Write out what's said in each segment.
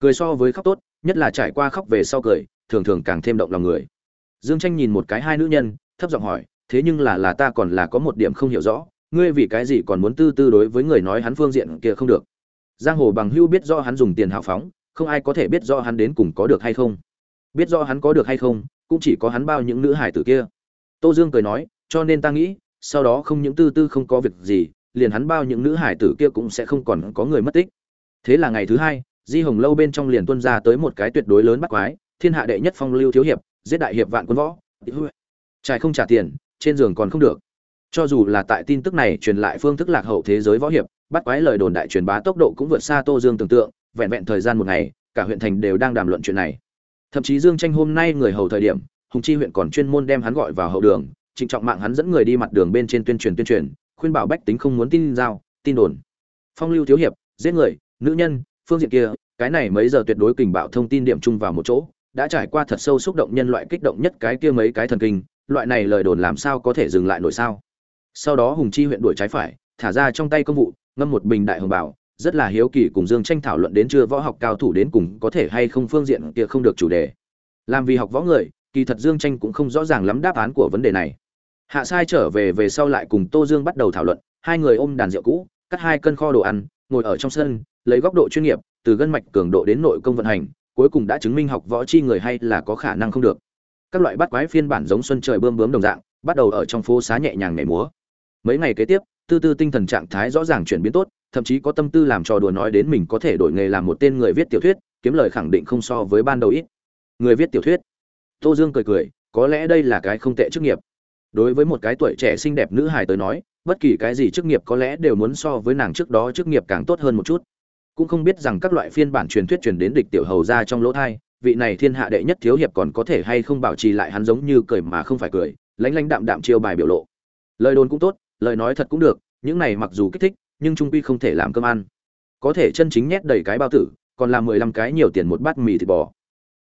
cười so với khóc tốt, nhất là trải qua khóc về sau cười, thường thường càng thêm động lòng người. Dương tranh nhìn một cái hai nữ nhân, thấp giọng hỏi, thế nhưng là là ta còn là có một điểm không hiểu rõ, ngươi vì cái gì còn muốn tư tư đối với người nói hắn phương diện kia không được? Giang hồ bằng hưu biết rõ hắn dùng tiền hào phóng, không ai có thể biết rõ hắn đến cùng có được hay không. Biết rõ hắn có được hay không, cũng chỉ có hắn bao những nữ hải tử kia. Tô dương cười nói, cho nên ta nghĩ, sau đó không những tư tư không có việc gì, liền hắn bao những nữ hải tử kia cũng sẽ không còn có người mất tích. Thế là ngày thứ hai di hồng lâu bên trong liền tuân ra tới một cái tuyệt đối lớn bắt quái, thiên hạ đệ nhất phong lưu thiếu hiệp, giết đại hiệp vạn quân võ. Trải không trả tiền, trên giường còn không được. Cho dù là tại tin tức này truyền lại phương thức lạc hậu thế giới võ hiệp, bắt quái lời đồn đại truyền bá tốc độ cũng vượt xa tô dương tưởng tượng, vẹn vẹn thời gian một ngày, cả huyện thành đều đang đàm luận chuyện này. Thậm chí dương tranh hôm nay người hầu thời điểm, hùng chi huyện còn chuyên môn đem hắn gọi vào hậu đường, trịnh trọng mạng hắn dẫn người đi mặt đường bên trên tuyên truyền tuyên truyền, khuyên bảo bách tính không muốn tin giao, tin đồn. Phong lưu thiếu hiệp, giết người, nữ nhân phương diện kia, cái này mấy giờ tuyệt đối kình bạo thông tin điểm chung vào một chỗ, đã trải qua thật sâu xúc động nhân loại kích động nhất cái kia mấy cái thần kinh, loại này lời đồn làm sao có thể dừng lại nổi sao? Sau đó hùng chi huyện đuổi trái phải, thả ra trong tay công vụ, ngâm một bình đại hồng bảo rất là hiếu kỳ cùng dương tranh thảo luận đến chưa võ học cao thủ đến cùng có thể hay không phương diện kia không được chủ đề. Làm vì học võ người, kỳ thật dương tranh cũng không rõ ràng lắm đáp án của vấn đề này. Hạ sai trở về về sau lại cùng tô dương bắt đầu thảo luận, hai người ôm đàn rượu cũ, cắt hai cân kho đồ ăn, ngồi ở trong sân lấy góc độ chuyên nghiệp, từ gân mạch cường độ đến nội công vận hành, cuối cùng đã chứng minh học võ chi người hay là có khả năng không được. Các loại bắt quái phiên bản giống xuân trời bơm bướm đồng dạng, bắt đầu ở trong phố xá nhẹ nhàng nhảy múa. Mấy ngày kế tiếp, tư tư tinh thần trạng thái rõ ràng chuyển biến tốt, thậm chí có tâm tư làm trò đùa nói đến mình có thể đổi nghề làm một tên người viết tiểu thuyết, kiếm lời khẳng định không so với ban đầu ít. Người viết tiểu thuyết. Tô dương cười cười, có lẽ đây là cái không tệ chức nghiệp. Đối với một cái tuổi trẻ xinh đẹp nữ hài tới nói, bất kỳ cái gì chức nghiệp có lẽ đều muốn so với nàng trước đó chức nghiệp càng tốt hơn một chút cũng không biết rằng các loại phiên bản truyền thuyết truyền đến địch tiểu hầu ra trong lỗ thai, vị này thiên hạ đệ nhất thiếu hiệp còn có thể hay không bảo trì lại hắn giống như cười mà không phải cười lánh lánh đạm đạm chiêu bài biểu lộ. Lời đồn cũng tốt, lời nói thật cũng được, những này mặc dù kích thích, nhưng trung quy không thể làm cơm ăn. Có thể chân chính nhét đầy cái bao tử, còn làm mười lăm cái nhiều tiền một bát mì thịt bò.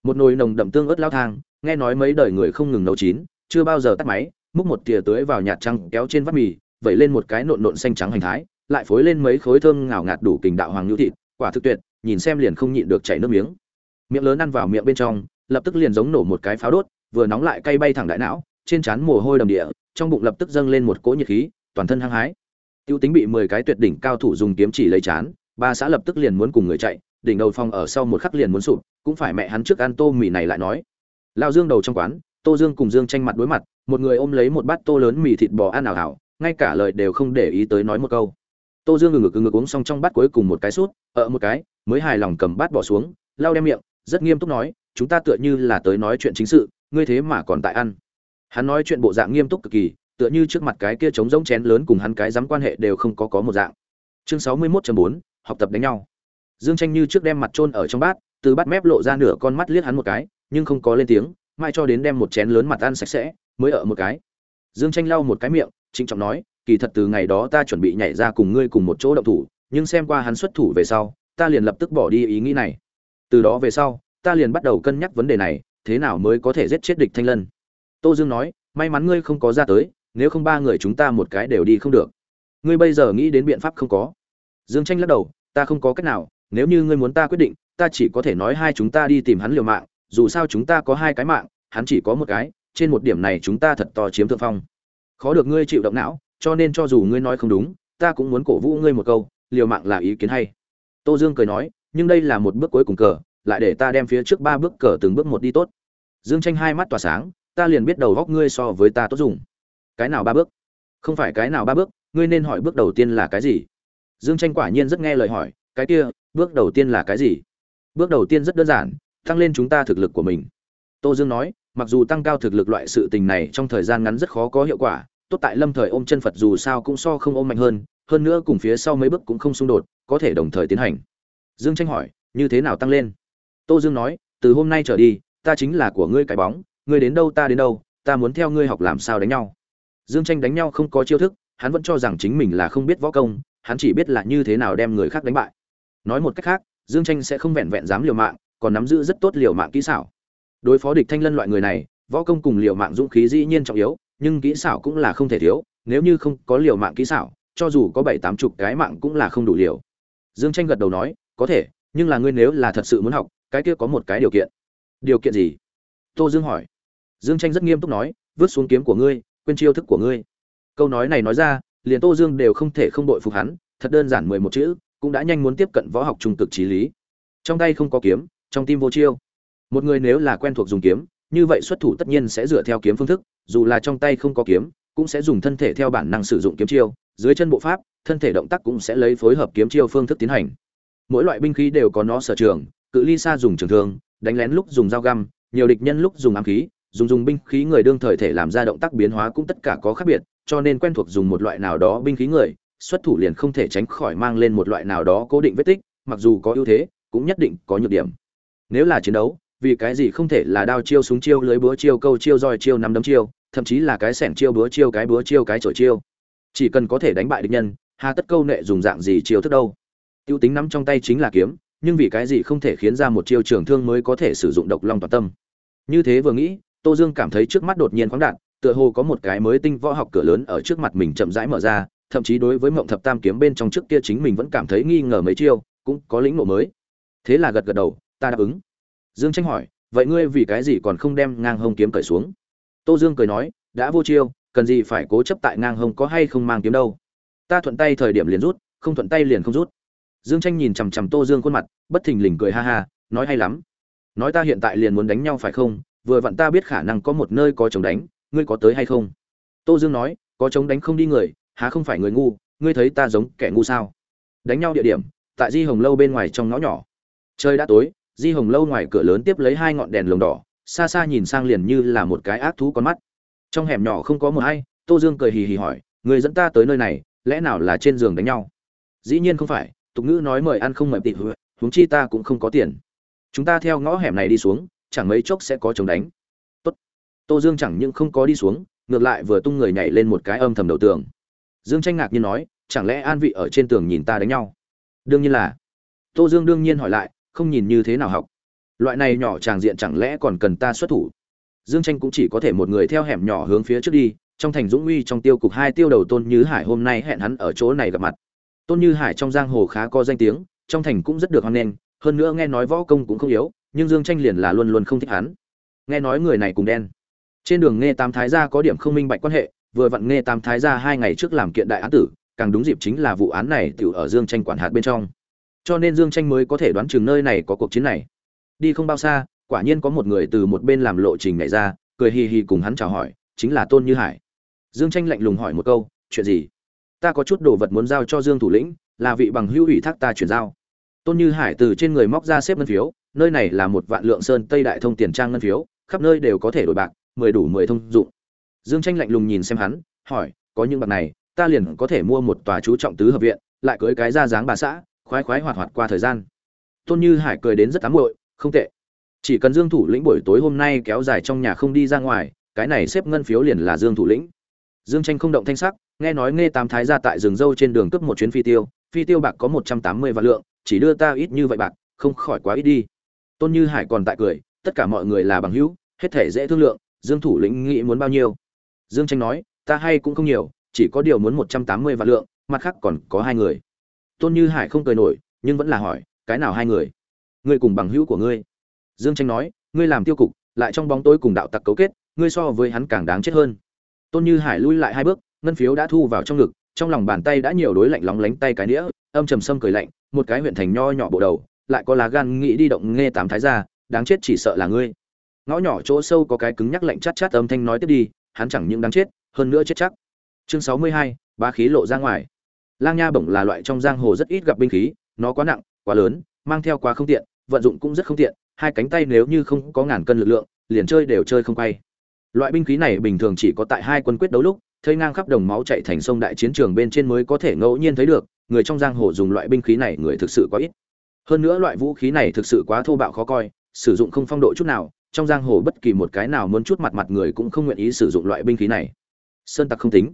Một nồi nồng đậm tương ớt lao thang, nghe nói mấy đời người không ngừng nấu chín, chưa bao giờ tắt máy, múc một thìa tưới vào nhạt trăng kéo trên vắt mì, vẩy lên một cái nộn nộn xanh trắng hành thái lại phối lên mấy khối thơm ngào ngạt đủ kình đạo hoàng nhu thịt, quả thực tuyệt, nhìn xem liền không nhịn được chảy nước miếng. Miệng lớn ăn vào miệng bên trong, lập tức liền giống nổ một cái pháo đốt, vừa nóng lại cay bay thẳng đại não, trên trán mồ hôi đầm địa, trong bụng lập tức dâng lên một cỗ nhiệt khí, toàn thân hăng hái. Tiêu tính bị mười cái tuyệt đỉnh cao thủ dùng kiếm chỉ lấy chán, ba xã lập tức liền muốn cùng người chạy, đỉnh đầu phong ở sau một khắc liền muốn sụp, cũng phải mẹ hắn trước ăn tô mì này lại nói. Lao dương đầu trong quán, tô dương cùng dương tranh mặt đối mặt, một người ôm lấy một bát tô lớn mì thịt bò ăn ảo ảo, ngay cả lời đều không để ý tới nói một câu tô dương ngừng ngực ngực uống xong trong bát cuối cùng một cái sút ở một cái mới hài lòng cầm bát bỏ xuống lau đem miệng rất nghiêm túc nói chúng ta tựa như là tới nói chuyện chính sự ngươi thế mà còn tại ăn. Hắn nói chuyện bộ dạng nghiêm túc cực kỳ tựa như trước mặt cái kia trống rỗng chén lớn cùng hắn cái dám quan hệ đều không có có một dạng. Chương sáu mươi 61.4, học tập đánh nhau. Dương tranh như trước đem mặt trôn ở trong bát từ bát mép lộ ra nửa con mắt liếc hắn một cái nhưng không có lên tiếng mai cho đến đem một chén lớn mặt ăn sạch sẽ mới ở một cái. Dương tranh lau một cái miệng trịnh trọng nói kỳ thật từ ngày đó ta chuẩn bị nhảy ra cùng ngươi cùng một chỗ động thủ, nhưng xem qua hắn xuất thủ về sau, ta liền lập tức bỏ đi ý nghĩ này. Từ đó về sau, ta liền bắt đầu cân nhắc vấn đề này, thế nào mới có thể giết chết địch thanh lân. Tô dương nói, may mắn ngươi không có ra tới, nếu không ba người chúng ta một cái đều đi không được. Ngươi bây giờ nghĩ đến biện pháp không có. Dương tranh lắc đầu, ta không có cách nào, nếu như ngươi muốn ta quyết định, ta chỉ có thể nói hai chúng ta đi tìm hắn liều mạng, dù sao chúng ta có hai cái mạng, hắn chỉ có một cái, trên một điểm này chúng ta thật to chiếm thượng phong. Khó được ngươi chịu động não cho nên cho dù ngươi nói không đúng, ta cũng muốn cổ vũ ngươi một câu, liều mạng là ý kiến hay. Tô dương cười nói, nhưng đây là một bước cuối cùng cờ, lại để ta đem phía trước ba bước cờ từng bước một đi tốt. Dương tranh hai mắt tỏa sáng, ta liền biết đầu góc ngươi so với ta tốt dùng. Cái nào ba bước? Không phải cái nào ba bước, ngươi nên hỏi bước đầu tiên là cái gì? Dương tranh quả nhiên rất nghe lời hỏi, cái kia, bước đầu tiên là cái gì? Bước đầu tiên rất đơn giản, tăng lên chúng ta thực lực của mình. Tô dương nói, mặc dù tăng cao thực lực loại sự tình này trong thời gian ngắn rất khó có hiệu quả tốt tại lâm thời ôm chân phật dù sao cũng so không ôm mạnh hơn hơn nữa cùng phía sau mấy bước cũng không xung đột, có thể đồng thời tiến hành. Dương tranh hỏi, như thế nào tăng lên? Tô dương nói, từ hôm nay trở đi, ta chính là của ngươi cái bóng, ngươi đến đâu ta đến đâu, ta muốn theo ngươi học làm sao đánh nhau. Dương tranh đánh nhau không có chiêu thức, hắn vẫn cho rằng chính mình là không biết võ công, hắn chỉ biết là như thế nào đem người khác đánh bại. Nói một cách khác, dương tranh sẽ không vẹn vẹn dám liều mạng, còn nắm giữ rất tốt liều mạng kỹ xảo. Đối phó địch thanh lân loại người này, võ công cùng liều mạng dũng khí dĩ nhiên trọng yếu nhưng kỹ xảo cũng là không thể thiếu, nếu như không có liều mạng kỹ xảo, cho dù có bảy tám chục cái mạng cũng là không đủ liều. Dương tranh gật đầu nói, có thể, nhưng là ngươi nếu là thật sự muốn học, cái kia có một cái điều kiện. Điều kiện gì? Tô dương hỏi. Dương tranh rất nghiêm túc nói, vứt xuống kiếm của ngươi, quên chiêu thức của ngươi. Câu nói này nói ra, liền tô dương đều không thể không đội phục hắn, thật đơn giản mười một chữ, cũng đã nhanh muốn tiếp cận võ học trung cực trí lý. Trong tay không có kiếm, trong tim vô chiêu. Một người nếu là quen thuộc dùng kiếm, như vậy xuất thủ tất nhiên sẽ dựa theo kiếm phương thức dù là trong tay không có kiếm, cũng sẽ dùng thân thể theo bản năng sử dụng kiếm chiêu, dưới chân bộ pháp, thân thể động tác cũng sẽ lấy phối hợp kiếm chiêu phương thức tiến hành. Mỗi loại binh khí đều có nó sở trường, cự ly xa dùng trường thương, đánh lén lúc dùng dao găm, nhiều địch nhân lúc dùng ám khí, dùng dùng binh khí người đương thời thể làm ra động tác biến hóa cũng tất cả có khác biệt, cho nên quen thuộc dùng một loại nào đó binh khí người, xuất thủ liền không thể tránh khỏi mang lên một loại nào đó cố định vết tích, mặc dù có ưu thế, cũng nhất định có nhược điểm. Nếu là chiến đấu, vì cái gì không thể là đao chiêu súng chiêu, lưới búa chiêu, câu chiêu, roi chiêu, nắm đấm chiêu? Thậm chí là cái sẻn chiêu búa chiêu cái búa chiêu cái chổi chiêu. Chỉ cần có thể đánh bại địch nhân, hà tất câu nệ dùng dạng gì chiêu thức đâu. Tiêu tính nắm trong tay chính là kiếm, nhưng vì cái gì không thể khiến ra một chiêu trường thương mới có thể sử dụng độc long toàn tâm. Như thế vừa nghĩ, tô dương cảm thấy trước mắt đột nhiên khoáng đạn tựa hồ có một cái mới tinh võ học cửa lớn ở trước mặt mình chậm rãi mở ra, thậm chí đối với mộng thập tam kiếm bên trong trước kia chính mình vẫn cảm thấy nghi ngờ mấy chiêu, cũng có lĩnh ngộ mới. Thế là gật gật đầu, ta đáp ứng. Dương tranh hỏi, vậy ngươi vì cái gì còn không đem ngang hông kiếm cởi xuống? Tô dương cười nói, đã vô chiêu, cần gì phải cố chấp tại ngang hông có hay không mang kiếm đâu. Ta thuận tay thời điểm liền rút, không thuận tay liền không rút. Dương tranh nhìn chằm chằm tô dương khuôn mặt, bất thình lình cười ha ha, nói hay lắm. Nói ta hiện tại liền muốn đánh nhau phải không? Vừa vặn ta biết khả năng có một nơi có chống đánh, ngươi có tới hay không? Tô dương nói, có chống đánh không đi người, há không phải người ngu, ngươi thấy ta giống kẻ ngu sao? Đánh nhau địa điểm, tại di hồng lâu bên ngoài trong ngõ nhỏ. Trời đã tối, di hồng lâu ngoài cửa lớn tiếp lấy hai ngọn đèn lồng đỏ xa xa nhìn sang liền như là một cái ác thú con mắt. Trong hẻm nhỏ không có một ai, tô dương cười hì hì hỏi, người dẫn ta tới nơi này, lẽ nào là trên giường đánh nhau? Dĩ nhiên không phải, tục ngữ nói mời ăn không mời tịt huống chi ta cũng không có tiền. Chúng ta theo ngõ hẻm này đi xuống, chẳng mấy chốc sẽ có chống đánh. Tốt. tô dương chẳng những không có đi xuống, ngược lại vừa tung người nhảy lên một cái âm thầm đầu tường. Dương tranh ngạc nhiên nói, chẳng lẽ an vị ở trên tường nhìn ta đánh nhau? Đương nhiên là. Tô dương đương nhiên hỏi lại, không nhìn như thế nào học? Loại này nhỏ tràng diện chẳng lẽ còn cần ta xuất thủ? Dương tranh cũng chỉ có thể một người theo hẻm nhỏ hướng phía trước đi, trong thành dũng uy, trong tiêu cục hai tiêu đầu tôn như hải hôm nay hẹn hắn ở chỗ này gặp mặt. Tôn như hải trong giang hồ khá có danh tiếng, trong thành cũng rất được hoan nghênh, hơn nữa nghe nói võ công cũng không yếu, nhưng dương tranh liền là luôn luôn không thích hắn. Nghe nói người này cùng đen. Trên đường nghe tam thái gia có điểm không minh bạch quan hệ, vừa vặn nghe tam thái gia hai ngày trước làm kiện đại án tử, càng đúng dịp chính là vụ án này tiểu ở dương tranh quản hạt bên trong. Cho nên dương tranh mới có thể đoán chừng nơi này có cuộc chiến này đi không bao xa, quả nhiên có một người từ một bên làm lộ trình nhảy ra, cười hì hì cùng hắn chào hỏi, chính là tôn như hải. Dương tranh lạnh lùng hỏi một câu, chuyện gì? Ta có chút đồ vật muốn giao cho dương thủ lĩnh, là vị bằng hữu ủy thác ta chuyển giao. Tôn như hải từ trên người móc ra xếp ngân phiếu, nơi này là một vạn lượng sơn tây đại thông tiền trang ngân phiếu, khắp nơi đều có thể đổi bạc, mười đủ mười thông dụng. Dương tranh lạnh lùng nhìn xem hắn, hỏi, có những bạc này, ta liền có thể mua một tòa chú trọng tứ hợp viện, lại cưới cái ra dáng bà xã, khoái khoái hoạt hoạt qua thời gian. Tôn như hải cười đến rất ám muội không tệ. Chỉ cần dương thủ lĩnh buổi tối hôm nay kéo dài trong nhà không đi ra ngoài, cái này xếp ngân phiếu liền là dương thủ lĩnh. Dương tranh không động thanh sắc, nghe nói nghe tám thái ra tại rừng dâu trên đường cướp một chuyến phi tiêu phi tiêu bạc có một trăm tám mươi vạn lượng, chỉ đưa ta ít như vậy bạc, không khỏi quá ít đi. Tôn như hải còn tại cười, tất cả mọi người là bằng hữu, hết thể dễ thương lượng, dương thủ lĩnh nghĩ muốn bao nhiêu. Dương tranh nói, ta hay cũng không nhiều, chỉ có điều muốn một trăm tám mươi vạn lượng, mặt khác còn có hai người. Tôn như hải không cười nổi, nhưng vẫn là hỏi, cái nào hai người? Ngươi cùng bằng hữu của ngươi. Dương tranh nói, ngươi làm tiêu cục, lại trong bóng tối cùng đạo tặc cấu kết, ngươi so với hắn càng đáng chết hơn. Tôn như hải lui lại hai bước, ngân phiếu đã thu vào trong ngực, trong lòng bàn tay đã nhiều đối lạnh lóng lánh tay cái nĩa âm trầm sâm cười lạnh, một cái huyện thành nho nhỏ bộ đầu, lại có lá gan nghĩ đi động nghe tám thái ra đáng chết chỉ sợ là ngươi. Ngõ nhỏ chỗ sâu có cái cứng nhắc lạnh chát chát âm thanh nói tiếp đi, hắn chẳng những đáng chết, hơn nữa chết chắc. Chương sáu mươi hai, bá khí lộ ra ngoài. Lang nha bổng là loại trong giang hồ rất ít gặp binh khí, nó quá nặng, quá lớn, mang theo quá không tiện vận dụng cũng rất không tiện, hai cánh tay nếu như không có ngàn cân lực lượng, liền chơi đều chơi không quay. Loại binh khí này bình thường chỉ có tại hai quân quyết đấu lúc, thây ngang khắp đồng máu chạy thành sông đại chiến trường bên trên mới có thể ngẫu nhiên thấy được, người trong giang hồ dùng loại binh khí này người thực sự quá ít. Hơn nữa loại vũ khí này thực sự quá thô bạo khó coi, sử dụng không phong độ chút nào, trong giang hồ bất kỳ một cái nào muốn chút mặt mặt người cũng không nguyện ý sử dụng loại binh khí này. Sơn tặc không tính.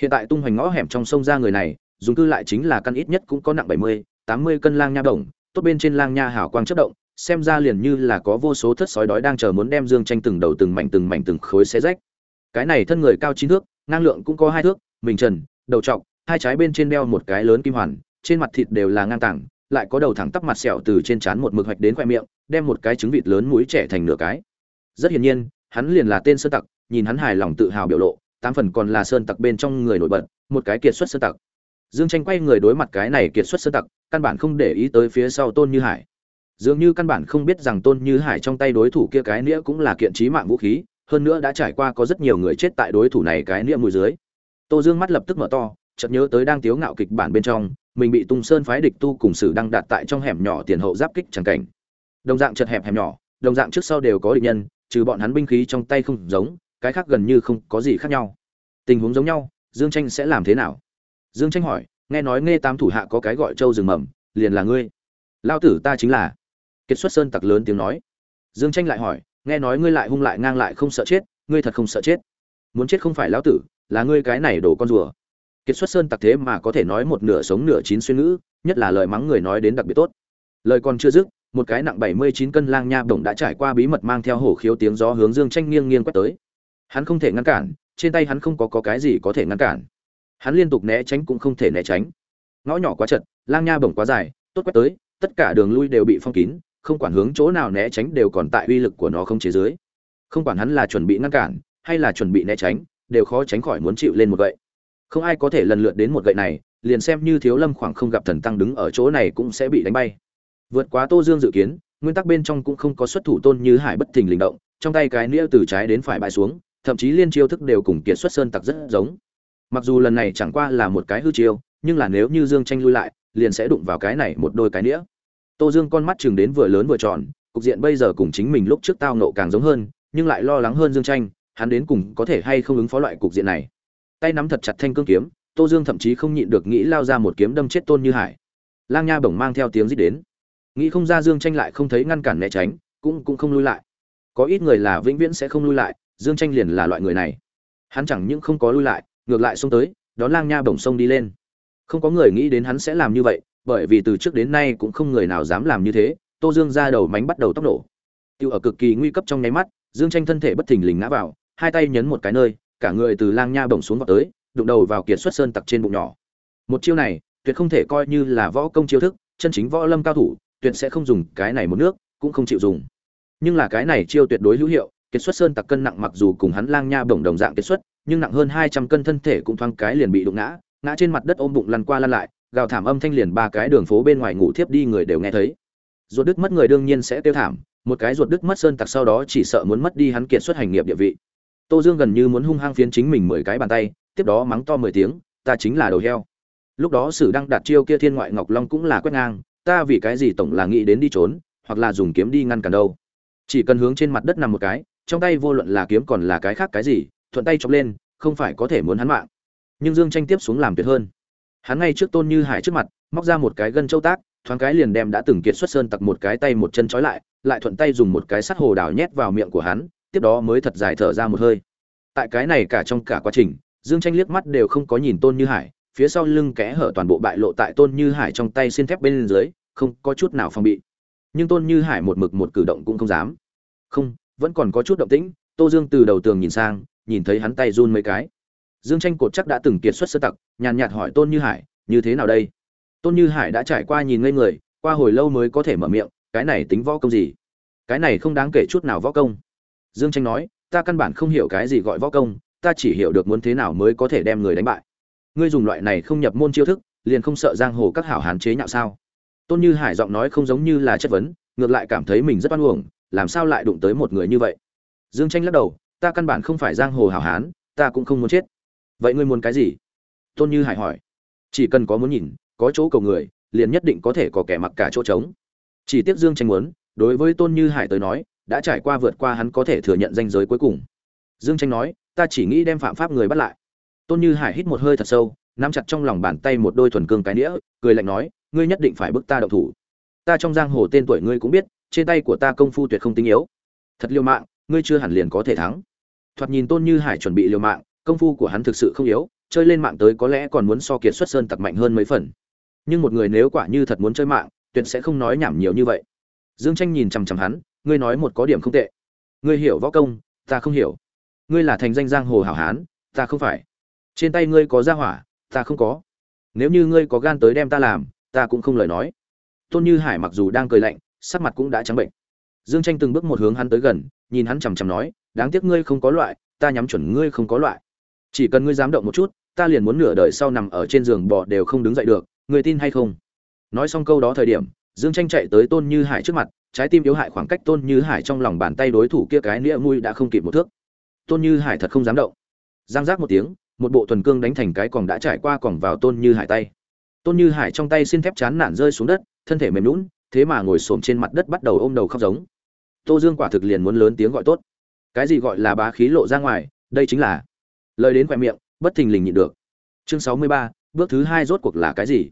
Hiện tại tung hoành ngõ hẻm trong sông ra người này, dùng cư lại chính là căn ít nhất cũng có nặng bảy mươi, tám mươi cân lang nha đồng tốt bên trên lang nha hảo quang chất động, xem ra liền như là có vô số thất sói đói đang chờ muốn đem dương tranh từng đầu từng mảnh từng mảnh từng khối xé rách. Cái này thân người cao chín thước, ngang lượng cũng có hai thước, mình trần, đầu trọc, hai trái bên trên đeo một cái lớn kim hoàn, trên mặt thịt đều là ngang tảng, lại có đầu thẳng tắp mặt sẹo từ trên trán một mực hoạch đến khoe miệng, đem một cái trứng vịt lớn mũi trẻ thành nửa cái. Rất hiển nhiên, hắn liền là tên sơn tặc, nhìn hắn hài lòng tự hào biểu lộ, tám phần còn là sơn tặc bên trong người nổi bật, một cái kiệt xuất sơn tặc. Dương tranh quay người đối mặt cái này kiệt xuất sơn tặc căn bản không để ý tới phía sau tôn như hải. Dường như căn bản không biết rằng tôn như hải trong tay đối thủ kia cái nĩa cũng là kiện trí mạng vũ khí, hơn nữa đã trải qua có rất nhiều người chết tại đối thủ này cái nĩa mùi dưới. Tô dương mắt lập tức mở to, chợt nhớ tới đang tiếu ngạo kịch bản bên trong, mình bị tung sơn phái địch tu cùng sử đang đặt tại trong hẻm nhỏ tiền hậu giáp kích chẳng cảnh. Đồng dạng chật hẹp hẻm nhỏ, đồng dạng trước sau đều có địch nhân, trừ bọn hắn binh khí trong tay không giống, cái khác gần như không có gì khác nhau. Tình huống giống nhau, dương tranh sẽ làm thế nào? Dương tranh hỏi nghe nói nghe tam thủ hạ có cái gọi châu rừng mầm liền là ngươi. Lao tử ta chính là. Kiệt xuất sơn tặc lớn tiếng nói. Dương tranh lại hỏi nghe nói ngươi lại hung lại ngang lại không sợ chết ngươi thật không sợ chết. Muốn chết không phải lão tử là ngươi cái này đổ con rùa. Kiệt xuất sơn tặc thế mà có thể nói một nửa sống nửa chín xuyên ngữ nhất là lời mắng người nói đến đặc biệt tốt. Lời còn chưa dứt một cái nặng bảy mươi chín cân lang nha bổng đã trải qua bí mật mang theo hổ khiếu tiếng gió hướng dương tranh nghiêng nghiêng quét tới. Hắn không thể ngăn cản trên tay hắn không có, có cái gì có thể ngăn cản hắn liên tục né tránh cũng không thể né tránh. Ngõ nhỏ quá chật, lang nha bổng quá dài, tốt quét tới, tất cả đường lui đều bị phong kín, không quản hướng chỗ nào né tránh đều còn tại uy lực của nó không chế dưới. Không quản hắn là chuẩn bị ngăn cản, hay là chuẩn bị né tránh, đều khó tránh khỏi muốn chịu lên một gậy. Không ai có thể lần lượt đến một gậy này, liền xem như thiếu lâm khoảng không gặp thần tăng đứng ở chỗ này cũng sẽ bị đánh bay. Vượt quá tô dương dự kiến, nguyên tắc bên trong cũng không có xuất thủ tôn như hải bất thình lình động, trong tay cái nĩa từ trái đến phải bại xuống, thậm chí liên chiêu thức đều cùng kiệt xuất sơn tặc rất giống mặc dù lần này chẳng qua là một cái hư chiêu, nhưng là nếu như dương tranh lui lại, liền sẽ đụng vào cái này một đôi cái nĩa. Tô dương con mắt chừng đến vừa lớn vừa tròn, cục diện bây giờ cùng chính mình lúc trước tao nộ càng giống hơn, nhưng lại lo lắng hơn dương tranh hắn đến cùng có thể hay không ứng phó loại cục diện này. Tay nắm thật chặt thanh cương kiếm, tô dương thậm chí không nhịn được nghĩ lao ra một kiếm đâm chết tôn như hải. Lang nha bổng mang theo tiếng rít đến. Nghĩ không ra dương tranh lại không thấy ngăn cản né tránh, cũng cũng không lui lại. Có ít người là vĩnh viễn sẽ không lui lại, dương tranh liền là loại người này. Hắn chẳng những không có lui lại ngược lại xông tới, đón lang nha bổng sông đi lên. Không có người nghĩ đến hắn sẽ làm như vậy, bởi vì từ trước đến nay cũng không người nào dám làm như thế, tô dương ra đầu mánh bắt đầu tốc nổ. Tiêu ở cực kỳ nguy cấp trong nháy mắt, dương tranh thân thể bất thình lình ngã vào, hai tay nhấn một cái nơi, cả người từ lang nha bổng xuống vào tới, đụng đầu vào kiệt xuất sơn tặc trên bụng nhỏ. Một chiêu này, tuyệt không thể coi như là võ công chiêu thức, chân chính võ lâm cao thủ, tuyệt sẽ không dùng cái này một nước, cũng không chịu dùng. Nhưng là cái này chiêu tuyệt đối hữu hiệu, kiệt xuất sơn tặc cân nặng mặc dù cùng hắn lang nha bổng đồng dạng kiệt xuất nhưng nặng hơn hai trăm cân thân thể cũng thoáng cái liền bị đụng ngã ngã trên mặt đất ôm bụng lăn qua lăn lại, gào thảm âm thanh liền ba cái đường phố bên ngoài ngủ thiếp đi người đều nghe thấy. Ruột đứt mất người đương nhiên sẽ tiêu thảm, một cái ruột đứt mất sơn tặc sau đó chỉ sợ muốn mất đi hắn kiệt xuất hành nghiệp địa vị. Tô dương gần như muốn hung hăng phiến chính mình mười cái bàn tay, tiếp đó mắng to mười tiếng, ta chính là đầu heo. Lúc đó sử đăng đặt chiêu kia thiên ngoại ngọc long cũng là quét ngang, ta vì cái gì tổng là nghĩ đến đi trốn, hoặc là dùng kiếm đi ngăn cản đâu? Chỉ cần hướng trên mặt đất nằm một cái, trong tay vô luận là kiếm còn là cái khác cái gì thuận tay chọc lên, không phải có thể muốn hắn mạng. Nhưng dương tranh tiếp xuống làm tuyệt hơn. Hắn ngay trước tôn như hải trước mặt, móc ra một cái gân châu tác, thoáng cái liền đem đã từng kiệt xuất sơn tặc một cái tay một chân trói lại lại thuận tay dùng một cái sắt hồ đào nhét vào miệng của hắn, tiếp đó mới thật dài thở ra một hơi. Tại cái này cả trong cả quá trình, dương tranh liếc mắt đều không có nhìn tôn như hải, phía sau lưng kẽ hở toàn bộ bại lộ tại tôn như hải trong tay xin thép bên dưới, không có chút nào phòng bị. Nhưng tôn như hải một mực một cử động cũng không dám. Không, vẫn còn có chút động tĩnh, tô dương từ đầu tường nhìn sang nhìn thấy hắn tay run mấy cái. Dương tranh cột chắc đã từng kiệt xuất sơ tặc, nhàn nhạt hỏi tôn như hải, như thế nào đây? Tôn như hải đã trải qua nhìn ngây người, qua hồi lâu mới có thể mở miệng, cái này tính võ công gì? Cái này không đáng kể chút nào võ công. Dương tranh nói, ta căn bản không hiểu cái gì gọi võ công, ta chỉ hiểu được muốn thế nào mới có thể đem người đánh bại. Ngươi dùng loại này không nhập môn chiêu thức, liền không sợ giang hồ các hảo hán chế nhạo sao? Tôn như hải giọng nói không giống như là chất vấn, ngược lại cảm thấy mình rất oan uổng, làm sao lại đụng tới một người như vậy? Dương tranh lắc đầu ta căn bản không phải giang hồ hảo hán, ta cũng không muốn chết. Vậy ngươi muốn cái gì? Tôn như hải hỏi. Chỉ cần có muốn nhìn, có chỗ cầu người, liền nhất định có thể có kẻ mặc cả chỗ trống. Chỉ tiếc dương tranh muốn, đối với tôn như hải tới nói, đã trải qua vượt qua hắn có thể thừa nhận danh giới cuối cùng. Dương tranh nói, ta chỉ nghĩ đem phạm pháp người bắt lại. Tôn như hải hít một hơi thật sâu, nắm chặt trong lòng bàn tay một đôi thuần cương cái đĩa cười lạnh nói, ngươi nhất định phải bức ta động thủ. Ta trong giang hồ tên tuổi ngươi cũng biết, trên tay của ta công phu tuyệt không tinh yếu. Thật liều mạng, ngươi chưa hẳn liền có thể thắng thoạt nhìn tôn như hải chuẩn bị liều mạng, công phu của hắn thực sự không yếu, chơi lên mạng tới có lẽ còn muốn so kiệt xuất sơn tặc mạnh hơn mấy phần. Nhưng một người nếu quả như thật muốn chơi mạng, tuyệt sẽ không nói nhảm nhiều như vậy. Dương tranh nhìn chằm chằm hắn, ngươi nói một có điểm không tệ. Ngươi hiểu võ công, ta không hiểu. Ngươi là thành danh giang hồ hảo hán, ta không phải. Trên tay ngươi có gia hỏa, ta không có. Nếu như ngươi có gan tới đem ta làm, ta cũng không lời nói. Tôn như hải mặc dù đang cười lạnh, sắc mặt cũng đã trắng bệnh. Dương tranh từng bước một hướng hắn tới gần, nhìn hắn chằm chằm nói đáng tiếc ngươi không có loại, ta nhắm chuẩn ngươi không có loại. Chỉ cần ngươi dám động một chút, ta liền muốn nửa đời sau nằm ở trên giường bò đều không đứng dậy được người tin hay không? Nói xong câu đó thời điểm, dương tranh chạy tới tôn như hải trước mặt, trái tim yếu hại khoảng cách tôn như hải trong lòng bàn tay đối thủ kia cái nĩa mui đã không kịp một thước. Tôn như hải thật không dám động. Giang giác một tiếng, một bộ thuần cương đánh thành cái còng đã trải qua còng vào tôn như hải tay. Tôn như hải trong tay xin thép chán nản rơi xuống đất, thân thể mềm lún thế mà ngồi xổm trên mặt đất bắt đầu ôm đầu khóc giống. Tô dương quả thực liền muốn lớn tiếng gọi tốt cái gì gọi là bá khí lộ ra ngoài, đây chính là lời đến khoe miệng, bất thình lình nhịn được. Chương sáu mươi ba, bước thứ hai rốt cuộc là cái gì?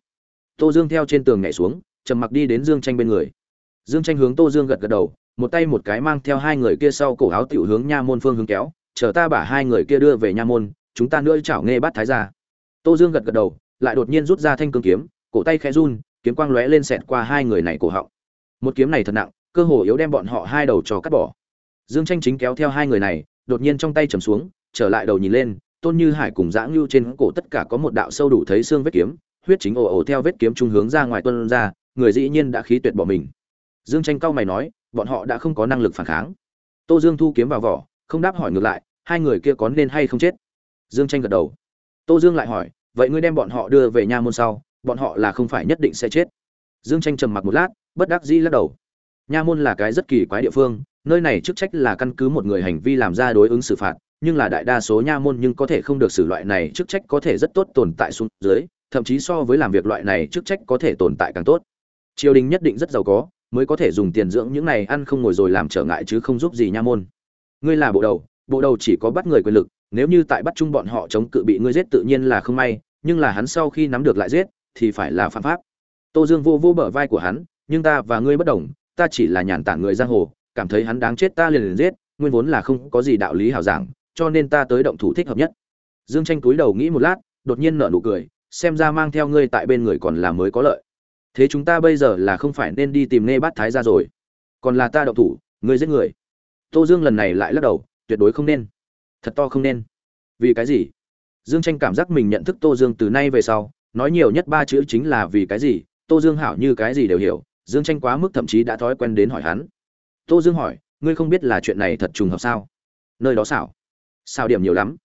Tô dương theo trên tường nhảy xuống, trầm mặc đi đến dương tranh bên người. Dương tranh hướng tô dương gật gật đầu, một tay một cái mang theo hai người kia sau cổ áo tiểu hướng nha môn phương hướng kéo, chờ ta bả hai người kia đưa về nha môn, chúng ta nữa chảo nghe bắt thái ra tô dương gật gật đầu, lại đột nhiên rút ra thanh cương kiếm, cổ tay khẽ run, kiếm quang lóe lên xẹt qua hai người này cổ họng. Một kiếm này thật nặng, cơ hồ yếu đem bọn họ hai đầu cho cắt bỏ dương tranh chính kéo theo hai người này, đột nhiên trong tay trầm xuống, trở lại đầu nhìn lên, tôn như hải cùng dã ngưu trên cổ tất cả có một đạo sâu đủ thấy xương vết kiếm, huyết chính ồ ồ theo vết kiếm trung hướng ra ngoài tuân ra, người dĩ nhiên đã khí tuyệt bỏ mình. Dương tranh cau mày nói, bọn họ đã không có năng lực phản kháng. Tô dương thu kiếm vào vỏ, không đáp hỏi ngược lại, hai người kia có nên hay không chết? Dương tranh gật đầu. Tô dương lại hỏi, vậy ngươi đem bọn họ đưa về nha môn sau, bọn họ là không phải nhất định sẽ chết. Dương tranh trầm mặc một lát, bất đắc dĩ lắc đầu. Nha môn là cái rất kỳ quái địa phương nơi này chức trách là căn cứ một người hành vi làm ra đối ứng xử phạt, nhưng là đại đa số nha môn nhưng có thể không được xử loại này chức trách có thể rất tốt tồn tại xuống dưới, thậm chí so với làm việc loại này chức trách có thể tồn tại càng tốt. Triều đình nhất định rất giàu có, mới có thể dùng tiền dưỡng những này ăn không ngồi rồi làm trở ngại chứ không giúp gì nha môn. Ngươi là bộ đầu bộ đầu chỉ có bắt người quyền lực, nếu như tại bắt chung bọn họ chống cự bị ngươi giết tự nhiên là không may, nhưng là hắn sau khi nắm được lại giết, thì phải là phạm pháp. Tô dương vô vô bờ vai của hắn, nhưng ta và ngươi bất đồng, ta chỉ là nhàn tản người giang hồ cảm thấy hắn đáng chết ta liền liền giết, nguyên vốn là không có gì đạo lý hảo giảng, cho nên ta tới động thủ thích hợp nhất. Dương tranh túi đầu nghĩ một lát, đột nhiên nở nụ cười, xem ra mang theo ngươi tại bên người còn là mới có lợi. Thế chúng ta bây giờ là không phải nên đi tìm nghe bát thái ra rồi. Còn là ta động thủ, ngươi giết người. Tô dương lần này lại lắc đầu, tuyệt đối không nên. Thật to không nên. Vì cái gì? Dương tranh cảm giác mình nhận thức tô dương từ nay về sau, nói nhiều nhất ba chữ chính là vì cái gì, tô dương hảo như cái gì đều hiểu. Dương tranh quá mức thậm chí đã thói quen đến hỏi hắn tô dương hỏi, ngươi không biết là chuyện này thật trùng hợp sao? Nơi đó xảo. Xảo điểm nhiều lắm.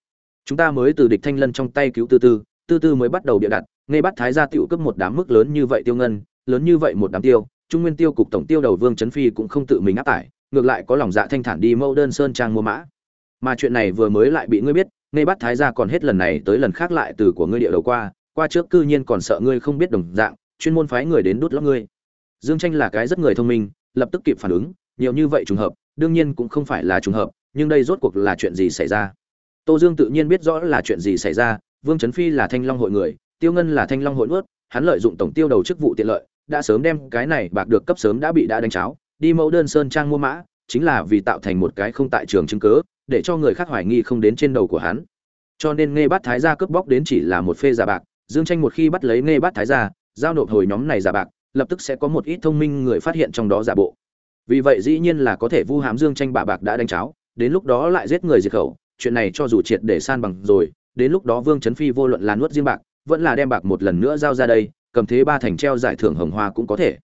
Chúng ta mới từ địch thanh lân trong tay cứu tư tư tư tư mới bắt đầu bịa đặt nghe bắt thái gia tiểu cấp một đám mức lớn như vậy tiêu ngân, lớn như vậy một đám tiêu, trung nguyên tiêu cục tổng tiêu đầu vương trấn phi cũng không tự mình áp tải, ngược lại có lòng dạ thanh thản đi mẫu đơn sơn trang mua mã. Mà chuyện này vừa mới lại bị ngươi biết nghe bắt thái gia còn hết lần này tới lần khác lại từ của ngươi địa đầu qua qua trước cư nhiên còn sợ ngươi không biết đồng dạng, chuyên môn phái người đến đút lót ngươi. Dương tranh là cái rất người thông minh, lập tức kịp phản ứng nhiều như vậy trùng hợp đương nhiên cũng không phải là trùng hợp nhưng đây rốt cuộc là chuyện gì xảy ra? Tô dương tự nhiên biết rõ là chuyện gì xảy ra vương trấn phi là thanh long hội người tiêu ngân là thanh long hội nuốt hắn lợi dụng tổng tiêu đầu chức vụ tiện lợi đã sớm đem cái này bạc được cấp sớm đã bị đã đánh cháo đi mẫu đơn sơn trang mua mã chính là vì tạo thành một cái không tại trường chứng cứ, để cho người khác hoài nghi không đến trên đầu của hắn. Cho nên nghe bắt thái gia cướp bóc đến chỉ là một phê giả bạc dương tranh một khi bắt lấy nghe bắt thái gia giao nộp hồi nhóm này giả bạc lập tức sẽ có một ít thông minh người phát hiện trong đó giả bộ vì vậy dĩ nhiên là có thể vu hám dương tranh bà bạc đã đánh cháo, đến lúc đó lại giết người diệt khẩu, chuyện này cho dù triệt để san bằng rồi, đến lúc đó vương trấn phi vô luận là nuốt riêng bạc, vẫn là đem bạc một lần nữa giao ra đây, cầm thế ba thành treo giải thưởng hồng hoa cũng có thể.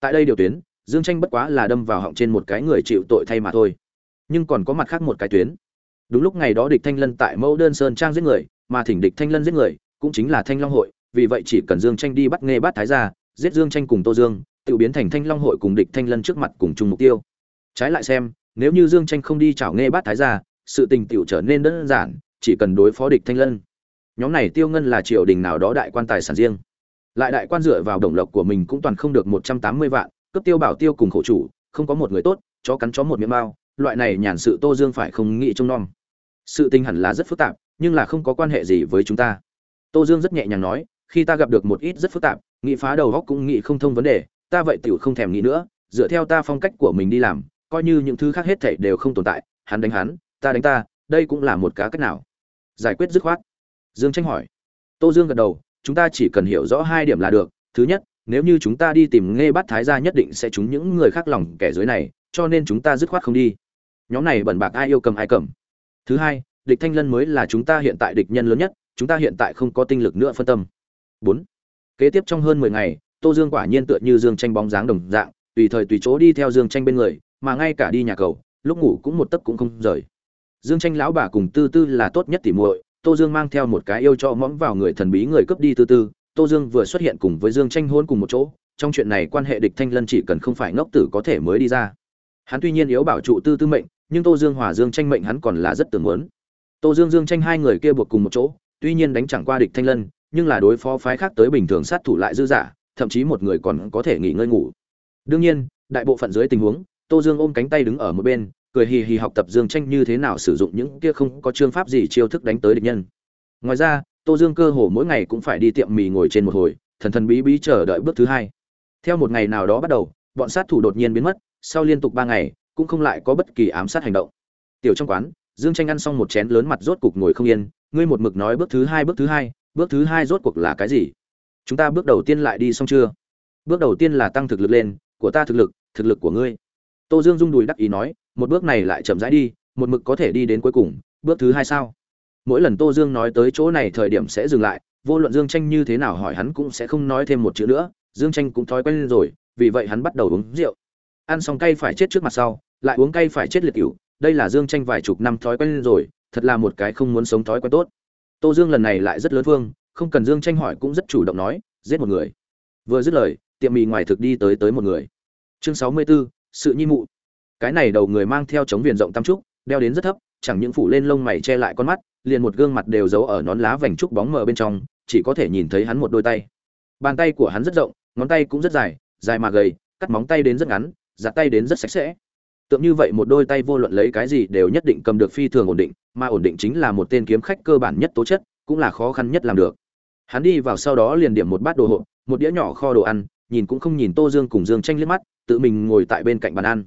Tại đây điều tuyến, dương tranh bất quá là đâm vào họng trên một cái người chịu tội thay mà thôi. Nhưng còn có mặt khác một cái tuyến. Đúng lúc ngày đó địch thanh lân tại mẫu đơn sơn trang giết người, mà thỉnh địch thanh lân giết người, cũng chính là thanh long hội, vì vậy chỉ cần dương tranh đi bắt nghe bắt thái ra giết dương tranh cùng tô dương tự biến thành thanh long hội cùng địch thanh lân trước mặt cùng chung mục tiêu. Trái lại xem, nếu như dương tranh không đi chảo nghe bát thái ra sự tình tiểu trở nên đơn giản, chỉ cần đối phó địch thanh lân. Nhóm này tiêu ngân là triều đình nào đó đại quan tài sản riêng. Lại đại quan dựa vào đồng lộc của mình cũng toàn không được một trăm tám mươi vạn cấp tiêu bảo tiêu cùng khổ chủ, không có một người tốt, chó cắn chó một miệng mao loại này nhàn sự tô dương phải không nghĩ trông nom. Sự tình hẳn là rất phức tạp, nhưng là không có quan hệ gì với chúng ta. Tô dương rất nhẹ nhàng nói, khi ta gặp được một ít rất phức tạp nghĩ phá đầu góc cũng nghĩ không thông vấn đề ta vậy tiểu không thèm nghĩ nữa, dựa theo ta phong cách của mình đi làm, coi như những thứ khác hết thảy đều không tồn tại, hắn đánh hắn, ta đánh ta, đây cũng là một cá cách nào? Giải quyết dứt khoát. Dương tranh hỏi. Tô dương gật đầu, chúng ta chỉ cần hiểu rõ hai điểm là được, thứ nhất, nếu như chúng ta đi tìm nghe bắt thái gia nhất định sẽ trúng những người khác lòng kẻ dưới này, cho nên chúng ta dứt khoát không đi. Nhóm này bẩn bạc ai yêu cầm ai cầm. Thứ hai, địch thanh lân mới là chúng ta hiện tại địch nhân lớn nhất, chúng ta hiện tại không có tinh lực nữa phân tâm. Bốn, kế tiếp trong hơn mười ngày tô dương quả nhiên tựa như dương tranh bóng dáng đồng dạng, tùy thời tùy chỗ đi theo dương tranh bên người, mà ngay cả đi nhà cầu, lúc ngủ cũng một tấc cũng không rời. Dương tranh lão bà cùng tư tư là tốt nhất tỉ muội, tô dương mang theo một cái yêu cho mõm vào người thần bí người cướp đi tư tư. Tô dương vừa xuất hiện cùng với dương tranh hôn cùng một chỗ, trong chuyện này quan hệ địch thanh lân chỉ cần không phải ngốc tử có thể mới đi ra. Hắn tuy nhiên yếu bảo trụ tư tư mệnh, nhưng tô dương hòa dương tranh mệnh hắn còn là rất tưởng muốn. Tô dương dương tranh hai người kia buộc cùng một chỗ, tuy nhiên đánh chẳng qua địch thanh lân, nhưng là đối phó phái khác tới bình thường sát thủ lại dư giả thậm chí một người còn có thể nghỉ ngơi ngủ. Đương nhiên, đại bộ phận dưới tình huống, tô dương ôm cánh tay đứng ở một bên, cười hì hì học tập dương tranh như thế nào sử dụng những kia không có chương pháp gì chiêu thức đánh tới địch nhân. Ngoài ra, tô dương cơ hồ mỗi ngày cũng phải đi tiệm mì ngồi trên một hồi, thần thần bí bí chờ đợi bước thứ hai. Theo một ngày nào đó bắt đầu, bọn sát thủ đột nhiên biến mất, sau liên tục ba ngày, cũng không lại có bất kỳ ám sát hành động. Tiểu trong quán, dương tranh ăn xong một chén lớn mặt rốt cục ngồi không yên, ngươi một mực nói bước thứ hai, bước thứ hai, bước thứ hai rốt cuộc là cái gì? Chúng ta bước đầu tiên lại đi xong chưa? Bước đầu tiên là tăng thực lực lên, của ta thực lực thực lực của ngươi. Tô dương rung đùi đắc ý nói, một bước này lại chậm rãi đi, một mực có thể đi đến cuối cùng, bước thứ hai sao? Mỗi lần tô dương nói tới chỗ này thời điểm sẽ dừng lại, vô luận dương tranh như thế nào hỏi hắn cũng sẽ không nói thêm một chữ nữa, dương tranh cũng thói quen lên rồi, vì vậy hắn bắt đầu uống rượu. Ăn xong cay phải chết trước mặt sau, lại uống cay phải chết liệt cựu đây là dương tranh vài chục năm thói quen lên rồi, thật là một cái không muốn sống thói quen tốt. Tô dương lần này lại rất lớn phương không cần dương tranh hỏi cũng rất chủ động nói giết một người. Vừa dứt lời tiệm mì ngoài thực đi tới tới một người. Chương sáu mươi 64, sự nhi mụ. Cái này đầu người mang theo chống viền rộng tam trúc đeo đến rất thấp chẳng những phủ lên lông mày che lại con mắt liền một gương mặt đều giấu ở nón lá vành trúc bóng mờ bên trong chỉ có thể nhìn thấy hắn một đôi tay. Bàn tay của hắn rất rộng ngón tay cũng rất dài dài mà gầy cắt móng tay đến rất ngắn giặt tay đến rất sạch sẽ. Tượng như vậy một đôi tay vô luận lấy cái gì đều nhất định cầm được phi thường ổn định mà ổn định chính là một tên kiếm khách cơ bản nhất tố chất cũng là khó khăn nhất làm được. Hắn đi vào sau đó liền điểm một bát đồ hộp, một đĩa nhỏ kho đồ ăn, nhìn cũng không nhìn tô dương cùng dương tranh liếc mắt, tự mình ngồi tại bên cạnh bàn ăn.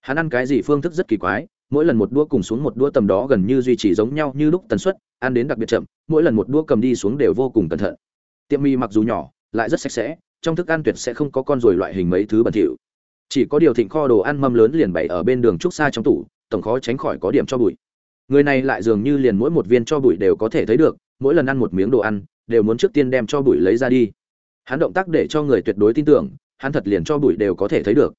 Hắn ăn cái gì phương thức rất kỳ quái, mỗi lần một đũa cùng xuống một đũa tầm đó gần như duy trì giống nhau như lúc tần suất, ăn đến đặc biệt chậm, mỗi lần một đũa cầm đi xuống đều vô cùng cẩn thận. Tiệm mì mặc dù nhỏ, lại rất sạch sẽ, trong thức ăn tuyệt sẽ không có con ruồi loại hình mấy thứ bẩn thỉu. Chỉ có điều thịnh kho đồ ăn mâm lớn liền bày ở bên đường trúc xa trong tủ, tổng khó tránh khỏi có điểm cho bụi. Người này lại dường như liền mỗi một viên cho bụi đều có thể thấy được mỗi lần ăn một miếng đồ ăn, đều muốn trước tiên đem cho bụi lấy ra đi. Hắn động tác để cho người tuyệt đối tin tưởng, hắn thật liền cho bụi đều có thể thấy được.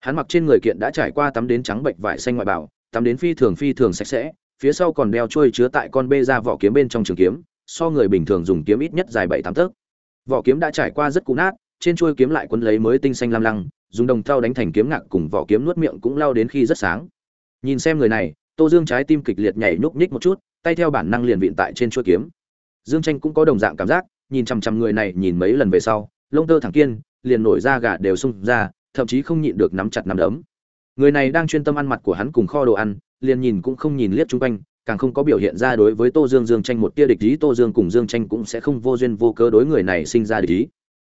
Hắn mặc trên người kiện đã trải qua tắm đến trắng bệnh vải xanh ngoại bảo, tắm đến phi thường phi thường sạch sẽ, phía sau còn đeo trôi chứa tại con bê ra vỏ kiếm bên trong trường kiếm, so người bình thường dùng kiếm ít nhất dài bảy tám tấc. Vỏ kiếm đã trải qua rất cũ nát, trên trôi kiếm lại quấn lấy mới tinh xanh lam lăng, dùng đồng thau đánh thành kiếm ngạc cùng vỏ kiếm nuốt miệng cũng lao đến khi rất sáng. Nhìn xem người này, tô dương trái tim kịch liệt nhảy nhúc nhích một chút, tay theo bản năng liền vịn tại trên chuôi kiếm dương tranh cũng có đồng dạng cảm giác, nhìn chằm chằm người này nhìn mấy lần về sau, lông tơ thẳng kiên, liền nổi ra gà đều sung ra, thậm chí không nhịn được nắm chặt nắm đấm. Người này đang chuyên tâm ăn mặt của hắn cùng kho đồ ăn, liền nhìn cũng không nhìn liếc chung quanh, càng không có biểu hiện ra đối với tô dương dương tranh một tia địch ý, tô dương cùng dương tranh cũng sẽ không vô duyên vô cớ đối người này sinh ra địch ý.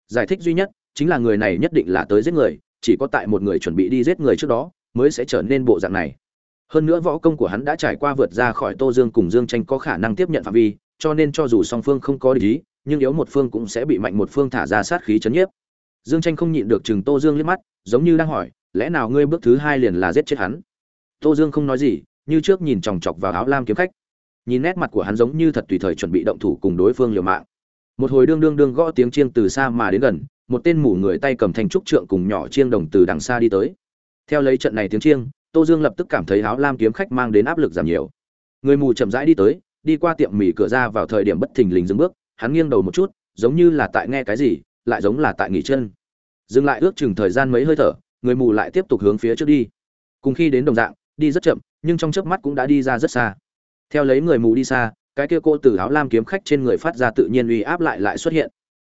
Giải thích duy nhất, chính là người này nhất định là tới giết người, chỉ có tại một người chuẩn bị đi giết người trước đó, mới sẽ trở nên bộ dạng này. Hơn nữa võ công của hắn đã trải qua vượt ra khỏi tô dương cùng dương tranh có khả năng tiếp nhận phạm vi cho nên cho dù song phương không có lý, nhưng yếu một phương cũng sẽ bị mạnh một phương thả ra sát khí chấn nhiếp. Dương tranh không nhịn được chừng tô dương liếc mắt giống như đang hỏi lẽ nào ngươi bước thứ hai liền là giết chết hắn? Tô dương không nói gì như trước nhìn chòng chọc vào áo lam kiếm khách. Nhìn nét mặt của hắn giống như thật tùy thời chuẩn bị động thủ cùng đối phương liều mạng. Một hồi đương đương đương gõ tiếng chiêng từ xa mà đến gần một tên mù người tay cầm thanh trúc trượng cùng nhỏ chiêng đồng từ đằng xa đi tới. Theo lấy trận này tiếng chiêng tô dương lập tức cảm thấy áo lam kiếm khách mang đến áp lực giảm nhiều. Người mù chậm rãi đi tới đi qua tiệm mì cửa ra vào thời điểm bất thình lình dừng bước, hắn nghiêng đầu một chút, giống như là tại nghe cái gì, lại giống là tại nghỉ chân. Dừng lại ước chừng thời gian mấy hơi thở, người mù lại tiếp tục hướng phía trước đi. Cùng khi đến đồng dạng, đi rất chậm, nhưng trong chớp mắt cũng đã đi ra rất xa. Theo lấy người mù đi xa, cái kia cô từ áo lam kiếm khách trên người phát ra tự nhiên uy áp lại lại xuất hiện.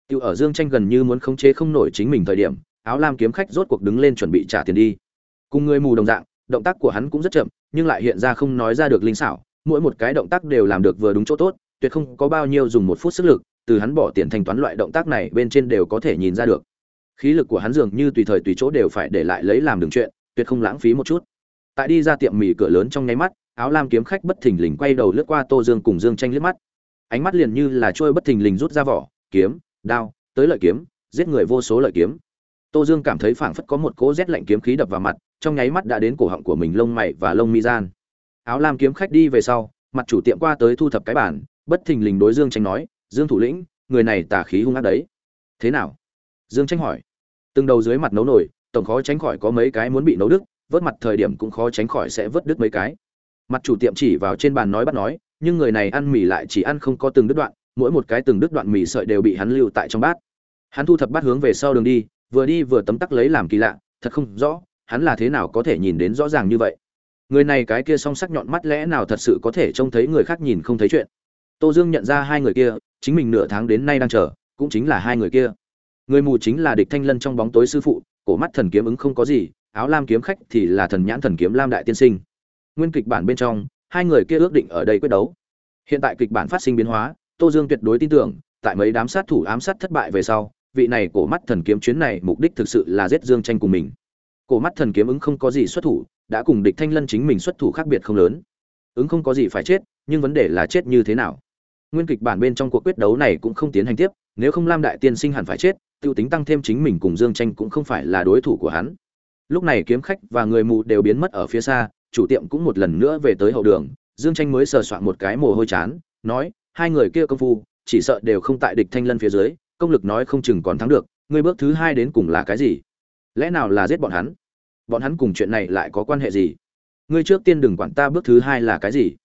Tiêu ở dương tranh gần như muốn khống chế không nổi chính mình thời điểm, áo lam kiếm khách rốt cuộc đứng lên chuẩn bị trả tiền đi. Cùng người mù đồng dạng, động tác của hắn cũng rất chậm, nhưng lại hiện ra không nói ra được linh xảo mỗi một cái động tác đều làm được vừa đúng chỗ tốt, tuyệt không có bao nhiêu dùng một phút sức lực, từ hắn bỏ tiền thanh toán loại động tác này bên trên đều có thể nhìn ra được. Khí lực của hắn dường như tùy thời tùy chỗ đều phải để lại lấy làm đường chuyện, tuyệt không lãng phí một chút. Tại đi ra tiệm mì cửa lớn trong nháy mắt, áo lam kiếm khách bất thình lình quay đầu lướt qua tô dương cùng dương tranh liếc mắt. Ánh mắt liền như là trôi bất thình lình rút ra vỏ, kiếm, đao, tới lợi kiếm, giết người vô số lợi kiếm. Tô dương cảm thấy phảng phất có một cỗ rét lạnh kiếm khí đập vào mặt, trong nháy mắt đã đến cổ họng của mình lông mày và lông mi gian áo lam kiếm khách đi về sau, mặt chủ tiệm qua tới thu thập cái bản, bất thình lình đối dương tranh nói, dương thủ lĩnh, người này tà khí hung ác đấy. Thế nào? Dương tranh hỏi. Từng đầu dưới mặt nấu nổi tổng khó tránh khỏi có mấy cái muốn bị nấu đứt, vớt mặt thời điểm cũng khó tránh khỏi sẽ vớt đứt mấy cái. Mặt chủ tiệm chỉ vào trên bàn nói bắt nói, nhưng người này ăn mì lại chỉ ăn không có từng đứt đoạn, mỗi một cái từng đứt đoạn mì sợi đều bị hắn lưu tại trong bát. Hắn thu thập bát hướng về sau đường đi, vừa đi vừa tấm tắc lấy làm kỳ lạ, thật không rõ, hắn là thế nào có thể nhìn đến rõ ràng như vậy người này cái kia song sắc nhọn mắt lẽ nào thật sự có thể trông thấy người khác nhìn không thấy chuyện? Tô dương nhận ra hai người kia, chính mình nửa tháng đến nay đang chờ, cũng chính là hai người kia. Người mù chính là địch thanh lân trong bóng tối sư phụ, cổ mắt thần kiếm ứng không có gì, áo lam kiếm khách thì là thần nhãn thần kiếm lam đại tiên sinh. Nguyên kịch bản bên trong, hai người kia ước định ở đây quyết đấu. Hiện tại kịch bản phát sinh biến hóa, tô dương tuyệt đối tin tưởng, tại mấy đám sát thủ ám sát thất bại về sau, vị này cổ mắt thần kiếm chuyến này mục đích thực sự là giết dương tranh cùng mình. Cổ mắt thần kiếm ứng không có gì xuất thủ đã cùng địch thanh lân chính mình xuất thủ khác biệt không lớn. Ứng không có gì phải chết, nhưng vấn đề là chết như thế nào? Nguyên kịch bản bên trong cuộc quyết đấu này cũng không tiến hành tiếp, nếu không lam đại tiên sinh hẳn phải chết, tiêu tính tăng thêm chính mình cùng dương tranh cũng không phải là đối thủ của hắn. Lúc này kiếm khách và người mù đều biến mất ở phía xa, chủ tiệm cũng một lần nữa về tới hậu đường, dương tranh mới sờ soạn một cái mồ hôi chán, nói, hai người kia công phu, chỉ sợ đều không tại địch thanh lân phía dưới, công lực nói không chừng còn thắng được, ngươi bước thứ hai đến cùng là cái gì? Lẽ nào là giết bọn hắn? Bọn hắn cùng chuyện này lại có quan hệ gì? Ngươi trước tiên đừng quản ta bước thứ hai là cái gì.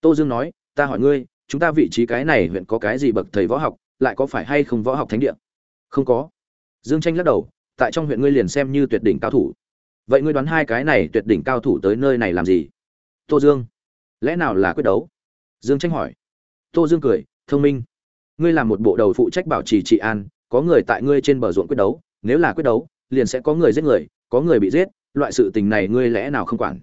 Tô dương nói, ta hỏi ngươi, chúng ta vị trí cái này huyện có cái gì bậc thầy võ học, lại có phải hay không võ học thánh địa? Không có. Dương tranh lắc đầu, tại trong huyện ngươi liền xem như tuyệt đỉnh cao thủ. Vậy ngươi đoán hai cái này tuyệt đỉnh cao thủ tới nơi này làm gì? Tô dương. Lẽ nào là quyết đấu? Dương tranh hỏi. Tô dương cười, thông minh. Ngươi làm một bộ đầu phụ trách bảo trì trị an, có người tại ngươi trên bờ ruộng quyết đấu, nếu là quyết đấu, liền sẽ có người giết người, có người bị giết loại sự tình này ngươi lẽ nào không quản?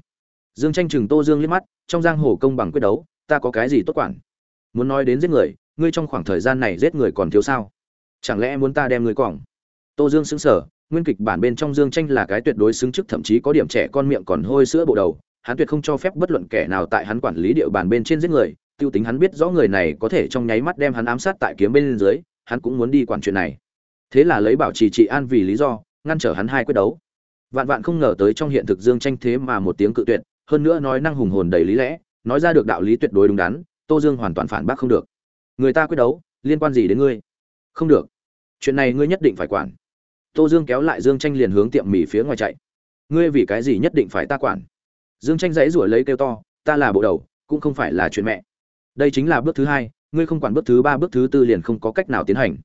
Dương tranh chừng tô dương liếc mắt, trong giang hồ công bằng quyết đấu, ta có cái gì tốt quản? Muốn nói đến giết người, ngươi trong khoảng thời gian này giết người còn thiếu sao? Chẳng lẽ muốn ta đem ngươi quỏng? Tô dương xứng sở nguyên kịch bản bên trong dương tranh là cái tuyệt đối xứng chức thậm chí có điểm trẻ con miệng còn hôi sữa bộ đầu, hắn tuyệt không cho phép bất luận kẻ nào tại hắn quản lý địa bàn bên trên giết người, tiêu tính hắn biết rõ người này có thể trong nháy mắt đem hắn ám sát tại kiếm bên dưới, hắn cũng muốn đi quản chuyện này. Thế là lấy bảo trì trị an vì lý do, ngăn trở hắn hai quyết đấu vạn vạn không ngờ tới trong hiện thực dương tranh thế mà một tiếng cự tuyệt, hơn nữa nói năng hùng hồn đầy lý lẽ, nói ra được đạo lý tuyệt đối đúng đắn, tô dương hoàn toàn phản bác không được. Người ta quyết đấu, liên quan gì đến ngươi? Không được. Chuyện này ngươi nhất định phải quản. Tô dương kéo lại dương tranh liền hướng tiệm mì phía ngoài chạy. Ngươi vì cái gì nhất định phải ta quản? Dương tranh dãy rủi lấy kêu to, ta là bộ đầu, cũng không phải là chuyện mẹ. Đây chính là bước thứ hai, ngươi không quản bước thứ ba, bước thứ tư liền không có cách nào tiến hành.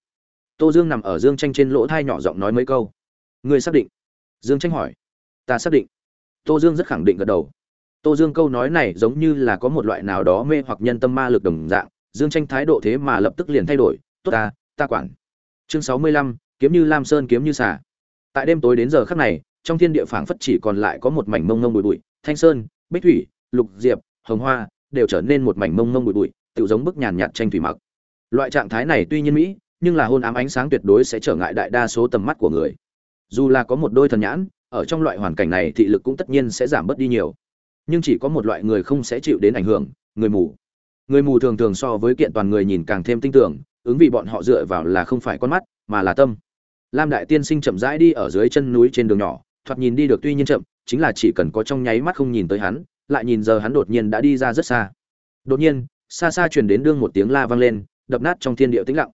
Tô dương nằm ở dương tranh trên lỗ thai nhỏ giọng nói mấy câu. Ngươi xác định dương tranh hỏi. Ta xác định. Tô dương rất khẳng định gật đầu. Tô dương câu nói này giống như là có một loại nào đó mê hoặc nhân tâm ma lực đồng dạng. Dương tranh thái độ thế mà lập tức liền thay đổi. Tốt ta ta quản. Chương sáu mươi lăm, kiếm như lam sơn kiếm như xà. Tại đêm tối đến giờ khắc này, trong thiên địa phảng phất chỉ còn lại có một mảnh mông mông bụi bụi. Thanh sơn, bích thủy, lục diệp, hồng hoa đều trở nên một mảnh mông mông bụi bụi tự giống bức nhàn nhạt tranh thủy mặc. Loại trạng thái này tuy nhiên mỹ, nhưng là hôn ám ánh sáng tuyệt đối sẽ trở ngại đại đa số tầm mắt của người dù là có một đôi thần nhãn, ở trong loại hoàn cảnh này thị lực cũng tất nhiên sẽ giảm bớt đi nhiều. Nhưng chỉ có một loại người không sẽ chịu đến ảnh hưởng, người mù. Người mù thường thường so với kiện toàn người nhìn càng thêm tinh tưởng, ứng vì bọn họ dựa vào là không phải con mắt, mà là tâm. Lam đại tiên sinh chậm rãi đi ở dưới chân núi trên đường nhỏ, thoạt nhìn đi được tuy nhiên chậm, chính là chỉ cần có trong nháy mắt không nhìn tới hắn, lại nhìn giờ hắn đột nhiên đã đi ra rất xa. Đột nhiên, xa xa truyền đến đương một tiếng la vang lên, đập nát trong thiên địa tĩnh lặng.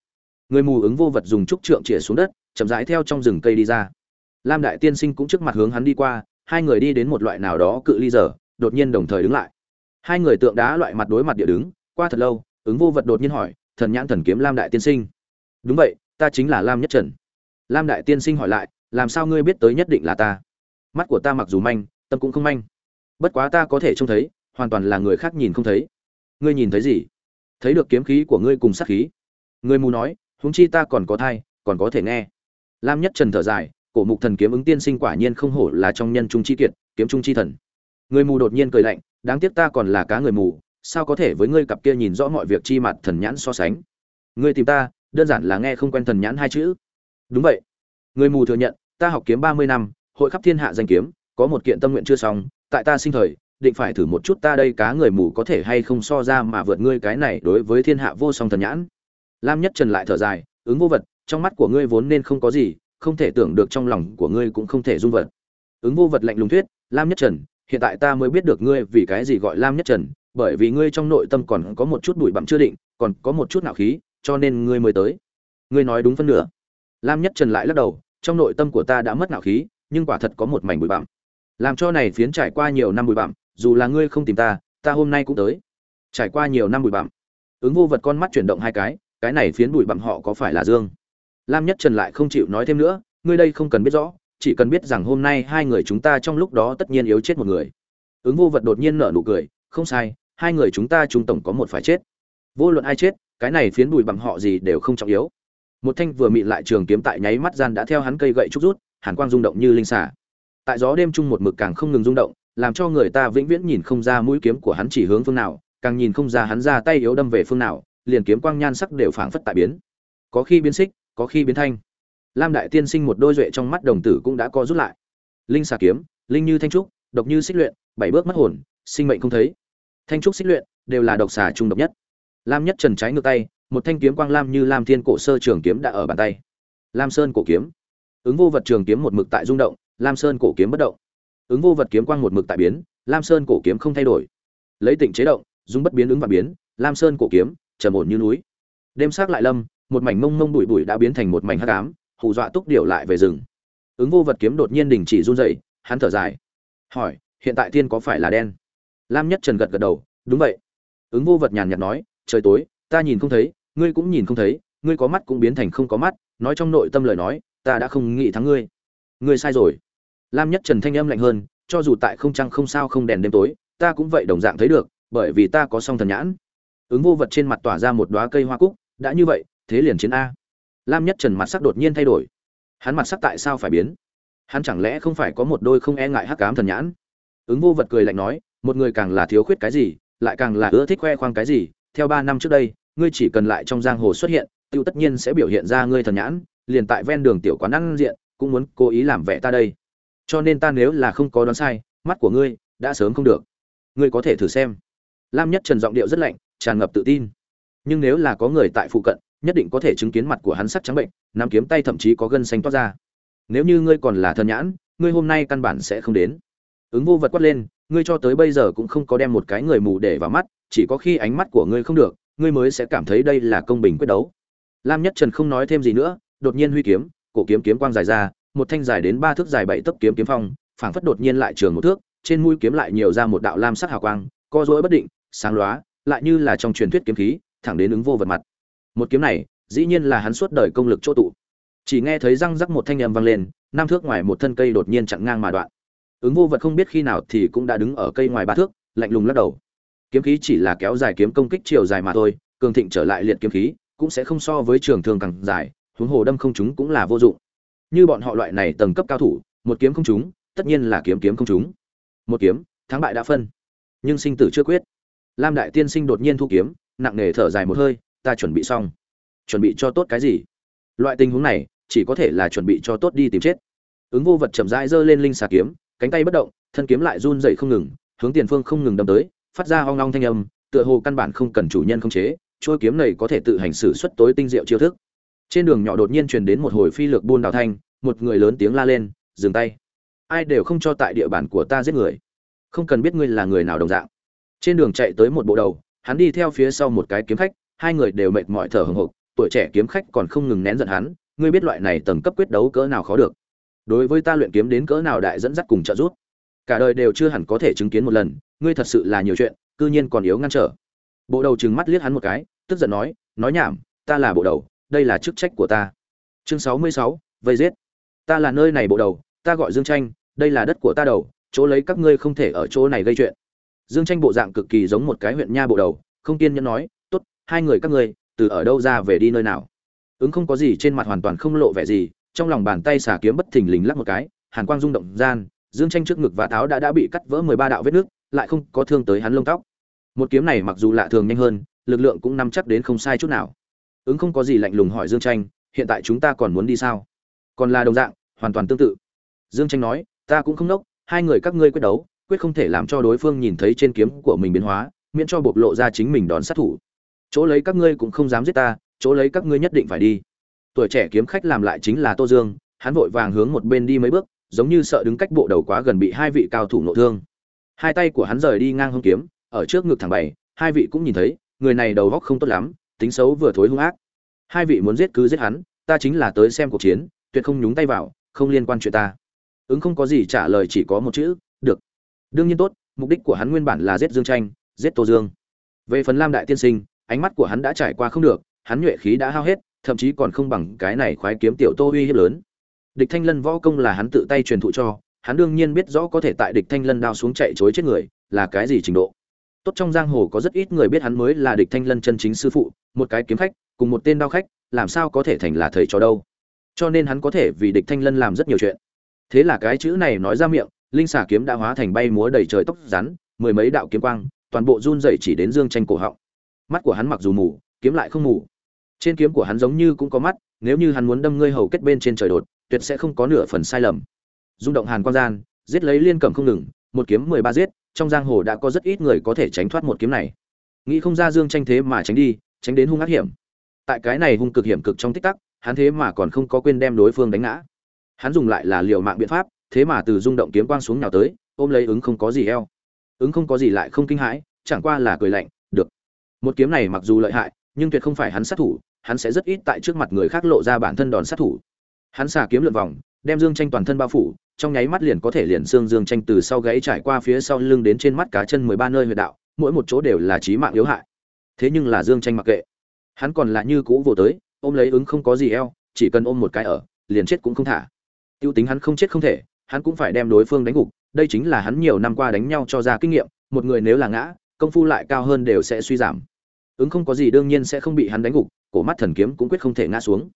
Người mù ứng vô vật dùng trúc trượng chĩa xuống đất, chậm rãi theo trong rừng cây đi ra lam đại tiên sinh cũng trước mặt hướng hắn đi qua, hai người đi đến một loại nào đó cự ly giờ, đột nhiên đồng thời đứng lại. Hai người tượng đá loại mặt đối mặt địa đứng, qua thật lâu, ứng vô vật đột nhiên hỏi, thần nhãn thần kiếm lam đại tiên sinh? Đúng vậy, ta chính là lam nhất trần. Lam đại tiên sinh hỏi lại, làm sao ngươi biết tới nhất định là ta? Mắt của ta mặc dù manh, tâm cũng không manh. Bất quá ta có thể trông thấy, hoàn toàn là người khác nhìn không thấy. Ngươi nhìn thấy gì? Thấy được kiếm khí của ngươi cùng sát khí. Ngươi mù nói, huống chi ta còn có thai, còn có thể nghe. Lam nhất trần thở dài cổ mục thần kiếm ứng tiên sinh quả nhiên không hổ là trong nhân trung chi kiệt, kiếm trung chi thần. Người mù đột nhiên cười lạnh, đáng tiếc ta còn là cá người mù, sao có thể với ngươi cặp kia nhìn rõ mọi việc chi mặt thần nhãn so sánh? Ngươi tìm ta, đơn giản là nghe không quen thần nhãn hai chữ. Đúng vậy. Người mù thừa nhận, ta học kiếm ba mươi năm, hội khắp thiên hạ danh kiếm, có một kiện tâm nguyện chưa xong, tại ta sinh thời, định phải thử một chút ta đây cá người mù có thể hay không so ra mà vượt ngươi cái này đối với thiên hạ vô song thần nhãn. Lam nhất trần lại thở dài, ứng vô vật, trong mắt của ngươi vốn nên không có gì không thể tưởng được trong lòng của ngươi cũng không thể dung vật. Ứng vô vật lạnh lùng thuyết, lam nhất trần, hiện tại ta mới biết được ngươi vì cái gì gọi lam nhất trần, bởi vì ngươi trong nội tâm còn có một chút bụi bặm chưa định, còn có một chút nạo khí, cho nên ngươi mới tới. Ngươi nói đúng phân nửa. Lam nhất trần lại lắc đầu, trong nội tâm của ta đã mất nạo khí, nhưng quả thật có một mảnh bụi bặm. Làm cho này phiến trải qua nhiều năm bụi bặm, dù là ngươi không tìm ta ta hôm nay cũng tới. Trải qua nhiều năm bụi bặm. Ứng vô vật con mắt chuyển động hai cái cái này phiến bụi bặm họ có phải là dương? Lam nhất trần lại không chịu nói thêm nữa, ngươi đây không cần biết rõ, chỉ cần biết rằng hôm nay hai người chúng ta trong lúc đó tất nhiên yếu chết một người. Ứng vô vật đột nhiên nở nụ cười, không sai, hai người chúng ta chúng tổng có một phải chết. Vô luận ai chết, cái này phiến bùi bằng họ gì đều không trọng yếu. Một thanh vừa mịn lại trường kiếm tại nháy mắt gian đã theo hắn cây gậy trúc rút, hàn quang rung động như linh xả tại gió đêm chung một mực càng không ngừng rung động, làm cho người ta vĩnh viễn nhìn không ra mũi kiếm của hắn chỉ hướng phương nào, càng nhìn không ra hắn ra tay yếu đâm về phương nào, liền kiếm quang nhan sắc đều phảng phất tại biến. Có khi biến xích có khi biến thanh. Lam đại tiên sinh một đôi duệ trong mắt đồng tử cũng đã co rút lại. Linh xà kiếm, linh như thanh trúc, độc như xích luyện, bảy bước mất hồn, sinh mệnh không thấy. Thanh trúc xích luyện đều là độc xà trung độc nhất. Lam nhất trần trái ngược tay, một thanh kiếm quang lam như lam thiên cổ sơ trường kiếm đã ở bàn tay. Lam sơn cổ kiếm. Ứng vô vật trường kiếm một mực tại rung động, lam sơn cổ kiếm bất động. Ứng vô vật kiếm quang một mực tại biến, lam sơn cổ kiếm không thay đổi. Lấy tịnh chế động dung bất biến ứng và biến, lam sơn cổ kiếm trầm ổn như núi. Đêm sắc lại lâm một mảnh mông mông bụi bụi đã biến thành một mảnh hắc ám hù dọa túc điểu lại về rừng. Ứng vô vật kiếm đột nhiên đình chỉ run rẩy, hắn thở dài. Hỏi hiện tại thiên có phải là đen? Lam nhất trần gật gật đầu đúng vậy. Ứng vô vật nhàn nhạt nói trời tối ta nhìn không thấy ngươi cũng nhìn không thấy ngươi có mắt cũng biến thành không có mắt nói trong nội tâm lời nói ta đã không nghĩ thắng ngươi. Ngươi sai rồi. Lam nhất trần thanh âm lạnh hơn cho dù tại không trăng không sao không đèn đêm tối ta cũng vậy đồng dạng thấy được bởi vì ta có song thần nhãn. Ứng vô vật trên mặt tỏa ra một đóa cây hoa cúc đã như vậy thế liền chiến a. Lam nhất trần mặt sắc đột nhiên thay đổi. Hắn mặt sắc tại sao phải biến? Hắn chẳng lẽ không phải có một đôi không e ngại hắc cám thần nhãn? Ứng vô vật cười lạnh nói, một người càng là thiếu khuyết cái gì, lại càng là ưa thích khoe khoang cái gì. Theo ba năm trước đây, ngươi chỉ cần lại trong giang hồ xuất hiện, tiêu tất nhiên sẽ biểu hiện ra ngươi thần nhãn, liền tại ven đường tiểu quán ăn diện, cũng muốn cố ý làm vẻ ta đây. Cho nên ta nếu là không có đoán sai, mắt của ngươi đã sớm không được. Ngươi có thể thử xem. Lam nhất trần giọng điệu rất lạnh, tràn ngập tự tin. Nhưng nếu là có người tại phụ cận nhất định có thể chứng kiến mặt của hắn sắc trắng bệnh, nắm kiếm tay thậm chí có gân xanh toát ra. Nếu như ngươi còn là thần nhãn, ngươi hôm nay căn bản sẽ không đến. Ứng vô vật quát lên, ngươi cho tới bây giờ cũng không có đem một cái người mù để vào mắt, chỉ có khi ánh mắt của ngươi không được, ngươi mới sẽ cảm thấy đây là công bình quyết đấu. Lam nhất trần không nói thêm gì nữa, đột nhiên huy kiếm, cổ kiếm kiếm quang dài ra, một thanh dài đến ba thước dài bảy tấc kiếm kiếm phong, phảng phất đột nhiên lại trường một thước, trên mũi kiếm lại nhiều ra một đạo lam sắc hào quang, co rỗi bất định, sáng lóa, lại như là trong truyền thuyết kiếm khí, thẳng đến ứng vô vật mặt một kiếm này, dĩ nhiên là hắn suốt đời công lực chỗ tụ. Chỉ nghe thấy răng rắc một thanh âm vang lên, năm thước ngoài một thân cây đột nhiên chặn ngang mà đoạn. Ứng vô vật không biết khi nào thì cũng đã đứng ở cây ngoài ba thước, lạnh lùng lắc đầu. Kiếm khí chỉ là kéo dài kiếm công kích chiều dài mà thôi, cường thịnh trở lại liệt kiếm khí, cũng sẽ không so với trường thường càng dài, huống hồ đâm không chúng cũng là vô dụng. Như bọn họ loại này tầng cấp cao thủ, một kiếm không chúng tất nhiên là kiếm kiếm không chúng một kiếm, thắng bại đã phân. Nhưng sinh tử chưa quyết. Lam đại tiên sinh đột nhiên thu kiếm, nặng nề thở dài một hơi ta chuẩn bị xong. Chuẩn bị cho tốt cái gì? Loại tình huống này, chỉ có thể là chuẩn bị cho tốt đi tìm chết. Ứng vô vật chậm rãi giơ lên linh xà kiếm, cánh tay bất động, thân kiếm lại run dậy không ngừng, hướng tiền phương không ngừng đâm tới, phát ra hoang long thanh âm, tựa hồ căn bản không cần chủ nhân không chế trôi kiếm này có thể tự hành xử xuất tối tinh diệu chiêu thức. Trên đường nhỏ đột nhiên truyền đến một hồi phi lược buôn đào thanh, một người lớn tiếng la lên, dừng tay. Ai đều không cho tại địa bàn của ta giết người. Không cần biết ngươi là người nào đồng dạng. Trên đường chạy tới một bộ đầu, hắn đi theo phía sau một cái kiếm khách hai người đều mệt mỏi thở hồng hộc tuổi trẻ kiếm khách còn không ngừng nén giận hắn, ngươi biết loại này tầng cấp quyết đấu cỡ nào khó được. Đối với ta luyện kiếm đến cỡ nào đại dẫn dắt cùng trợ giúp, cả đời đều chưa hẳn có thể chứng kiến một lần, ngươi thật sự là nhiều chuyện, cư nhiên còn yếu ngăn trở. Bộ đầu trừng mắt liếc hắn một cái, tức giận nói nói nhảm, ta là bộ đầu, đây là chức trách của ta. Chương sáu mươi sáu, vây giết. Ta là nơi này bộ đầu, ta gọi dương tranh đây là đất của ta đầu, chỗ lấy các ngươi không thể ở chỗ này gây chuyện. Dương tranh bộ dạng cực kỳ giống một cái huyện nha bộ đầu, không kiên nhẫn nói hai người các ngươi, từ ở đâu ra về đi nơi nào? Ứng không có gì trên mặt hoàn toàn không lộ vẻ gì, trong lòng bàn tay xả kiếm bất thình lình lắc một cái, hàn quang rung động gian, dương tranh trước ngực và tháo đã đã bị cắt vỡ mười ba đạo vết nước, lại không có thương tới hắn lông tóc. Một kiếm này mặc dù lạ thường nhanh hơn, lực lượng cũng nắm chắc đến không sai chút nào. Ứng không có gì lạnh lùng hỏi dương tranh, hiện tại chúng ta còn muốn đi sao? Còn là đồng dạng, hoàn toàn tương tự. Dương tranh nói, ta cũng không nốc, hai người các ngươi quyết đấu, quyết không thể làm cho đối phương nhìn thấy trên kiếm của mình biến hóa, miễn cho bộc lộ ra chính mình đón sát thủ chỗ lấy các ngươi cũng không dám giết ta, chỗ lấy các ngươi nhất định phải đi. Tuổi trẻ kiếm khách làm lại chính là tô dương, hắn vội vàng hướng một bên đi mấy bước, giống như sợ đứng cách bộ đầu quá gần bị hai vị cao thủ nội thương. Hai tay của hắn rời đi ngang hông kiếm, ở trước ngực thẳng bày, hai vị cũng nhìn thấy, người này đầu góc không tốt lắm, tính xấu vừa thối hung ác. Hai vị muốn giết cứ giết hắn, ta chính là tới xem cuộc chiến, tuyệt tuyệt không nhúng tay vào, không liên quan chuyện ta. Ứng không có gì trả lời chỉ có một chữ, được. Đương nhiên tốt, mục đích của hắn nguyên bản là giết dương tranh giết tô dương. Về phần lam đại tiên sinh ánh mắt của hắn đã trải qua không được, hắn nhuệ khí đã hao hết, thậm chí còn không bằng cái này khoái kiếm tiểu tô uy hiếp lớn. Địch thanh lân võ công là hắn tự tay truyền thụ cho, hắn đương nhiên biết rõ có thể tại địch thanh lân đao xuống chạy trối chết người, là cái gì trình độ. Tốt trong giang hồ có rất ít người biết hắn mới là địch thanh lân chân chính sư phụ, một cái kiếm khách, cùng một tên đao khách, làm sao có thể thành là thầy trò đâu. Cho nên hắn có thể vì địch thanh lân làm rất nhiều chuyện. Thế là cái chữ này nói ra miệng, linh xà kiếm đã hóa thành bay múa đầy trời tóc rắn, mười mấy đạo kiếm quang, toàn bộ run rẩy chỉ đến dương tranh cổ họng mắt của hắn mặc dù mù, kiếm lại không mù. Trên kiếm của hắn giống như cũng có mắt, nếu như hắn muốn đâm ngươi hầu kết bên trên trời đột, tuyệt sẽ không có nửa phần sai lầm. Rung động hàn quang gian, giết lấy liên cầm không ngừng, một kiếm mười ba giết, trong giang hồ đã có rất ít người có thể tránh thoát một kiếm này. Nghĩ không ra dương tranh thế mà tránh đi, tránh đến hung ác hiểm. Tại cái này hung cực hiểm cực trong tích tắc, hắn thế mà còn không có quên đem đối phương đánh ngã. Hắn dùng lại là liều mạng biện pháp, thế mà từ rung động kiếm quang xuống nhào tới, ôm lấy ứng không có gì eo. Ứng không có gì lại không kinh hãi, chẳng qua là cười lạnh một kiếm này mặc dù lợi hại, nhưng tuyệt không phải hắn sát thủ, hắn sẽ rất ít tại trước mặt người khác lộ ra bản thân đòn sát thủ. Hắn xả kiếm lượn vòng, đem dương tranh toàn thân bao phủ, trong nháy mắt liền có thể liền xương dương tranh từ sau gáy trải qua phía sau lưng đến trên mắt cá chân mười ba nơi huyệt đạo, mỗi một chỗ đều là chí mạng yếu hại. Thế nhưng là dương tranh mặc kệ. Hắn còn là như cũ vô tới, ôm lấy ứng không có gì eo, chỉ cần ôm một cái ở, liền chết cũng không thả. Tiêu tính hắn không chết không thể, hắn cũng phải đem đối phương đánh gục, đây chính là hắn nhiều năm qua đánh nhau cho ra kinh nghiệm, một người nếu là ngã công phu lại cao hơn đều sẽ suy giảm. Ứng không có gì đương nhiên sẽ không bị hắn đánh gục, cổ mắt thần kiếm cũng quyết không thể ngã xuống.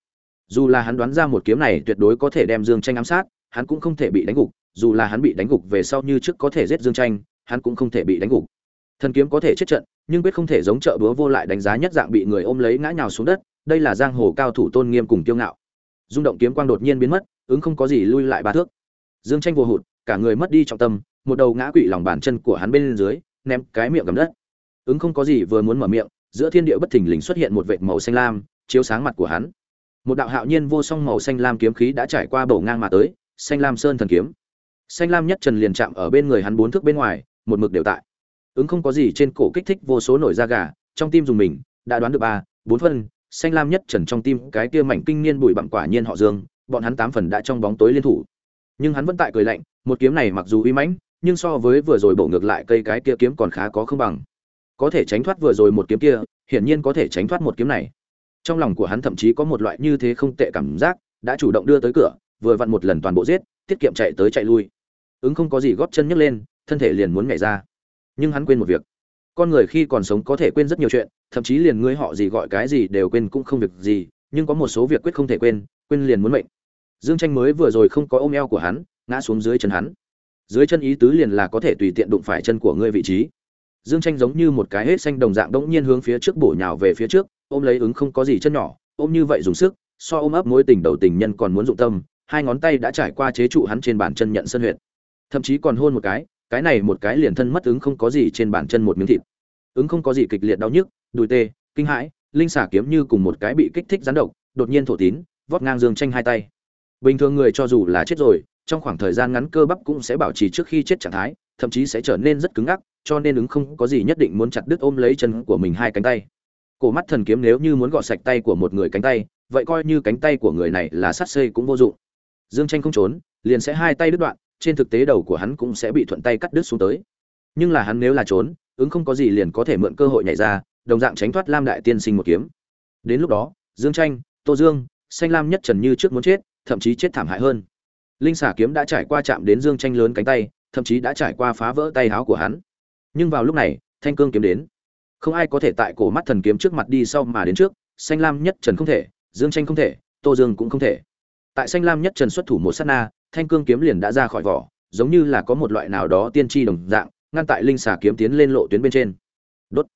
Dù là hắn đoán ra một kiếm này tuyệt đối có thể đem dương tranh ám sát, hắn cũng không thể bị đánh gục, dù là hắn bị đánh gục về sau như trước có thể giết dương tranh, hắn cũng không thể bị đánh gục. Thần kiếm có thể chết trận, nhưng quyết không thể giống trợ búa vô lại đánh giá nhất dạng bị người ôm lấy ngã nhào xuống đất, đây là giang hồ cao thủ tôn nghiêm cùng kiêu ngạo. Rung động kiếm quang đột nhiên biến mất, ứng không có gì lui lại ba thước. Dương tranh vô hụt, cả người mất đi trọng tâm, một đầu ngã quỵ lòng bàn chân của hắn bên dưới ném cái miệng gầm đất. Ứng không có gì vừa muốn mở miệng, giữa thiên địa bất thình lình xuất hiện một vệt màu xanh lam, chiếu sáng mặt của hắn. Một đạo hạo nhiên vô song màu xanh lam kiếm khí đã trải qua bầu ngang mà tới, xanh lam sơn thần kiếm. Xanh lam nhất trần liền chạm ở bên người hắn bốn thước bên ngoài, một mực đều tại. Ứng không có gì trên cổ kích thích vô số nổi da gà, trong tim dùng mình, đã đoán được ba, bốn phân, xanh lam nhất trần trong tim cái kia mảnh kinh niên bụi bặm quả nhiên họ dương, bọn hắn tám phần đã trong bóng tối liên thủ. Nhưng hắn vẫn tại cười lạnh, một kiếm này mặc dù uy mãnh nhưng so với vừa rồi bổ ngược lại cây cái kia kiếm còn khá có không bằng. Có thể tránh thoát vừa rồi một kiếm kia, hiển nhiên có thể tránh thoát một kiếm này. Trong lòng của hắn thậm chí có một loại như thế không tệ cảm giác, đã chủ động đưa tới cửa, vừa vặn một lần toàn bộ giết, tiết kiệm chạy tới chạy lui. Ứng không có gì góp chân nhấc lên, thân thể liền muốn nhảy ra. Nhưng hắn quên một việc. Con người khi còn sống có thể quên rất nhiều chuyện, thậm chí liền ngươi họ gì gọi cái gì đều quên cũng không việc gì, nhưng có một số việc quyết không thể quên quên liền muốn mệnh. Dương tranh mới vừa rồi không có ôm eo của hắn, ngã xuống dưới chân hắn dưới chân ý tứ liền là có thể tùy tiện đụng phải chân của ngươi vị trí. Dương tranh giống như một cái hết xanh đồng dạng đống nhiên hướng phía trước bổ nhào về phía trước, ôm lấy ứng không có gì chân nhỏ, ôm như vậy dùng sức, so ôm ấp mối tình đầu tình nhân còn muốn dụng tâm, hai ngón tay đã trải qua chế trụ hắn trên bàn chân nhận sân huyệt. Thậm chí còn hôn một cái cái này một cái liền thân mất ứng không có gì trên bàn chân một miếng thịt. Ứng không có gì kịch liệt đau nhức, đùi tê, kinh hãi, linh xả kiếm như cùng một cái bị kích thích rắn độc, đột nhiên thổ tín, vót ngang dương tranh hai tay. Bình thường người cho dù là chết rồi trong khoảng thời gian ngắn cơ bắp cũng sẽ bảo trì trước khi chết trạng thái, thậm chí sẽ trở nên rất cứng ngắc, cho nên ứng không có gì nhất định muốn chặt đứt ôm lấy chân của mình hai cánh tay. Cổ mắt thần kiếm nếu như muốn gọt sạch tay của một người cánh tay, vậy coi như cánh tay của người này là sắt xây cũng vô dụng. Dương tranh không trốn, liền sẽ hai tay đứt đoạn, trên thực tế đầu của hắn cũng sẽ bị thuận tay cắt đứt xuống tới. Nhưng là hắn nếu là trốn, ứng không có gì liền có thể mượn cơ hội nhảy ra, đồng dạng tránh thoát lam đại tiên sinh một kiếm. Đến lúc đó, dương tranh, tô dương, xanh lam nhất trần như trước muốn chết, thậm chí chết thảm hại hơn linh xà kiếm đã trải qua chạm đến dương tranh lớn cánh tay, thậm chí đã trải qua phá vỡ tay áo của hắn. Nhưng vào lúc này, thanh cương kiếm đến. Không ai có thể tại cổ mắt thần kiếm trước mặt đi sau mà đến trước, xanh lam nhất trần không thể, dương tranh không thể, tô dương cũng không thể. Tại xanh lam nhất trần xuất thủ một sát na, thanh cương kiếm liền đã ra khỏi vỏ, giống như là có một loại nào đó tiên tri đồng dạng, ngăn tại linh xà kiếm tiến lên lộ tuyến bên trên. Đốt.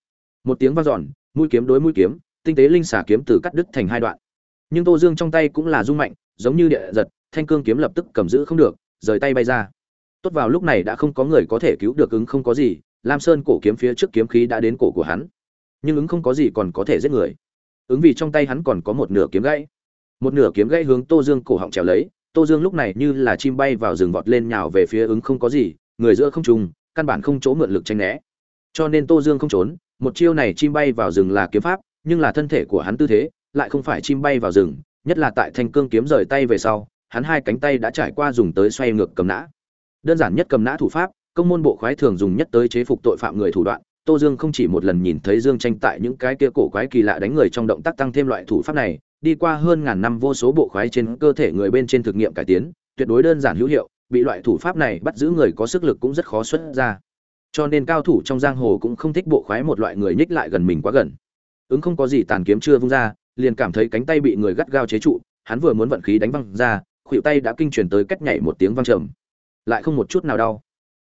Một tiếng vang giòn mũi kiếm đối mũi kiếm, tinh tế linh xà kiếm từ cắt đứt thành hai đoạn. Nhưng tô dương trong tay cũng là rung mạnh, giống như địa giật thanh cương kiếm lập tức cầm giữ không được, rời tay bay ra. Tốt vào lúc này đã không có người có thể cứu được ứng không có gì, lam sơn cổ kiếm phía trước kiếm khí đã đến cổ của hắn. Nhưng ứng không có gì còn có thể giết người. Ứng vì trong tay hắn còn có một nửa kiếm gãy. Một nửa kiếm gãy hướng tô dương cổ họng trèo lấy, tô dương lúc này như là chim bay vào rừng vọt lên nhào về phía ứng không có gì, người giữa không trùng căn bản không chỗ mượn lực tranh né. Cho nên tô dương không trốn, một chiêu này chim bay vào rừng là kiếm pháp, nhưng là thân thể của hắn tư thế, lại không phải chim bay vào rừng, nhất là tại thanh cương kiếm rời tay về sau hắn hai cánh tay đã trải qua dùng tới xoay ngược cầm nã. Đơn giản nhất cầm nã thủ pháp, công môn bộ khoái thường dùng nhất tới chế phục tội phạm người thủ đoạn. Tô dương không chỉ một lần nhìn thấy dương tranh tại những cái kia cổ quái kỳ lạ đánh người trong động tác tăng thêm loại thủ pháp này, đi qua hơn ngàn năm vô số bộ khoái trên cơ thể người bên trên thực nghiệm cải tiến, tuyệt đối đơn giản hữu hiệu, bị loại thủ pháp này bắt giữ người có sức lực cũng rất khó xuất ra. Cho nên cao thủ trong giang hồ cũng không thích bộ khoái một loại người nhích lại gần mình quá gần. Ứng không có gì tàn kiếm chưa vung ra, liền cảm thấy cánh tay bị người gắt gao chế trụ, hắn vừa muốn vận khí đánh văng ra khuỷu tay đã kinh truyền tới cách nhảy một tiếng vang trầm. Lại không một chút nào đau.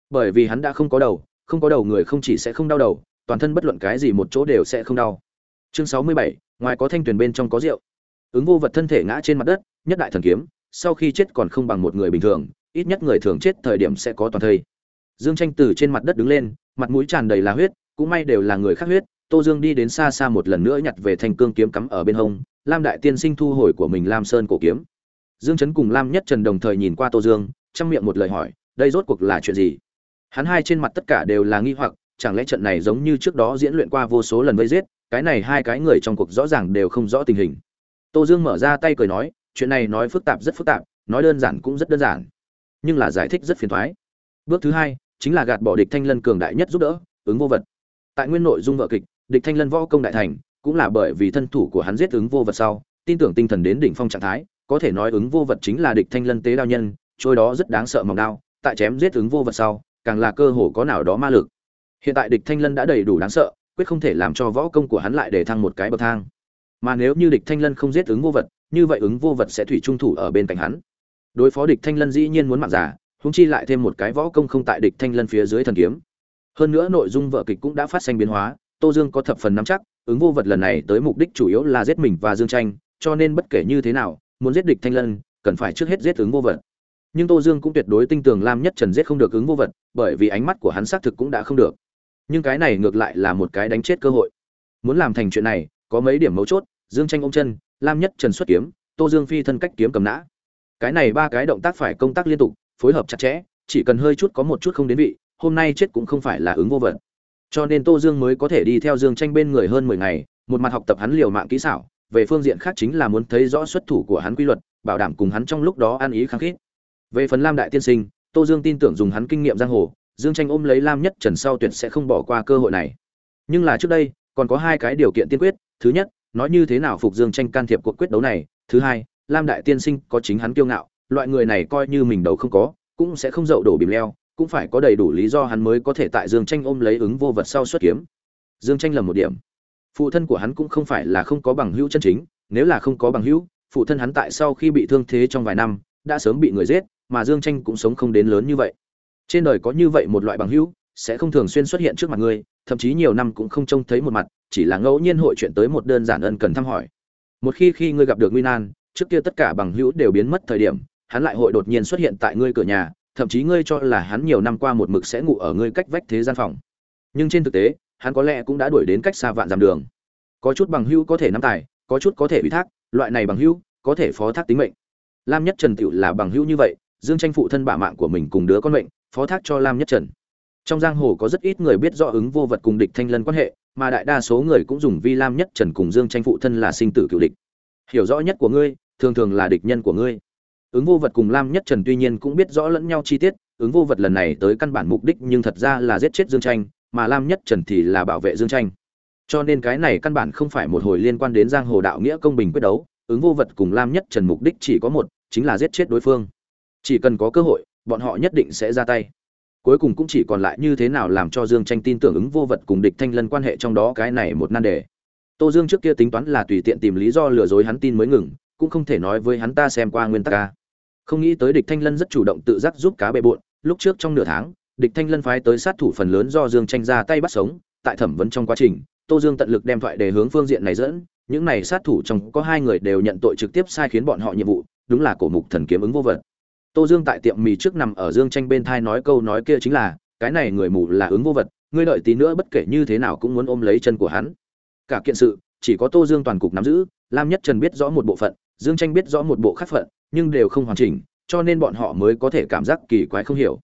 Bởi vì hắn đã không có đầu, không có đầu người không chỉ sẽ không đau đầu, toàn thân bất luận cái gì một chỗ đều sẽ không đau. Chương sáu mươi bảy, ngoài có thanh tuyển bên trong có rượu. Ứng vô vật thân thể ngã trên mặt đất, nhất đại thần kiếm, sau khi chết còn không bằng một người bình thường, ít nhất người thường chết thời điểm sẽ có toàn thây. Dương tranh từ trên mặt đất đứng lên, mặt mũi tràn đầy là huyết, cũng may đều là người khác huyết, tô dương đi đến xa xa một lần nữa nhặt về thanh cương kiếm cắm ở bên hông, lam đại tiên sinh thu hồi của mình lam sơn cổ kiếm dương chấn cùng lam nhất trần đồng thời nhìn qua tô dương, trong miệng một lời hỏi, đây rốt cuộc là chuyện gì? Hắn hai trên mặt tất cả đều là nghi hoặc, chẳng lẽ trận này giống như trước đó diễn luyện qua vô số lần vây giết, cái này hai cái người trong cuộc rõ ràng đều không rõ tình hình. Tô dương mở ra tay cười nói, chuyện này nói phức tạp rất phức tạp, nói đơn giản cũng rất đơn giản, nhưng là giải thích rất phiền thoái bước thứ hai, chính là gạt bỏ địch thanh lân cường đại nhất giúp đỡ, ứng vô vật. Tại nguyên nội dung vợ kịch, địch thanh lân võ công đại thành, cũng là bởi vì thân thủ của hắn giết ứng vô vật sau, tin tưởng tinh thần đến đỉnh phong trạng thái có thể nói ứng vô vật chính là địch thanh lân tế đao nhân, trôi đó rất đáng sợ mỏng đao, tại chém giết ứng vô vật sau, càng là cơ hồ có nào đó ma lực. Hiện tại địch thanh lân đã đầy đủ đáng sợ, quyết không thể làm cho võ công của hắn lại để thăng một cái bậc thang. Mà nếu như địch thanh lân không giết ứng vô vật, như vậy ứng vô vật sẽ thủy trung thủ ở bên cạnh hắn. Đối phó địch thanh lân dĩ nhiên muốn mạng giả húng chi lại thêm một cái võ công không tại địch thanh lân phía dưới thần kiếm. Hơn nữa nội dung vở kịch cũng đã phát sinh biến hóa, tô dương có thập phần nắm chắc, ứng vô vật lần này tới mục đích chủ yếu là giết mình và dương tranh, cho nên bất kể như thế nào muốn giết địch thanh lân, cần phải trước hết giết ứng vô vật. Nhưng tô dương cũng tuyệt đối tin tưởng lam nhất trần giết không được ứng vô vật, bởi vì ánh mắt của hắn xác thực cũng đã không được. Nhưng cái này ngược lại là một cái đánh chết cơ hội. Muốn làm thành chuyện này, có mấy điểm mấu chốt, dương tranh ôm chân, lam nhất trần xuất kiếm, tô dương phi thân cách kiếm cầm nã. Cái này ba cái động tác phải công tác liên tục, phối hợp chặt chẽ, chỉ cần hơi chút có một chút không đến vị, hôm nay chết cũng không phải là ứng vô vật. Cho nên tô dương mới có thể đi theo dương tranh bên người hơn mười ngày, một mặt học tập hắn liều mạng kỹ xảo về phương diện khác chính là muốn thấy rõ xuất thủ của hắn quy luật, bảo đảm cùng hắn trong lúc đó ăn ý khăng khít. Về phần lam đại tiên sinh, tô dương tin tưởng dùng hắn kinh nghiệm giang hồ, dương tranh ôm lấy lam nhất trần sau tuyệt sẽ không bỏ qua cơ hội này. Nhưng là trước đây, còn có hai cái điều kiện tiên quyết, thứ nhất, nói như thế nào phục dương tranh can thiệp cuộc quyết đấu này, thứ hai, lam đại tiên sinh có chính hắn kiêu ngạo, loại người này coi như mình đầu không có, cũng sẽ không dậu đổ bìm leo, cũng phải có đầy đủ lý do hắn mới có thể tại dương tranh ôm lấy ứng vô vật sau xuất kiếm. Dương tranh lầm một điểm phụ thân của hắn cũng không phải là không có bằng hữu chân chính, nếu là không có bằng hữu, phụ thân hắn tại sau khi bị thương thế trong vài năm, đã sớm bị người giết, mà dương tranh cũng sống không đến lớn như vậy. Trên đời có như vậy một loại bằng hữu, sẽ không thường xuyên xuất hiện trước mặt ngươi, thậm chí nhiều năm cũng không trông thấy một mặt, chỉ là ngẫu nhiên hội chuyện tới một đơn giản ân cần thăm hỏi. Một khi khi ngươi gặp được nguy nan trước kia tất cả bằng hữu đều biến mất thời điểm, hắn lại hội đột nhiên xuất hiện tại ngươi cửa nhà, thậm chí ngươi cho là hắn nhiều năm qua một mực sẽ ngủ ở ngươi cách vách thế gian phòng. Nhưng trên thực tế hắn có lẽ cũng đã đuổi đến cách xa vạn dặm đường. Có chút bằng hữu có thể nắm tài, có chút có thể ủy thác, loại này bằng hữu, có thể phó thác tính mệnh. Lam nhất trần tựu là bằng hữu như vậy, dương tranh phụ thân bả mạng của mình cùng đứa con mệnh, phó thác cho lam nhất trần. Trong giang hồ có rất ít người biết rõ ứng vô vật cùng địch thanh lân quan hệ, mà đại đa số người cũng dùng vi lam nhất trần cùng dương tranh phụ thân là sinh tử cựu địch. Hiểu rõ nhất của ngươi, thường thường là địch nhân của ngươi. Ứng vô vật cùng lam nhất trần tuy nhiên cũng biết rõ lẫn nhau chi tiết, ứng vô vật lần này tới căn bản mục đích nhưng thật ra là giết chết dương tranh mà lam nhất trần thì là bảo vệ dương tranh. Cho nên cái này căn bản không phải một hồi liên quan đến giang hồ đạo nghĩa công bình quyết đấu, ứng vô vật cùng lam nhất trần mục đích chỉ có một, chính là giết chết đối phương. Chỉ cần có cơ hội, bọn họ nhất định sẽ ra tay. Cuối cùng cũng chỉ còn lại như thế nào làm cho dương tranh tin tưởng ứng vô vật cùng địch thanh lân quan hệ trong đó cái này một nan đề. Tô dương trước kia tính toán là tùy tiện tìm lý do lừa dối hắn tin mới ngừng, cũng không thể nói với hắn ta xem qua nguyên tắc ca. Không nghĩ tới địch thanh lân rất chủ động tự giác giúp cá bệ bộn lúc trước trong nửa tháng địch thanh lân phái tới sát thủ phần lớn do dương tranh ra tay bắt sống, tại thẩm vấn trong quá trình, tô dương tận lực đem thoại để hướng phương diện này dẫn, những này sát thủ trong có hai người đều nhận tội trực tiếp sai khiến bọn họ nhiệm vụ, đúng là cổ mục thần kiếm ứng vô vật. Tô dương tại tiệm mì trước nằm ở dương tranh bên thai nói câu nói kia chính là, cái này người mù là ứng vô vật, ngươi đợi tí nữa bất kể như thế nào cũng muốn ôm lấy chân của hắn. Cả kiện sự, chỉ có tô dương toàn cục nắm giữ, lam nhất trần biết rõ một bộ phận, dương tranh biết rõ một bộ khác phận, nhưng đều không hoàn chỉnh, cho nên bọn họ mới có thể cảm giác kỳ quái không hiểu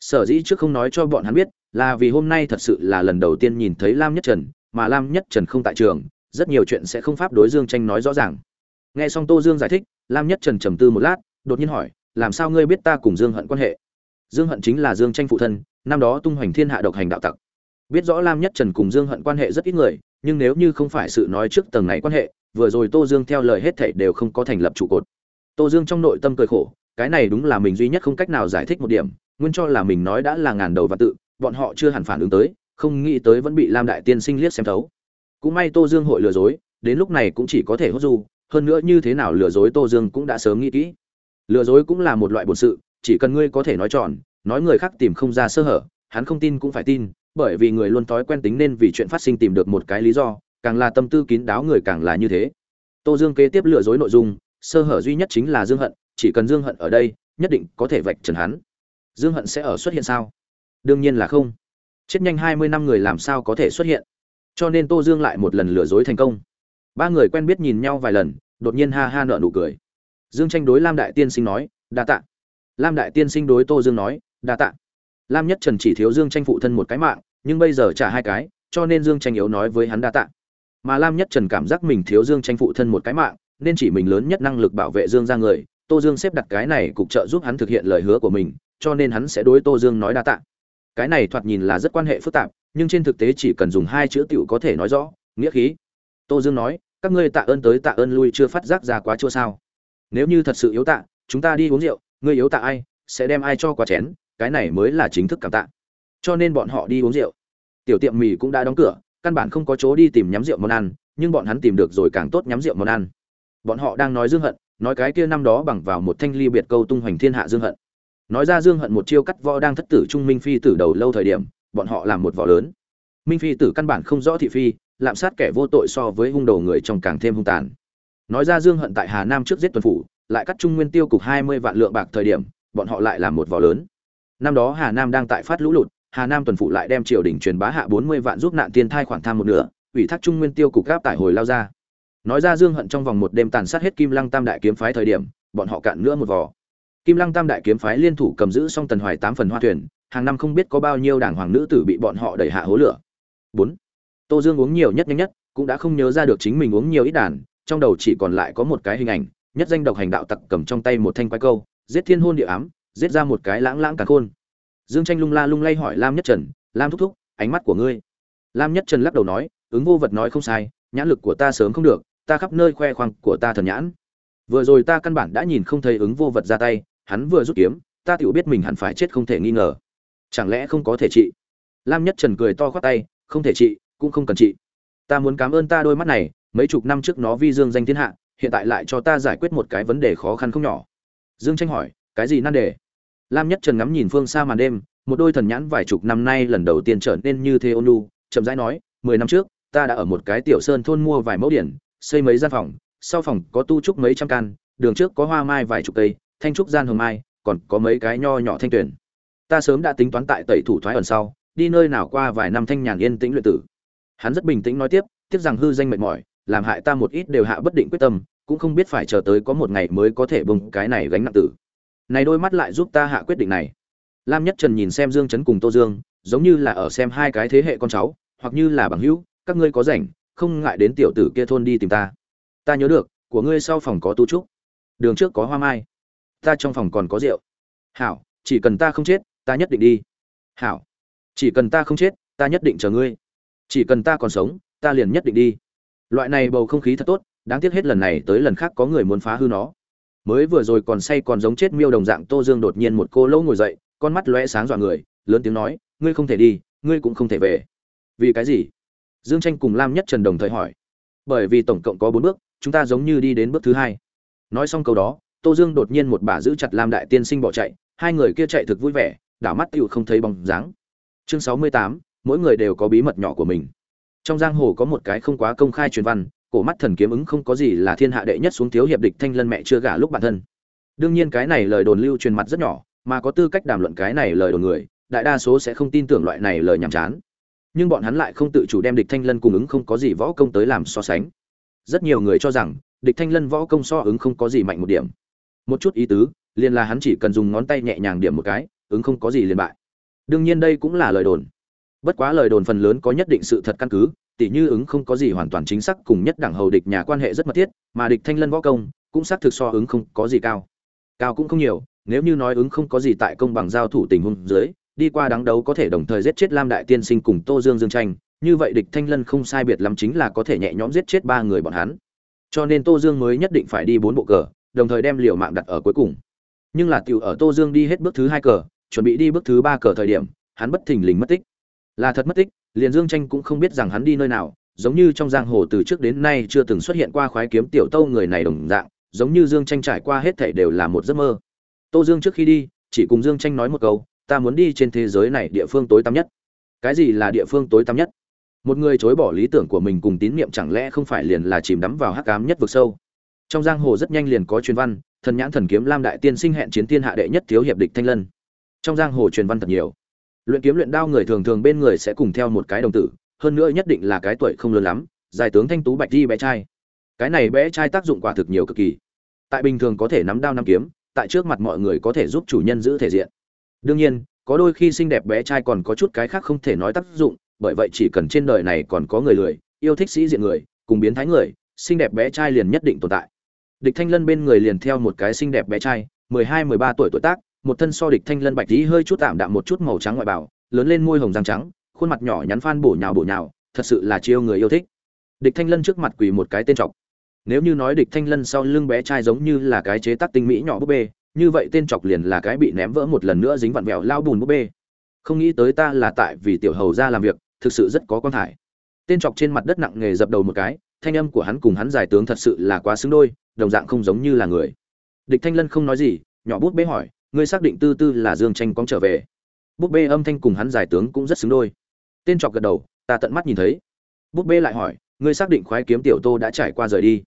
sở dĩ trước không nói cho bọn hắn biết, là vì hôm nay thật sự là lần đầu tiên nhìn thấy lam nhất trần, mà lam nhất trần không tại trường, rất nhiều chuyện sẽ không pháp đối dương tranh nói rõ ràng. Nghe xong tô dương giải thích, lam nhất trần trầm tư một lát, đột nhiên hỏi, làm sao ngươi biết ta cùng dương hận quan hệ? Dương hận chính là dương tranh phụ thân, năm đó tung hoành thiên hạ độc hành đạo tặc. Biết rõ lam nhất trần cùng dương hận quan hệ rất ít người, nhưng nếu như không phải sự nói trước tầng này quan hệ, vừa rồi tô dương theo lời hết thảy đều không có thành lập trụ cột. Tô dương trong nội tâm cười khổ, cái này đúng là mình duy nhất không cách nào giải thích một điểm nguyên cho là mình nói đã là ngàn đầu và tự, bọn họ chưa hẳn phản ứng tới, không nghĩ tới vẫn bị lam đại tiên sinh liếc xem thấu. Cũng may tô dương hội lừa dối, đến lúc này cũng chỉ có thể hốt du, hơn nữa như thế nào lừa dối tô dương cũng đã sớm nghĩ kỹ. Lừa dối cũng là một loại bổn sự, chỉ cần ngươi có thể nói tròn, nói người khác tìm không ra sơ hở, hắn không tin cũng phải tin, bởi vì người luôn thói quen tính nên vì chuyện phát sinh tìm được một cái lý do, càng là tâm tư kín đáo người càng là như thế. Tô dương kế tiếp lừa dối nội dung, sơ hở duy nhất chính là dương hận, chỉ cần dương hận ở đây, nhất định có thể vạch trần hắn dương hận sẽ ở xuất hiện sao? Đương nhiên là không. Chết nhanh hai mươi năm người làm sao có thể xuất hiện? Cho nên tô dương lại một lần lừa dối thành công. Ba người quen biết nhìn nhau vài lần, đột nhiên ha ha nợ nụ cười. Dương tranh đối lam đại tiên sinh nói, đa tạ. Lam đại tiên sinh đối tô dương nói, đa tạ. Lam nhất trần chỉ thiếu dương tranh phụ thân một cái mạng, nhưng bây giờ trả hai cái, cho nên dương tranh yếu nói với hắn đa tạ. Mà lam nhất trần cảm giác mình thiếu dương tranh phụ thân một cái mạng, nên chỉ mình lớn nhất năng lực bảo vệ dương ra người, tô dương xếp đặt cái này cục trợ giúp hắn thực hiện lời hứa của mình cho nên hắn sẽ đối tô dương nói đa tạ. Cái này thoạt nhìn là rất quan hệ phức tạp, nhưng trên thực tế chỉ cần dùng hai chữ t i ể u có thể nói rõ, nghĩa khí. Tô dương nói, các ngươi tạ ơn tới tạ ơn lui chưa phát giác ra quá chua sao. Nếu như thật sự yếu tạ, chúng ta đi uống rượu, ngươi yếu tạ ai, sẽ đem ai cho quá chén, cái này mới là chính thức cảm tạ. Cho nên bọn họ đi uống rượu. Tiểu tiệm mì cũng đã đóng cửa, căn bản không có chỗ đi tìm nhắm rượu món ăn, nhưng bọn hắn tìm được rồi càng tốt nhắm rượu món ăn. Bọn họ đang nói dương hận, nói cái kia năm đó bằng vào một thanh ly biệt câu tung hoành thiên hạ dương hận nói ra dương hận một chiêu cắt võ đang thất tử trung minh phi tử đầu lâu thời điểm, bọn họ làm một võ lớn. Minh phi tử căn bản không rõ thị phi, lạm sát kẻ vô tội so với hung đầu người trong càng thêm hung tàn. Nói ra dương hận tại hà nam trước giết tuần phủ, lại cắt trung nguyên tiêu cục hai mươi vạn lượng bạc thời điểm, bọn họ lại làm một võ lớn. Năm đó hà nam đang tại phát lũ lụt, hà nam tuần phủ lại đem triều đình truyền bá hạ bốn mươi vạn giúp nạn tiên thai khoản tham một nửa, ủy thác trung nguyên tiêu cục gáp tải hồi lao ra. Nói ra dương hận trong vòng một đêm tàn sát hết kim lăng tam đại kiếm phái thời điểm, bọn họ cạn nữa một vò kim lăng tam đại kiếm phái liên thủ cầm giữ xong tần hoài tám phần hoa thuyền, hàng năm không biết có bao nhiêu đảng hoàng nữ tử bị bọn họ đẩy hạ hố lửa. Bốn, tô dương uống nhiều nhất nhanh nhất, cũng đã không nhớ ra được chính mình uống nhiều ít đàn, trong đầu chỉ còn lại có một cái hình ảnh, nhất danh độc hành đạo tặc cầm trong tay một thanh quái câu, giết thiên hôn địa ám, giết ra một cái lãng lãng cả khôn. Dương tranh lung la lung lay hỏi lam nhất trần, lam thúc thúc, ánh mắt của ngươi? Lam nhất trần lắc đầu nói, ứng vô vật nói không sai, nhãn lực của ta sớm không được, ta khắp nơi khoe khoang của ta thần nhãn. Vừa rồi ta căn bản đã nhìn không thấy ứng vô vật ra tay hắn vừa rút kiếm, ta tự biết mình hẳn phải chết không thể nghi ngờ. Chẳng lẽ không có thể trị? Lam nhất trần cười to khoát tay, không thể trị, cũng không cần trị. Ta muốn cảm ơn ta đôi mắt này, mấy chục năm trước nó vi dương danh thiên hạ, hiện tại lại cho ta giải quyết một cái vấn đề khó khăn không nhỏ. Dương tranh hỏi, cái gì nan đề? Lam nhất trần ngắm nhìn phương xa màn đêm, một đôi thần nhãn vài chục năm nay lần đầu tiên trở nên như thế ôn lu chậm rãi nói, mười năm trước, ta đã ở một cái tiểu sơn thôn mua vài mẫu điển xây mấy gian phòng, sau phòng có tu trúc mấy trăm can đường trước có hoa mai vài chục cây thanh trúc gian hồng mai, còn có mấy cái nho nhỏ thanh tuyển. Ta sớm đã tính toán tại tẩy thủ thoái ẩn sau, đi nơi nào qua vài năm thanh nhàn yên tĩnh luyện tử. Hắn rất bình tĩnh nói tiếp, tiếc rằng hư danh mệt mỏi, làm hại ta một ít đều hạ bất định quyết tâm, cũng không biết phải chờ tới có một ngày mới có thể bùng cái này gánh nặng tử. Này đôi mắt lại giúp ta hạ quyết định này. Lam nhất trần nhìn xem dương chấn cùng tô dương, giống như là ở xem hai cái thế hệ con cháu, hoặc như là bằng hữu, các ngươi có rảnh, không ngại đến tiểu tử kia thôn đi tìm ta. Ta nhớ được, của ngươi sau phòng có tu trúc. Đường trước có hoa mai ta trong phòng còn có rượu. Hảo, chỉ cần ta không chết, ta nhất định đi. Hảo, chỉ cần ta không chết, ta nhất định chờ ngươi. Chỉ cần ta còn sống, ta liền nhất định đi. Loại này bầu không khí thật tốt, đáng tiếc hết lần này tới lần khác có người muốn phá hư nó. Mới vừa rồi còn say còn giống chết miêu đồng dạng, tô dương đột nhiên một cô lỗ ngồi dậy, con mắt lóe sáng dọa người, lớn tiếng nói, ngươi không thể đi, ngươi cũng không thể về. Vì cái gì? Dương tranh cùng lam nhất trần đồng thời hỏi. Bởi vì tổng cộng có bốn bước, chúng ta giống như đi đến bước thứ hai. Nói xong câu đó tô dương đột nhiên một bà giữ chặt lam đại tiên sinh bỏ chạy, hai người kia chạy thực vui vẻ, đảo mắt tựu không thấy bóng dáng. Chương sáu mươi tám, mỗi người đều có bí mật nhỏ của mình. Trong giang hồ có một cái không quá công khai truyền văn, cổ mắt thần kiếm ứng không có gì là thiên hạ đệ nhất xuống thiếu hiệp địch thanh lân mẹ chưa gả lúc bản thân. Đương nhiên cái này lời đồn lưu truyền mặt rất nhỏ, mà có tư cách đàm luận cái này lời đồn người, đại đa số sẽ không tin tưởng loại này lời nhảm chán. Nhưng bọn hắn lại không tự chủ đem địch thanh lân cùng ứng không có gì võ công tới làm so sánh. Rất nhiều người cho rằng, địch thanh lân võ công so ứng không có gì mạnh một điểm một chút ý tứ, liền là hắn chỉ cần dùng ngón tay nhẹ nhàng điểm một cái, ứng không có gì liền bại. Đương nhiên đây cũng là lời đồn. Bất quá lời đồn phần lớn có nhất định sự thật căn cứ, tỉ như ứng không có gì hoàn toàn chính xác cùng nhất đẳng hầu địch nhà quan hệ rất mật thiết, mà địch thanh lân võ công, cũng xác thực so ứng không có gì cao. Cao cũng không nhiều, nếu như nói ứng không có gì tại công bằng giao thủ tình huống dưới, đi qua đáng đấu có thể đồng thời giết chết lam đại tiên sinh cùng tô dương dương tranh, như vậy địch thanh lân không sai biệt lắm chính là có thể nhẹ nhõm giết chết ba người bọn hắn. Cho nên tô dương mới nhất định phải đi bốn bộ cờ đồng thời đem liều mạng đặt ở cuối cùng. Nhưng là tiểu ở tô dương đi hết bước thứ hai cờ, chuẩn bị đi bước thứ ba cờ thời điểm, hắn bất thình lình mất tích. Là thật mất tích, liền dương tranh cũng không biết rằng hắn đi nơi nào, giống như trong giang hồ từ trước đến nay chưa từng xuất hiện qua khoái kiếm tiểu tâu người này đồng dạng, giống như dương tranh trải qua hết thảy đều là một giấc mơ. Tô dương trước khi đi, chỉ cùng dương tranh nói một câu, ta muốn đi trên thế giới này địa phương tối tăm nhất. Cái gì là địa phương tối tăm nhất? Một người chối bỏ lý tưởng của mình cùng tín niệm chẳng lẽ không phải liền là chìm đắm vào hắc ám nhất vực sâu? Trong giang hồ rất nhanh liền có truyền văn, thần nhãn thần kiếm lam đại tiên sinh hẹn chiến thiên hạ đệ nhất thiếu hiệp địch thanh lân. Trong giang hồ truyền văn thật nhiều. Luyện kiếm luyện đao người thường thường bên người sẽ cùng theo một cái đồng tử, hơn nữa nhất định là cái tuổi không lớn lắm giải tướng thanh tú bạch di bé trai. Cái này bé trai tác dụng quả thực nhiều cực kỳ. Tại bình thường có thể nắm đao nắm kiếm, tại trước mặt mọi người có thể giúp chủ nhân giữ thể diện. Đương nhiên, có đôi khi xinh đẹp bé trai còn có chút cái khác không thể nói tác dụng, bởi vậy chỉ cần trên đời này còn có người lười, yêu thích sĩ diện người, cùng biến thái người, xinh đẹp bé trai liền nhất định tồn tại địch thanh lân bên người liền theo một cái xinh đẹp bé trai, mười hai, mười ba tuổi tuổi tác, một thân so địch thanh lân bạch tí hơi chút tạm đạm một chút màu trắng ngoại bảo lớn lên môi hồng răng trắng, khuôn mặt nhỏ nhắn phan bổ nhào bổ nhào, thật sự là chiêu người yêu thích. Địch thanh lân trước mặt quỳ một cái tên trọc nếu như nói địch thanh lân sau lưng bé trai giống như là cái chế tác tinh mỹ nhỏ búp bê, như vậy tên trọc liền là cái bị ném vỡ một lần nữa dính vặn vẹo lao bùn búp bê. Không nghĩ tới ta là tại vì tiểu hầu ra làm việc, thực sự rất có quan thải tên trọc trên mặt đất nặng nghề dập đầu một cái, thanh âm của hắn cùng hắn giải tướng thật sự là quá xứng đôi đồng dạng không giống như là người. Địch thanh lân không nói gì, nhỏ bút bê hỏi, ngươi xác định tư tư là dương tranh cóng trở về? Bút bê âm thanh cùng hắn giải tướng cũng rất xứng đôi. Tên trọc gật đầu, ta tận mắt nhìn thấy. Bút bê lại hỏi, ngươi xác định khoái kiếm tiểu tô đã trải qua rời đi?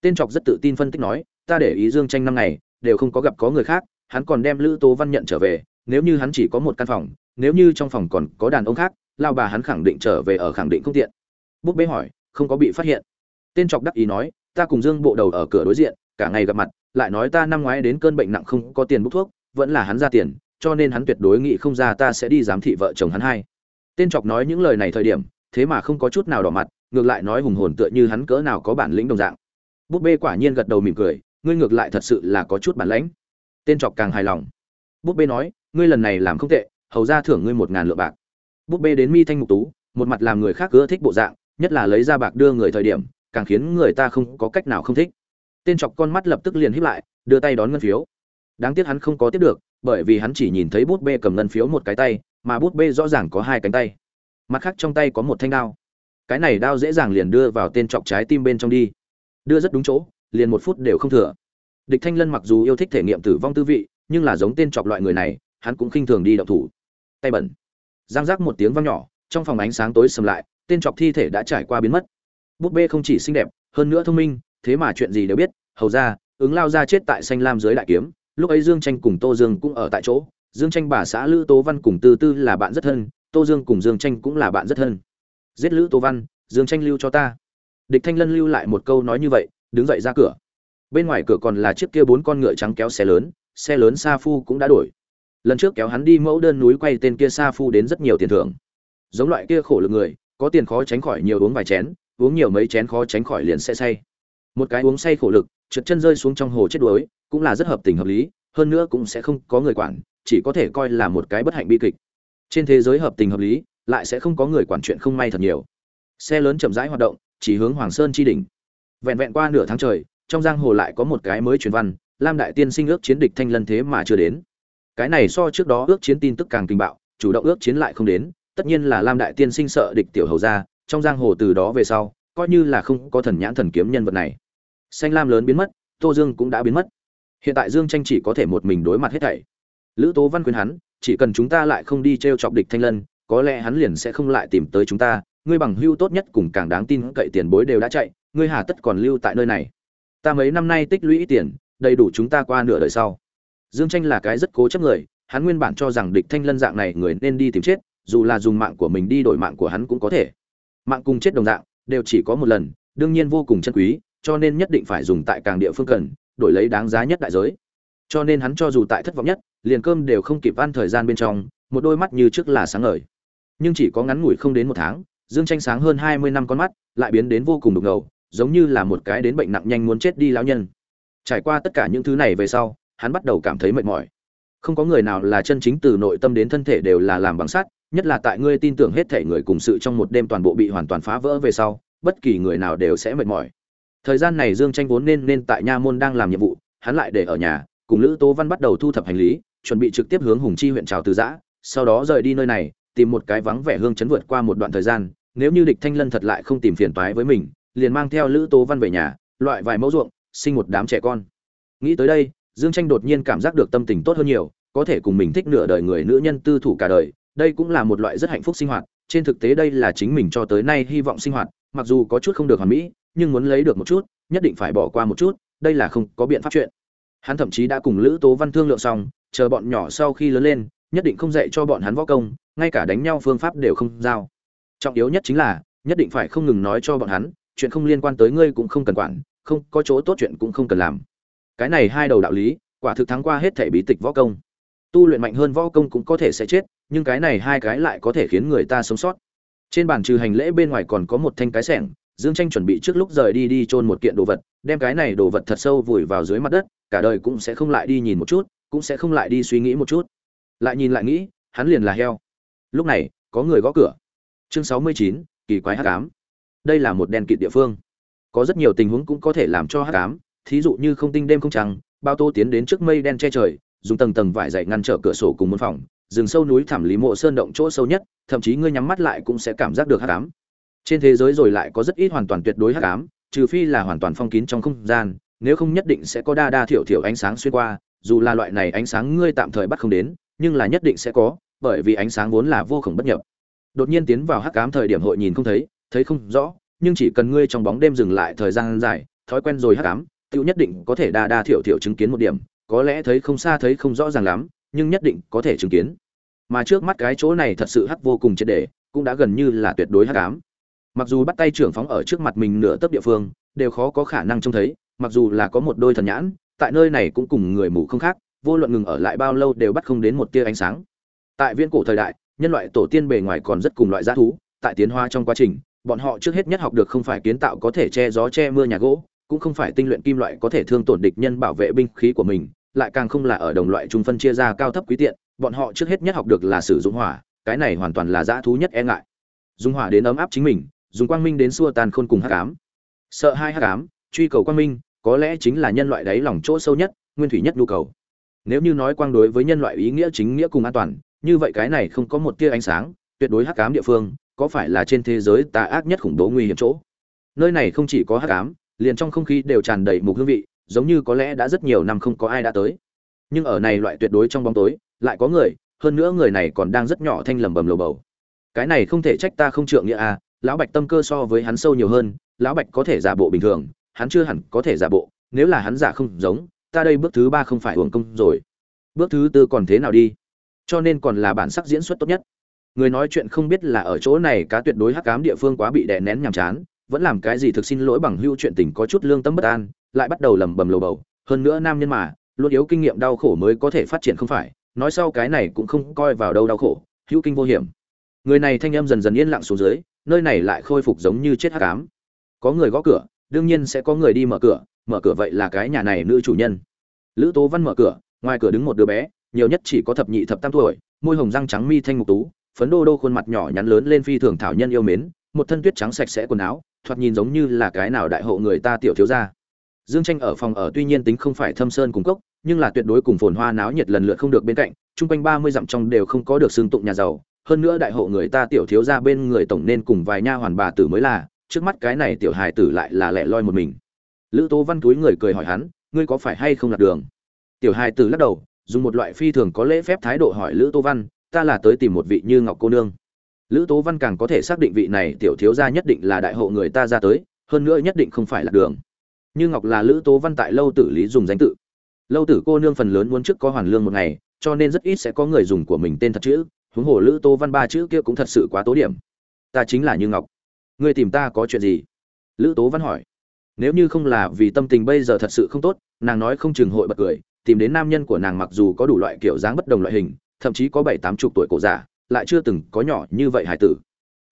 Tên trọc rất tự tin phân tích nói, ta để ý dương tranh năm ngày, đều không có gặp có người khác, hắn còn đem lữ tố văn nhận trở về, nếu như hắn chỉ có một căn phòng, nếu như trong phòng còn có đàn ông khác, lao bà hắn khẳng định trở về ở khẳng định không tiện. Bút bê hỏi, không có bị phát hiện? Tên trọc đắc ý nói ta cùng dương bộ đầu ở cửa đối diện, cả ngày gặp mặt, lại nói ta năm ngoái đến cơn bệnh nặng không có tiền bút thuốc, vẫn là hắn ra tiền, cho nên hắn tuyệt đối nghĩ không ra ta sẽ đi giám thị vợ chồng hắn hai. Tên trọc nói những lời này thời điểm, thế mà không có chút nào đỏ mặt, ngược lại nói hùng hồn tựa như hắn cỡ nào có bản lĩnh đồng dạng. Búp bê quả nhiên gật đầu mỉm cười, ngươi ngược lại thật sự là có chút bản lãnh. Tên trọc càng hài lòng. Búp bê nói, ngươi lần này làm không tệ, hầu ra thưởng ngươi một ngàn lượng bạc. Búp bê đến mi thanh mục tú, một mặt làm người khác ưa thích bộ dạng, nhất là lấy ra bạc đưa người thời điểm càng khiến người ta không có cách nào không thích. Tên chọc con mắt lập tức liền híp lại, đưa tay đón ngân phiếu. Đáng tiếc hắn không có tiếp được, bởi vì hắn chỉ nhìn thấy bút bê cầm ngân phiếu một cái tay, mà bút bê rõ ràng có hai cánh tay. Mặt khác trong tay có một thanh đao. Cái này đao dễ dàng liền đưa vào tên chọc trái tim bên trong đi. Đưa rất đúng chỗ, liền một phút đều không thừa. Địch thanh lân mặc dù yêu thích thể nghiệm tử vong tư vị, nhưng là giống tên chọc loại người này, hắn cũng khinh thường đi động thủ. Tay bẩn. Giang giác một tiếng vang nhỏ, trong phòng ánh sáng tối sầm lại, tên chọc thi thể đã trải qua biến mất búp bê không chỉ xinh đẹp, hơn nữa thông minh, thế mà chuyện gì đều biết. Hầu ra, ứng lao ra chết tại xanh lam dưới đại kiếm. Lúc ấy dương tranh cùng tô dương cũng ở tại chỗ. Dương tranh bà xã lữ tố văn cùng tư tư là bạn rất thân. Tô dương cùng dương tranh cũng là bạn rất thân. Giết lữ tố văn, dương tranh lưu cho ta. Địch thanh lân lưu lại một câu nói như vậy, đứng dậy ra cửa. Bên ngoài cửa còn là chiếc kia bốn con ngựa trắng kéo xe lớn xe lớn sa phu cũng đã đổi. Lần trước kéo hắn đi mẫu đơn núi quay tên kia sa phu đến rất nhiều tiền thưởng. Giống loại kia khổ lực người, có tiền khó tránh khỏi nhiều uống vài chén uống nhiều mấy chén khó tránh khỏi liền sẽ say. Một cái uống say khổ lực, trượt chân rơi xuống trong hồ chết đuối, cũng là rất hợp tình hợp lý, hơn nữa cũng sẽ không có người quản, chỉ có thể coi là một cái bất hạnh bi kịch. Trên thế giới hợp tình hợp lý, lại sẽ không có người quản chuyện không may thật nhiều. Xe lớn chậm rãi hoạt động, chỉ hướng hoàng sơn chi đỉnh. Vẹn vẹn qua nửa tháng trời, trong giang hồ lại có một cái mới truyền văn, lam đại tiên sinh ước chiến địch thanh lân thế mà chưa đến. Cái này so trước đó ước chiến tin tức càng kinh bạo, chủ động ước chiến lại không đến, tất nhiên là lam đại tiên sinh sợ địch tiểu hầu ra trong giang hồ từ đó về sau, coi như là không có thần nhãn thần kiếm nhân vật này. Xanh lam lớn biến mất, tô dương cũng đã biến mất. Hiện tại dương tranh chỉ có thể một mình đối mặt hết thảy. Lữ tố văn khuyên hắn, chỉ cần chúng ta lại không đi t r e o chọc địch thanh lân, có lẽ hắn liền sẽ không lại tìm tới chúng ta. Ngươi bằng hưu tốt nhất cùng càng đáng tin cậy tiền bối đều đã chạy, ngươi hà tất còn lưu tại nơi này. Ta mấy năm nay tích lũy tiền, đầy đủ chúng ta qua nửa đời sau. Dương tranh là cái rất cố chấp người, hắn nguyên bản cho rằng địch thanh lân dạng này người nên đi tìm chết, dù là dùng mạng của mình đi đổi mạng của hắn cũng có thể mạng cùng chết đồng dạng, đều chỉ có một lần, đương nhiên vô cùng chân quý, cho nên nhất định phải dùng tại càng địa phương cần, đổi lấy đáng giá nhất đại giới. Cho nên hắn cho dù tại thất vọng nhất, liền cơm đều không kịp ăn thời gian bên trong, một đôi mắt như trước là sáng ngời. Nhưng chỉ có ngắn ngủi không đến một tháng, dương tranh sáng hơn hai mươi năm con mắt, lại biến đến vô cùng đục ngầu, giống như là một cái đến bệnh nặng nhanh muốn chết đi lão nhân. Trải qua tất cả những thứ này về sau, hắn bắt đầu cảm thấy mệt mỏi. Không có người nào là chân chính từ nội tâm đến thân thể đều là làm bằng sắt nhất là tại ngươi tin tưởng hết thể người cùng sự trong một đêm toàn bộ bị hoàn toàn phá vỡ về sau, bất kỳ người nào đều sẽ mệt mỏi. Thời gian này dương tranh vốn nên nên tại nha môn đang làm nhiệm vụ, hắn lại để ở nhà, cùng lữ tố văn bắt đầu thu thập hành lý, chuẩn bị trực tiếp hướng hùng chi huyện trào từ giã, sau đó rời đi nơi này, tìm một cái vắng vẻ hương chấn vượt qua một đoạn thời gian, nếu như địch thanh lân thật lại không tìm phiền toái với mình, liền mang theo lữ tố văn về nhà, loại vài mẫu ruộng, sinh một đám trẻ con. Nghĩ tới đây, dương tranh đột nhiên cảm giác được tâm tình tốt hơn nhiều, có thể cùng mình thích nửa đời người nữ nhân tư thủ cả đời đây cũng là một loại rất hạnh phúc sinh hoạt, trên thực tế đây là chính mình cho tới nay hy vọng sinh hoạt, mặc dù có chút không được hoàn mỹ, nhưng muốn lấy được một chút, nhất định phải bỏ qua một chút, đây là không có biện pháp chuyện. Hắn thậm chí đã cùng lữ tố văn thương lượng xong, chờ bọn nhỏ sau khi lớn lên, nhất định không dạy cho bọn hắn võ công, ngay cả đánh nhau phương pháp đều không giao. Trọng yếu nhất chính là, nhất định phải không ngừng nói cho bọn hắn, chuyện không liên quan tới ngươi cũng không cần quản, không có chỗ tốt chuyện cũng không cần làm. Cái này hai đầu đạo lý, quả thực thắng qua hết thể bí tịch võ công tu luyện mạnh hơn võ công cũng có thể sẽ chết, nhưng cái này hai cái lại có thể khiến người ta sống sót. Trên bàn trừ hành lễ bên ngoài còn có một thanh cái sẻng, dương tranh chuẩn bị trước lúc rời đi đi chôn một kiện đồ vật, đem cái này đồ vật thật sâu vùi vào dưới mặt đất, cả đời cũng sẽ không lại đi nhìn một chút, cũng sẽ không lại đi suy nghĩ một chút. Lại nhìn lại nghĩ, hắn liền là heo. Lúc này, có người gõ cửa. Chương sáu mươi chín, kỳ quái hắc ám. Đây là một đèn kịt địa phương. Có rất nhiều tình huống cũng có thể làm cho hắc ám, thí dụ như không tinh đêm không trăng, bao tô tiến đến trước mây đen che trời dùng tầng tầng vải dày ngăn trở cửa sổ cùng một phòng, rừng sâu núi thẳm lý mộ sơn động chỗ sâu nhất, thậm chí ngươi nhắm mắt lại cũng sẽ cảm giác được hắc ám. Trên thế giới rồi lại có rất ít hoàn toàn tuyệt đối hắc ám, trừ phi là hoàn toàn phong kín trong không gian, nếu không nhất định sẽ có đa đa thiểu thiểu ánh sáng xuyên qua, dù là loại này ánh sáng ngươi tạm thời bắt không đến, nhưng là nhất định sẽ có, bởi vì ánh sáng vốn là vô khổng bất nhập. Đột nhiên tiến vào hắc ám thời điểm hội nhìn không thấy thấy không rõ, nhưng chỉ cần ngươi trong bóng đêm dừng lại thời gian dài, thói quen rồi hắc ám tiêu nhất định có thể đa đa thiểu thiểu chứng kiến một điểm có lẽ thấy không xa thấy không rõ ràng lắm, nhưng nhất định có thể chứng kiến. Mà trước mắt cái chỗ này thật sự hắc vô cùng triệt để cũng đã gần như là tuyệt đối hắc ám. Mặc dù bắt tay trưởng phóng ở trước mặt mình nửa tấc địa phương, đều khó có khả năng trông thấy, mặc dù là có một đôi thần nhãn, tại nơi này cũng cùng người mù không khác, vô luận ngừng ở lại bao lâu đều bắt không đến một tia ánh sáng. Tại viễn cổ thời đại, nhân loại tổ tiên bề ngoài còn rất cùng loại g thú, tại tiến hóa trong quá trình, bọn họ trước hết nhất học được không phải kiến tạo có thể che gió che mưa nhà gỗ cũng không phải tinh luyện kim loại có thể thương tổn địch nhân bảo vệ binh khí của mình, lại càng không là ở đồng loại trung phân chia ra cao thấp quý tiện, bọn họ trước hết nhất học được là sử dụng hỏa, cái này hoàn toàn là dã thú nhất e ngại. Dùng hỏa đến ấm áp chính mình, dùng quang minh đến xua tan khôn cùng hắc ám. Sợ hai hắc ám, truy cầu quang minh, có lẽ chính là nhân loại đáy lòng chỗ sâu nhất, nguyên thủy nhất nhu cầu. Nếu như nói quang đối với nhân loại ý nghĩa chính nghĩa cùng an toàn, như vậy cái này không có một tia ánh sáng, tuyệt đối hắc ám địa phương, có phải là trên thế giới tà ác nhất khủng bố nguy hiểm chỗ? Nơi này không chỉ có hắc ám liền trong không khí đều tràn đầy mùi hương vị, giống như có lẽ đã rất nhiều năm không có ai đã tới. Nhưng ở này loại tuyệt đối trong bóng tối, lại có người, hơn nữa người này còn đang rất nhỏ thanh lầm bầm lầu bầu. Cái này không thể trách ta không trượng nghĩa à lão bạch tâm cơ so với hắn sâu nhiều hơn, lão bạch có thể giả bộ bình thường, hắn chưa hẳn có thể giả bộ, nếu là hắn giả không giống, ta đây bước thứ ba không phải uổng công rồi. Bước thứ tư còn thế nào đi? Cho nên còn là bản sắc diễn xuất tốt nhất. Người nói chuyện không biết là ở chỗ này cá tuyệt đối hắc cám địa phương quá bị đè nén nhàm chán vẫn làm cái gì thực xin lỗi bằng hữu chuyện tình có chút lương tâm bất an, lại bắt đầu lầm bầm lầu bầu. Hơn nữa nam nhân mà, luôn yếu kinh nghiệm đau khổ mới có thể phát triển không phải, nói sau cái này cũng không coi vào đâu đau khổ, hữu kinh vô hiểm. Người này thanh âm dần dần yên lặng xuống dưới, nơi này lại khôi phục giống như chết hắc ám. Có người gõ cửa, đương nhiên sẽ có người đi mở cửa mở cửa vậy là cái nhà này nữ chủ nhân. Lữ tố văn mở cửa, ngoài cửa đứng một đứa bé, nhiều nhất chỉ có thập nhị thập tam tuổi, môi hồng răng trắng mi thanh mục tú, phấn đô đô khuôn mặt nhỏ nhắn lớn lên phi thường thảo nhân yêu mến, một thân tuyết trắng sạch sẽ quần áo thoạt nhìn giống như là cái nào đại hộ người ta tiểu thiếu gia. Dương tranh ở phòng ở tuy nhiên tính không phải thâm sơn cùng cốc, nhưng là tuyệt đối cùng phồn hoa náo nhiệt lần lượt không được bên cạnh, chung quanh ba mươi dặm trong đều không có được xương tụng nhà giàu. Hơn nữa đại hộ người ta tiểu thiếu gia bên người tổng nên cùng vài nha hoàn bà tử mới là, trước mắt cái này tiểu hài tử lại là lẻ loi một mình. Lữ tố văn túi người cười hỏi hắn, ngươi có phải hay không lạc đường? Tiểu hài tử lắc đầu, dùng một loại phi thường có lễ phép thái độ hỏi lữ Tô văn, ta là tới tìm một vị như ngọc cô nương lữ tố văn càng có thể xác định vị này tiểu thiếu gia nhất định là đại hộ người ta ra tới, hơn nữa nhất định không phải là đường. Như ngọc là lữ tố văn tại lâu tử lý dùng danh tự. Lâu tử cô nương phần lớn muốn trước có hoàn lương một ngày, cho nên rất ít sẽ có người dùng của mình tên thật chữ, huống hồ lữ tố văn ba chữ kia cũng thật sự quá tố điểm. Ta chính là như ngọc. Ngươi tìm ta có chuyện gì? Lữ tố văn hỏi. Nếu như không là vì tâm tình bây giờ thật sự không tốt, nàng nói không chừng hội bật cười, tìm đến nam nhân của nàng mặc dù có đủ loại kiểu dáng bất đồng loại hình, thậm chí có bảy tám chục tuổi cổ giả lại chưa từng có nhỏ như vậy hải tử.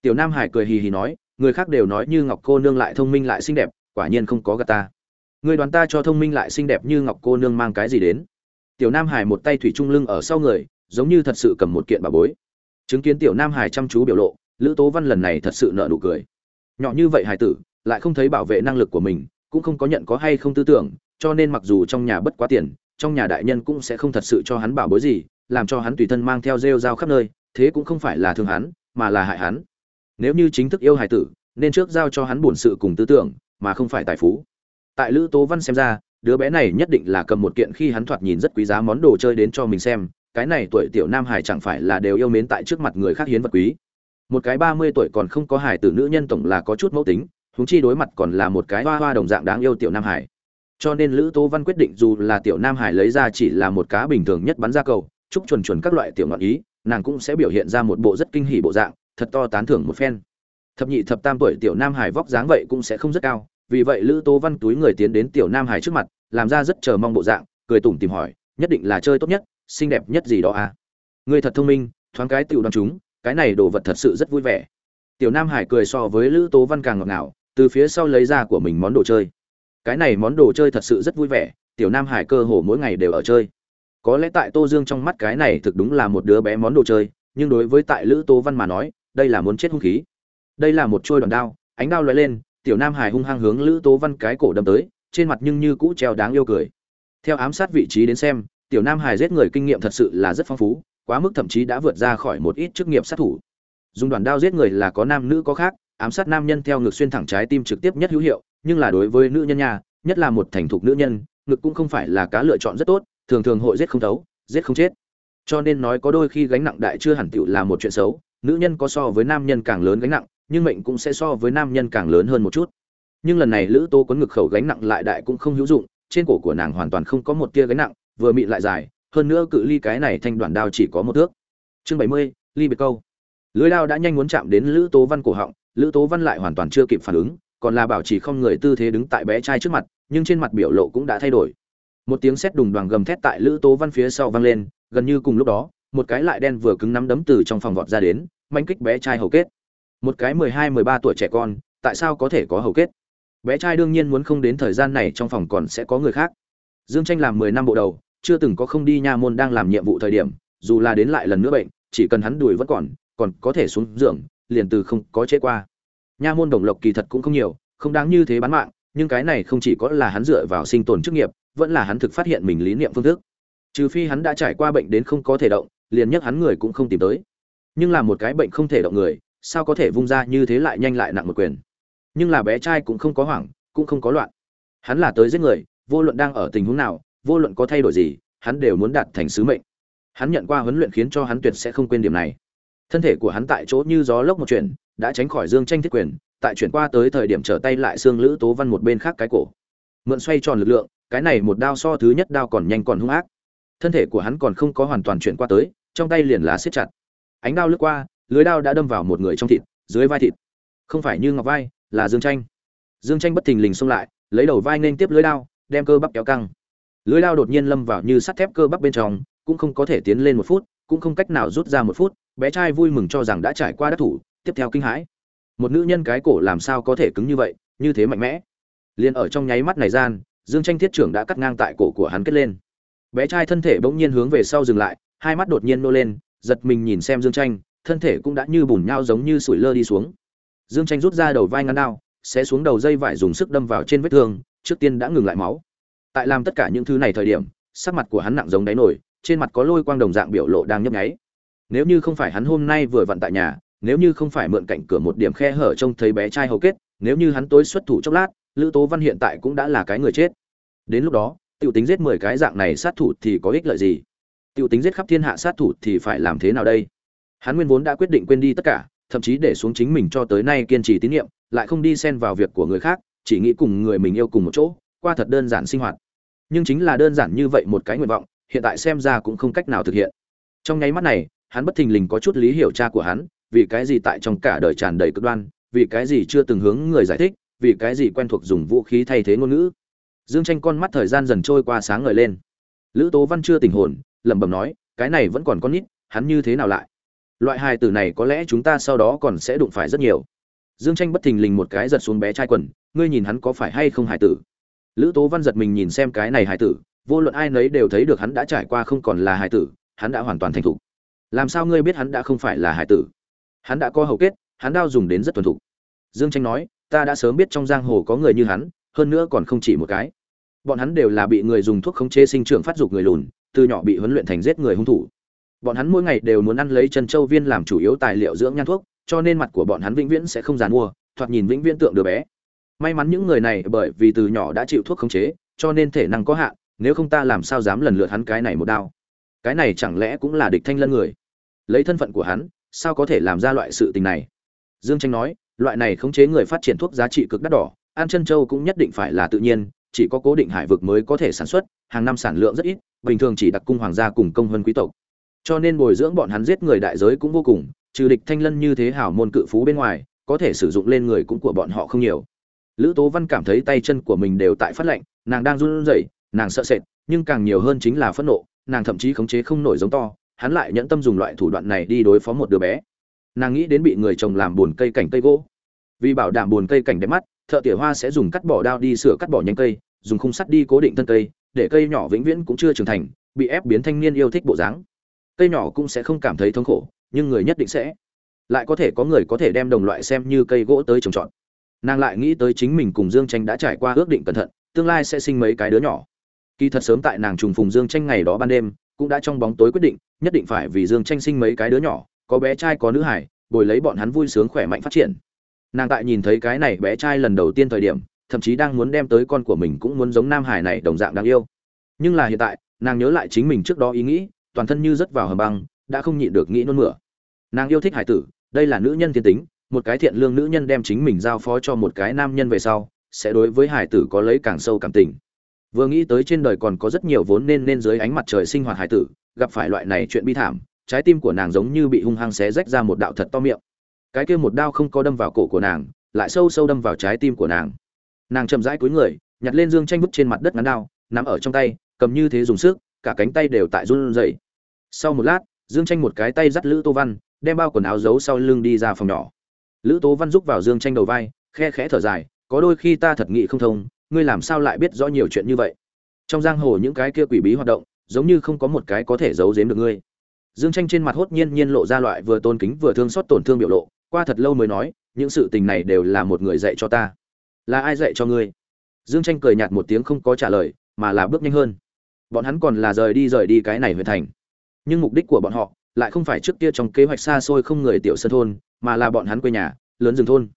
Tiểu nam hải cười hì hì nói, người khác đều nói như ngọc cô nương lại thông minh lại xinh đẹp, quả nhiên không có gà ta. Người đoàn ta cho thông minh lại xinh đẹp như ngọc cô nương mang cái gì đến? Tiểu nam hải một tay thủy trung lưng ở sau người, giống như thật sự cầm một kiện bà bối. Chứng kiến tiểu nam hải chăm chú biểu lộ, lữ tố văn lần này thật sự nợ nụ cười. Nhỏ như vậy hải tử, lại không thấy bảo vệ năng lực của mình, cũng không có nhận có hay không tư tưởng, cho nên mặc dù trong nhà bất quá tiền, trong nhà đại nhân cũng sẽ không thật sự cho hắn bảo bối gì, làm cho hắn tùy thân mang theo rêu dao khắp nơi thế cũng không phải là thương hắn, mà là hại hắn. Nếu như chính thức yêu hải tử, nên trước giao cho hắn bổn sự cùng tư tưởng, mà không phải tài phú. Tại lữ tố văn xem ra, đứa bé này nhất định là cầm một kiện khi hắn thoạt nhìn rất quý giá món đồ chơi đến cho mình xem, cái này tuổi tiểu nam hải chẳng phải là đều yêu mến tại trước mặt người khác hiến vật quý. Một cái ba mươi tuổi còn không có hải tử nữ nhân tổng là có chút mẫu tính, huống chi đối mặt còn là một cái hoa hoa đồng dạng đáng yêu tiểu nam hải cho nên lữ tố văn quyết định dù là tiểu nam hải lấy ra chỉ là một cá bình thường nhất bắn ra cầu, chúc chuẩn chuẩn các loại tiểu ngọn ý nàng cũng sẽ biểu hiện ra một bộ rất kinh hỉ bộ dạng, thật to tán thưởng một phen. Thập nhị thập tam tuổi tiểu nam hải vóc dáng vậy cũng sẽ không rất cao, vì vậy lữ tố văn túi người tiến đến tiểu nam hải trước mặt, làm ra rất chờ mong bộ dạng, cười tủm tìm hỏi, nhất định là chơi tốt nhất, xinh đẹp nhất gì đó à? Người thật thông minh, thoáng cái tiểu đoán chúng, cái này đồ vật thật sự rất vui vẻ. Tiểu nam hải cười so với lữ tố văn càng ngọt ngào, từ phía sau lấy ra của mình món đồ chơi. Cái này món đồ chơi thật sự rất vui vẻ, tiểu nam hải cơ hồ mỗi ngày đều ở chơi có lẽ tại tô dương trong mắt cái này thực đúng là một đứa bé món đồ chơi, nhưng đối với tại lữ tô văn mà nói, đây là muốn chết hung khí. Đây là một trôi đòn đao, ánh đao lóe lên, tiểu nam hải hung hăng hướng lữ tô văn cái cổ đâm tới, trên mặt nhưng như cũ treo đáng yêu cười. Theo ám sát vị trí đến xem, tiểu nam hải giết người kinh nghiệm thật sự là rất phong phú, quá mức thậm chí đã vượt ra khỏi một ít chức nghiệp sát thủ. Dùng đoàn đao giết người là có nam nữ có khác, ám sát nam nhân theo ngực xuyên thẳng trái tim trực tiếp nhất hữu hiệu, nhưng là đối với nữ nhân nhà nhất là một thành thục nữ nhân, ngực cũng không phải là cá lựa chọn rất tốt thường thường hội giết không thấu, giết không chết. Cho nên nói có đôi khi gánh nặng đại chưa hẳn tựu là một chuyện xấu, nữ nhân có so với nam nhân càng lớn gánh nặng, nhưng mệnh cũng sẽ so với nam nhân càng lớn hơn một chút. Nhưng lần này lữ tô quấn ngực khẩu gánh nặng lại đại cũng không hữu dụng, trên cổ của nàng hoàn toàn không có một tia gánh nặng, vừa mịn lại dài, hơn nữa cự ly cái này thanh đoạn đao chỉ có một thước. Chương bảy mươi, ly biệt câu. Lưới đao đã nhanh muốn chạm đến lữ tố văn cổ họng, lữ tố văn lại hoàn toàn chưa kịp phản ứng, còn là bảo chỉ không người tư thế đứng tại bé trai trước mặt, nhưng trên mặt biểu lộ cũng đã thay đổi một tiếng sét đùng đoàn gầm thét tại lữ tố văn phía sau vang lên, gần như cùng lúc đó, một cái lại đen vừa cứng nắm đấm từ trong phòng vọt ra đến, manh kích bé trai hầu kết. Một cái mười hai, mười ba tuổi trẻ con, tại sao có thể có hầu kết? Bé trai đương nhiên muốn không đến thời gian này trong phòng còn sẽ có người khác. Dương tranh làm mười năm bộ đầu, chưa từng có không đi nha môn đang làm nhiệm vụ thời điểm, dù là đến lại lần nữa bệnh, chỉ cần hắn đùi vẫn còn còn có thể xuống giường, liền từ không có chế qua. Nha môn đồng lộc kỳ thật cũng không nhiều, không đáng như thế bán mạng, nhưng cái này không chỉ có là hắn dựa vào sinh tồn chức nghiệp vẫn là hắn thực phát hiện mình lý niệm phương thức. Trừ phi hắn đã trải qua bệnh đến không có thể động liền nhất hắn người cũng không tìm tới. Nhưng là một cái bệnh không thể động người sao có thể vung ra như thế lại nhanh lại nặng một quyền? Nhưng là bé trai cũng không có hoảng cũng không có loạn. Hắn là tới giết người vô luận đang ở tình huống nào vô luận có thay đổi gì hắn đều muốn đạt thành sứ mệnh. Hắn nhận qua huấn luyện khiến cho hắn tuyệt sẽ không quên điểm này. Thân thể của hắn tại chỗ như gió lốc một chuyển, đã tránh khỏi dương tranh thiết quyền tại chuyển qua tới thời điểm trở tay lại xương lữ tố văn một bên khác cái cổ mượn xoay tròn lực lượng, cái này một đao so thứ nhất đao còn nhanh còn hung ác. Thân thể của hắn còn không có hoàn toàn chuyển qua tới, trong tay liền lá siết chặt. Ánh đao lướt qua, lưới đao đã đâm vào một người trong thịt, dưới vai thịt. Không phải như ngọc vai, là dương tranh dương tranh bất thình lình xông lại, lấy đầu vai nên tiếp lưới đao, đem cơ bắp kéo căng. Lưới đao đột nhiên lâm vào như sắt thép cơ bắp bên trong, cũng không có thể tiến lên một phút, cũng không cách nào rút ra một phút, bé trai vui mừng cho rằng đã trải qua đắc thủ, tiếp theo kinh hãi. Một nữ nhân cái cổ làm sao có thể cứng như vậy, như thế mạnh mẽ? Liền ở trong nháy mắt này gian, dương tranh thiết trưởng đã cắt ngang tại cổ của hắn kết lên. Bé trai thân thể bỗng nhiên hướng về sau dừng lại, hai mắt đột nhiên nô lên, giật mình nhìn xem dương tranh, thân thể cũng đã như bùn nhau giống như sủi lơ đi xuống. Dương tranh rút ra đầu vai ngắn đao sẽ xuống đầu dây vải dùng sức đâm vào trên vết thương, trước tiên đã ngừng lại máu. Tại làm tất cả những thứ này thời điểm, sắc mặt của hắn nặng giống đáy nổi, trên mặt có lôi quang đồng dạng biểu lộ đang nhấp nháy. Nếu như không phải hắn hôm nay vừa vặn tại nhà, nếu như không phải mượn cạnh cửa một điểm khe hở trông thấy bé trai hầu kết, nếu như hắn tối xuất thủ chốc lát lữ tố văn hiện tại cũng đã là cái người chết. Đến lúc đó t i ể u tính giết mười cái dạng này sát thủ thì có ích lợi gì? T i ể u tính giết khắp thiên hạ sát thủ thì phải làm thế nào đây? Hắn nguyên vốn đã quyết định quên đi tất cả, thậm chí để xuống chính mình cho tới nay kiên trì tín nhiệm, lại không đi xen vào việc của người khác, chỉ nghĩ cùng người mình yêu cùng một chỗ, qua thật đơn giản sinh hoạt. Nhưng chính là đơn giản như vậy một cái nguyện vọng, hiện tại xem ra cũng không cách nào thực hiện. Trong nháy mắt này, hắn bất thình lình có chút lý hiểu cha của hắn, vì cái gì tại trong cả đời tràn đầy cực đoan, vì cái gì chưa từng hướng người giải thích vì cái gì quen thuộc dùng vũ khí thay thế ngôn ngữ. Dương tranh con mắt thời gian dần trôi qua sáng ngời lên. Lữ tố văn chưa tình hồn, lẩm bẩm nói, cái này vẫn còn con nít, hắn như thế nào lại? Loại hài tử này có lẽ chúng ta sau đó còn sẽ đụng phải rất nhiều. Dương tranh bất thình lình một cái giật xuống bé trai quần, ngươi nhìn hắn có phải hay không hài tử? Lữ tố văn giật mình nhìn xem cái này hài tử, vô luận ai nấy đều thấy được hắn đã trải qua không còn là hải tử, hắn đã hoàn toàn thành thục. Làm sao ngươi biết hắn đã không phải là hải tử? Hắn đã có hầu kết, hắn đao dùng đến rất thuần thục. Dương tranh nói ta đã sớm biết trong giang hồ có người như hắn, hơn nữa còn không chỉ một cái. Bọn hắn đều là bị người dùng thuốc khống chế sinh trưởng phát dục người lùn, từ nhỏ bị huấn luyện thành giết người hung thủ. Bọn hắn mỗi ngày đều muốn ăn lấy chân châu viên làm chủ yếu tài liệu dưỡng nhan thuốc, cho nên mặt của bọn hắn vĩnh viễn sẽ không giàn mua, thoạt nhìn vĩnh viễn tượng đứa bé. May mắn những người này bởi vì từ nhỏ đã chịu thuốc khống chế, cho nên thể năng có hạn, nếu không ta làm sao dám lần lượt hắn cái này một đao. Cái này chẳng lẽ cũng là địch thanh lân người? Lấy thân phận của hắn, sao có thể làm ra loại sự tình này? Dương tranh nói loại này khống chế người phát triển thuốc giá trị cực đắt đỏ, an chân châu cũng nhất định phải là tự nhiên, chỉ có cố định hải vực mới có thể sản xuất, hàng năm sản lượng rất ít, bình thường chỉ đặc cung hoàng gia cùng công hơn quý tộc. Cho nên bồi dưỡng bọn hắn giết người đại giới cũng vô cùng, trừ địch thanh lân như thế hảo môn cự phú bên ngoài, có thể sử dụng lên người cũng của bọn họ không nhiều. Lữ tố văn cảm thấy tay chân của mình đều tại phát lạnh, nàng đang run rẩy, nàng sợ sệt, nhưng càng nhiều hơn chính là phẫn nộ, nàng thậm chí khống chế không nổi giống to, hắn lại nhẫn tâm dùng loại thủ đoạn này đi đối phó một đứa bé nàng nghĩ đến bị người chồng làm buồn cây cảnh cây gỗ. Vì bảo đảm buồn cây cảnh đẹp mắt, thợ tỉa hoa sẽ dùng cắt bỏ đao đi sửa cắt bỏ nhánh cây, dùng khung sắt đi cố định thân cây, để cây nhỏ vĩnh viễn cũng chưa trưởng thành, bị ép biến thanh niên yêu thích bộ dáng. Cây nhỏ cũng sẽ không cảm thấy thống khổ, nhưng người nhất định sẽ. Lại có thể có người có thể đem đồng loại xem như cây gỗ tới trồng trọt. Nàng lại nghĩ tới chính mình cùng dương tranh đã trải qua ước định cẩn thận, tương lai sẽ sinh mấy cái đứa nhỏ. Kỳ thật sớm tại nàng trùng phùng dương tranh ngày đó ban đêm, cũng đã trong bóng tối quyết định, nhất định phải vì dương tranh sinh mấy cái đứa nhỏ có bé trai có nữ hải bồi lấy bọn hắn vui sướng khỏe mạnh phát triển. Nàng tại nhìn thấy cái này bé trai lần đầu tiên thời điểm, thậm chí đang muốn đem tới con của mình cũng muốn giống nam hải này đồng dạng đáng yêu. Nhưng là hiện tại, nàng nhớ lại chính mình trước đó ý nghĩ, toàn thân như rớt vào hầm băng, đã không nhịn được nghĩ nôn mửa. Nàng yêu thích hải tử, đây là nữ nhân thiên tính, một cái thiện lương nữ nhân đem chính mình giao phó cho một cái nam nhân về sau, sẽ đối với hải tử có lấy càng sâu cảm tình. Vừa nghĩ tới trên đời còn có rất nhiều vốn nên nên dưới ánh mặt trời sinh hoạt hải tử, gặp phải loại này chuyện bi thảm trái tim của nàng giống như bị hung hăng xé rách ra một đạo thật to miệng. Cái kia một đao không có đâm vào cổ của nàng, lại sâu sâu đâm vào trái tim của nàng. Nàng chậm rãi cúi người, nhặt lên dương tranh vứt trên mặt đất ngắn đao, nắm ở trong tay, cầm như thế dùng sức, cả cánh tay đều tại run rẩy. Sau một lát, dương tranh một cái tay dắt lữ tô văn, đem bao quần áo giấu sau lưng đi ra phòng nhỏ. Lữ tố văn giúp vào dương tranh đầu vai, khe khẽ thở dài, có đôi khi ta thật nghĩ không thông, ngươi làm sao lại biết rõ nhiều chuyện như vậy? Trong giang hồ những cái kia quỷ bí hoạt động, giống như không có một cái có thể giấu giếm được ngươi dương tranh trên mặt hốt nhiên nhiên lộ ra loại vừa tôn kính vừa thương xót tổn thương biểu lộ qua thật lâu mới nói những sự tình này đều là một người dạy cho ta. Là ai dạy cho ngươi? Dương tranh cười nhạt một tiếng không có trả lời mà là bước nhanh hơn. Bọn hắn còn là rời đi rời đi cái này huyện thành. Nhưng mục đích của bọn họ lại không phải trước kia trong kế hoạch xa xôi không người tiểu sơn thôn mà là bọn hắn quê nhà lớn rừng thôn.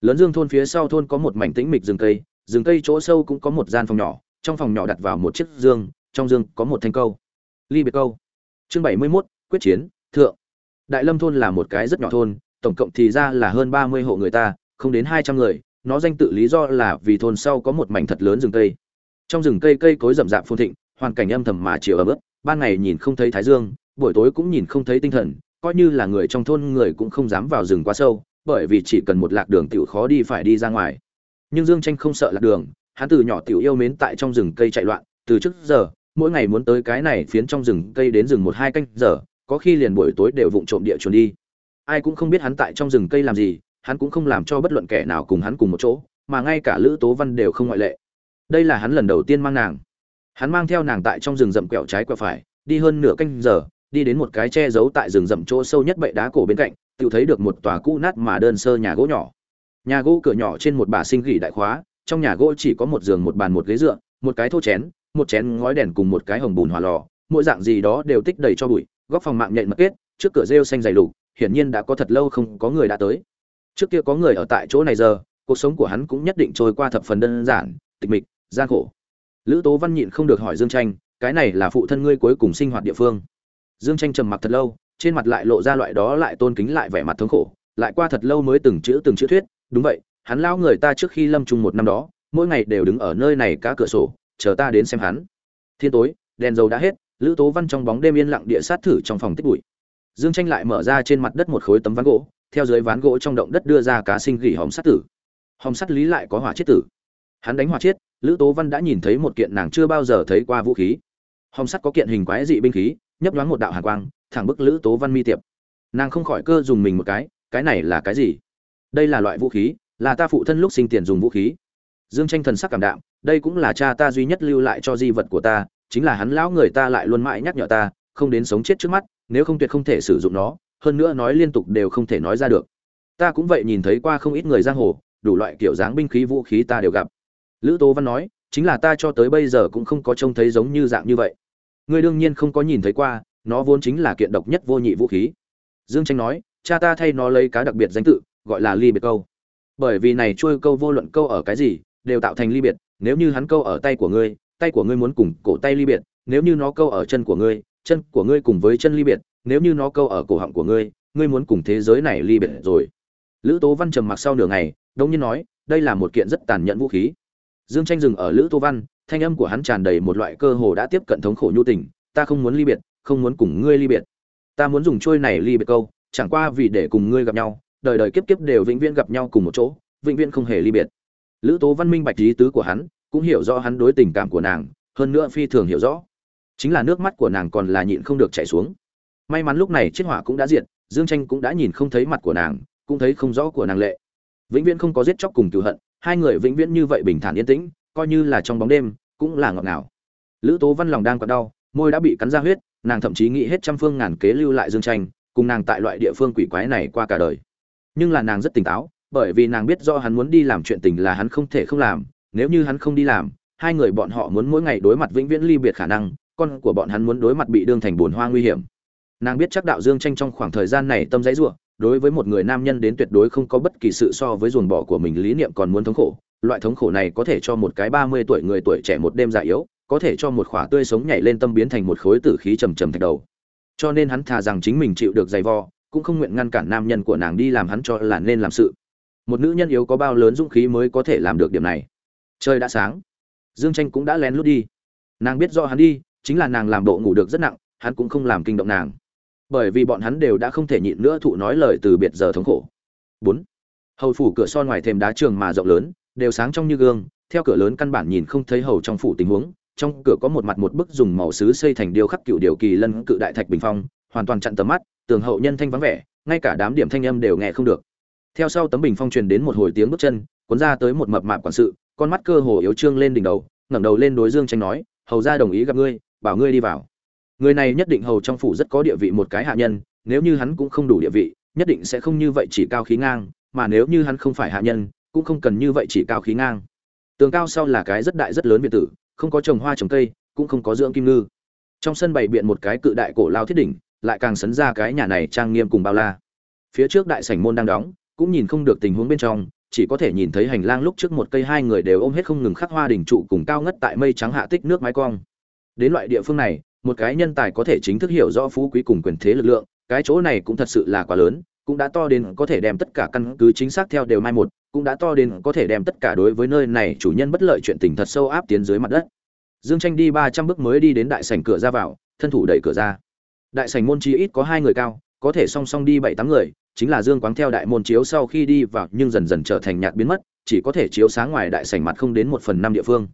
Lớn dương thôn phía sau thôn có một mảnh tĩnh mịch rừng cây rừng cây chỗ sâu cũng có một gian phòng nhỏ trong phòng nhỏ đặt vào một chiếc dương trong dương có một thanh câu. Ly biệt câu. Chương bảy mươi 71, quyết chiến, thượng. Đại lâm thôn là một cái rất nhỏ thôn, tổng cộng thì ra là hơn ba mươi hộ người ta, không đến hai trăm người, nó danh tự lý do là vì thôn sau có một mảnh thật lớn rừng cây. Trong rừng cây cây cối rậm rạp phun thịnh, hoàn cảnh âm thầm mà chiều ấm ức, ban ngày nhìn không thấy thái dương, buổi tối cũng nhìn không thấy tinh thần, coi như là người trong thôn người cũng không dám vào rừng quá sâu, bởi vì chỉ cần một lạc đường tiểu khó đi phải đi ra ngoài. Nhưng dương tranh không sợ lạc đường, hắn từ nhỏ tiểu yêu mến tại trong rừng cây chạy loạn, từ trước giờ, mỗi ngày muốn tới cái này phiến trong rừng cây đến rừng một hai canh giờ có khi liền buổi tối đều vụng trộm địa chuồn đi. Ai cũng không biết hắn tại trong rừng cây làm gì, hắn cũng không làm cho bất luận kẻ nào cùng hắn cùng một chỗ, mà ngay cả lữ tố văn đều không ngoại lệ. Đây là hắn lần đầu tiên mang nàng. Hắn mang theo nàng tại trong rừng rậm quẹo trái quẹo phải, đi hơn nửa canh giờ, đi đến một cái che giấu tại rừng rậm chỗ sâu nhất bệ đá cổ bên cạnh, tự thấy được một tòa cũ nát mà đơn sơ nhà gỗ nhỏ. Nhà gỗ cửa nhỏ trên một bà sinh gỉ đại khóa, trong nhà gỗ chỉ có một giường, một bàn, một ghế dựa, một cái thô chén, một chén ngói đèn cùng một cái hồng bùn hỏa lò, mỗi dạng gì đó đều tích đầy cho bụi góc phòng mạng nhện mật kết, trước cửa rêu xanh dày lục, hiển nhiên đã có thật lâu không có người đã tới. Trước kia có người ở tại chỗ này giờ, cuộc sống của hắn cũng nhất định trôi qua thập phần đơn giản, tịch mịch, gian khổ. Lữ tố văn nhịn không được hỏi dương tranh, cái này là phụ thân ngươi cuối cùng sinh hoạt địa phương? Dương tranh trầm mặc thật lâu, trên mặt lại lộ ra loại đó lại tôn kính lại vẻ mặt thống khổ, lại qua thật lâu mới từng chữ từng chữ thuyết, đúng vậy, hắn lao người ta trước khi lâm chung một năm đó, mỗi ngày đều đứng ở nơi này cá cửa sổ, chờ ta đến xem hắn. Thiên tối, đèn dầu đã hết lữ tố văn trong bóng đêm yên lặng địa sát thử trong phòng tích bụi. Dương tranh lại mở ra trên mặt đất một khối tấm ván gỗ, theo dưới ván gỗ trong động đất đưa ra cá sinh gỉ hòm sắt tử. Hòm sắt lý lại có hỏa chết tử. Hắn đánh hỏa chết, lữ tố văn đã nhìn thấy một kiện nàng chưa bao giờ thấy qua vũ khí. Hòm sắt có kiện hình quái dị binh khí, nhấp nhoáng một đạo hàn quang, thẳng bức lữ tố văn mi tiệp. Nàng không khỏi cơ dùng mình một cái cái này là cái gì? Đây là loại vũ khí, là ta phụ thân lúc sinh tiền dùng vũ khí. Dương tranh thần sắc cảm đạm, đây cũng là cha ta duy nhất lưu lại cho di vật của ta chính là hắn lão người ta lại luôn mãi nhắc nhở ta, không đến sống chết trước mắt, nếu không tuyệt không thể sử dụng nó, hơn nữa nói liên tục đều không thể nói ra được. Ta cũng vậy nhìn thấy qua không ít người giang hồ, đủ loại kiểu dáng binh khí vũ khí ta đều gặp. Lữ tố văn nói, chính là ta cho tới bây giờ cũng không có trông thấy giống như dạng như vậy. Ngươi đương nhiên không có nhìn thấy qua, nó vốn chính là kiện độc nhất vô nhị vũ khí. Dương tranh nói, cha ta thay nó lấy cá đặc biệt danh tự, gọi là ly biệt câu. Bởi vì này trôi câu vô luận câu ở cái gì, đều tạo thành ly biệt, nếu như hắn câu ở tay của ngươi tay của ngươi muốn cùng cổ tay ly biệt, nếu như nó câu ở chân của ngươi, chân của ngươi cùng với chân ly biệt, nếu như nó câu ở cổ họng của ngươi ngươi muốn cùng thế giới này ly biệt rồi. Lữ tố văn trầm mặc sau nửa ngày đông nhiên nói, đây là một kiện rất tàn nhẫn vũ khí. Dương tranh dừng ở lữ tố văn, thanh âm của hắn tràn đầy một loại cơ hồ đã tiếp cận thống khổ nhu tình, ta không muốn ly biệt, không muốn cùng ngươi ly biệt. Ta muốn dùng trôi này ly biệt câu, chẳng qua vì để cùng ngươi gặp nhau, đời đời kiếp kiếp đều vĩnh viễn gặp nhau cùng một chỗ, vĩnh viễn không hề ly biệt. Lữ tố văn minh bạch ý tứ của hắn cũng hiểu rõ hắn đối tình cảm của nàng, hơn nữa phi thường hiểu rõ. Chính là nước mắt của nàng còn là nhịn không được chảy xuống. May mắn lúc này chiếc hỏa cũng đã diệt, dương tranh cũng đã nhìn không thấy mặt của nàng, cũng thấy không rõ của nàng lệ. Vĩnh viễn không có giết chóc cùng cựu hận, hai người vĩnh viễn như vậy bình thản yên tĩnh, coi như là trong bóng đêm, cũng là ngọt ngào. Lữ tố văn lòng đang còn đau, môi đã bị cắn ra huyết, nàng thậm chí nghĩ hết trăm phương ngàn kế lưu lại dương tranh, cùng nàng tại loại địa phương quỷ quái này qua cả đời. Nhưng là nàng rất tỉnh táo, bởi vì nàng biết do hắn muốn đi làm chuyện tình là hắn không thể không làm nếu như hắn không đi làm, hai người bọn họ muốn mỗi ngày đối mặt vĩnh viễn ly biệt khả năng, con của bọn hắn muốn đối mặt bị đương thành bồn hoa nguy hiểm. Nàng biết chắc đạo dương tranh trong khoảng thời gian này tâm dãy ruộng đối với một người nam nhân đến tuyệt đối không có bất kỳ sự so với ruồng bỏ của mình lý niệm còn muốn thống khổ, loại thống khổ này có thể cho một cái ba mươi tuổi người tuổi trẻ một đêm già yếu, có thể cho một khỏa tươi sống nhảy lên tâm biến thành một khối tử khí trầm trầm thạch đầu. Cho nên hắn thà rằng chính mình chịu được dày vò, cũng không nguyện ngăn cản nam nhân của nàng đi làm hắn cho là nên làm sự. Một nữ nhân yếu có bao lớn dũng khí mới có thể làm được điểm này trời đã sáng. Dương tranh cũng đã lén lút đi. Nàng biết do hắn đi, chính là nàng làm bộ ngủ được rất nặng, hắn cũng không làm kinh động nàng. Bởi vì bọn hắn đều đã không thể nhịn nữa thụ nói lời từ biệt giờ thống khổ. Bốn. Hầu phủ cửa son ngoài thềm đá trường mà rộng lớn, đều sáng trong như gương, theo cửa lớn căn bản nhìn không thấy hầu trong phủ tình huống. Trong cửa có một mặt một bức dùng màu sứ xây thành điêu khắc cựu điều kỳ lân cự đại thạch bình phong, hoàn toàn chặn tầm mắt, tường hậu nhân thanh vắng vẻ, ngay cả đám điểm thanh âm đều nghe không được. Theo sau tấm bình phong truyền đến một hồi tiếng bước chân, cuốn ra tới một mập mạp quản sự con mắt cơ hồ yếu trương lên đỉnh đầu, ngẩng đầu lên đối dương tranh nói, hầu ra đồng ý gặp ngươi, bảo ngươi đi vào. Người này nhất định hầu trong phủ rất có địa vị một cái hạ nhân, nếu như hắn cũng không đủ địa vị, nhất định sẽ không như vậy chỉ cao khí ngang, mà nếu như hắn không phải hạ nhân, cũng không cần như vậy chỉ cao khí ngang. Tường cao sau là cái rất đại rất lớn biệt tử, không có trồng hoa trồng cây, cũng không có dưỡng kim ngư. Trong sân bày biện một cái cự đại cổ lao thiết đỉnh, lại càng sấn ra cái nhà này trang nghiêm cùng bao la. Phía trước đại sảnh môn đang đóng, cũng nhìn không được tình huống bên trong chỉ có thể nhìn thấy hành lang lúc trước một cây hai người đều ôm hết không ngừng khắc hoa đỉnh trụ cùng cao ngất tại mây trắng hạ tích nước mái cong. Đến loại địa phương này, một cái nhân tài có thể chính thức hiểu rõ phú quý cùng quyền thế lực lượng, cái chỗ này cũng thật sự là quá lớn, cũng đã to đến có thể đem tất cả căn cứ chính xác theo đều mai một, cũng đã to đến có thể đem tất cả đối với nơi này chủ nhân bất lợi chuyện tình thật sâu áp tiến dưới mặt đất. Dương tranh đi ba trăm bước mới đi đến đại sảnh cửa ra vào, thân thủ đẩy cửa ra. Đại sảnh môn chi ít có hai người cao có thể song song đi bảy tám người, chính là dương quáng theo đại môn chiếu sau khi đi vào, nhưng dần dần trở thành nhạt biến mất, chỉ có thể chiếu sáng ngoài đại sảnh mặt không đến một phần năm địa phương.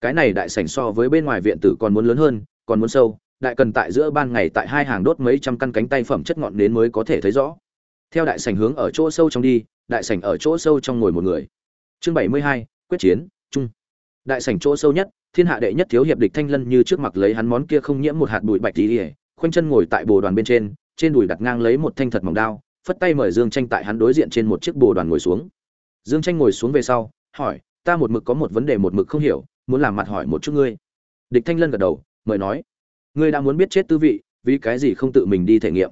Cái này đại sảnh so với bên ngoài viện tử còn muốn lớn hơn, còn muốn sâu, đại cần tại giữa ban ngày tại hai hàng đốt mấy trăm căn cánh tay phẩm chất ngọn đến mới có thể thấy rõ. Theo đại sảnh hướng ở chỗ sâu trong đi, đại sảnh ở chỗ sâu trong ngồi một người. Chương bảy mươi hai, quyết chiến trung đại sảnh chỗ sâu nhất, thiên hạ đệ nhất thiếu hiệp địch thanh lân như trước mặt lấy hắn món kia không nhiễm một hạt bụi bạch tí ỉa khoanh chân ngồi tại bồ đoàn bên trên trên đùi đặt ngang lấy một thanh thật mỏng đao, phất tay mời dương tranh tại hắn đối diện trên một chiếc bồ đoàn ngồi xuống. Dương tranh ngồi xuống về sau, hỏi, ta một mực có một vấn đề một mực không hiểu, muốn làm mặt hỏi một chút ngươi. Địch thanh lân gật đầu, mời nói, ngươi đã muốn biết chết tư vị, vì cái gì không tự mình đi thể nghiệm?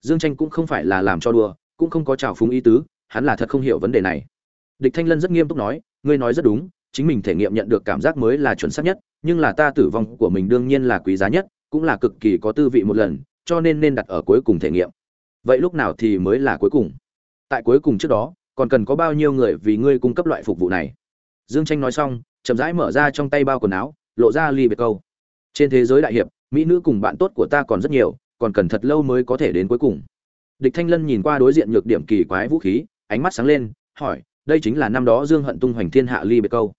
Dương tranh cũng không phải là làm cho đùa, cũng không có trào phúng ý tứ, hắn là thật không hiểu vấn đề này. Địch thanh lân rất nghiêm túc nói, ngươi nói rất đúng, chính mình thể nghiệm nhận được cảm giác mới là chuẩn xác nhất, nhưng là ta tử vong của mình đương nhiên là quý giá nhất, cũng là cực kỳ có tư vị một lần cho nên nên đặt ở cuối cùng thể nghiệm. Vậy lúc nào thì mới là cuối cùng? Tại cuối cùng trước đó, còn cần có bao nhiêu người vì ngươi cung cấp loại phục vụ này? Dương tranh nói xong, chậm rãi mở ra trong tay bao quần áo, lộ ra ly biệt câu. Trên thế giới đại hiệp, mỹ nữ cùng bạn tốt của ta còn rất nhiều, còn cần thật lâu mới có thể đến cuối cùng. Địch thanh lân nhìn qua đối diện nhược điểm kỳ quái vũ khí, ánh mắt sáng lên, hỏi, đây chính là năm đó dương hận tung hoành thiên hạ ly biệt câu.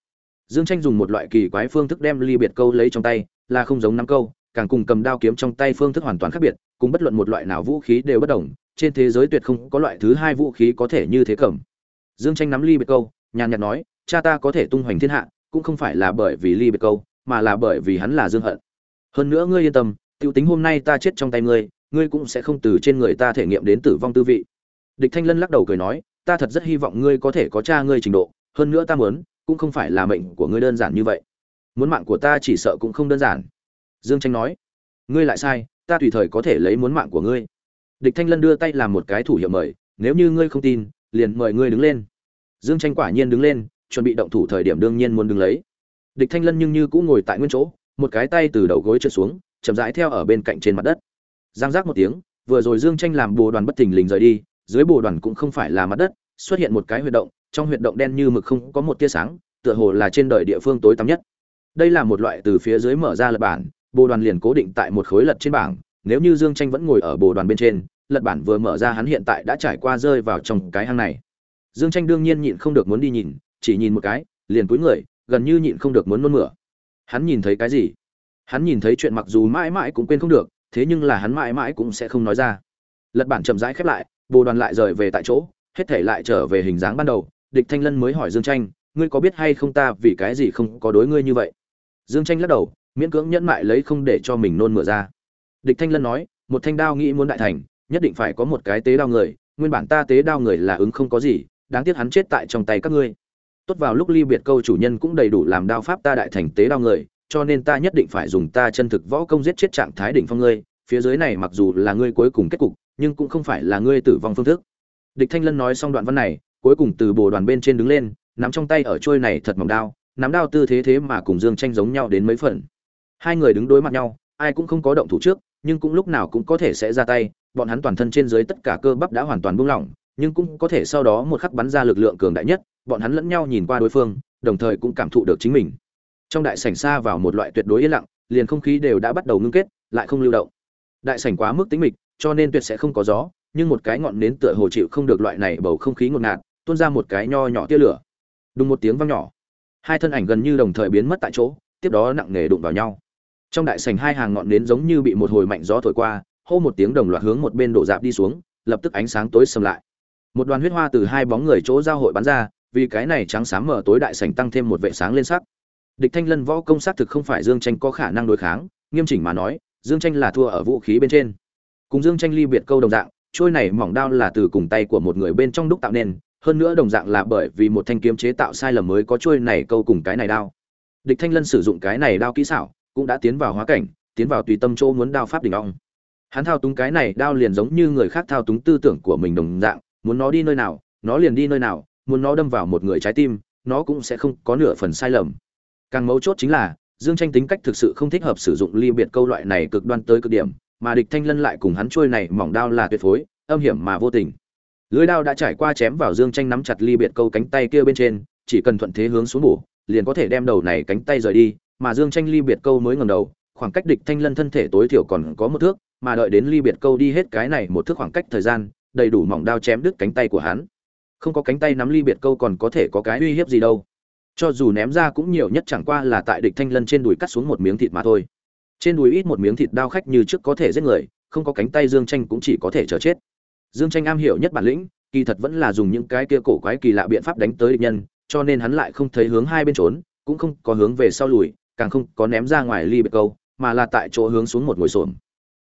Dương tranh dùng một loại kỳ quái phương thức đem ly biệt câu lấy trong tay, là không giống năm câu càng cùng cầm đao kiếm trong tay phương thức hoàn toàn khác biệt, cùng bất luận một loại nào vũ khí đều bất đồng, trên thế giới tuyệt không có loại thứ hai vũ khí có thể như thế cầm. Dương tranh nắm ly biệt câu, nhàn nhạt nói, cha ta có thể tung hoành thiên hạ, cũng không phải là bởi vì ly biệt câu, mà là bởi vì hắn là dương hận. Hơn nữa ngươi yên tâm t i ê u tính hôm nay ta chết trong tay ngươi ngươi cũng sẽ không từ trên người ta thể nghiệm đến tử vong tư vị. Địch thanh lân lắc đầu cười nói, ta thật rất hy vọng ngươi có thể có cha ngươi trình độ, hơn nữa ta muốn, cũng không phải là mệnh của ngươi đơn giản như vậy. Muốn mạng của ta chỉ sợ cũng không đơn giản dương tranh nói, ngươi lại sai, ta tùy thời có thể lấy muốn mạng của ngươi. Địch thanh lân đưa tay làm một cái thủ hiệu mời, nếu như ngươi không tin, liền mời ngươi đứng lên. Dương tranh quả nhiên đứng lên, chuẩn bị động thủ thời điểm đương nhiên muốn đứng lấy. Địch thanh lân nhưng như cũng ngồi tại nguyên chỗ, một cái tay từ đầu gối trượt xuống, chậm rãi theo ở bên cạnh trên mặt đất. Giang giác một tiếng, vừa rồi dương tranh làm bồ đoàn bất thình lình rời đi, dưới bồ đoàn cũng không phải là mặt đất, xuất hiện một cái huyệt động, trong huyệt động đen như mực không có một tia sáng, tựa hồ là trên đời địa phương tối tăm nhất. Đây là một loại từ phía dưới mở ra lập bản bồ đoàn liền cố định tại một khối lật trên bảng, nếu như dương tranh vẫn ngồi ở bồ đoàn bên trên, lật bản vừa mở ra hắn hiện tại đã trải qua rơi vào trong cái hang này. Dương tranh đương nhiên nhịn không được muốn đi nhìn, chỉ nhìn một cái, liền cúi người, gần như nhịn không được muốn nôn mửa. Hắn nhìn thấy cái gì? Hắn nhìn thấy chuyện mặc dù mãi mãi cũng quên không được, thế nhưng là hắn mãi mãi cũng sẽ không nói ra. Lật bản chậm rãi khép lại, bồ đoàn lại rời về tại chỗ, hết thể lại trở về hình dáng ban đầu. Địch thanh lân mới hỏi dương tranh ngươi có biết hay không ta vì cái gì không có đối ngươi như vậy? Dương tranh lắc đầu miễn cưỡng nhẫn mại lấy không để cho mình nôn mửa ra. Địch thanh lân nói, một thanh đao nghĩ muốn đại thành, nhất định phải có một cái tế đao người, nguyên bản ta tế đao người là ứng không có gì, đáng tiếc hắn chết tại trong tay các ngươi. Tốt vào lúc ly biệt câu chủ nhân cũng đầy đủ làm đao pháp ta đại thành tế đao người, cho nên ta nhất định phải dùng ta chân thực võ công giết chết trạng thái đỉnh phong ngươi, phía dưới này mặc dù là ngươi cuối cùng kết cục, nhưng cũng không phải là ngươi tử vong phương thức. Địch thanh lân nói xong đoạn văn này, cuối cùng từ bồ đoàn bên trên đứng lên, nắm trong tay ở trôi này thật mỏng đao, nắm đao tư thế thế mà cùng dương tranh giống nhau đến mấy phần hai người đứng đối mặt nhau, ai cũng không có động thủ trước, nhưng cũng lúc nào cũng có thể sẽ ra tay, bọn hắn toàn thân trên dưới tất cả cơ bắp đã hoàn toàn buông lỏng, nhưng cũng có thể sau đó một khắc bắn ra lực lượng cường đại nhất, bọn hắn lẫn nhau nhìn qua đối phương, đồng thời cũng cảm thụ được chính mình. Trong đại sảnh xa vào một loại tuyệt đối yên lặng, liền không khí đều đã bắt đầu ngưng kết, lại không lưu động. Đại sảnh quá mức tính mịch, cho nên tuyệt sẽ không có gió, nhưng một cái ngọn nến tựa hồ chịu không được loại này bầu không khí ngột ngạt, tuôn ra một cái nho nhỏ tia lửa. Đùng một tiếng vang nhỏ, hai thân ảnh gần như đồng thời biến mất tại chỗ, tiếp đó nặng nề đụng vào nhau trong đại sảnh hai hàng ngọn nến giống như bị một hồi mạnh gió thổi qua, hô một tiếng đồng loạt hướng một bên đổ dạp đi xuống, lập tức ánh sáng tối sầm lại. Một đoàn huyết hoa từ hai bóng người chỗ giao hội bắn ra, vì cái này trắng sáng mở tối đại sảnh tăng thêm một vệ sáng lên sắc. Địch thanh lân võ công sát thực không phải dương tranh có khả năng đối kháng, nghiêm chỉnh mà nói, dương tranh là thua ở vũ khí bên trên. Cùng dương tranh ly biệt câu đồng dạng, trôi này mỏng đao là từ cùng tay của một người bên trong đúc tạo nên, hơn nữa đồng dạng là bởi vì một thanh kiếm chế tạo sai lầm mới có trôi này câu cùng cái này đao. Địch thanh lân sử dụng cái này đao kỹ xảo cũng đã tiến vào hóa cảnh, tiến vào tùy tâm chỗ muốn đao pháp đỉnh ong. Hắn thao túng cái này đao liền giống như người khác thao túng tư tưởng của mình đồng dạng, muốn nó đi nơi nào, nó liền đi nơi nào, muốn nó đâm vào một người trái tim, nó cũng sẽ không có nửa phần sai lầm. Càng mấu chốt chính là, dương tranh tính cách thực sự không thích hợp sử dụng ly biệt câu loại này cực đoan tới cực điểm, mà địch thanh lân lại cùng hắn trôi này mỏng đao là tuyệt phối, âm hiểm mà vô tình. Lưới đao đã trải qua chém vào dương tranh nắm chặt ly biệt câu cánh tay kia bên trên, chỉ cần thuận thế hướng xuống bổ, liền có thể đem đầu này cánh tay rời đi mà dương tranh ly biệt câu mới ngẩng đầu, khoảng cách địch thanh lân thân thể tối thiểu còn có một thước, mà đợi đến ly biệt câu đi hết cái này một thước khoảng cách thời gian, đầy đủ mỏng đao chém đứt cánh tay của hắn. Không có cánh tay nắm ly biệt câu còn có thể có cái uy hiếp gì đâu. Cho dù ném ra cũng nhiều nhất chẳng qua là tại địch thanh lân trên đùi cắt xuống một miếng thịt mà thôi. Trên đùi ít một miếng thịt đao khách như trước có thể giết người, không có cánh tay dương tranh cũng chỉ có thể chờ chết. Dương tranh am hiểu nhất bản lĩnh, kỳ thật vẫn là dùng những cái kia cổ quái kỳ lạ biện pháp đánh tới địch nhân, cho nên hắn lại không thấy hướng hai bên trốn, cũng không có hướng về sau lùi càng không có ném ra ngoài ly biệt câu, mà là tại chỗ hướng xuống một ngồi xổm.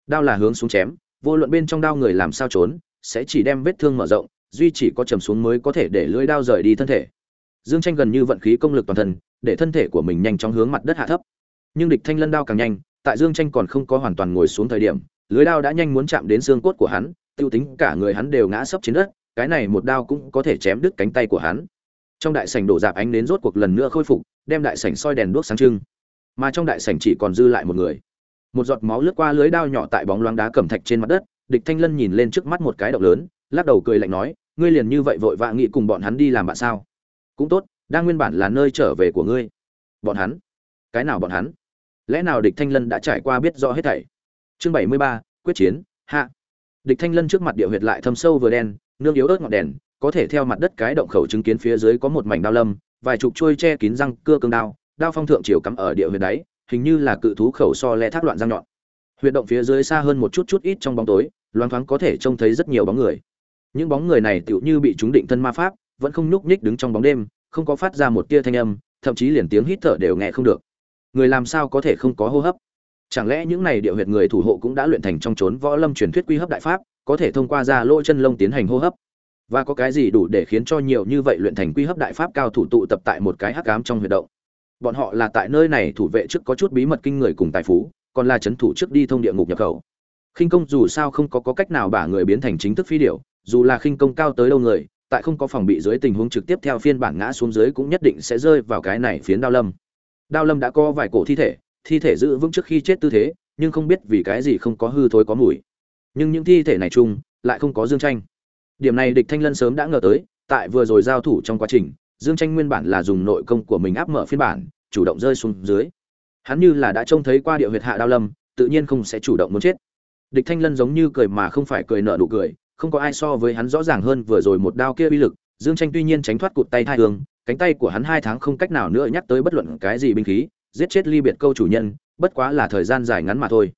Đao là hướng xuống chém, vô luận bên trong đao người làm sao trốn, sẽ chỉ đem vết thương mở rộng, duy chỉ có trầm xuống mới có thể để lưỡi đao rời đi thân thể. Dương tranh gần như vận khí công lực toàn thân, để thân thể của mình nhanh chóng hướng mặt đất hạ thấp. Nhưng địch thanh lân đao càng nhanh, tại dương tranh còn không có hoàn toàn ngồi xuống thời điểm lưới đao đã nhanh muốn chạm đến xương cốt của hắn, tiêu tính cả người hắn đều ngã sấp trên đất, cái này một đao cũng có thể chém đứt cánh tay của hắn. Trong đại sảnh đổ dạp ánh đến rốt cuộc lần nữa khôi phục, đem đại sảnh soi đèn đuốc sáng trưng mà trong đại sảnh chỉ còn dư lại một người. Một giọt máu lướt qua lưới đao nhỏ tại bóng loáng đá cẩm thạch trên mặt đất, địch thanh lân nhìn lên trước mắt một cái động lớn, lắc đầu cười lạnh nói, ngươi liền như vậy vội vã nghĩ cùng bọn hắn đi làm bạn sao? Cũng tốt đang nguyên bản là nơi trở về của ngươi. Bọn hắn? Cái nào bọn hắn? Lẽ nào địch thanh lân đã trải qua biết rõ hết thảy? Chương bảy mươi ba, quyết chiến, hạ. Địch thanh lân trước mặt địa huyệt lại thâm sâu vừa đen, nương yếu ớt ngọn đèn, có thể theo mặt đất cái động khẩu chứng kiến phía dưới có một mảnh đao lâm, vài chục chuôi che kín răng, cưa cương đao đao phong thượng chiều cắm ở địa huyệt đáy, hình như là cự thú khẩu so lẹ thác loạn răng nhọn. Huyệt động phía dưới xa hơn một chút chút ít trong bóng tối, loáng thoáng có thể trông thấy rất nhiều bóng người. Những bóng người này tựu như bị chúng định thân ma pháp, vẫn không nhúc nhích đứng trong bóng đêm, không có phát ra một tia thanh âm, thậm chí liền tiếng hít thở đều nghe không được. Người làm sao có thể không có hô hấp? Chẳng lẽ những này địa huyệt người thủ hộ cũng đã luyện thành trong chốn võ lâm truyền thuyết quy hấp đại pháp, có thể thông qua ra lỗ chân lông tiến hành hô hấp? Và có cái gì đủ để khiến cho nhiều như vậy luyện thành quy hấp đại pháp cao thủ tụ tập tại một cái hắc ám trong huyệt động? Bọn họ là tại nơi này thủ vệ trước có chút bí mật kinh người cùng tài phú còn là chấn thủ trước đi thông địa ngục nhập khẩu. Khinh công dù sao không có, có cách nào bả người biến thành chính thức phi điểu dù là khinh công cao tới đâu người tại không có phòng bị dưới tình huống trực tiếp theo phiên bản ngã xuống dưới cũng nhất định sẽ rơi vào cái này phiến đao lâm. Đao lâm đã có vài cổ thi thể thi thể giữ vững trước khi chết tư thế nhưng không biết vì cái gì không có hư thối có mùi. Nhưng những thi thể này chung lại không có dương tranh. Điểm này địch thanh lân sớm đã ngờ tới tại vừa rồi giao thủ trong quá trình dương tranh nguyên bản là dùng nội công của mình áp mở phiên bản, chủ động rơi xuống dưới. Hắn như là đã trông thấy qua địa huyệt hạ đao lâm, tự nhiên không sẽ chủ động muốn chết. Địch thanh lân giống như cười mà không phải cười nở nụ cười, không có ai so với hắn rõ ràng hơn vừa rồi một đao kia uy lực. Dương tranh tuy nhiên tránh thoát cụt tay thai hương, cánh tay của hắn hai tháng không cách nào nữa nhắc tới bất luận cái gì binh khí, giết chết ly biệt câu chủ nhân, bất quá là thời gian dài ngắn mà thôi.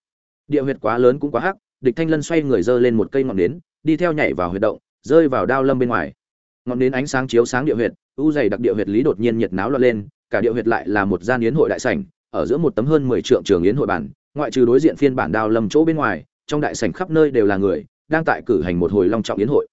Địa huyệt quá lớn cũng quá hắc, địch thanh lân xoay người giơ lên một cây ngọn nến, đi theo nhảy vào huyệt động, rơi vào đao lâm bên ngoài ngọn nến ánh sáng chiếu sáng địa huyệt, u dày đặc địa huyệt lý đột nhiên nhiệt náo loạn lên, cả địa huyệt lại là một gian yến hội đại sảnh, ở giữa một tấm hơn mười trượng trường yến hội bản ngoại trừ đối diện phiên bản đao lầm chỗ bên ngoài, trong đại sảnh khắp nơi đều là người, đang tại cử hành một hồi long trọng yến hội.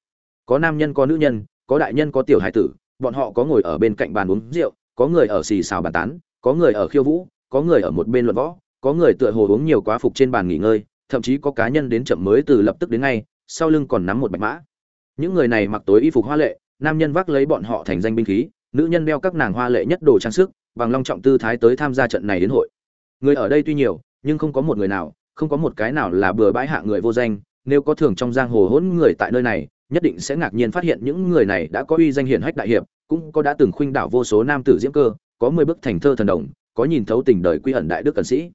Có nam nhân, có nữ nhân, có đại nhân, có tiểu hải tử, bọn họ có ngồi ở bên cạnh bàn uống rượu, có người ở xì xào bàn tán, có người ở khiêu vũ, có người ở một bên luận võ, có người tựa hồ uống nhiều quá phục trên bàn nghỉ ngơi, thậm chí có cá nhân đến chậm mới từ lập tức đến ngay, sau lưng còn nắm một bạch mã. Những người này mặc tối y phục hoa lệ nam nhân vác lấy bọn họ thành danh binh khí, nữ nhân đeo các nàng hoa lệ nhất đồ trang sức bằng long trọng tư thái tới tham gia trận này đến hội. Người ở đây tuy nhiều, nhưng không có một người nào, không có một cái nào là bừa bãi hạ người vô danh, nếu có thường trong giang hồ hỗn người tại nơi này, nhất định sẽ ngạc nhiên phát hiện những người này đã có uy danh hiển hách đại hiệp, cũng có đã từng khuynh đảo vô số nam tử diễm cơ, có mười bức thành thơ thần đồng, có nhìn thấu tình đời quy ẩn đại đức cẩn sĩ.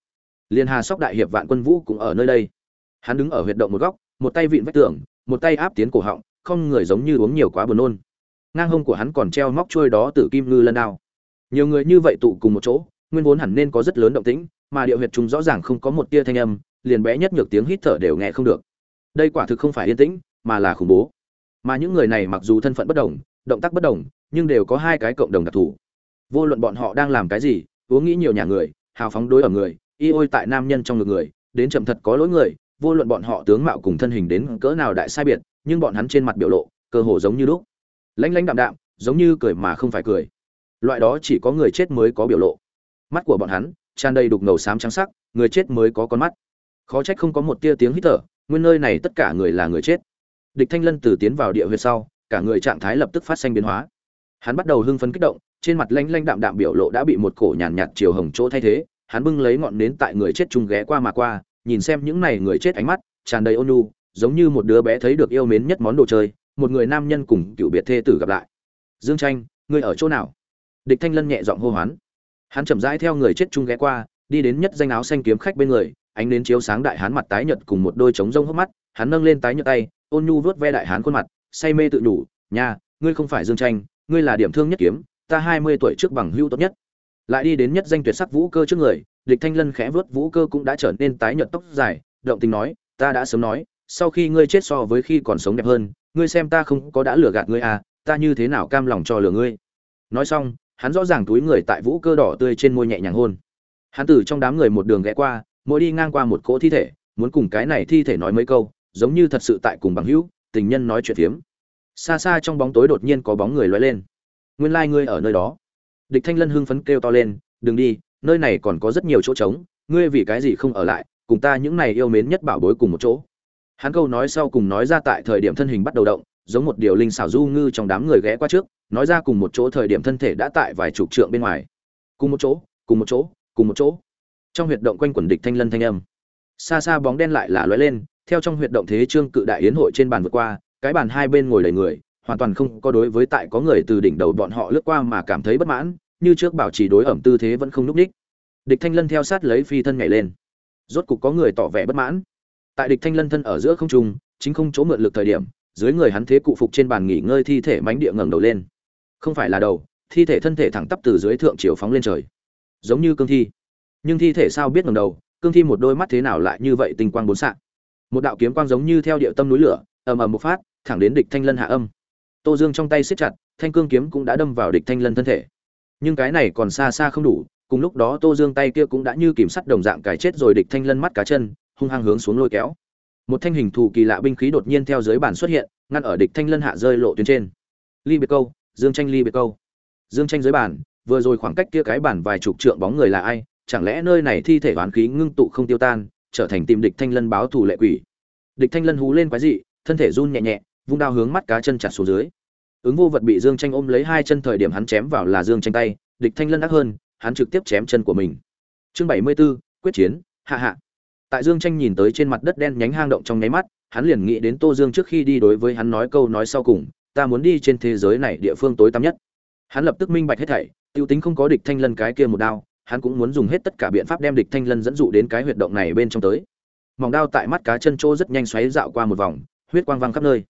Liên hà sóc đại hiệp vạn quân vũ cũng ở nơi đây. Hắn đứng ở huyệt động một góc, một tay vịn vách tường, một tay áp tiến cổ họng, không người giống như uống nhiều quá buồn nôn ngang hông của hắn còn treo móc trôi đó từ kim ngư lân đao. Nhiều người như vậy tụ cùng một chỗ, nguyên vốn hẳn nên có rất lớn động tĩnh, mà địa huyệt chúng rõ ràng không có một tia thanh âm, liền bé nhất nhược tiếng hít thở đều nghe không được. Đây quả thực không phải yên tĩnh, mà là khủng bố. Mà những người này mặc dù thân phận bất đồng, động tác bất đồng, nhưng đều có hai cái cộng đồng đặc thù. Vô luận bọn họ đang làm cái gì, uống nghĩ nhiều nhà người, hào phóng đối ở người, y ôi tại nam nhân trong ngực người, đến chậm thật có lỗi người, vô luận bọn họ tướng mạo cùng thân hình đến cỡ nào đại sai biệt, nhưng bọn hắn trên mặt biểu lộ, cơ hồ giống như lúc lãnh lãnh đạm đạm giống như cười mà không phải cười. Loại đó chỉ có người chết mới có biểu lộ. Mắt của bọn hắn tràn đầy đục ngầu xám trắng sắc người chết mới có con mắt. Khó trách không có một tia tiếng hít thở nguyên nơi này tất cả người là người chết. Địch thanh lân từ tiến vào địa huyệt sau cả người trạng thái lập tức phát sinh biến hóa. Hắn bắt đầu hưng phấn kích động trên mặt lanh lanh đạm đạm biểu lộ đã bị một cổ nhàn nhạt, chiều hồng chỗ thay thế hắn bưng lấy ngọn nến tại người chết chung ghé qua mà qua nhìn xem những này người chết ánh mắt tràn đầy ôn nhu giống như một đứa bé thấy được yêu mến nhất món đồ chơi một người nam nhân cùng cựu biệt thê tử gặp lại. Dương tranh ngươi ở chỗ nào? Địch thanh lân nhẹ giọng hô hoán. Hắn chậm rãi theo người chết chung ghé qua, đi đến nhất danh áo xanh kiếm khách bên người, ánh đến chiếu sáng đại hán mặt tái nhợt cùng một đôi trống rông hốc mắt, hắn nâng lên tái nhợt tay, ôn nhu vớt ve đại hán khuôn mặt, say mê tự đủ nha, ngươi không phải dương tranh ngươi là điểm thương nhất kiếm, ta hai mươi tuổi trước bằng hưu tốt nhất. Lại đi đến nhất danh tuyệt sắc vũ cơ trước người, địch thanh lân khẽ vớt vũ cơ cũng đã trở nên tái nhợt tóc dài, động tình nói, ta đã sớm nói, sau khi ngươi chết so với khi còn sống đẹp hơn ngươi xem ta không có đã lừa gạt ngươi à ta như thế nào cam lòng cho lừa ngươi? Nói xong, hắn rõ ràng túi người tại vũ cơ đỏ tươi trên môi nhẹ nhàng hôn. Hắn từ trong đám người một đường ghé qua, mỗi đi ngang qua một cỗ thi thể, muốn cùng cái này thi thể nói mấy câu, giống như thật sự tại cùng bằng hữu, tình nhân nói chuyện phiếm. Xa xa trong bóng tối đột nhiên có bóng người lóe lên. Nguyên lai、like、ngươi ở nơi đó. Địch thanh lân hưng phấn kêu to lên, đừng đi, nơi này còn có rất nhiều chỗ trống, ngươi vì cái gì không ở lại, cùng ta những này yêu mến nhất bảo bối cùng một chỗ hắn câu nói sau cùng nói ra tại thời điểm thân hình bắt đầu động, giống một điều linh xảo du ngư trong đám người ghé qua trước, nói ra cùng một chỗ thời điểm thân thể đã tại vài chục trượng bên ngoài. Cùng một chỗ, cùng một chỗ, cùng một chỗ. Trong huyệt động quanh quần địch thanh lân thanh âm. Xa xa bóng đen lại là lóe lên, theo trong huyệt động thế trương cự đại yến hội trên bàn vượt qua, cái bàn hai bên ngồi đầy người, hoàn toàn không có đối với tại có người từ đỉnh đầu bọn họ lướt qua mà cảm thấy bất mãn, như trước bảo trì đối ẩm tư thế vẫn không núp đích. địch thanh lân theo sát lấy phi thân nhảy lên. Rốt cục có người tỏ vẻ bất mãn tại địch thanh lân thân ở giữa không trung, chính không chỗ mượn lực thời điểm, dưới người hắn thế cụ phục trên bàn nghỉ ngơi thi thể mánh địa ngẩng đầu lên. Không phải là đầu, thi thể thân thể thẳng tắp từ dưới thượng chiều phóng lên trời. Giống như cương thi. Nhưng thi thể sao biết ngẩng đầu, cương thi một đôi mắt thế nào lại như vậy tinh quang bốn sạng. Một đạo kiếm quang giống như theo địa tâm núi lửa, ầm ầm một phát, thẳng đến địch thanh lân hạ âm. Tô dương trong tay siết chặt, thanh cương kiếm cũng đã đâm vào địch thanh lân thân thể. Nhưng cái này còn xa xa không đủ, cùng lúc đó tô dương tay kia cũng đã như kìm sắt đồng dạng cái chết rồi địch thanh lân mắt cá chân hung hăng hướng xuống lôi kéo. Một thanh hình thù kỳ lạ binh khí đột nhiên theo dưới bàn xuất hiện ngăn ở địch thanh lân hạ rơi lộ tuyến trên. Ly biệt câu dương tranh ly biệt câu. Dương tranh dưới bàn vừa rồi khoảng cách kia cái bản vài chục trượng bóng người là ai chẳng lẽ nơi này thi thể oán khí ngưng tụ không tiêu tan trở thành tìm địch thanh lân báo thù lệ quỷ. Địch thanh lân hú lên quái dị thân thể run nhẹ nhẹ vung đao hướng mắt cá chân chặt xuống dưới. Ứng vô vật bị dương tranh ôm lấy hai chân thời điểm hắn chém vào là dương tranh tay địch thanh lân ác hơn hắn trực tiếp chém chân của mình. Chương bảy mươi 74, quyết chiến hạ hạ tại dương tranh nhìn tới trên mặt đất đen nhánh hang động trong nháy mắt, hắn liền nghĩ đến tô dương trước khi đi đối với hắn nói câu nói sau cùng, ta muốn đi trên thế giới này địa phương tối tăm nhất. Hắn lập tức minh bạch hết thảy, tiêu tính không có địch thanh lân cái kia một đao, hắn cũng muốn dùng hết tất cả biện pháp đem địch thanh lân dẫn dụ đến cái huyệt động này bên trong tới. Mỏng đao tại mắt cá chân trô rất nhanh xoáy dạo qua một vòng, huyết quang văng khắp nơi.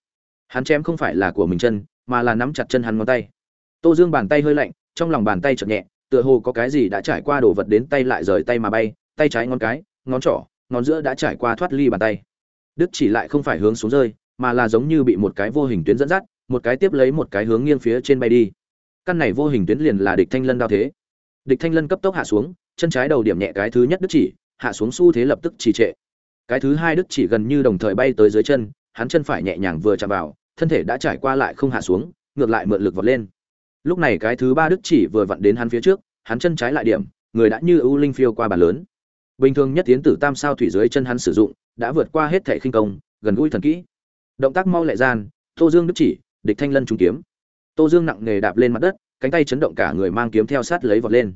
Hắn chém không phải là của mình chân, mà là nắm chặt chân hắn ngón tay. Tô dương bàn tay hơi lạnh, trong lòng bàn tay chợt nhẹ, tựa hồ có cái gì đã trải qua đồ vật đến tay lại rời tay mà bay, tay trái ngón cái, ngón trỏ ngón giữa đã trải qua thoát ly bàn tay. Đức chỉ lại không phải hướng xuống rơi, mà là giống như bị một cái vô hình tuyến dẫn dắt, một cái tiếp lấy một cái hướng nghiêng phía trên bay đi. Căn này vô hình tuyến liền là địch thanh lân đao thế. Địch thanh lân cấp tốc hạ xuống, chân trái đầu điểm nhẹ cái thứ nhất đức chỉ, hạ xuống xu thế lập tức trì trệ. Cái thứ hai đức chỉ gần như đồng thời bay tới dưới chân, hắn chân phải nhẹ nhàng vừa chạm vào, thân thể đã trải qua lại không hạ xuống, ngược lại mượn lực vọt lên. Lúc này cái thứ ba đức chỉ vừa vặn đến hắn phía trước, hắn chân trái lại điểm, người đã như ưu linh phiêu qua bàn lớn bình thường nhất tiến tử tam sao thủy dưới chân hắn sử dụng, đã vượt qua hết thể khinh công, gần gũi thần kỹ. Động tác mau lẹ gian, tô dương đức chỉ, địch thanh lân trúng kiếm. Tô dương nặng nề đạp lên mặt đất, cánh tay chấn động cả người mang kiếm theo sát lấy vọt lên.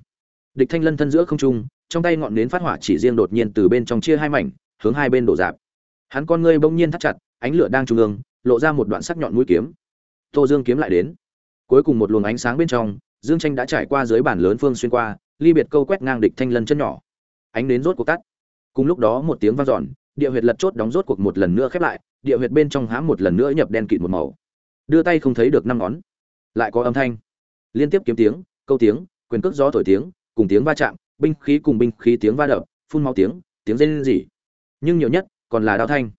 Địch thanh lân thân giữa không trung, trong tay ngọn nến phát hỏa chỉ riêng đột nhiên từ bên trong chia hai mảnh, hướng hai bên đổ dạp. Hắn con ngươi bỗng nhiên thắt chặt, ánh lửa đang trung ương, lộ ra một đoạn sắc nhọn mũi kiếm. Tô dương kiếm lại đến. Cuối cùng một luồng ánh sáng bên trong, dương tranh đã trải qua dưới bản lớn phương xuyên qua, ly biệt câu quét ngang địch thanh lân chân nhỏ ánh đến rốt cuộc tắt. Cùng lúc đó một tiếng vang dọn, địa huyệt lật chốt đóng rốt cuộc một lần nữa khép lại, địa huyệt bên trong hãm một lần nữa nhập đen kịt một màu. Đưa tay không thấy được năm ngón. Lại có âm thanh. Liên tiếp kiếm tiếng, câu tiếng, quyền cước gió thổi tiếng, cùng tiếng va chạm, binh khí cùng binh khí tiếng va đập, phun máu tiếng tiếng rên rỉ. Nhưng nhiều nhất, còn là đao thanh.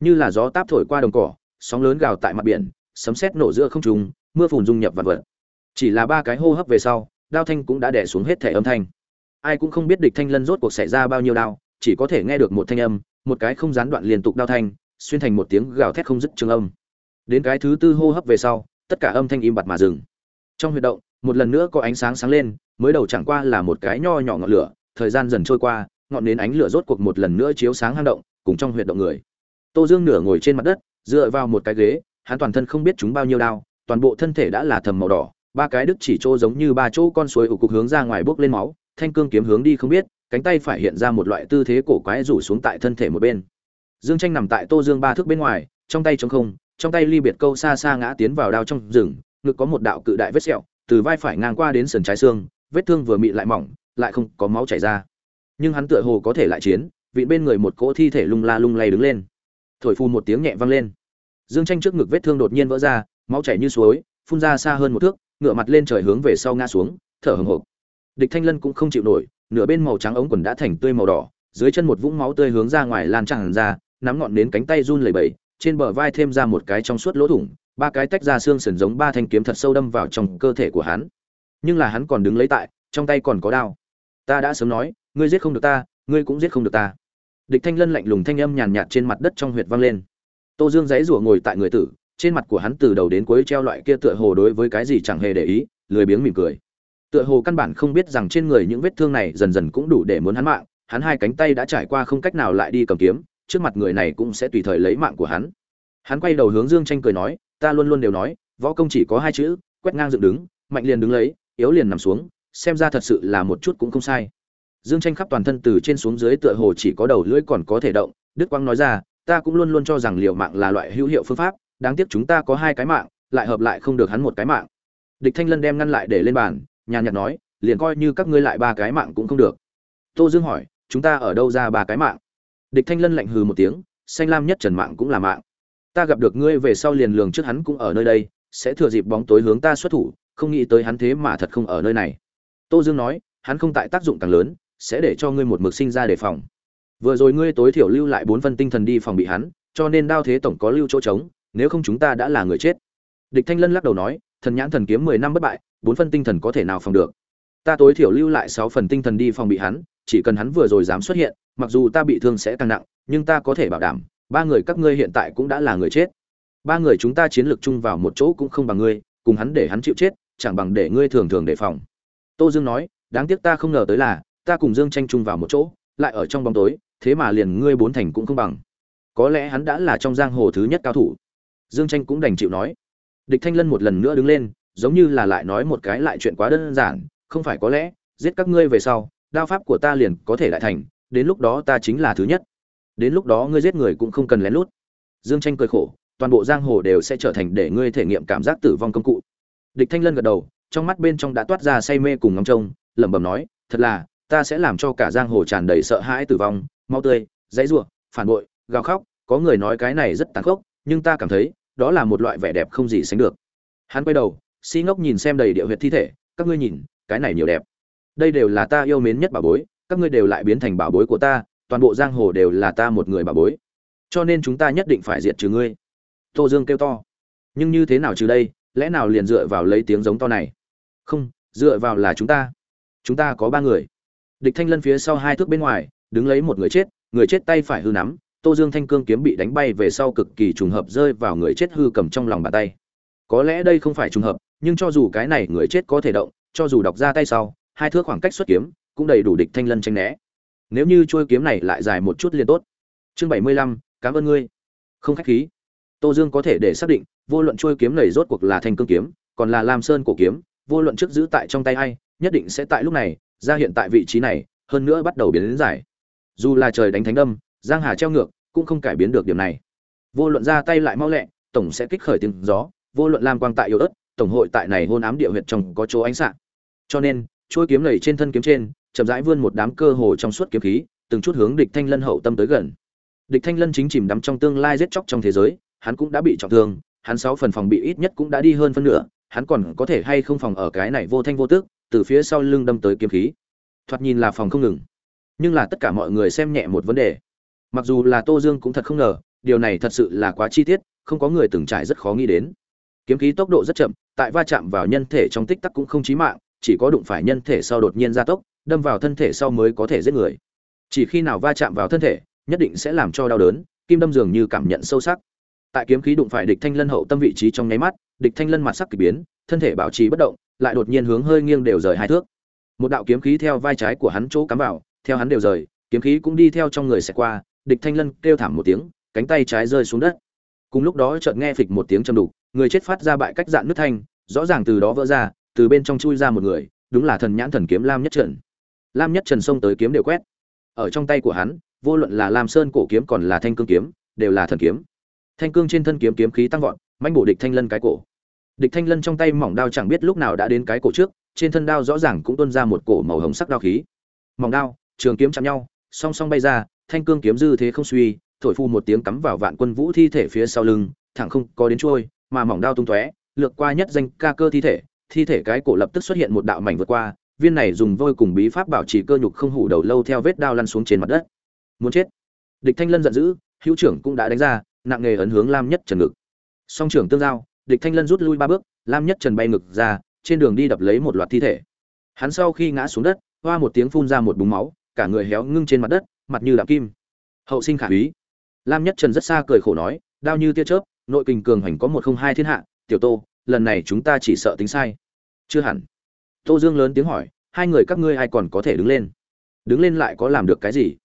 Như là gió táp thổi qua đồng cỏ, sóng lớn gào tại mặt biển, sấm sét nổ giữa không trung, mưa phùn dung nhập vặt vật. Chỉ là ba cái hô hấp về sau, đao thanh cũng đã đẻ xuống hết thể âm thanh ai cũng không biết địch thanh lân rốt cuộc xảy ra bao nhiêu đao, chỉ có thể nghe được một thanh âm, một cái không gián đoạn liên tục đao thanh, xuyên thành một tiếng gào thét không dứt trường âm. Đến cái thứ tư hô hấp về sau, tất cả âm thanh im bặt mà dừng. Trong huy động, một lần nữa có ánh sáng sáng lên, mới đầu chẳng qua là một cái nho nhỏ ngọn lửa, thời gian dần trôi qua, ngọn nến ánh lửa rốt cuộc một lần nữa chiếu sáng hang động, cùng trong huyệt động người. Tô dương nửa ngồi trên mặt đất, dựa vào một cái ghế, hắn toàn thân không biết chúng bao nhiêu đao, toàn bộ thân thể đã là thầm màu đỏ, ba cái đứt chỉ chỗ giống như ba chỗ con suối ủ cục hướng ra ngoài bước lên máu thanh cương kiếm hướng đi không biết, cánh tay phải hiện ra một loại tư thế cổ quái rủ xuống tại thân thể một bên. Dương tranh nằm tại tô dương ba thước bên ngoài, trong tay trống không, trong tay ly biệt câu xa xa ngã tiến vào đao trong rừng, ngực có một đạo cự đại vết sẹo, từ vai phải ngang qua đến sườn trái xương, vết thương vừa mị lại mỏng, lại không có máu chảy ra. Nhưng hắn tựa hồ có thể lại chiến, vị bên người một cỗ thi thể lung la lung lay đứng lên. Thổi phun một tiếng nhẹ vang lên. Dương tranh trước ngực vết thương đột nhiên vỡ ra, máu chảy như suối, phun ra xa hơn một thước ngựa mặt lên trời hướng về sau ngã xuống, thở hổn hực địch thanh lân cũng không chịu nổi, nửa bên màu trắng ống quần đã thành tươi màu đỏ, dưới chân một vũng máu tươi hướng ra ngoài lan tràn ra, nắm ngọn đến cánh tay run lẩy bẩy, trên bờ vai thêm ra một cái trong suốt lỗ thủng, ba cái tách ra xương sườn giống ba thanh kiếm thật sâu đâm vào trong cơ thể của hắn. Nhưng là hắn còn đứng lấy tại, trong tay còn có đao. Ta đã sớm nói, ngươi giết không được ta, ngươi cũng giết không được ta. Địch thanh lân lạnh lùng thanh âm nhàn nhạt trên mặt đất trong huyệt vang lên. Tô dương dãy rủa ngồi tại người tử, trên mặt của hắn từ đầu đến cuối treo loại kia tựa hồ đối với cái gì chẳng hề để ý, lười biếng mỉm cười tựa hồ căn bản không biết rằng trên người những vết thương này dần dần cũng đủ để muốn hắn mạng, hắn hai cánh tay đã trải qua không cách nào lại đi cầm kiếm, trước mặt người này cũng sẽ tùy thời lấy mạng của hắn. Hắn quay đầu hướng dương tranh cười nói, ta luôn luôn đều nói, võ công chỉ có hai chữ, quét ngang dựng đứng, mạnh liền đứng lấy, yếu liền nằm xuống, xem ra thật sự là một chút cũng không sai. Dương tranh khắp toàn thân từ trên xuống dưới tựa hồ chỉ có đầu lưỡi còn có thể động, đức quang nói ra, ta cũng luôn luôn cho rằng liều mạng là loại hữu hiệu phương pháp, đáng tiếc chúng ta có hai cái mạng, lại hợp lại không được hắn một cái mạng. Địch thanh lân đem ngăn lại để lên bàn nhàn nhạt nói, liền coi như các ngươi lại ba cái mạng cũng không được. Tô dương hỏi, chúng ta ở đâu ra ba cái mạng? Địch thanh lân lạnh hừ một tiếng, xanh lam nhất trần mạng cũng là mạng. Ta gặp được ngươi về sau liền lường trước hắn cũng ở nơi đây, sẽ thừa dịp bóng tối hướng ta xuất thủ, không nghĩ tới hắn thế mà thật không ở nơi này. Tô dương nói, hắn không tại tác dụng càng lớn, sẽ để cho ngươi một mực sinh ra đề phòng. Vừa rồi ngươi tối thiểu lưu lại bốn phân tinh thần đi phòng bị hắn, cho nên đao thế tổng có lưu chỗ trống, nếu không chúng ta đã là người chết. Địch thanh lân lắc đầu nói thần nhãn thần kiếm mười năm bất bại, bốn phân tinh thần có thể nào phòng được? Ta tối thiểu lưu lại sáu phần tinh thần đi phòng bị hắn, chỉ cần hắn vừa rồi dám xuất hiện, mặc dù ta bị thương sẽ càng nặng, nhưng ta có thể bảo đảm, ba người các ngươi hiện tại cũng đã là người chết. Ba người chúng ta chiến lược chung vào một chỗ cũng không bằng ngươi, cùng hắn để hắn chịu chết, chẳng bằng để ngươi thường thường đề phòng. Tô dương nói, đáng tiếc ta không ngờ tới là, ta cùng dương tranh chung vào một chỗ, lại ở trong bóng tối, thế mà liền ngươi bốn thành cũng không bằng. Có lẽ hắn đã là trong giang hồ thứ nhất cao thủ. Dương tranh cũng đành chịu nói địch thanh lân một lần nữa đứng lên, giống như là lại nói một cái lại chuyện quá đơn giản, không phải có lẽ, giết các ngươi về sau, đao pháp của ta liền có thể lại thành, đến lúc đó ta chính là thứ nhất. Đến lúc đó ngươi giết người cũng không cần lén lút. Dương tranh cười khổ, toàn bộ giang hồ đều sẽ trở thành để ngươi thể nghiệm cảm giác tử vong công cụ. Địch thanh lân gật đầu, trong mắt bên trong đã toát ra say mê cùng ngóng trông, lẩm bẩm nói, thật là, ta sẽ làm cho cả giang hồ tràn đầy sợ hãi tử vong, mau tươi, dãy rủa, phản bội, gào khóc, có người nói cái này rất tàn khốc, nhưng ta cảm thấy đó là một loại vẻ đẹp không gì sánh được. Hắn quay đầu, si ngốc nhìn xem đầy địa huyệt thi thể, các ngươi nhìn, cái này nhiều đẹp. Đây đều là ta yêu mến nhất bảo bối, các ngươi đều lại biến thành bảo bối của ta, toàn bộ giang hồ đều là ta một người bảo bối. Cho nên chúng ta nhất định phải diệt trừ ngươi. Tô dương kêu to. Nhưng như thế nào trừ đây, lẽ nào liền dựa vào lấy tiếng giống to này? Không, dựa vào là chúng ta. Chúng ta có ba người. Địch thanh lân phía sau hai thước bên ngoài, đứng lấy một người chết người chết tay phải hư nắm tô dương thanh cương kiếm bị đánh bay về sau cực kỳ trùng hợp rơi vào người chết hư cầm trong lòng bàn tay. Có lẽ đây không phải trùng hợp, nhưng cho dù cái này người chết có thể động, cho dù đọc ra tay sau, hai thước khoảng cách xuất kiếm cũng đầy đủ địch thanh lân tranh né. Nếu như chuôi kiếm này lại dài một chút liền tốt. Chương bảy mươi lăm, cảm ơn ngươi. Không khách khí. Tô dương có thể để xác định, vô luận chuôi kiếm này rốt cuộc là thanh cương kiếm, còn là lam sơn cổ kiếm, vô luận trước giữ tại trong tay hay nhất định sẽ tại lúc này, ra hiện tại vị trí này, hơn nữa bắt đầu biến đến giải dù là trời đánh thánh đâm giang hà treo ngược, cũng không cải biến được điểm này. Vô luận ra tay lại mau lẹ, tổng sẽ kích khởi tiếng gió, vô luận lam quang tại yếu ớt, tổng hội tại này hôn ám địa huyệt trong có chỗ ánh sáng. cho nên, chuôi kiếm lầy trên thân kiếm trên, chậm rãi vươn một đám cơ hồ trong suốt kiếm khí, từng chút hướng địch thanh lân hậu tâm tới gần. Địch thanh lân chính chìm đắm trong tương lai giết chóc trong thế giới, hắn cũng đã bị trọng thương, hắn sáu phần phòng bị ít nhất cũng đã đi hơn phân nửa, hắn còn có thể hay không phòng ở cái này vô thanh vô tức từ phía sau lưng đâm tới kiếm khí. Thoạt nhìn là phòng không ngừng. Nhưng là tất cả mọi người xem nhẹ một vấn đề mặc dù là tô dương cũng thật không ngờ, điều này thật sự là quá chi tiết, không có người từng trải rất khó nghĩ đến. Kiếm khí tốc độ rất chậm, tại va chạm vào nhân thể trong tích tắc cũng không chí mạng, chỉ có đụng phải nhân thể sau đột nhiên gia tốc, đâm vào thân thể sau mới có thể giết người. Chỉ khi nào va chạm vào thân thể, nhất định sẽ làm cho đau đớn, kim đâm dường như cảm nhận sâu sắc. Tại kiếm khí đụng phải địch thanh lân hậu tâm vị trí trong nháy mắt, địch thanh lân mặt sắc kỳ biến, thân thể bảo trì bất động, lại đột nhiên hướng hơi nghiêng đều rời hai thước. Một đạo kiếm khí theo vai trái của hắn chỗ cắm vào, theo hắn đều rời, kiếm khí cũng đi theo trong người xẹt qua địch thanh lân kêu thảm một tiếng, cánh tay trái rơi xuống đất. Cùng lúc đó chợt nghe phịch một tiếng châm đục, người chết phát ra bại cách dạn nước thanh, rõ ràng từ đó vỡ ra, từ bên trong chui ra một người, đúng là thần nhãn thần kiếm lam nhất trần. Lam nhất trần xông tới kiếm đều quét. Ở trong tay của hắn, vô luận là lam sơn cổ kiếm còn là thanh cương kiếm, đều là thần kiếm. Thanh cương trên thân kiếm kiếm khí tăng vọt manh bổ địch thanh lân cái cổ. Địch thanh lân trong tay mỏng đao chẳng biết lúc nào đã đến cái cổ trước, trên thân đao rõ ràng cũng tuôn ra một cổ màu hồng sắc đao khí. Mỏng đao, trường kiếm chạm nhau, song song bay ra thanh cương kiếm dư thế không suy, thổi phu một tiếng cắm vào vạn quân vũ thi thể phía sau lưng, thẳng không có đến trôi, mà mỏng đao tung tóe, lược qua nhất danh ca cơ thi thể thi thể cái cổ lập tức xuất hiện một đạo mảnh vượt qua, viên này dùng vôi cùng bí pháp bảo trì cơ nhục không hủ đầu lâu theo vết đao lăn xuống trên mặt đất. Muốn chết. Địch thanh lân giận dữ, hữu trưởng cũng đã đánh ra, nặng nghề ấn hướng lam nhất trần ngực. Song trưởng tương giao, địch thanh lân rút lui ba bước, lam nhất trần bay ngực ra, trên đường đi đập lấy một loạt thi thể. Hắn sau khi ngã xuống đất, hoa một tiếng phun ra một búng máu, cả người héo ngưng trên mặt đất mặt như đạm kim. Hậu sinh khả úy. Lam nhất trần rất xa cười khổ nói, đao như tia chớp, nội kình cường hành có một không hai thiên hạ, tiểu tô, lần này chúng ta chỉ sợ tính sai. Chưa hẳn. Tô dương lớn tiếng hỏi, hai người các ngươi ai còn có thể đứng lên? Đứng lên lại có làm được cái gì?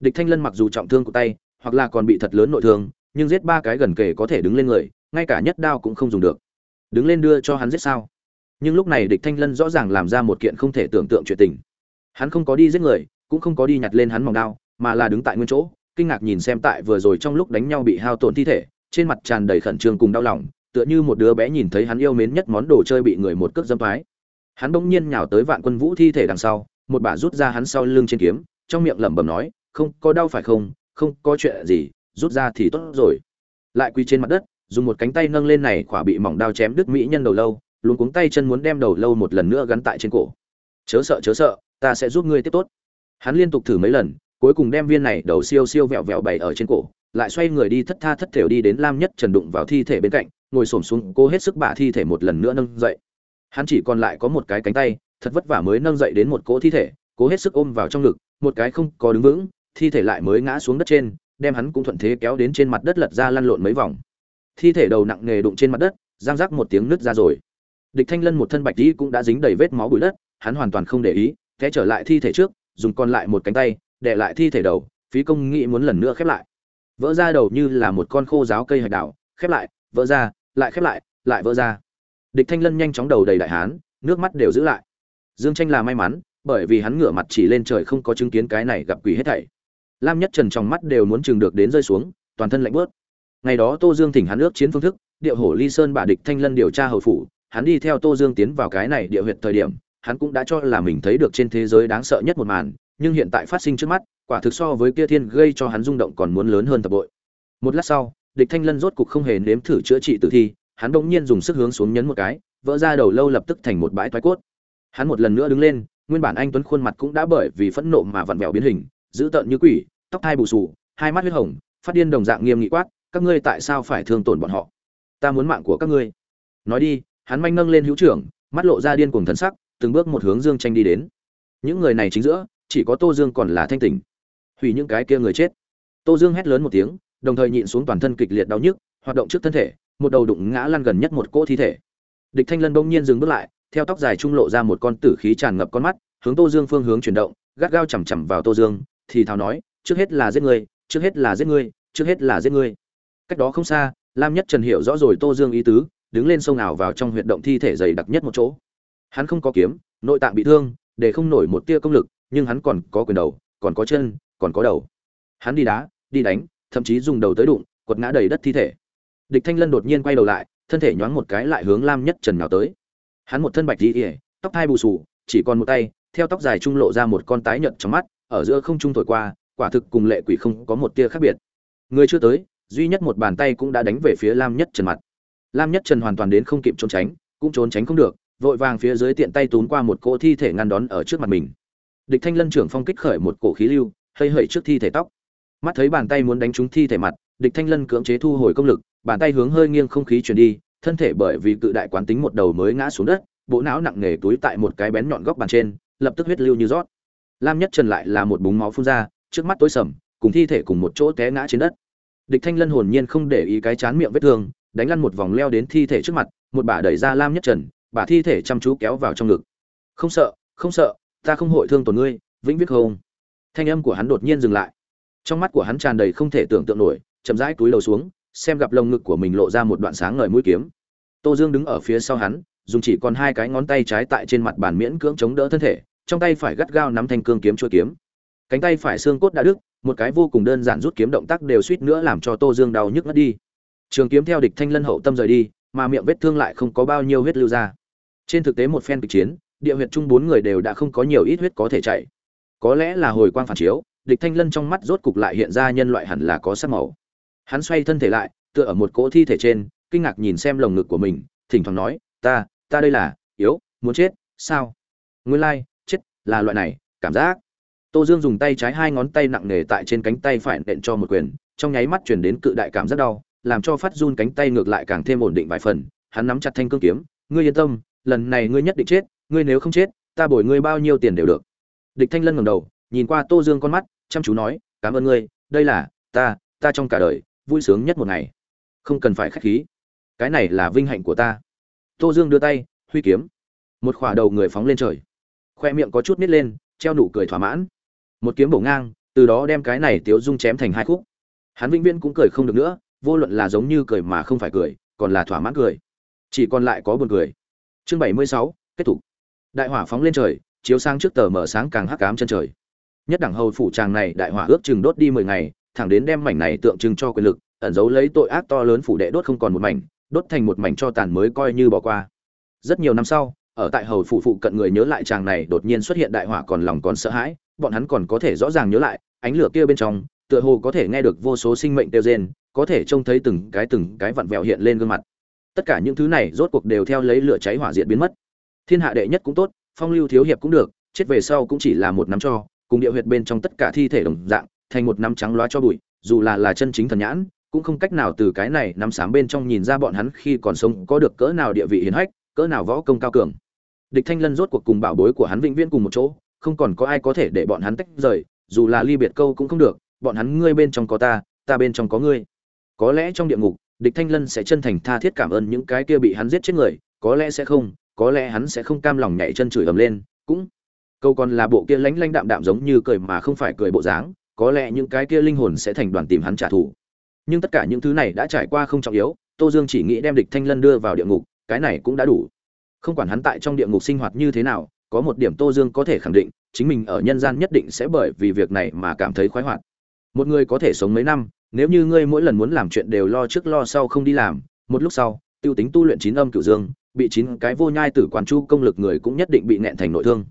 Địch thanh lân mặc dù trọng thương của tay, hoặc là còn bị thật lớn nội thương, nhưng giết ba cái gần kề có thể đứng lên người, ngay cả nhất đao cũng không dùng được. Đứng lên đưa cho hắn giết sao? Nhưng lúc này địch thanh lân rõ ràng làm ra một kiện không thể tưởng tượng chuyện tình. Hắn không có đi giết người, cũng không có đi nhặt lên hắn mỏng đao mà là đứng tại nguyên chỗ, kinh ngạc nhìn xem tại vừa rồi trong lúc đánh nhau bị hao tổn thi thể, trên mặt tràn đầy khẩn trương cùng đau lòng, tựa như một đứa bé nhìn thấy hắn yêu mến nhất món đồ chơi bị người một cước dâm thoái hắn bỗng nhiên nhào tới vạn quân vũ thi thể đằng sau, một bà rút ra hắn sau lưng trên kiếm, trong miệng lẩm bẩm nói, không, có đau phải không? Không, có chuyện gì, rút ra thì tốt rồi. Lại quỳ trên mặt đất, dùng một cánh tay nâng lên này khỏa bị mỏng đao chém đứt mỹ nhân đầu lâu luôn cuống tay chân muốn đem đầu lâu một lần nữa gắn tại trên cổ. Chớ sợ chớ sợ, ta sẽ giúp ngươi tiếp tốt. Hắn liên tục thử mấy lần cuối cùng đem viên này đầu siêu siêu vẹo vẹo bày ở trên cổ, lại xoay người đi thất tha thất thểu đi đến lam nhất trần đụng vào thi thể bên cạnh, ngồi xổm xuống, cố hết sức bả thi thể một lần nữa nâng dậy. Hắn chỉ còn lại có một cái cánh tay, thật vất vả mới nâng dậy đến một cỗ thi thể, cố hết sức ôm vào trong ngực, một cái không có đứng vững, thi thể lại mới ngã xuống đất trên, đem hắn cũng thuận thế kéo đến trên mặt đất lật ra lăn lộn mấy vòng. Thi thể đầu nặng nề đụng trên mặt đất giang rác một tiếng nứt ra rồi. Địch thanh lân một thân bạch tí cũng đã dính đầy vết máu bụi đất, hắn hoàn toàn không để ý, té trở lại thi thể trước, dùng còn lại một cánh tay để lại thi thể đầu, phí công nghĩ muốn lần nữa khép lại. Vỡ ra đầu như là một con khô giáo cây hạch đảo, khép lại, vỡ ra, lại khép lại lại vỡ ra. Địch thanh lân nhanh chóng đầu đầy đại hán, nước mắt đều giữ lại. Dương tranh là may mắn, bởi vì hắn ngửa mặt chỉ lên trời không có chứng kiến cái này gặp quỷ hết thảy. Lam nhất trần trong mắt đều muốn chừng được đến rơi xuống, toàn thân lạnh bớt. Ngày đó tô dương thỉnh hắn ước chiến phương thức, điệu hổ ly sơn bà địch thanh lân điều tra hầu phủ, hắn đi theo tô dương tiến vào cái này địa huyệt thời điểm, hắn cũng đã cho là mình thấy được trên thế giới đáng sợ nhất một màn nhưng hiện tại phát sinh trước mắt, quả thực so với kia thiên gây cho hắn rung động còn muốn lớn hơn tập bội một lát sau, địch thanh lân rốt cục không hề nếm thử chữa trị tử thi, hắn bỗng nhiên dùng sức hướng xuống nhấn một cái, vỡ ra đầu lâu lập tức thành một bãi toái cốt. Hắn một lần nữa đứng lên, nguyên bản anh tuấn khuôn mặt cũng đã bởi vì phẫn nộ mà vặn vẹo biến hình, dữ tợn như quỷ, tóc hai bù sù hai mắt huyết hồng, phát điên đồng dạng nghiêm nghị quát, các ngươi tại sao phải thương tổn bọn họ? Ta muốn mạng của các ngươi. Nói đi, hắn manh nâng lên hữu trưởng, mắt lộ ra điên cuồng thần sắc, từng bước một hướng dương tranh đi đến. Những người này chính giữa chỉ có tô dương còn là thanh tỉnh. Hủy những cái kia người chết. Tô dương hét lớn một tiếng, đồng thời nhịn xuống toàn thân kịch liệt đau nhức, hoạt động trước thân thể, một đầu đụng ngã lăn gần nhất một cỗ thi thể. Địch thanh lân bỗng nhiên dừng bước lại, theo tóc dài trung lộ ra một con tử khí tràn ngập con mắt, hướng tô dương phương hướng chuyển động, gắt gao chằm chằm vào tô dương, thì thào nói, trước hết là giết ngươi trước hết là giết ngươi trước hết là giết ngươi cách đó không xa, lam nhất trần hiểu rõ rồi tô dương ý tứ, đứng lên sông nào vào trong huyệt động thi thể dày đặc nhất một chỗ. Hắn không có kiếm, nội tạng bị thương, để không nổi một tia công lực nhưng hắn còn có quyền đầu, còn có chân, còn có đầu. Hắn đi đá, đi đánh, thậm chí dùng đầu tới đụng, quật ngã đầy đất thi thể. Địch thanh lân đột nhiên quay đầu lại, thân thể nhoáng một cái lại hướng lam nhất trần nào tới. Hắn một thân bạch đi ỉa tóc hai bù sù chỉ còn một tay, theo tóc dài trung lộ ra một con tái nhợt trong mắt, ở giữa không trung thổi qua, quả thực cùng lệ quỷ không có một tia khác biệt. Người chưa tới, duy nhất một bàn tay cũng đã đánh về phía lam nhất trần mặt. Lam nhất trần hoàn toàn đến không kịp trốn tránh, cũng trốn tránh không được, vội vàng phía dưới tiện tay túm qua một cỗ thi thể ngăn đón ở trước mặt mình địch thanh lân trưởng phong kích khởi một cổ khí lưu hơi hẩy trước thi thể tóc. Mắt thấy bàn tay muốn đánh trúng thi thể mặt, địch thanh lân cưỡng chế thu hồi công lực, bàn tay hướng hơi nghiêng không khí chuyển đi, thân thể bởi vì cự đại quán tính một đầu mới ngã xuống đất, bộ não nặng nề túi tại một cái bén nhọn góc bàn trên, lập tức huyết lưu như rót. Lam nhất trần lại là một búng máu phun ra, trước mắt tối sầm, cùng thi thể cùng một chỗ té ngã trên đất. Địch thanh lân hồn nhiên không để ý cái chán miệng vết thương, đánh lăn một vòng leo đến thi thể trước mặt, một bà đẩy ra lam nhất trần bà thi thể chăm chú kéo vào trong ngực. Không sợ không sợ ta không hội thương tổn ngươi, vĩnh viết không. Thanh âm của hắn đột nhiên dừng lại. Trong mắt của hắn tràn đầy không thể tưởng tượng nổi, chậm rãi túi đầu xuống, xem gặp lồng ngực của mình lộ ra một đoạn sáng ngời mũi kiếm. Tô dương đứng ở phía sau hắn, dùng chỉ còn hai cái ngón tay trái tại trên mặt bàn miễn cưỡng chống đỡ thân thể, trong tay phải gắt gao nắm thanh cương kiếm chuôi kiếm. Cánh tay phải xương cốt đã đứt, một cái vô cùng đơn giản rút kiếm động tác đều suýt nữa làm cho tô dương đau nhức ngất đi. Trường kiếm theo địch thanh lân hậu tâm rời đi, mà miệng vết thương lại không có bao nhiêu huyết lưu ra. Trên thực tế một phen kịch chiến địa huyệt chung bốn người đều đã không có nhiều ít huyết có thể chạy. Có lẽ là hồi quang phản chiếu, địch thanh lân trong mắt rốt cục lại hiện ra nhân loại hẳn là có sắc màu. Hắn xoay thân thể lại, tựa ở một cỗ thi thể trên, kinh ngạc nhìn xem lồng ngực của mình, thỉnh thoảng nói, ta ta đây là, yếu, muốn chết, sao? Nguyên lai, chết là loại này, cảm giác. Tô dương dùng tay trái hai ngón tay nặng nề tại trên cánh tay phải nện cho một quyền, trong nháy mắt chuyển đến cự đại cảm rất đau, làm cho phát run cánh tay ngược lại càng thêm ổn định vài phần. Hắn nắm chặt thanh cương kiếm, ngươi yên tâm, lần này ngươi nhất định chết ngươi nếu không chết, ta bồi ngươi bao nhiêu tiền đều được. Địch thanh lân ngẩng đầu, nhìn qua tô dương con mắt, chăm chú nói, cảm ơn ngươi, đây là, ta ta trong cả đời, vui sướng nhất một ngày. Không cần phải khách khí. Cái này là vinh hạnh của ta. Tô dương đưa tay, huy kiếm. Một khỏa đầu người phóng lên trời. Khoe miệng có chút nít lên, treo nụ cười thỏa mãn. Một kiếm bổ ngang, từ đó đem cái này tiếu dung chém thành hai khúc. Hắn vĩnh viễn cũng cười không được nữa, vô luận là giống như cười mà không phải cười, còn là thỏa mãn cười. Chỉ còn lại có buồn cười. Chương bảy mươi sáu, kết thúc đại hỏa phóng lên trời, chiếu sang trước tờ mở sáng càng hắc cám chân trời. Nhất đẳng hầu phủ tràng này đại hỏa ước chừng đốt đi mười ngày, thẳng đến đem mảnh này tượng trưng cho quyền lực, ẩn giấu lấy tội ác to lớn phủ đệ đốt không còn một mảnh, đốt thành một mảnh cho tàn mới coi như bỏ qua. Rất nhiều năm sau, ở tại hầu phủ phụ cận người nhớ lại chàng này đột nhiên xuất hiện đại hỏa còn lòng còn sợ hãi, bọn hắn còn có thể rõ ràng nhớ lại, ánh lửa kia bên trong, tựa hồ có thể nghe được vô số sinh mệnh tiêu rên, có thể trông thấy từng cái từng cái vặn vẹo hiện lên gương mặt. Tất cả những thứ này rốt cuộc đều theo lấy lửa cháy hỏa diệt biến mất thiên hạ đệ nhất cũng tốt, phong lưu thiếu hiệp cũng được, chết về sau cũng chỉ là một nắm cho, cùng địa huyệt bên trong tất cả thi thể đồng dạng, thành một nắm trắng loá cho bụi, dù là là chân chính thần nhãn, cũng không cách nào từ cái này nắm sáng bên trong nhìn ra bọn hắn khi còn sống có được cỡ nào địa vị hiền hách, cỡ nào võ công cao cường. Địch thanh lân rốt cuộc cùng bảo bối của hắn vĩnh viễn cùng một chỗ, không còn có ai có thể để bọn hắn tách rời, dù là ly biệt câu cũng không được, bọn hắn ngươi bên trong có ta ta bên trong có ngươi. Có lẽ trong địa ngục, địch thanh lân sẽ chân thành tha thiết cảm ơn những cái kia bị hắn giết chết người, có lẽ sẽ không có lẽ hắn sẽ không cam lòng nhảy chân chửi ầm lên, cũng, câu còn là bộ kia lánh lánh đạm đạm giống như cười mà không phải cười bộ dáng, có lẽ những cái kia linh hồn sẽ thành đoàn tìm hắn trả thù. Nhưng tất cả những thứ này đã trải qua không trọng yếu, tô dương chỉ nghĩ đem địch thanh lân đưa vào địa ngục, cái này cũng đã đủ. Không quản hắn tại trong địa ngục sinh hoạt như thế nào, có một điểm tô dương có thể khẳng định, chính mình ở nhân gian nhất định sẽ bởi vì việc này mà cảm thấy khoái hoạt. Một người có thể sống mấy năm, nếu như ngươi mỗi lần muốn làm chuyện đều lo trước lo sau không đi làm, một lúc sau, tiêu tính tu luyện chín âm cửu dương bị chín cái vô nhai tử quản chu công lực người cũng nhất định bị nẹn thành nội thương.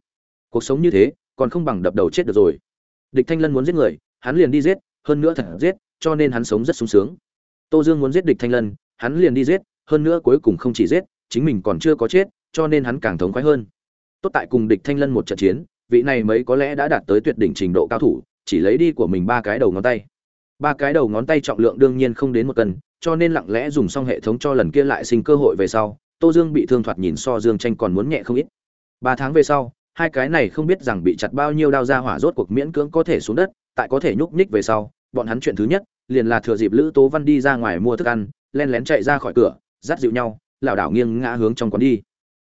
Cuộc sống như thế, còn không bằng đập đầu chết được rồi. Địch thanh lân muốn giết người, hắn liền đi giết, hơn nữa thật giết, cho nên hắn sống rất sung sướng. Tô dương muốn giết địch thanh lân, hắn liền đi giết, hơn nữa cuối cùng không chỉ giết, chính mình còn chưa có chết, cho nên hắn càng thống khoái hơn. Tốt tại cùng địch thanh lân một trận chiến, vị này mấy có lẽ đã đạt tới tuyệt đỉnh trình độ cao thủ, chỉ lấy đi của mình ba cái đầu ngón tay. Ba cái đầu ngón tay trọng lượng đương nhiên không đến một cân, cho nên lặng lẽ dùng xong hệ thống cho lần kia lại sinh cơ hội về sau tô dương bị thương thoạt nhìn so dương tranh còn muốn nhẹ không ít. Ba tháng về sau, hai cái này không biết rằng bị chặt bao nhiêu đao ra hỏa rốt cuộc miễn cưỡng có thể xuống đất, tại có thể nhúc nhích về sau, bọn hắn chuyện thứ nhất, liền là thừa dịp lữ tố văn đi ra ngoài mua thức ăn, len lén chạy ra khỏi cửa, dắt dịu nhau, lảo đảo nghiêng ngã hướng trong quán đi.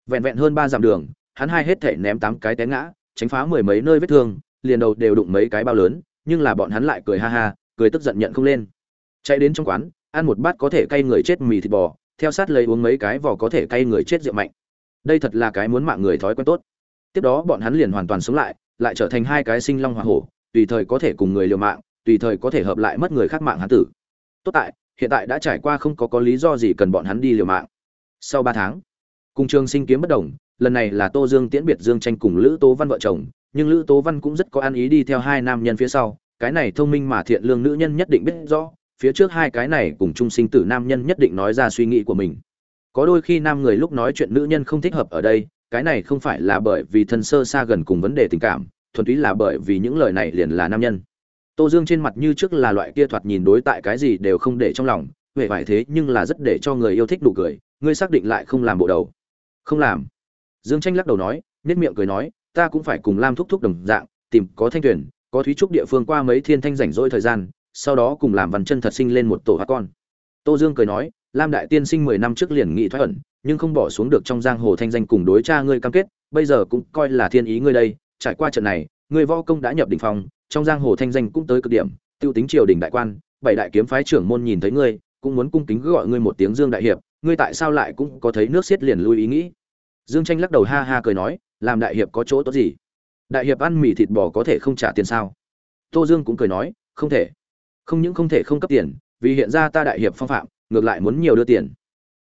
Vẹn vẹn hơn ba dặm đường, hắn hai hết thể ném tám cái té ngã, tránh phá mười mấy nơi vết thương, liền đầu đều đụng mấy cái bao lớn, nhưng là bọn hắn lại cười ha ha, cười tức giận nhận không lên. Chạy đến trong quán, ăn một bát có thể cay người chết mì thịt bò theo sát lấy uống mấy cái vỏ có thể cay người chết rượu mạnh. Đây thật là cái muốn mạng người thói quen tốt. Tiếp đó bọn hắn liền hoàn toàn sống lại lại trở thành hai cái sinh long hoa hổ, tùy thời có thể cùng người liều mạng, tùy thời có thể hợp lại mất người khác mạng hắn tử. Tốt tại, hiện tại đã trải qua không có có lý do gì cần bọn hắn đi liều mạng. Sau ba tháng, cùng trường sinh kiếm bất đồng, lần này là tô dương tiễn biệt dương tranh cùng lữ tố văn vợ chồng, nhưng lữ tố văn cũng rất có ăn ý đi theo hai nam nhân phía sau, cái này thông minh mà thiện lương nữ nhân nhất định biết rõ phía trước hai cái này cùng chung sinh tử nam nhân nhất định nói ra suy nghĩ của mình. Có đôi khi nam người lúc nói chuyện nữ nhân không thích hợp ở đây, cái này không phải là bởi vì thân sơ xa gần cùng vấn đề tình cảm, thuần túy là bởi vì những lời này liền là nam nhân. Tô dương trên mặt như trước là loại kia thoạt nhìn đối tại cái gì đều không để trong lòng huệ vải thế nhưng là rất để cho người yêu thích đủ cười, ngươi xác định lại không làm bộ đầu. Không làm. Dương tranh lắc đầu nói nết miệng cười nói, ta cũng phải cùng lam thúc thúc đồng dạng, tìm có thanh tuyển, có thúy trúc địa phương qua mấy thiên thanh rảnh rỗi thời gian sau đó cùng làm văn chân thật sinh lên một tổ hát con. Tô dương cười nói, lam đại tiên sinh mười năm trước liền nghị thoái ẩn, nhưng không bỏ xuống được trong giang hồ thanh danh cùng đối cha ngươi cam kết, bây giờ cũng coi là thiên ý ngươi đây, trải qua trận này, ngươi võ công đã nhập đỉnh phong, trong giang hồ thanh danh cũng tới cực điểm, tiêu tính triều đình đại quan, bảy đại kiếm phái trưởng môn nhìn thấy ngươi, cũng muốn cung kính gọi ngươi một tiếng dương đại hiệp, ngươi tại sao lại cũng có thấy nước xiết liền lui ý nghĩ? Dương tranh lắc đầu ha ha cười nói làm đại hiệp có chỗ tốt gì? Đại hiệp ăn mì thịt bò có thể không trả tiền sao? Tô dương cũng cười nói, không thể không những không thể không cấp tiền, vì hiện ra ta đại hiệp phong phạm, ngược lại muốn nhiều đưa tiền.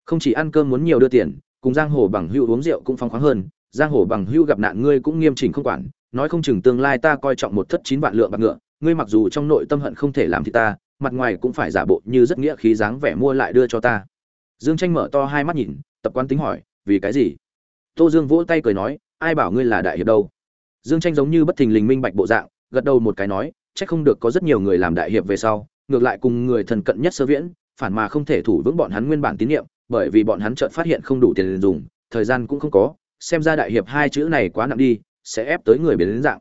Không chỉ ăn cơm muốn nhiều đưa tiền, cùng giang hồ bằng hưu uống rượu cũng phong khoáng hơn, giang hồ bằng hưu gặp nạn ngươi cũng nghiêm chỉnh không quản, nói không chừng tương lai ta coi trọng một thất chín vạn lượng bạc ngựa, ngươi mặc dù trong nội tâm hận không thể làm thì ta, mặt ngoài cũng phải giả bộ như rất nghĩa khí dáng vẻ mua lại đưa cho ta. Dương tranh mở to hai mắt nhìn, tập quán tính hỏi, vì cái gì? Tô dương vỗ tay cười nói, ai bảo ngươi là đại hiệp đâu? Dương tranh giống như bất thình lình minh bạch bộ dạng, gật đầu một cái nói chắc không được có rất nhiều người làm đại hiệp về sau, ngược lại cùng người thần cận nhất sơ viễn, phản mà không thể thủ vững bọn hắn nguyên bản tín nhiệm, bởi vì bọn hắn chợt phát hiện không đủ tiền dùng, thời gian cũng không có, xem ra đại hiệp hai chữ này quá nặng đi, sẽ ép tới người biến đến dạng.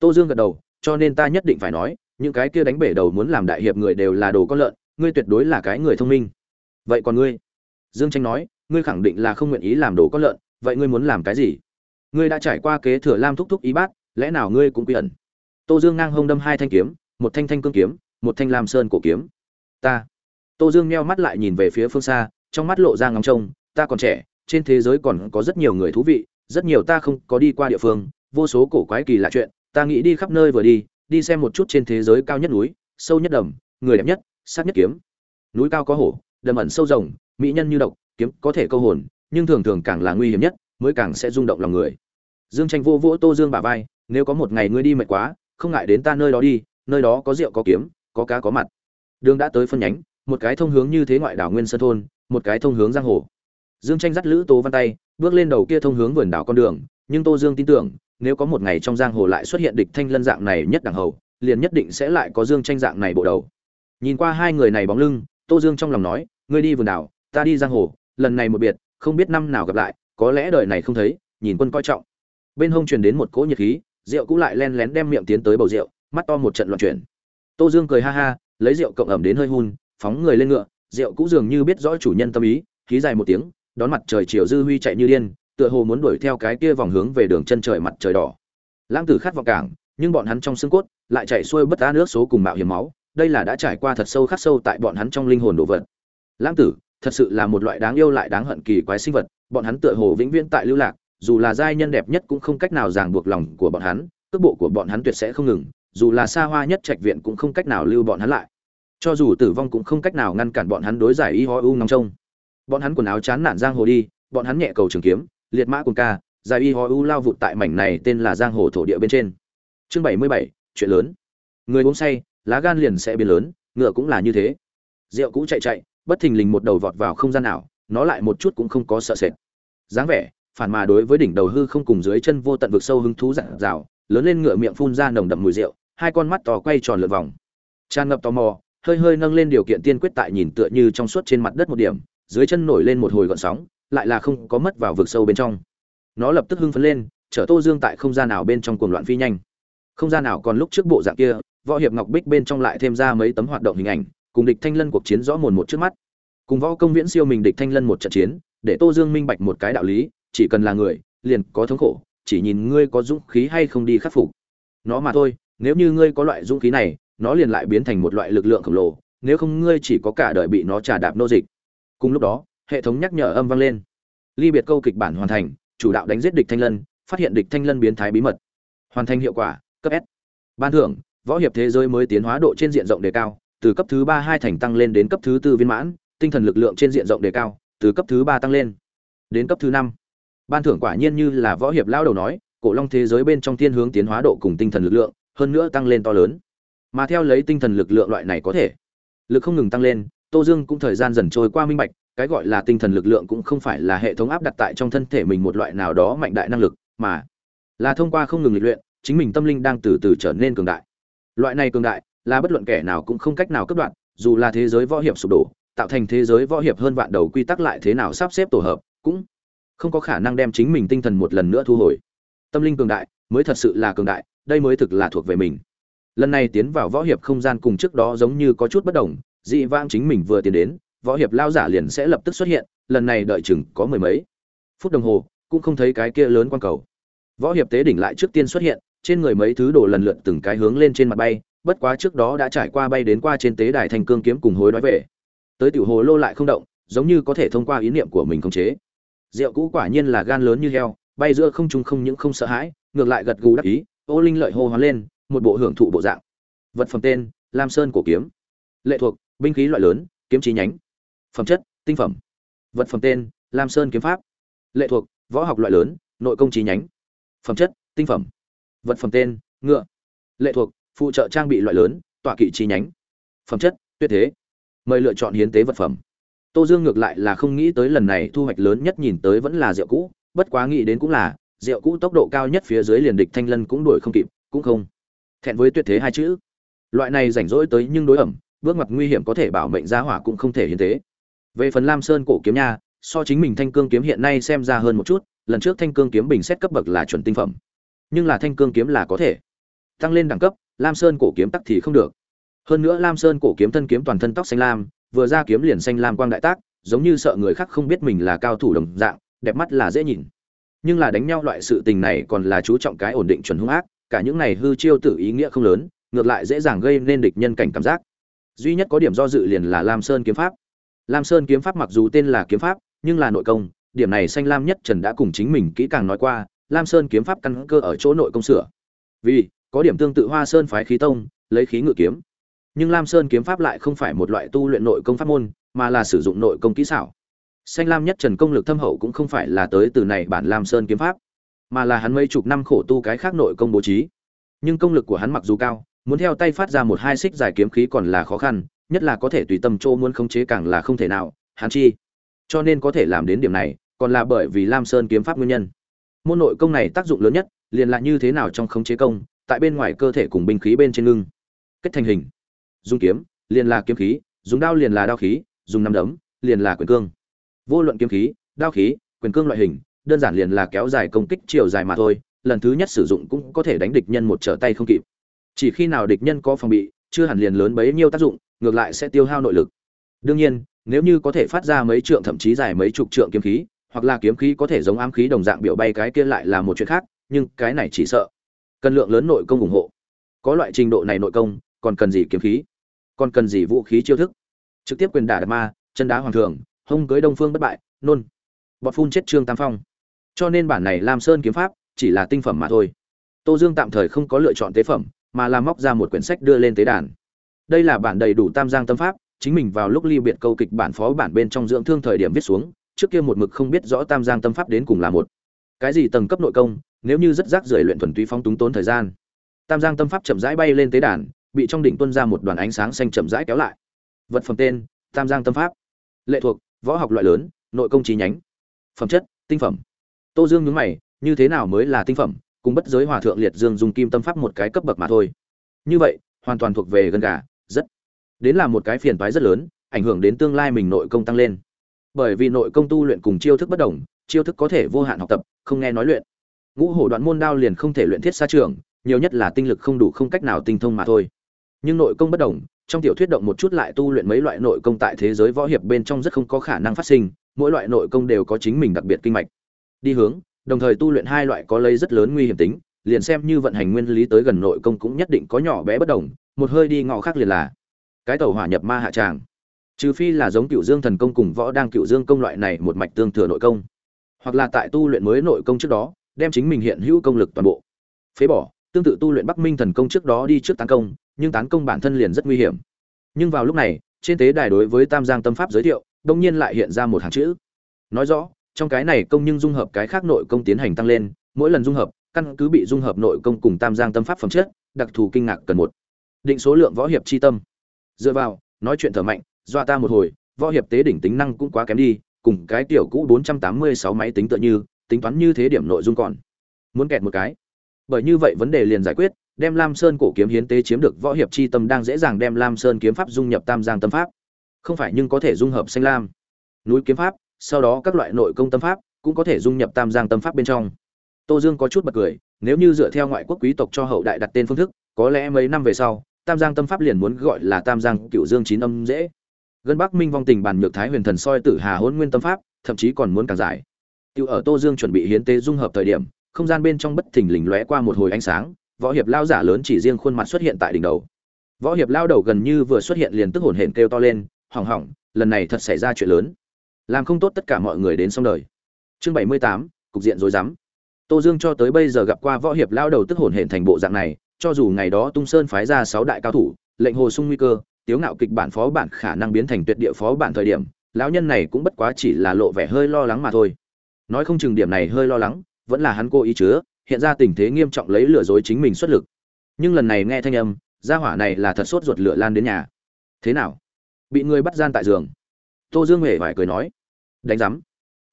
Tô dương gật đầu, cho nên ta nhất định phải nói, những cái kia đánh bể đầu muốn làm đại hiệp người đều là đồ con lợn, ngươi tuyệt đối là cái người thông minh. Vậy còn ngươi? Dương tranh nói, ngươi khẳng định là không nguyện ý làm đồ con lợn, vậy ngươi muốn làm cái gì? Ngươi đã trải qua kế thừa lam thúc thúc ý bát, lẽ nào ngươi cũng quy ẩn? Tô dương ngang hông đâm hai thanh kiếm, một thanh thanh cương kiếm, một thanh lam sơn cổ kiếm. Ta. Tô dương nheo mắt lại nhìn về phía phương xa, trong mắt lộ ra ngóng trông, ta còn trẻ, trên thế giới còn có rất nhiều người thú vị, rất nhiều ta không có đi qua địa phương, vô số cổ quái kỳ lạ chuyện, ta nghĩ đi khắp nơi vừa đi đi xem một chút trên thế giới cao nhất núi, sâu nhất đầm, người đẹp nhất sát nhất kiếm. Núi cao có hổ, đầm ẩn sâu rồng, mỹ nhân như độc, kiếm có thể câu hồn, nhưng thường thường càng là nguy hiểm nhất, mới càng sẽ rung động lòng người. Dương tranh vô vỗ tô dương bả vai, nếu có một ngày ngươi đi mệt quá không ngại đến ta nơi đó đi, nơi đó có rượu, có kiếm, có cá, có mặt. Đường đã tới phân nhánh, một cái thông hướng như thế ngoại đảo nguyên sơn thôn, một cái thông hướng giang hồ. Dương tranh dắt lữ tố văn tay, bước lên đầu kia thông hướng vườn đảo con đường, nhưng tô dương tin tưởng, nếu có một ngày trong giang hồ lại xuất hiện địch thanh lân dạng này nhất đẳng hầu, liền nhất định sẽ lại có dương tranh dạng này bộ đầu. Nhìn qua hai người này bóng lưng, tô dương trong lòng nói, ngươi đi vườn đảo, ta đi giang hồ, lần này một biệt, không biết năm nào gặp lại, có lẽ đời này không thấy, nhìn quân coi trọng. Bên hông truyền đến một cỗ nhiệt khí rượu cũng lại len lén đem miệng tiến tới bầu rượu, mắt to một trận loạn chuyển. Tô dương cười ha ha, lấy rượu cộng ẩm đến hơi hun, phóng người lên ngựa, rượu cũng dường như biết rõ chủ nhân tâm ý, khí dài một tiếng, đón mặt trời chiều dư huy chạy như điên, tựa hồ muốn đuổi theo cái kia vòng hướng về đường chân trời mặt trời đỏ. Lãng tử khát vọng cảng, nhưng bọn hắn trong xương cốt lại chạy xuôi bất á nước số cùng mạo hiểm máu, đây là đã trải qua thật sâu khắc sâu tại bọn hắn trong linh hồn đồ vật. Lãng tử, thật sự là một loại đáng yêu lại đáng hận kỳ quái sinh vật, bọn hắn tựa hồ vĩnh viễn tại lưu lạc dù là giai nhân đẹp nhất cũng không cách nào ràng buộc lòng của bọn hắn, cước bộ của bọn hắn tuyệt sẽ không ngừng, dù là xa hoa nhất trạch viện cũng không cách nào lưu bọn hắn lại. Cho dù tử vong cũng không cách nào ngăn cản bọn hắn đối giải y ho u Nóng trông. Bọn hắn quần áo chán nản giang hồ đi, bọn hắn nhẹ cầu trường kiếm, liệt mã cùng ca, giải y ho u lao vụt tại mảnh này tên là giang hồ thổ địa bên trên. Chương bảy mươi bảy, chuyện lớn. Người uống say, lá gan liền sẽ biến lớn, ngựa cũng là như thế. Rượu cũ chạy chạy, bất thình lình một đầu vọt vào không gian nào nó lại một chút cũng không có sợ sệt. Dáng vẻ phản mà đối với đỉnh đầu hư không cùng dưới chân vô tận vực sâu hứng thú dặn dào, lớn lên ngựa miệng phun ra nồng đậm mùi rượu, hai con mắt to quay tròn lượn vòng. Tràn ngập tò mò, hơi hơi nâng lên điều kiện tiên quyết tại nhìn tựa như trong suốt trên mặt đất một điểm, dưới chân nổi lên một hồi gọn sóng, lại là không có mất vào vực sâu bên trong. Nó lập tức hưng phấn lên, chở tô dương tại không gian nào bên trong cuồng loạn phi nhanh. Không gian nào còn lúc trước bộ dạng kia, võ hiệp ngọc bích bên trong lại thêm ra mấy tấm hoạt động hình ảnh, cùng địch thanh lân cuộc chiến rõ mồn một trước mắt. Cùng võ công viễn siêu mình địch thanh lân một trận chiến, để tô dương minh bạch một cái đạo lý chỉ cần là người, liền có thống khổ, chỉ nhìn ngươi có dũng khí hay không đi khắc phục. Nó mà thôi, nếu như ngươi có loại dũng khí này, nó liền lại biến thành một loại lực lượng khổng lồ, nếu không ngươi chỉ có cả đời bị nó trà đạp nô dịch. Cùng lúc đó, hệ thống nhắc nhở âm vang lên. Ly biệt câu kịch bản hoàn thành, chủ đạo đánh giết địch thanh lân, phát hiện địch thanh lân biến thái bí mật. Hoàn thành hiệu quả, cấp s. Ban thưởng, võ hiệp thế giới mới tiến hóa độ trên diện rộng đề cao, từ cấp thứ ba hai thành tăng lên đến cấp thứ tư viên mãn, tinh thần lực lượng trên diện rộng đề cao, từ cấp thứ ba tăng lên đến cấp thứ năm ban thưởng quả nhiên như là võ hiệp lao đầu nói, cổ long thế giới bên trong thiên hướng tiến hóa độ cùng tinh thần lực lượng, hơn nữa tăng lên to lớn. Mà theo lấy tinh thần lực lượng loại này có thể, lực không ngừng tăng lên, tô dương cũng thời gian dần trôi qua minh bạch, cái gọi là tinh thần lực lượng cũng không phải là hệ thống áp đặt tại trong thân thể mình một loại nào đó mạnh đại năng lực, mà là thông qua không ngừng lịch luyện, chính mình tâm linh đang từ từ trở nên cường đại. Loại này cường đại, là bất luận kẻ nào cũng không cách nào cấp đoạn dù là thế giới võ hiệp sụp đổ, tạo thành thế giới võ hiệp hơn vạn đầu quy tắc lại thế nào sắp xếp tổ hợp, cũng không có khả năng đem chính mình tinh thần một lần nữa thu hồi. Tâm linh cường đại, mới thật sự là cường đại, đây mới thực là thuộc về mình. Lần này tiến vào võ hiệp không gian cùng trước đó giống như có chút bất đồng, dị vãng chính mình vừa tiến đến, võ hiệp lao giả liền sẽ lập tức xuất hiện, lần này đợi chừng có mười mấy phút đồng hồ, cũng không thấy cái kia lớn quan cầu. Võ hiệp tế đỉnh lại trước tiên xuất hiện, trên người mấy thứ đồ lần lượt từng cái hướng lên trên mặt bay, bất quá trước đó đã trải qua bay đến qua trên tế đài thành cương kiếm cùng hối đoái về. Tới tiểu hồ lô lại không động, giống như có thể thông qua ý niệm của mình khống chế rượu cũ quả nhiên là gan lớn như heo, bay giữa không trung không những không sợ hãi, ngược lại gật gù đắc ý, ô linh lợi hô hoán lên, một bộ hưởng thụ bộ dạng. Vật phẩm tên, lam sơn cổ kiếm. Lệ thuộc, binh khí loại lớn, kiếm trí nhánh. Phẩm chất, tinh phẩm. Vật phẩm tên, lam sơn kiếm pháp. Lệ thuộc, võ học loại lớn, nội công trí nhánh. Phẩm chất, tinh phẩm. Vật phẩm tên, ngựa. Lệ thuộc, phụ trợ trang bị loại lớn, tọa kỵ chi nhánh. Phẩm chất, tuyệt thế. Mời lựa chọn hiến tế vật phẩm tô dương ngược lại là không nghĩ tới lần này thu hoạch lớn nhất nhìn tới vẫn là rượu cũ, bất quá nghĩ đến cũng là, rượu cũ tốc độ cao nhất phía dưới liền địch thanh lân cũng đuổi không kịp, cũng không thẹn với tuyệt thế hai chữ. Loại này rảnh rỗi tới nhưng đối ẩm, bước ngoặt nguy hiểm có thể bảo mệnh giá hỏa cũng không thể hiến thế. về phần lam sơn cổ kiếm nha, so chính mình thanh cương kiếm hiện nay xem ra hơn một chút, lần trước thanh cương kiếm bình xét cấp bậc là chuẩn tinh phẩm. Nhưng là thanh cương kiếm là có thể. Tăng lên đẳng cấp, lam sơn cổ kiếm tắc thì không được. Hơn nữa lam sơn cổ kiếm thân kiếm toàn thân tóc xanh lam vừa ra kiếm liền xanh lam quang đại tác, giống như sợ người khác không biết mình là cao thủ đồng dạng, đẹp mắt là dễ nhìn. Nhưng là đánh nhau loại sự tình này còn là chú trọng cái ổn định chuẩn hung ác, cả những này hư chiêu tự ý nghĩa không lớn, ngược lại dễ dàng gây nên địch nhân cảnh cảm giác. Duy nhất có điểm do dự liền là lam sơn kiếm pháp. Lam sơn kiếm pháp mặc dù tên là kiếm pháp, nhưng là nội công, điểm này xanh lam nhất trần đã cùng chính mình kỹ càng nói qua, lam sơn kiếm pháp căn cơ ở chỗ nội công sửa. Vì, có điểm tương tự hoa sơn phái khí tông, lấy khí ngự kiếm nhưng lam sơn kiếm pháp lại không phải một loại tu luyện nội công pháp môn, mà là sử dụng nội công kỹ xảo. Xanh lam nhất trần công lực thâm hậu cũng không phải là tới từ này bản lam sơn kiếm pháp, mà là hắn mấy chục năm khổ tu cái khác nội công bố trí. Nhưng công lực của hắn mặc dù cao, muốn theo tay phát ra một hai xích dài kiếm khí còn là khó khăn, nhất là có thể tùy tâm chỗ muốn khống chế càng là không thể nào, hắn chi. Cho nên có thể làm đến điểm này, còn là bởi vì lam sơn kiếm pháp nguyên nhân. Môn nội công này tác dụng lớn nhất, liền là như thế nào trong khống chế công, tại bên ngoài cơ thể cùng binh khí bên trên ngưng. Kết thành hình dùng kiếm, liền là kiếm khí, dùng đao liền là đao khí, dùng nắm đấm liền là quyền cương. Vô luận kiếm khí, đao khí, quyền cương loại hình, đơn giản liền là kéo dài công kích chiều dài mà thôi, lần thứ nhất sử dụng cũng có thể đánh địch nhân một trở tay không kịp. Chỉ khi nào địch nhân có phòng bị, chưa hẳn liền lớn bấy nhiêu tác dụng, ngược lại sẽ tiêu hao nội lực. Đương nhiên, nếu như có thể phát ra mấy trượng thậm chí dài mấy chục trượng kiếm khí, hoặc là kiếm khí có thể giống ám khí đồng dạng biểu bay cái kia lại là một chuyện khác, nhưng cái này chỉ sợ. Cần lượng lớn nội công ủng hộ. Có loại trình độ này nội công, còn cần gì kiếm khí? Còn cần gì vũ khí chiêu thức. Trực tiếp quyền đả đạt ma, chân đá hoàng thường hông cưới đông phương bất bại, nôn. Bọt phun chết trương tam phong. Cho nên bản này lam sơn kiếm pháp chỉ là tinh phẩm mà thôi. Tô dương tạm thời không có lựa chọn tế phẩm, mà là móc ra một quyển sách đưa lên tế đàn. Đây là bản đầy đủ tam giang tâm pháp, chính mình vào lúc ly biệt câu kịch bản phó bản bên trong dưỡng thương thời điểm viết xuống, trước kia một mực không biết rõ tam giang tâm pháp đến cùng là một. Cái gì tầng cấp nội công, nếu như rất rác rưởi luyện thuần túy phóng túng tốn thời gian. Tam giang tâm pháp chậm rãi bay lên tế đàn bị trong đỉnh tuân ra một đoàn ánh sáng xanh chậm rãi kéo lại. Vật phẩm tên, tam giang tâm pháp. Lệ thuộc, võ học loại lớn, nội công trí nhánh. Phẩm chất, tinh phẩm. Tô dương nhúng mày, như thế nào mới là tinh phẩm, cùng bất giới hòa thượng liệt dương dùng kim tâm pháp một cái cấp bậc mà thôi. Như vậy, hoàn toàn thuộc về gần gà, rất. Đến là một cái phiền toái rất lớn, ảnh hưởng đến tương lai mình nội công tăng lên. Bởi vì nội công tu luyện cùng chiêu thức bất đồng, chiêu thức có thể vô hạn học tập, không nghe nói luyện. Ngũ hổ đoạn môn đao liền không thể luyện thiết xa trường, nhiều nhất là tinh lực không đủ không cách nào tinh thông mà thôi nhưng nội công bất đồng, trong tiểu thuyết động một chút lại tu luyện mấy loại nội công tại thế giới võ hiệp bên trong rất không có khả năng phát sinh, mỗi loại nội công đều có chính mình đặc biệt kinh mạch. Đi hướng, đồng thời tu luyện hai loại có lây rất lớn nguy hiểm tính, liền xem như vận hành nguyên lý tới gần nội công cũng nhất định có nhỏ bé bất đồng, một hơi đi ngọ khác liền là cái tàu hỏa nhập ma hạ tràng. Trừ phi là giống cựu dương thần công cùng võ đang cựu dương công loại này một mạch tương thừa nội công, hoặc là tại tu luyện mới nội công trước đó, đem chính mình hiện hữu công lực toàn bộ phế bỏ, tương tự tu luyện bắc minh thần công trước đó đi trước tấn công nhưng tấn công bản thân liền rất nguy hiểm. Nhưng vào lúc này, trên tế đài đối với tam giang tâm pháp giới thiệu đông nhiên lại hiện ra một hàng chữ. Nói rõ, trong cái này công nhưng dung hợp cái khác nội công tiến hành tăng lên, mỗi lần dung hợp, căn cứ bị dung hợp nội công cùng tam giang tâm pháp phẩm chất, đặc thù kinh ngạc cần một. Định số lượng võ hiệp chi tâm. Dựa vào, nói chuyện thở mạnh doa ta một hồi, võ hiệp tế đỉnh tính năng cũng quá kém đi, cùng cái tiểu cũ 486 máy tính tựa như, tính toán như thế điểm nội dung còn. Muốn kẹt một cái. Bởi như vậy vấn đề liền giải quyết đem lam sơn cổ kiếm hiến tế chiếm được võ hiệp chi tâm đang dễ dàng đem lam sơn kiếm pháp dung nhập tam giang tâm pháp. Không phải nhưng có thể dung hợp xanh lam. Núi kiếm pháp, sau đó các loại nội công tâm pháp cũng có thể dung nhập tam giang tâm pháp bên trong. Tô dương có chút bật cười, nếu như dựa theo ngoại quốc quý tộc cho hậu đại đặt tên phương thức, có lẽ mấy năm về sau, tam giang tâm pháp liền muốn gọi là tam giang cựu dương chín âm dễ. Gần bắc minh vong tình bàn nhược thái huyền thần soi tử hà hỗn nguyên tâm pháp, thậm chí còn muốn càng giải tiêu ở tô dương chuẩn bị hiến tế dung hợp thời điểm, không gian bên trong bất thình lình lóe qua một hồi ánh sáng võ hiệp lao giả lớn chỉ riêng khuôn mặt xuất hiện tại đỉnh đầu. Võ hiệp lao đầu gần như vừa xuất hiện liền tức hổn hển kêu to lên, hỏng hỏng, lần này thật xảy ra chuyện lớn. Làm không tốt tất cả mọi người đến xong đời. Chương bảy mươi tám, cục diện rối rắm. Tô dương cho tới bây giờ gặp qua võ hiệp lao đầu tức hổn hển thành bộ dạng này, cho dù ngày đó tung sơn phái ra sáu đại cao thủ, lệnh hồ sung nguy cơ, tiếu ngạo kịch bản phó bản khả năng biến thành tuyệt địa phó bản thời điểm, lão nhân này cũng bất quá chỉ là lộ vẻ hơi lo lắng mà thôi. Nói không chừng điểm này hơi lo lắng, vẫn là hắn cố ý chứa hiện ra tình thế nghiêm trọng lấy lừa dối chính mình xuất lực. Nhưng lần này nghe thanh âm, gia hỏa này là thật sốt ruột lửa lan đến nhà. Thế nào? Bị người bắt gian tại giường. Tô dương hề vải cười nói. Đánh giám.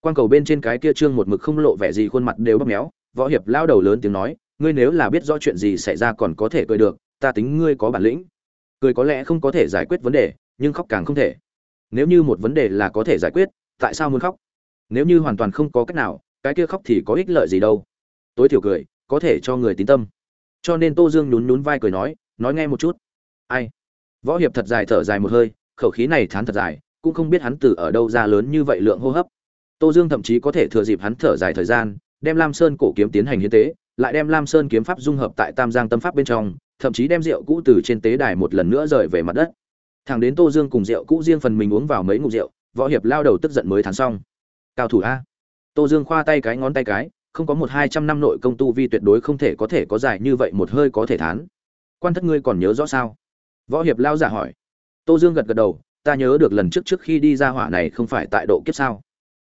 Quan cầu bên trên cái kia trương một mực không lộ vẻ gì khuôn mặt đều bóp méo. Võ hiệp lao đầu lớn tiếng nói, ngươi nếu là biết rõ chuyện gì xảy ra còn có thể cười được, ta tính ngươi có bản lĩnh. Cười có lẽ không có thể giải quyết vấn đề, nhưng khóc càng không thể. Nếu như một vấn đề là có thể giải quyết, tại sao muốn khóc? Nếu như hoàn toàn không có cách nào, cái kia khóc thì có ích lợi gì đâu? Tối thiểu cười, có thể cho người tín tâm. Cho nên tô dương nhún nhún vai cười nói nói nghe một chút. Ai? Võ hiệp thật dài thở dài một hơi, khẩu khí này thán thật dài, cũng không biết hắn từ ở đâu ra lớn như vậy lượng hô hấp. Tô dương thậm chí có thể thừa dịp hắn thở dài thời gian, đem lam sơn cổ kiếm tiến hành hiến tế, lại đem lam sơn kiếm pháp dung hợp tại tam giang tâm pháp bên trong, thậm chí đem rượu cũ từ trên tế đài một lần nữa rời về mặt đất. Thằng đến tô dương cùng rượu cũ riêng phần mình uống vào mấy ngục rượu, võ hiệp lao đầu tức giận mới thắng xong. Cao thủ a. Tô dương khoa tay cái, ngón tay cái không có một hai trăm năm nội công tu vi tuyệt đối không thể có thể có dài như vậy một hơi có thể thán. Quan thất ngươi còn nhớ rõ sao? Võ hiệp lao giả hỏi. Tô dương gật gật đầu, ta nhớ được lần trước trước khi đi ra hỏa này không phải tại độ kiếp sao?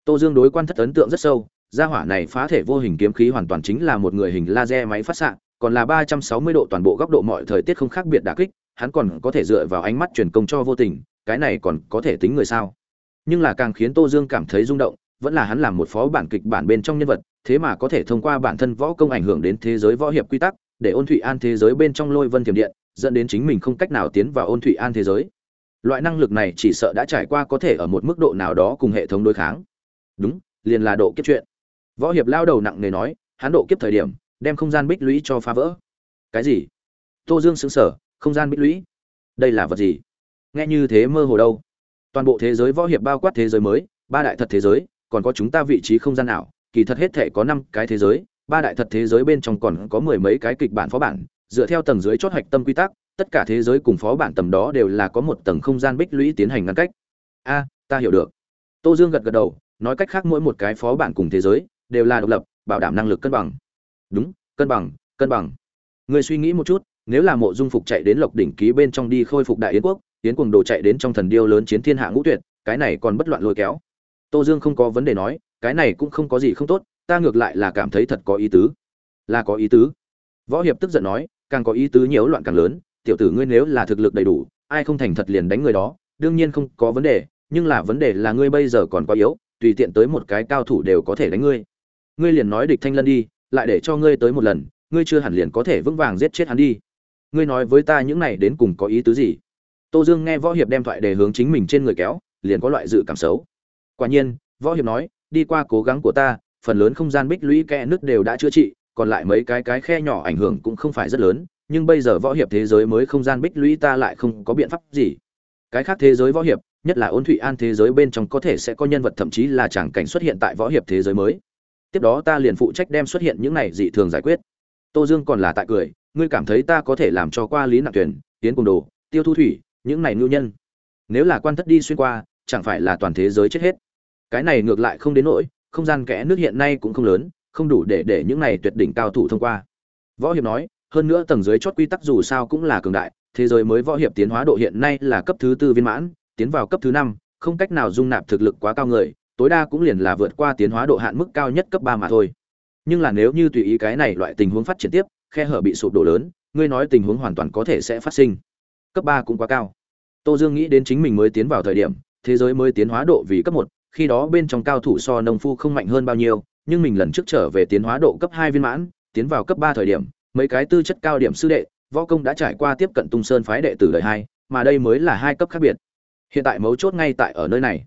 Tô dương đối quan thất ấn tượng rất sâu, ra hỏa này phá thể vô hình kiếm khí hoàn toàn chính là một người hình laser máy phát xạ, còn là ba trăm sáu mươi độ toàn bộ góc độ mọi thời tiết không khác biệt đả kích, hắn còn có thể dựa vào ánh mắt truyền công cho vô tình, cái này còn có thể tính người sao? Nhưng là càng khiến tô dương cảm thấy rung động vẫn là hắn làm một phó bản kịch bản bên trong nhân vật, thế mà có thể thông qua bản thân võ công ảnh hưởng đến thế giới võ hiệp quy tắc, để ôn thụy an thế giới bên trong lôi vân thiểm điện, dẫn đến chính mình không cách nào tiến vào ôn thụy an thế giới. Loại năng lực này chỉ sợ đã trải qua có thể ở một mức độ nào đó cùng hệ thống đối kháng. Đúng, liền là độ kiếp chuyện. Võ hiệp lao đầu nặng nề nói, hắn độ kiếp thời điểm, đem không gian bích lũy cho phá vỡ. Cái gì? Tô dương xứng sở không gian bích lũy? Đây là vật gì? Nghe như thế mơ hồ đâu. Toàn bộ thế giới võ hiệp bao quát thế giới mới, ba đại thật thế giới còn có chúng ta vị trí không gian nào, kỳ thật hết thể có năm cái thế giới, ba đại thật thế giới bên trong còn có mười mấy cái kịch bản phó bản, dựa theo tầng dưới chót hoạch tâm quy tắc, tất cả thế giới cùng phó bản tầm đó đều là có một tầng không gian bích lũy tiến hành ngăn cách. A, ta hiểu được. Tô dương gật gật đầu, nói cách khác mỗi một cái phó bản cùng thế giới đều là độc lập, bảo đảm năng lực cân bằng. Đúng, cân bằng cân bằng. Người suy nghĩ một chút, nếu là mộ dung phục chạy đến lộc đỉnh ký bên trong đi khôi phục đại yến quốc, yến quần đồ chạy đến trong thần điêu lớn chiến thiên hạ ngũ tuyệt, cái này còn bất loạn lôi kéo tô dương không có vấn đề nói, cái này cũng không có gì không tốt, ta ngược lại là cảm thấy thật có ý tứ. Là có ý tứ. Võ hiệp tức giận nói, càng có ý tứ nhiễu loạn càng lớn, tiểu tử ngươi nếu là thực lực đầy đủ, ai không thành thật liền đánh người đó, đương nhiên không có vấn đề, nhưng là vấn đề là ngươi bây giờ còn quá yếu, tùy tiện tới một cái cao thủ đều có thể đánh ngươi. Ngươi liền nói địch thanh lân đi, lại để cho ngươi tới một lần, ngươi chưa hẳn liền có thể vững vàng giết chết hắn đi. Ngươi nói với ta những này đến cùng có ý tứ gì? Tô dương nghe võ hiệp đem thoại đề hướng chính mình trên người kéo, liền có loại dự cảm xấu quả nhiên, võ hiệp nói, đi qua cố gắng của ta, phần lớn không gian bích lũy kẽ nứt đều đã chữa trị, còn lại mấy cái cái khe nhỏ ảnh hưởng cũng không phải rất lớn, nhưng bây giờ võ hiệp thế giới mới không gian bích lũy ta lại không có biện pháp gì. Cái khác thế giới võ hiệp, nhất là ôn thụy an thế giới bên trong có thể sẽ có nhân vật thậm chí là tràng cảnh xuất hiện tại võ hiệp thế giới mới. Tiếp đó ta liền phụ trách đem xuất hiện những này dị thường giải quyết. Tô dương còn là tại cười, ngươi cảm thấy ta có thể làm cho qua lý nặng tuyển tiến cùng đồ, tiêu thu thủy, những này ngưu nhân. Nếu là quan thất đi xuyên qua, chẳng phải là toàn thế giới chết hết cái này ngược lại không đến nỗi, không gian kẽ nước hiện nay cũng không lớn, không đủ để để những này tuyệt đỉnh cao thủ thông qua. Võ hiệp nói, hơn nữa tầng dưới chót quy tắc dù sao cũng là cường đại, thế giới mới võ hiệp tiến hóa độ hiện nay là cấp thứ tư viên mãn, tiến vào cấp thứ năm, không cách nào dung nạp thực lực quá cao người, tối đa cũng liền là vượt qua tiến hóa độ hạn mức cao nhất cấp ba mà thôi. Nhưng là nếu như tùy ý cái này loại tình huống phát triển tiếp, khe hở bị sụp đổ lớn, ngươi nói tình huống hoàn toàn có thể sẽ phát sinh. Cấp ba cũng quá cao. Tô dương nghĩ đến chính mình mới tiến vào thời điểm, thế giới mới tiến hóa độ vì cấp một khi đó bên trong cao thủ so nông phu không mạnh hơn bao nhiêu, nhưng mình lần trước trở về tiến hóa độ cấp hai viên mãn, tiến vào cấp ba thời điểm, mấy cái tư chất cao điểm sư đệ, võ công đã trải qua tiếp cận tung sơn phái đệ tử đời hai, mà đây mới là hai cấp khác biệt. Hiện tại mấu chốt ngay tại ở nơi này.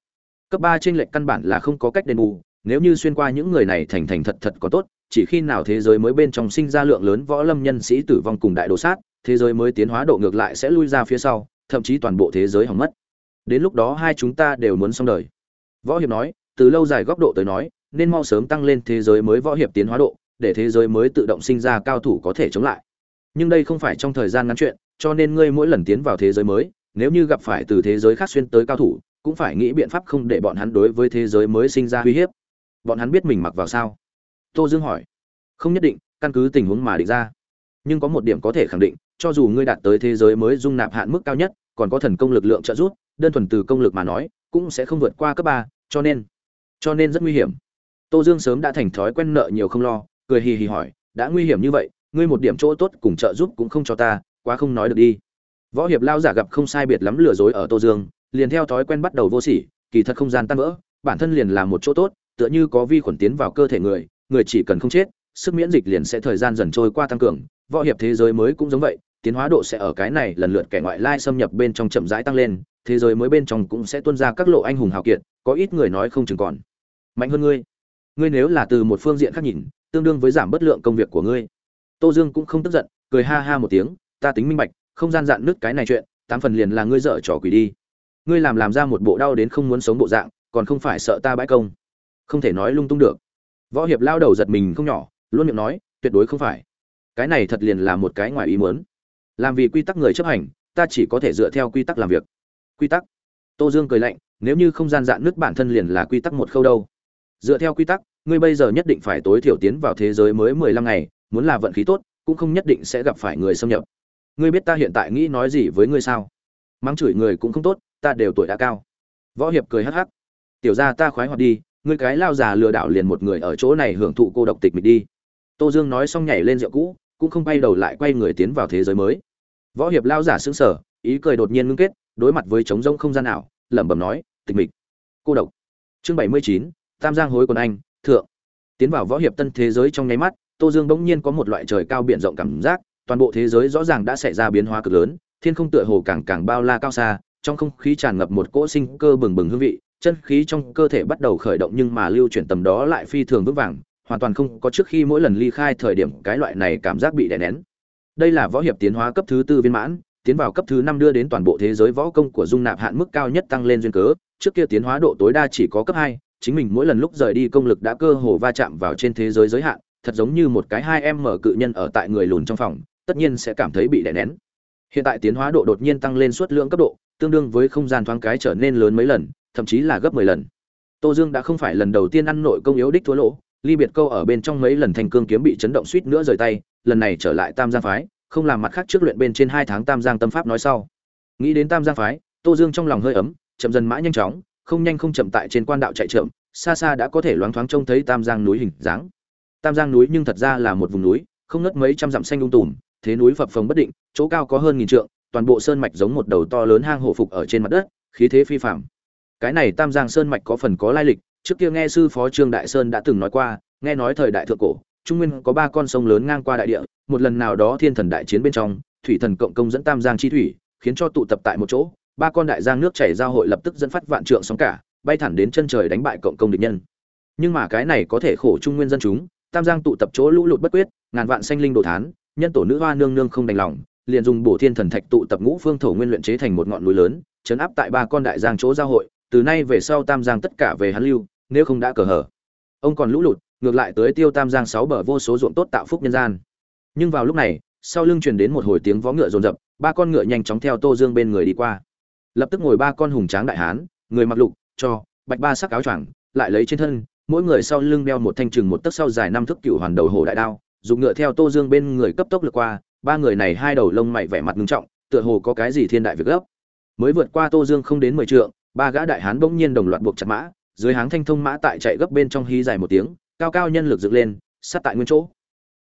Cấp ba trên lệnh căn bản là không có cách đền bù, nếu như xuyên qua những người này thành thành thật thật có tốt, chỉ khi nào thế giới mới bên trong sinh ra lượng lớn võ lâm nhân sĩ tử vong cùng đại đồ sát, thế giới mới tiến hóa độ ngược lại sẽ lui ra phía sau, thậm chí toàn bộ thế giới hỏng mất. Đến lúc đó hai chúng ta đều muốn xong đời võ hiệp nói, từ lâu dài góc độ tới nói, nên mau sớm tăng lên thế giới mới võ hiệp tiến hóa độ, để thế giới mới tự động sinh ra cao thủ có thể chống lại. Nhưng đây không phải trong thời gian ngắn chuyện, cho nên ngươi mỗi lần tiến vào thế giới mới, nếu như gặp phải từ thế giới khác xuyên tới cao thủ, cũng phải nghĩ biện pháp không để bọn hắn đối với thế giới mới sinh ra uy hiếp. Bọn hắn biết mình mặc vào sao? Tô dương hỏi. Không nhất định, căn cứ tình huống mà định ra. Nhưng có một điểm có thể khẳng định, cho dù ngươi đạt tới thế giới mới dung nạp hạn mức cao nhất, còn có thần công lực lượng trợ giúp, đơn thuần từ công lực mà nói, cũng sẽ không vượt qua cấp ba cho nên cho nên rất nguy hiểm. Tô dương sớm đã thành thói quen nợ nhiều không lo, cười hì hì hỏi, đã nguy hiểm như vậy, ngươi một điểm chỗ tốt cùng trợ giúp cũng không cho ta, quá không nói được đi. Võ hiệp lao giả gặp không sai biệt lắm lừa dối ở tô dương, liền theo thói quen bắt đầu vô sỉ, kỳ thật không gian tan vỡ, bản thân liền là một chỗ tốt, tựa như có vi khuẩn tiến vào cơ thể người người chỉ cần không chết, sức miễn dịch liền sẽ thời gian dần trôi qua tăng cường. Võ hiệp thế giới mới cũng giống vậy, tiến hóa độ sẽ ở cái này lần lượt kẻ ngoại lai xâm nhập bên trong chậm rãi tăng lên thế giới mới bên trong cũng sẽ tuôn ra các lộ anh hùng hào kiệt, có ít người nói không chừng còn. Mạnh hơn ngươi. Ngươi nếu là từ một phương diện khác nhìn, tương đương với giảm bất lượng công việc của ngươi. Tô dương cũng không tức giận, cười ha ha một tiếng, ta tính minh bạch, không gian dạn nứt cái này chuyện, tám phần liền là ngươi dở trò quỷ đi. Ngươi làm làm ra một bộ đau đến không muốn sống bộ dạng, còn không phải sợ ta bãi công. Không thể nói lung tung được. Võ hiệp lao đầu giật mình không nhỏ, luôn miệng nói, tuyệt đối không phải. Cái này thật liền là một cái ngoài ý muốn. Làm vì quy tắc người chấp hành, ta chỉ có thể dựa theo quy tắc làm việc quy tắc. Tô dương cười lạnh, nếu như không gian dạn nước bản thân liền là quy tắc một khâu đâu. Dựa theo quy tắc, ngươi bây giờ nhất định phải tối thiểu tiến vào thế giới mới mười lăm ngày, muốn là vận khí tốt, cũng không nhất định sẽ gặp phải người xâm nhập. Ngươi biết ta hiện tại nghĩ nói gì với ngươi sao? Mắng chửi người cũng không tốt, ta đều tuổi đã cao. Võ hiệp cười hắc hắc. Tiểu ra ta khoái hoạt đi, ngươi cái lao già lừa đảo liền một người ở chỗ này hưởng thụ cô độc tịch mịch đi. Tô dương nói xong nhảy lên rượu cũ, cũng không bay đầu lại quay người tiến vào thế giới mới. Võ hiệp lao giả xứng sờ, ý cười đột nhiên ngưng kết đối mặt với trống rông không gian nào lẩm bẩm nói, tịch mịch, cô độc. Chương bảy mươi chín, tam giang hối quần anh, thượng. Tiến vào võ hiệp tân thế giới trong nháy mắt, tô dương bỗng nhiên có một loại trời cao biển rộng cảm giác, toàn bộ thế giới rõ ràng đã xảy ra biến hóa cực lớn, thiên không tựa hồ càng càng bao la cao xa, trong không khí tràn ngập một cỗ sinh cơ bừng bừng hương vị, chân khí trong cơ thể bắt đầu khởi động nhưng mà lưu chuyển tầm đó lại phi thường vững vàng, hoàn toàn không có trước khi mỗi lần ly khai thời điểm cái loại này cảm giác bị đè nén. Đây là võ hiệp tiến hóa cấp thứ tư viên mãn tiến vào cấp thứ năm đưa đến toàn bộ thế giới võ công của dung nạp hạn mức cao nhất tăng lên duyên cớ. Trước kia tiến hóa độ tối đa chỉ có cấp hai, chính mình mỗi lần lúc rời đi công lực đã cơ hồ va chạm vào trên thế giới giới hạn, thật giống như một cái hai em mở cự nhân ở tại người lùn trong phòng, tất nhiên sẽ cảm thấy bị đè nén. Hiện tại tiến hóa độ đột nhiên tăng lên suốt lượng cấp độ, tương đương với không gian thoáng cái trở nên lớn mấy lần, thậm chí là gấp mười lần. Tô dương đã không phải lần đầu tiên ăn nội công yếu đích thua lỗ, ly biệt câu ở bên trong mấy lần thành cương kiếm bị chấn động suýt nữa rời tay, lần này trở lại tam giang phái không làm mặt khác trước luyện bên trên hai tháng tam giang tâm pháp nói sau. Nghĩ đến tam giang phái, tô dương trong lòng hơi ấm, chậm dần mã nhanh chóng, không nhanh không chậm tại trên quan đạo chạy chậm xa xa đã có thể loáng thoáng trông thấy tam giang núi hình dáng. Tam giang núi nhưng thật ra là một vùng núi, không ngất mấy trăm dặm xanh lung tùm, thế núi phập phồng bất định, chỗ cao có hơn nghìn trượng, toàn bộ sơn mạch giống một đầu to lớn hang hổ phục ở trên mặt đất, khí thế phi phạm cái này tam giang sơn mạch có phần có lai lịch, trước kia nghe sư phó trương đại sơn đã từng nói qua, nghe nói thời đại thượng cổ, trung nguyên có ba con sông lớn ngang qua đại địa một lần nào đó thiên thần đại chiến bên trong, thủy thần cộng công dẫn tam giang chi thủy, khiến cho tụ tập tại một chỗ, ba con đại giang nước chảy giao hội lập tức dẫn phát vạn trượng sóng cả, bay thẳng đến chân trời đánh bại cộng công địch nhân. Nhưng mà cái này có thể khổ trung nguyên dân chúng, tam giang tụ tập chỗ lũ lụt bất quyết, ngàn vạn sinh linh đồ thán, nhân tổ nữ hoa nương nương không đành lòng, liền dùng bổ thiên thần thạch tụ tập ngũ phương thổ nguyên luyện chế thành một ngọn núi lớn, chấn áp tại ba con đại giang chỗ giao hội, từ nay về sau tam giang tất cả về hắn lưu, nếu không đã cờ hở. Ông còn lũ lụt, ngược lại tới tiêu tam giang sáu bờ vô số ruộng tốt tạo phúc nhân gian nhưng vào lúc này, sau lưng truyền đến một hồi tiếng vó ngựa rồn rập, ba con ngựa nhanh chóng theo tô dương bên người đi qua. Lập tức ngồi ba con hùng tráng đại hán, người mặc lục, cho, bạch ba sắc áo choàng, lại lấy trên thân, mỗi người sau lưng đeo một thanh trừng một tấc sau dài năm thước cựu hoàn đầu hổ đại đao, dùng ngựa theo tô dương bên người cấp tốc lượt qua, ba người này hai đầu lông mày vẻ mặt ngưng trọng, tựa hồ có cái gì thiên đại việc gấp. Mới vượt qua tô dương không đến mười trượng, ba gã đại hán bỗng nhiên đồng loạt buộc chặt mã, dưới háng thanh thông mã tại chạy gấp bên trong hí dài một tiếng, cao cao nhân lực dựng lên, sát tại nguyên chỗ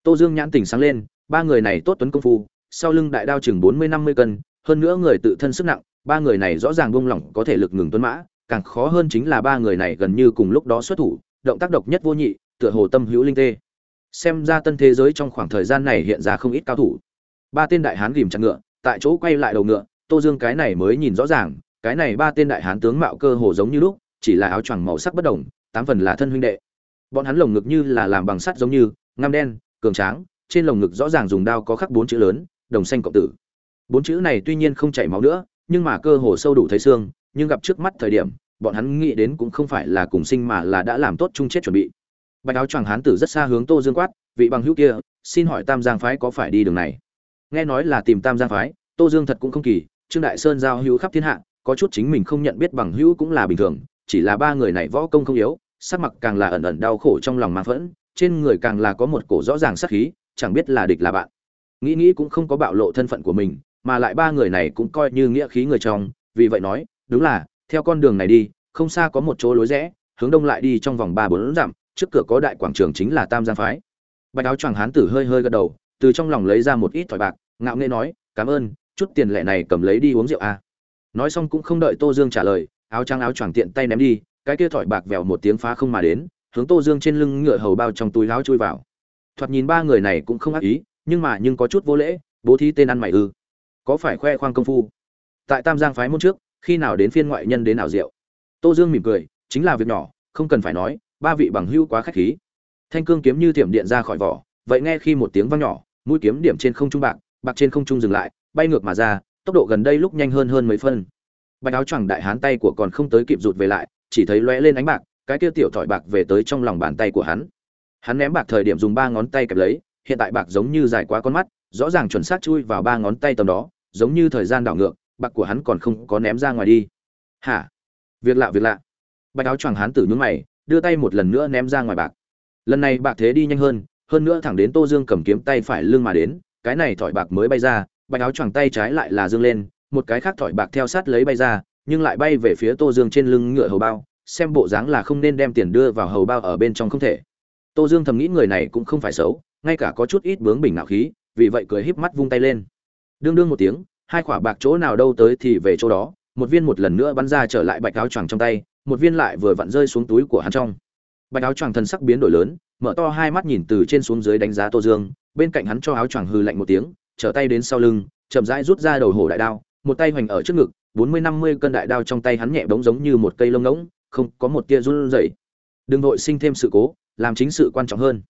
tô dương nhãn tỉnh sáng lên, ba người này tốt tuấn công phu, sau lưng đại đao chừng bốn mươi năm mươi cân, hơn nữa người tự thân sức nặng, ba người này rõ ràng buông lỏng có thể lực ngừng tuấn mã, càng khó hơn chính là ba người này gần như cùng lúc đó xuất thủ, động tác độc nhất vô nhị, tựa hồ tâm hữu linh tê. Xem ra tân thế giới trong khoảng thời gian này hiện ra không ít cao thủ. Ba tên đại hán gìm chặt ngựa, tại chỗ quay lại đầu ngựa, tô dương cái này mới nhìn rõ ràng, cái này ba tên đại hán tướng mạo cơ hồ giống như lúc, chỉ là áo choàng màu sắc bất đồng, tám phần là thân huynh đệ. Bọn hắn lồng ngực như là làm bằng sắt giống như, ngăm đen cường tráng, trên lồng ngực rõ ràng dùng đao có khắc bốn chữ lớn, đồng xanh cộng tử. Bốn chữ này tuy nhiên không chảy máu nữa, nhưng mà cơ hồ sâu đủ thấy xương, nhưng gặp trước mắt thời điểm, bọn hắn nghĩ đến cũng không phải là cùng sinh mà là đã làm tốt chung chết chuẩn bị. Bạch áo choàng hán tử rất xa hướng tô dương quát, vị bằng hữu kia, xin hỏi tam giang phái có phải đi đường này? Nghe nói là tìm tam giang phái, tô dương thật cũng không kỳ, trương đại sơn giao hữu khắp thiên hạ, có chút chính mình không nhận biết bằng hữu cũng là bình thường, chỉ là ba người này võ công không yếu, sắc mặt càng là ẩn ẩn đau khổ trong lòng mang phẫn trên người càng là có một cổ rõ ràng sát khí, chẳng biết là địch là bạn nghĩ nghĩ cũng không có bạo lộ thân phận của mình, mà lại ba người này cũng coi như nghĩa khí người trong, vì vậy nói, đúng là, theo con đường này đi, không xa có một chỗ lối rẽ, hướng đông lại đi trong vòng ba bốn dặm, trước cửa có đại quảng trường chính là tam giang phái bạch áo choàng hán tử hơi hơi gật đầu, từ trong lòng lấy ra một ít thỏi bạc, ngạo nghễ nói, cảm ơn, chút tiền lẻ này cầm lấy đi uống rượu à. nói xong cũng không đợi tô dương trả lời, áo trắng áo choàng tiện tay ném đi, cái kia thỏi bạc vèo một tiếng phá không mà đến hướng tô dương trên lưng ngựa hầu bao trong túi áo chui vào. Thoạt nhìn ba người này cũng không ác ý, nhưng mà nhưng có chút vô lễ, bố thí tên ăn mày ư. Có phải khoe khoang công phu? Tại tam giang phái môn trước, khi nào đến phiên ngoại nhân đến nào rượu tô dương mỉm cười, chính là việc nhỏ, không cần phải nói, ba vị bằng hữu quá khách khí. Thanh cương kiếm như thiểm điện ra khỏi vỏ, vậy nghe khi một tiếng vang nhỏ, mũi kiếm điểm trên không trung bạc bạc trên không trung dừng lại, bay ngược mà ra, tốc độ gần đây lúc nhanh hơn hơn mấy phân. Bạch áo choàng đại hán tay của còn không tới kịp rụt về lại, chỉ thấy lóe lên ánh bạc cái kia tiểu thỏi bạc về tới trong lòng bàn tay của hắn. Hắn ném bạc thời điểm dùng ba ngón tay kẹp lấy, hiện tại bạc giống như dài quá con mắt, rõ ràng chuẩn xác chui vào ba ngón tay tầm đó, giống như thời gian đảo ngược, bạc của hắn còn không có ném ra ngoài đi. Hả? Việc lạ việc lạ. Bạch áo choàng hắn tử nhướng mày, đưa tay một lần nữa ném ra ngoài bạc. Lần này bạc thế đi nhanh hơn hơn nữa thẳng đến tô dương cầm kiếm tay phải lưng mà đến, cái này thỏi bạc mới bay ra, bạch áo choàng tay trái lại là dương lên, một cái khác thỏi bạc theo sát lấy bay ra, nhưng lại bay về phía tô dương trên lưng ngựa hầu bao xem bộ dáng là không nên đem tiền đưa vào hầu bao ở bên trong không thể. Tô dương thầm nghĩ người này cũng không phải xấu, ngay cả có chút ít bướng bình nạo khí, vì vậy cười híp mắt vung tay lên. Đương đương một tiếng, hai quả bạc chỗ nào đâu tới thì về chỗ đó, một viên một lần nữa bắn ra trở lại bạch áo choàng trong tay, một viên lại vừa vặn rơi xuống túi của hắn trong. Bạch áo choàng thần sắc biến đổi lớn, mở to hai mắt nhìn từ trên xuống dưới đánh giá tô dương, bên cạnh hắn cho áo choàng hư lạnh một tiếng, trở tay đến sau lưng, chậm rãi rút ra đầu hổ đại đao, một tay hoành ở trước ngực, bốn mươi năm mươi cân đại đao trong tay hắn nhẹ bóng giống như một cây lông ngỗng không có một tia run rẩy. Đừng vội sinh thêm sự cố, làm chính sự quan trọng hơn.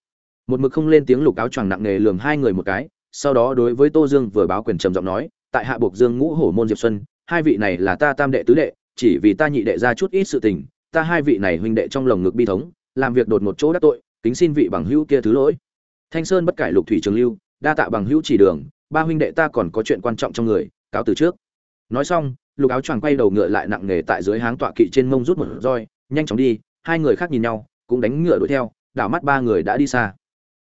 Một mực không lên tiếng lục áo choàng nặng nề lườm hai người một cái, sau đó đối với tô dương vừa báo quyền trầm giọng nói, tại hạ buộc dương ngũ hổ môn diệp xuân, hai vị này là ta tam đệ tứ đệ, chỉ vì ta nhị đệ ra chút ít sự tình, ta hai vị này huynh đệ trong lồng ngực bi thống, làm việc đột một chỗ đắc tội, kính xin vị bằng hữu kia thứ lỗi. Thanh sơn bất cải lục thủy trường lưu, đa tạ bằng hữu chỉ đường, ba huynh đệ ta còn có chuyện quan trọng trong người, cáo từ trước. Nói xong lục áo choàng quay đầu ngựa lại nặng nề tại dưới háng tọa kỵ trên mông rút một roi, nhanh chóng đi, hai người khác nhìn nhau, cũng đánh ngựa đuổi theo, đảo mắt ba người đã đi xa.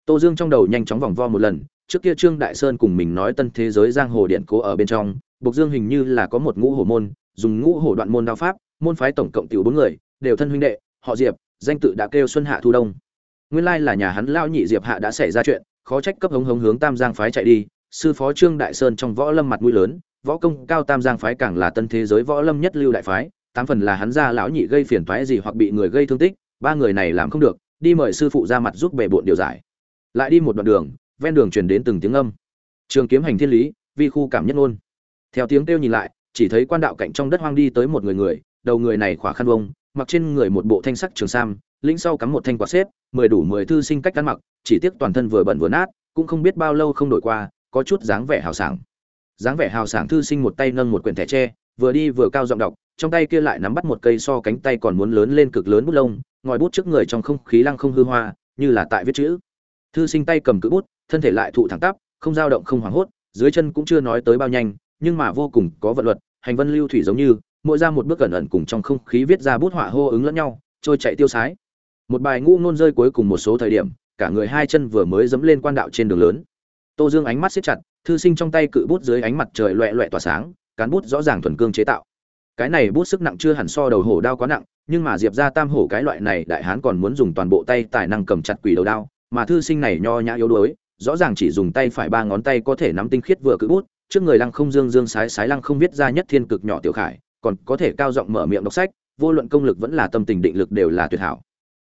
Tô dương trong đầu nhanh chóng vòng vo một lần, trước kia trương đại sơn cùng mình nói tân thế giới giang hồ điện cố ở bên trong, bộc dương hình như là có một ngũ hổ môn, dùng ngũ hổ đoạn môn đao pháp, môn phái tổng cộng tiểu bốn người, đều thân huynh đệ, họ diệp, danh tự đã kêu xuân hạ thu đông. Nguyên lai là nhà hắn lao nhị diệp hạ đã xảy ra chuyện, khó trách cấp hống hống hướng tam giang phái chạy đi, sư phó trương đại sơn trong võ lâm mặt mũi lớn võ công cao tam giang phái càng là tân thế giới võ lâm nhất lưu đại phái, tám phần là hắn ra lão nhị gây phiền toái gì hoặc bị người gây thương tích, ba người này làm không được, đi mời sư phụ ra mặt giúp bề bộn điều giải. Lại đi một đoạn đường, ven đường truyền đến từng tiếng âm. Trường kiếm hành thiên lý, vi khu cảm nhất ngôn. Theo tiếng kêu nhìn lại, chỉ thấy quan đạo cạnh trong đất hoang đi tới một người người, đầu người này khỏa khăn vông mặc trên người một bộ thanh sắc trường sam, lĩnh sau cắm một thanh quả xếp, mười đủ mười thư sinh cách cắn mặc, chỉ tiếc toàn thân vừa bẩn vừa nát, cũng không biết bao lâu không đổi qua, có chút dáng vẻ hào sảng dáng vẻ hào sảng thư sinh một tay nâng một quyển thẻ tre, vừa đi vừa cao giọng đọc, trong tay kia lại nắm bắt một cây so cánh tay còn muốn lớn lên cực lớn bút lông, ngòi bút trước người trong không khí lăng không hư hoa, như là tại viết chữ. Thư sinh tay cầm cự bút, thân thể lại thụ thẳng tắp, không dao động không hoảng hốt, dưới chân cũng chưa nói tới bao nhanh, nhưng mà vô cùng có vận luật, hành vân lưu thủy giống như, mỗi ra một bước cẩn ẩn cùng trong không khí viết ra bút họa hô ứng lẫn nhau, trôi chạy tiêu sái. Một bài ngũ nôn rơi cuối cùng một số thời điểm, cả người hai chân vừa mới dẫm lên quan đạo trên đường lớn tô dương ánh mắt siết chặt, thư sinh trong tay cự bút dưới ánh mặt trời loẹt loẹt tỏa sáng, cán bút rõ ràng thuần cương chế tạo. Cái này bút sức nặng chưa hẳn so đầu hổ đao quá nặng, nhưng mà diệp gia tam hổ cái loại này đại hán còn muốn dùng toàn bộ tay tài năng cầm chặt quỷ đầu đao, mà thư sinh này nho nhã yếu đuối, rõ ràng chỉ dùng tay phải ba ngón tay có thể nắm tinh khiết vừa cự bút, trước người lăng không dương dương sái sái lăng không viết ra nhất thiên cực nhỏ tiểu khải, còn có thể cao giọng mở miệng đọc sách, vô luận công lực vẫn là tâm tình định lực đều là tuyệt hảo.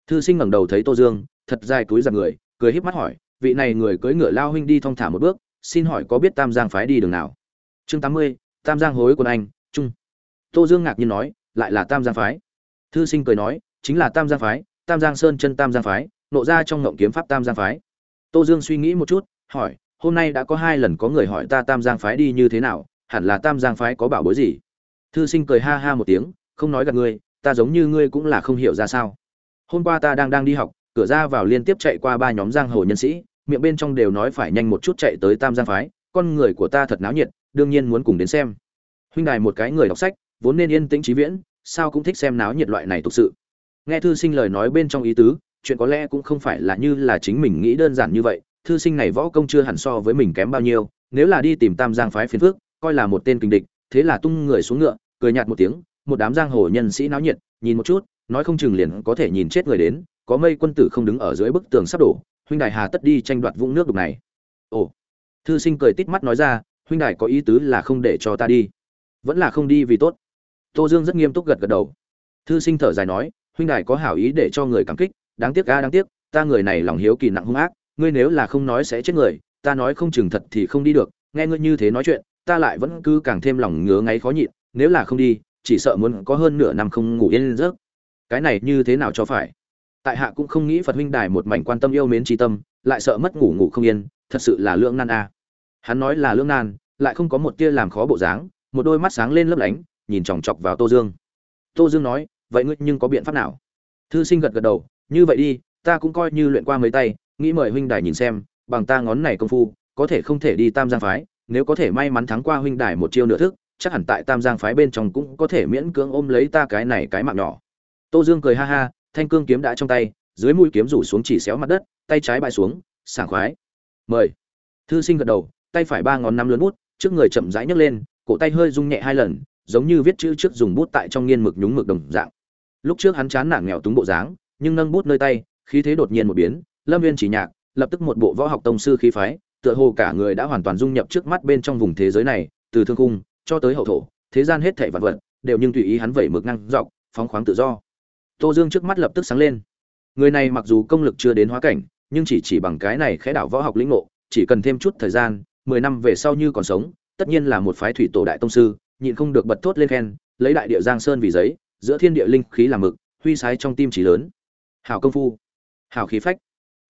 Thư sinh ngẩng đầu thấy tô dương, thật dài túi giật người, cười híp mắt hỏi vị này người cưỡi ngựa lao huynh đi thong thả một bước, xin hỏi có biết tam giang phái đi đường nào? Chương tám mươi, tam giang hối quân anh, trung. Tô dương ngạc nhiên nói, lại là tam giang phái. Thư sinh cười nói, chính là tam giang phái, tam giang sơn chân tam giang phái, nộ ra trong ngộng kiếm pháp tam giang phái. Tô dương suy nghĩ một chút, hỏi, hôm nay đã có hai lần có người hỏi ta tam giang phái đi như thế nào, hẳn là tam giang phái có bảo bối gì? Thư sinh cười ha ha một tiếng, không nói gạt ngươi ta giống như ngươi cũng là không hiểu ra sao. Hôm qua ta đang đang đi học, cửa ra vào liên tiếp chạy qua ba nhóm giang hồ nhân sĩ miệng bên trong đều nói phải nhanh một chút chạy tới tam giang phái, con người của ta thật náo nhiệt, đương nhiên muốn cùng đến xem. Huynh đài một cái người đọc sách, vốn nên yên tĩnh trí viễn, sao cũng thích xem náo nhiệt loại này thực sự. Nghe thư sinh lời nói bên trong ý tứ, chuyện có lẽ cũng không phải là như là chính mình nghĩ đơn giản như vậy, thư sinh này võ công chưa hẳn so với mình kém bao nhiêu, nếu là đi tìm tam giang phái phiền phước coi là một tên kình địch, thế là tung người xuống ngựa, cười nhạt một tiếng, một đám giang hồ nhân sĩ náo nhiệt, nhìn một chút, nói không chừng liền có thể nhìn chết người đến, có mây quân tử không đứng ở dưới bức tường sắp đổ huynh đài hà tất đi tranh đoạt vũng nước đục này. Ồ. Thư sinh cười tít mắt nói ra, huynh đài có ý tứ là không để cho ta đi. Vẫn là không đi vì tốt. Tô dương rất nghiêm túc gật gật đầu. Thư sinh thở dài nói, huynh đài có hảo ý để cho người cảm kích, đáng tiếc ga đáng tiếc, ta người này lòng hiếu kỳ nặng hung ác, ngươi nếu là không nói sẽ chết người, ta nói không chừng thật thì không đi được, nghe ngươi như thế nói chuyện, ta lại vẫn cứ càng thêm lòng ngứa ngáy khó nhịn, nếu là không đi, chỉ sợ muốn có hơn nửa năm không ngủ yên giấc. Cái này như thế nào cho phải? Tại hạ cũng không nghĩ phật huynh đài một mảnh quan tâm yêu mến tri tâm, lại sợ mất ngủ ngủ không yên, thật sự là lưỡng nan a. Hắn nói là lưỡng nan, lại không có một tia làm khó bộ dáng, một đôi mắt sáng lên lấp lánh, nhìn chòng chọc vào tô dương. Tô dương nói, vậy ngươi nhưng có biện pháp nào? Thư sinh gật gật đầu, như vậy đi, ta cũng coi như luyện qua mấy tay, nghĩ mời huynh đài nhìn xem, bằng ta ngón này công phu, có thể không thể đi tam giang phái, nếu có thể may mắn thắng qua huynh đài một chiêu nửa thức, chắc hẳn tại tam giang phái bên trong cũng có thể miễn cưỡng ôm lấy ta cái này cái mạng nhỏ. Tô dương cười ha ha thanh cương kiếm đã trong tay, dưới mũi kiếm rủ xuống chỉ xéo mặt đất, tay trái bại xuống, sảng khoái. Mời. Thư sinh gật đầu, tay phải ba ngón năm lớn bút, trước người chậm rãi nhấc lên, cổ tay hơi rung nhẹ hai lần, giống như viết chữ trước dùng bút tại trong nghiên mực nhúng mực đồng dạng. Lúc trước hắn chán nản nghèo túng bộ dáng, nhưng nâng bút nơi tay, khí thế đột nhiên một biến, lâm viên chỉ nhạc, lập tức một bộ võ học tông sư khí phái, tựa hồ cả người đã hoàn toàn dung nhập trước mắt bên trong vùng thế giới này, từ thương cung cho tới hậu thổ, thế gian hết thảy vạn vật, đều nhưng tùy ý hắn vẩy mực ngang dọc, phóng khoáng tự do tô dương trước mắt lập tức sáng lên. Người này mặc dù công lực chưa đến hóa cảnh, nhưng chỉ chỉ bằng cái này khẽ đảo võ học lĩnh ngộ, chỉ cần thêm chút thời gian, mười năm về sau như còn sống, tất nhiên là một phái thủy tổ đại tông sư, nhịn không được bật thốt lên khen, lấy đại địa giang sơn vì giấy, giữa thiên địa linh khí làm mực, huy sái trong tim chỉ lớn. Hảo công phu, hảo khí phách.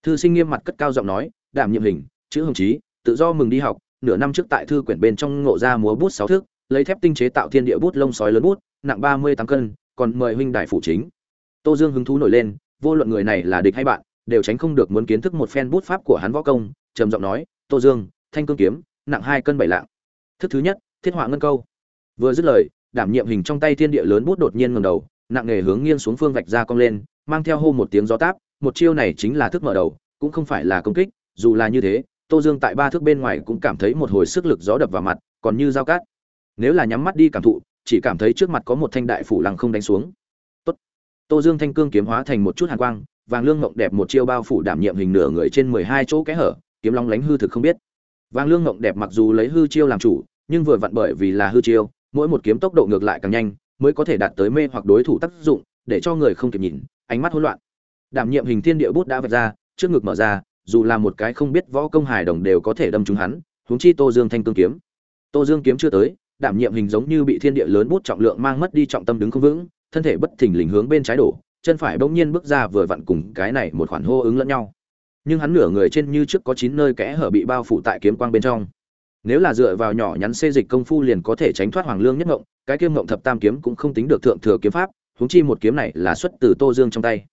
Thư sinh nghiêm mặt cất cao giọng nói, đảm nhiệm hình, chữ hồng chí tự do mừng đi học, nửa năm trước tại thư quyển bên trong ngộ ra múa bút sáu thước, lấy thép tinh chế tạo thiên địa bút lông sói lớn bút, nặng ba mươi tám cân, còn mời huynh đại phụ chính tô dương hứng thú nổi lên, vô luận người này là địch hay bạn, đều tránh không được muốn kiến thức một phen bút pháp của hắn võ công, trầm giọng nói, tô dương, thanh cương kiếm, nặng hai cân bảy lạng. Thức thứ nhất, thiết họa ngân câu. Vừa dứt lời, đảm nhiệm hình trong tay thiên địa lớn bút đột nhiên ngẩng đầu, nặng nghề hướng nghiêng xuống phương vạch ra cong lên, mang theo hô một tiếng gió táp, một chiêu này chính là thức mở đầu, cũng không phải là công kích, dù là như thế, tô dương tại ba thước bên ngoài cũng cảm thấy một hồi sức lực gió đập vào mặt, còn như dao cắt. nếu là nhắm mắt đi cảm thụ, chỉ cảm thấy trước mặt có một thanh đại phủ lăng không đánh xuống tô dương thanh cương kiếm hóa thành một chút hàn quang, vàng lương ngộng đẹp một chiêu bao phủ đảm nhiệm hình nửa người trên mười hai chỗ kẽ hở, kiếm long lánh hư thực không biết. Vàng lương ngộng đẹp mặc dù lấy hư chiêu làm chủ, nhưng vừa vặn bởi vì là hư chiêu, mỗi một kiếm tốc độ ngược lại càng nhanh, mới có thể đạt tới mê hoặc đối thủ tác dụng, để cho người không kịp nhìn, ánh mắt hỗn loạn. Đảm nhiệm hình thiên địa bút đã vạch ra, trước ngực mở ra, dù là một cái không biết võ công hài đồng đều có thể đâm trúng hắn, huống chi tô dương thanh cương kiếm. Tô dương kiếm chưa tới, đảm nhiệm hình giống như bị thiên địa lớn bút trọng lượng mang mất đi trọng tâm đứng không vững thân thể bất thình lình hướng bên trái đổ, chân phải bỗng nhiên bước ra vừa vặn cùng cái này một khoản hô ứng lẫn nhau. Nhưng hắn nửa người trên như trước có chín nơi kẽ hở bị bao phủ tại kiếm quang bên trong. Nếu là dựa vào nhỏ nhắn xê dịch công phu liền có thể tránh thoát hoàng lương nhất ngộng, cái kiếm ngộng thập tam kiếm cũng không tính được thượng thừa kiếm pháp, huống chi một kiếm này là xuất từ tô dương trong tay.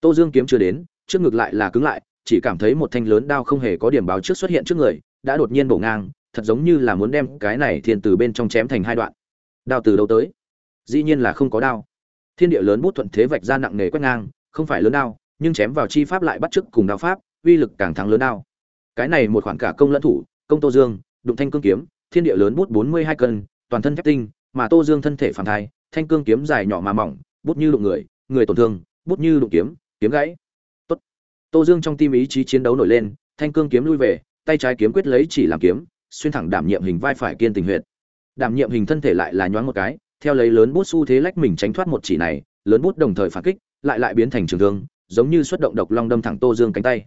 Tô dương kiếm chưa đến, trước ngực lại là cứng lại, chỉ cảm thấy một thanh lớn đao không hề có điểm báo trước xuất hiện trước người, đã đột nhiên bổ ngang, thật giống như là muốn đem cái này thiên từ bên trong chém thành hai đoạn. Đao từ đâu tới? Dĩ nhiên là không có đao thiên địa lớn bút thuận thế vạch ra nặng nề quét ngang, không phải lớn đao, nhưng chém vào chi pháp lại bắt chước cùng đao pháp, uy lực càng thắng lớn đao. Cái này một khoản cả công lẫn thủ, công tô dương, đụng thanh cương kiếm, thiên địa lớn bút bốn mươi hai cân, toàn thân thép tinh, mà tô dương thân thể phản thai, thanh cương kiếm dài nhỏ mà mỏng, bút như đụng người người tổn thương, bút như đụng kiếm kiếm gãy. Tốt. Tô dương trong tim ý chí chiến đấu nổi lên, thanh cương kiếm lui về, tay trái kiếm quyết lấy chỉ làm kiếm, xuyên thẳng đảm nhiệm hình vai phải kiên tình huyệt. Đảm nhiệm hình thân thể lại là nhoáng một cái theo lấy lớn bút xu thế lách mình tránh thoát một chỉ này, lớn bút đồng thời phản kích, lại lại biến thành trường thương, giống như xuất động độc long đâm thẳng tô dương cánh tay.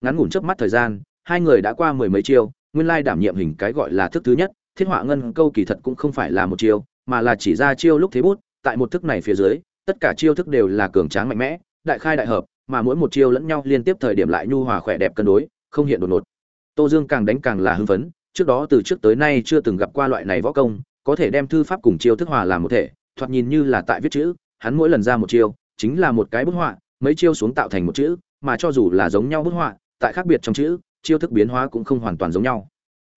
Ngắn ngủn trước mắt thời gian, hai người đã qua mười mấy chiêu, nguyên lai đảm nhiệm hình cái gọi là thức thứ nhất, thiết họa ngân câu kỳ thật cũng không phải là một chiêu, mà là chỉ ra chiêu lúc thế bút, tại một thức này phía dưới, tất cả chiêu thức đều là cường tráng mạnh mẽ, đại khai đại hợp, mà mỗi một chiêu lẫn nhau liên tiếp thời điểm lại nhu hòa khỏe đẹp cân đối, không hiện đột ngột. Tô dương càng đánh càng là hưng phấn, trước đó từ trước tới nay chưa từng gặp qua loại này võ công có thể đem thư pháp cùng chiêu thức hòa làm một thể, thoạt nhìn như là tại viết chữ, hắn mỗi lần ra một chiêu, chính là một cái bút họa, mấy chiêu xuống tạo thành một chữ, mà cho dù là giống nhau bút họa, tại khác biệt trong chữ, chiêu thức biến hóa cũng không hoàn toàn giống nhau.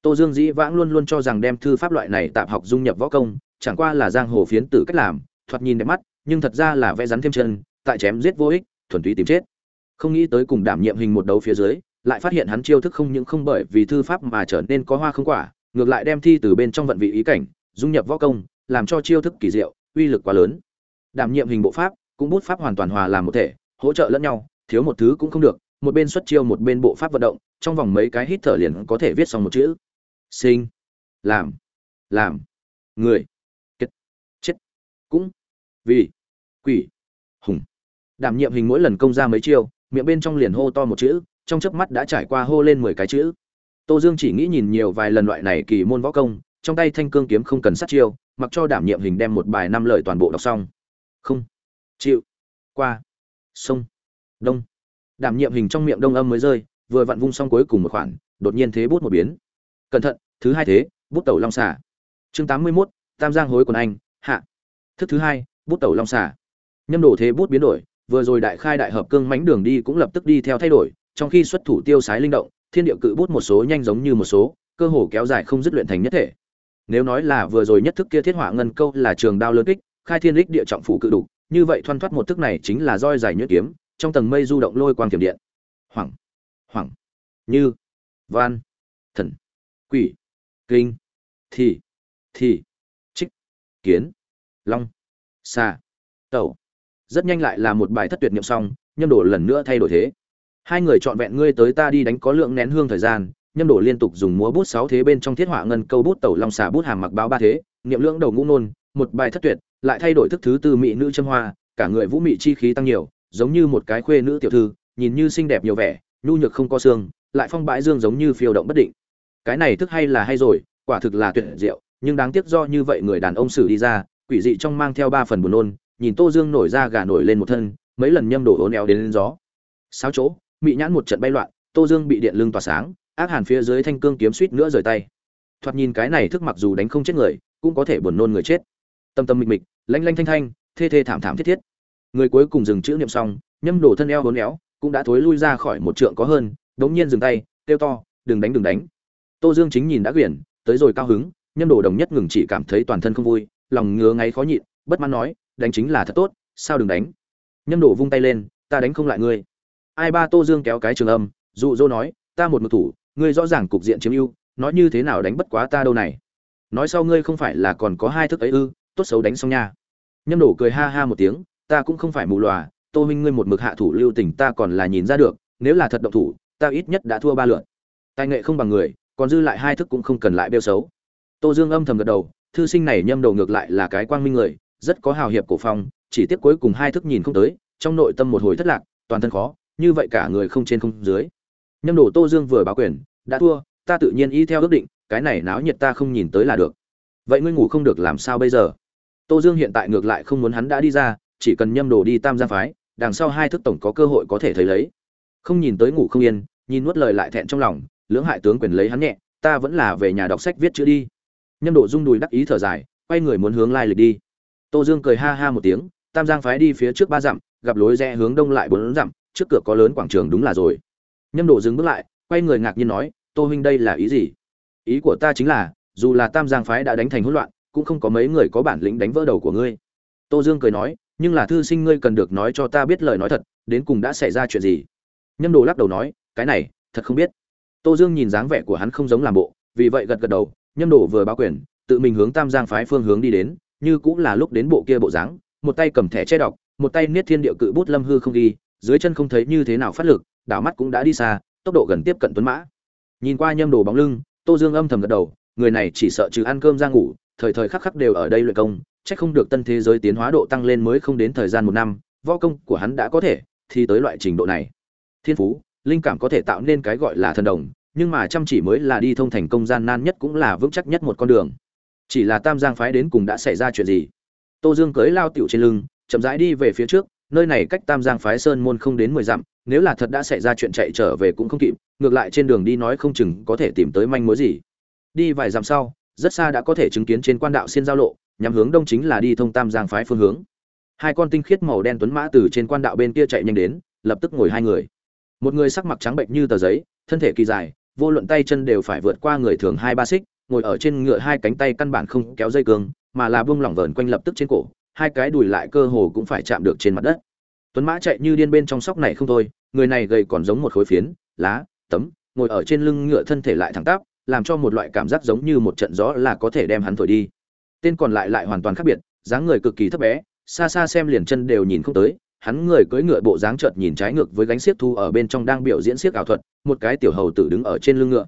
Tô dương dĩ vãng luôn luôn cho rằng đem thư pháp loại này tạm học dung nhập võ công, chẳng qua là giang hồ phiến tử cách làm, thoạt nhìn đẹp mắt, nhưng thật ra là vẽ rắn thêm chân, tại chém giết vô ích, thuần túy tìm chết. Không nghĩ tới cùng đảm nhiệm hình một đấu phía dưới, lại phát hiện hắn chiêu thức không những không bởi vì thư pháp mà trở nên có hoa không quả, ngược lại đem thi từ bên trong vận vị ý cảnh dung nhập võ công, làm cho chiêu thức kỳ diệu, uy lực quá lớn. Đảm nhiệm hình bộ pháp, cũng bút pháp hoàn toàn hòa làm một thể, hỗ trợ lẫn nhau, thiếu một thứ cũng không được, một bên xuất chiêu một bên bộ pháp vận động, trong vòng mấy cái hít thở liền có thể viết xong một chữ. Sinh. Làm. Làm. Người. Kết. Chết. Cũng. Vì. Quỷ. Hùng. Đảm nhiệm hình mỗi lần công ra mấy chiêu, miệng bên trong liền hô to một chữ, trong chớp mắt đã trải qua hô lên mười cái chữ. Tô dương chỉ nghĩ nhìn nhiều vài lần loại này kỳ môn võ công trong tay thanh cương kiếm không cần sát chiêu mặc cho đảm nhiệm hình đem một bài năm lời toàn bộ đọc xong. Không. Chịu. Qua. Sông. Đông. Đảm nhiệm hình trong miệng đông âm mới rơi vừa vặn vung xong cuối cùng một khoản đột nhiên thế bút một biến. Cẩn thận thứ hai thế bút tẩu long xả chương tám mươi 81, tam giang hối quần anh hạ. Thức thứ hai bút tẩu long xả nhâm đổ thế bút biến đổi vừa rồi đại khai đại hợp cương mãnh đường đi cũng lập tức đi theo thay đổi trong khi xuất thủ tiêu sái linh động thiên địa cự bút một số nhanh giống như một số cơ hồ kéo dài không dứt luyện thành nhất thể nếu nói là vừa rồi nhất thức kia thiết họa ngân câu là trường đao lớn kích, khai thiên đích địa trọng phủ cự đủ, như vậy thoăn thoắt một thức này chính là roi dài nhuyễn kiếm, trong tầng mây du động lôi quang thiểm điện. Hoảng hoảng. Như, van, thần, quỷ, kinh, thì thì, trích, kiến, long, xà, tẩu. Rất nhanh lại là một bài thất tuyệt niệm xong, nhâm đổ lần nữa thay đổi thế. Hai người chọn vẹn ngươi tới ta đi đánh có lượng nén hương thời gian nhâm đổ liên tục dùng múa bút sáu thế bên trong thiết họa ngân câu bút tẩu long xà bút hàm mặc báo ba thế, niệm lưỡng đầu ngũ nôn một bài thất tuyệt, lại thay đổi thức thứ tư mỹ nữ châm hoa, cả người vũ mị chi khí tăng nhiều, giống như một cái khuê nữ tiểu thư, nhìn như xinh đẹp nhiều vẻ, nhu nhược không có xương, lại phong bãi dương giống như phiêu động bất định. Cái này thức hay là hay rồi, quả thực là tuyệt diệu, nhưng đáng tiếc do như vậy người đàn ông xử đi ra, quỷ dị trong mang theo ba phần buồn nôn, nhìn tô dương nổi ra gà nổi lên một thân, mấy lần nhâm đổ ốn éo đến lên gió. Sáu chỗ, mị nhãn một trận bay loạn, tô dương bị điện lưng tỏa sáng ác hàn phía dưới thanh cương kiếm suýt nữa rời tay. Thoạt nhìn cái này thức mặc dù đánh không chết người, cũng có thể buồn nôn người chết. Tâm tâm mịch mịch, lanh lanh thanh thanh, thê thê thảm thảm thiết thiết. Người cuối cùng dừng chữ niệm xong, nhâm đổ thân eo hốn éo, cũng đã thối lui ra khỏi một trượng có hơn, đống nhiên dừng tay, kêu to, đừng đánh đừng đánh. Tô dương chính nhìn đã quyển, tới rồi cao hứng, nhâm đồ đồng nhất ngừng chỉ cảm thấy toàn thân không vui, lòng ngứa ngáy khó nhịn, bất mãn nói, đánh chính là thật tốt, sao đừng đánh? Nhâm đồ vung tay lên, ta đánh không lại ngươi. Ai ba tô dương kéo cái trường âm, dụ dỗ nói, ta một mực thủ ngươi rõ ràng cục diện chiếm ưu, nói như thế nào đánh bất quá ta đâu này? Nói sau ngươi không phải là còn có hai thức ấy ư, tốt xấu đánh xong nha. Nhâm đổ cười ha ha một tiếng, ta cũng không phải mù lòa, tô huynh ngươi một mực hạ thủ lưu tình ta còn là nhìn ra được, nếu là thật động thủ, ta ít nhất đã thua ba lượt. Tài nghệ không bằng người, còn dư lại hai thức cũng không cần lại bêu xấu. Tô dương âm thầm gật đầu, thư sinh này nhâm đầu ngược lại là cái quang minh người, rất có hào hiệp cổ phong, chỉ tiếc cuối cùng hai thức nhìn không tới, trong nội tâm một hồi thất lạc, toàn thân khó, như vậy cả người không trên không dưới nhâm đồ tô dương vừa báo quyền, đã thua, ta tự nhiên y theo ước định, cái này náo nhiệt ta không nhìn tới là được. Vậy ngươi ngủ không được làm sao bây giờ? Tô dương hiện tại ngược lại không muốn hắn đã đi ra, chỉ cần nhâm đồ đi tam gia phái, đằng sau hai thức tổng có cơ hội có thể thấy lấy. Không nhìn tới ngủ không yên, nhìn nuốt lời lại thẹn trong lòng, lưỡng hại tướng quyền lấy hắn nhẹ, ta vẫn là về nhà đọc sách viết chữ đi. Nhâm đồ rung đùi đắc ý thở dài, quay người muốn hướng lai lịch đi. Tô dương cười ha ha một tiếng, tam giang phái đi phía trước ba dặm, gặp lối rẽ hướng đông lại bốn dặm, trước cửa có lớn quảng trường đúng là rồi nhâm độ dừng bước lại, quay người ngạc nhiên nói, tô huynh đây là ý gì? Ý của ta chính là, dù là tam giang phái đã đánh thành hỗn loạn, cũng không có mấy người có bản lĩnh đánh vỡ đầu của ngươi. Tô dương cười nói, nhưng là thư sinh ngươi cần được nói cho ta biết lời nói thật, đến cùng đã xảy ra chuyện gì? Nhâm đồ lắc đầu nói, cái này, thật không biết. Tô dương nhìn dáng vẻ của hắn không giống làm bộ, vì vậy gật gật đầu, nhâm đồ vừa báo quyền, tự mình hướng tam giang phái phương hướng đi đến, như cũng là lúc đến bộ kia bộ dáng, một tay cầm thẻ che đọc, một tay niết thiên địa cự bút lâm hư không ghi, dưới chân không thấy như thế nào phát lực đảo mắt cũng đã đi xa, tốc độ gần tiếp cận tuấn mã. Nhìn qua nhâm đồ bóng lưng, tô dương âm thầm gật đầu, người này chỉ sợ trừ ăn cơm ra ngủ, thời thời khắc khắc đều ở đây luyện công, chắc không được tân thế giới tiến hóa độ tăng lên mới không đến thời gian một năm, võ công của hắn đã có thể thì tới loại trình độ này. Thiên phú, linh cảm có thể tạo nên cái gọi là thần đồng, nhưng mà chăm chỉ mới là đi thông thành công gian nan nhất cũng là vững chắc nhất một con đường. Chỉ là tam giang phái đến cùng đã xảy ra chuyện gì? Tô dương cưới lao tiểu trên lưng, chậm rãi đi về phía trước nơi này cách tam giang phái sơn môn không đến mười dặm, nếu là thật đã xảy ra chuyện chạy trở về cũng không kịp, ngược lại trên đường đi nói không chừng có thể tìm tới manh mối gì. Đi vài dặm sau, rất xa đã có thể chứng kiến trên quan đạo xiên giao lộ, nhắm hướng đông chính là đi thông tam giang phái phương hướng. Hai con tinh khiết màu đen tuấn mã từ trên quan đạo bên kia chạy nhanh đến, lập tức ngồi hai người. Một người sắc mặt trắng bệnh như tờ giấy, thân thể kỳ dài, vô luận tay chân đều phải vượt qua người thường hai ba xích, ngồi ở trên ngựa hai cánh tay căn bản không kéo dây cương, mà là buông lỏng vờn quanh lập tức trên cổ hai cái đùi lại cơ hồ cũng phải chạm được trên mặt đất. Tuấn mã chạy như điên bên trong sóc này không thôi, người này gầy còn giống một khối phiến, lá, tấm, ngồi ở trên lưng ngựa thân thể lại thẳng tắp, làm cho một loại cảm giác giống như một trận gió là có thể đem hắn thổi đi. Tên còn lại lại hoàn toàn khác biệt, dáng người cực kỳ thấp bé, xa xa xem liền chân đều nhìn không tới, hắn người cưỡi ngựa bộ dáng chợt nhìn trái ngược với gánh xiếc thu ở bên trong đang biểu diễn xiếc ảo thuật, một cái tiểu hầu tử đứng ở trên lưng ngựa.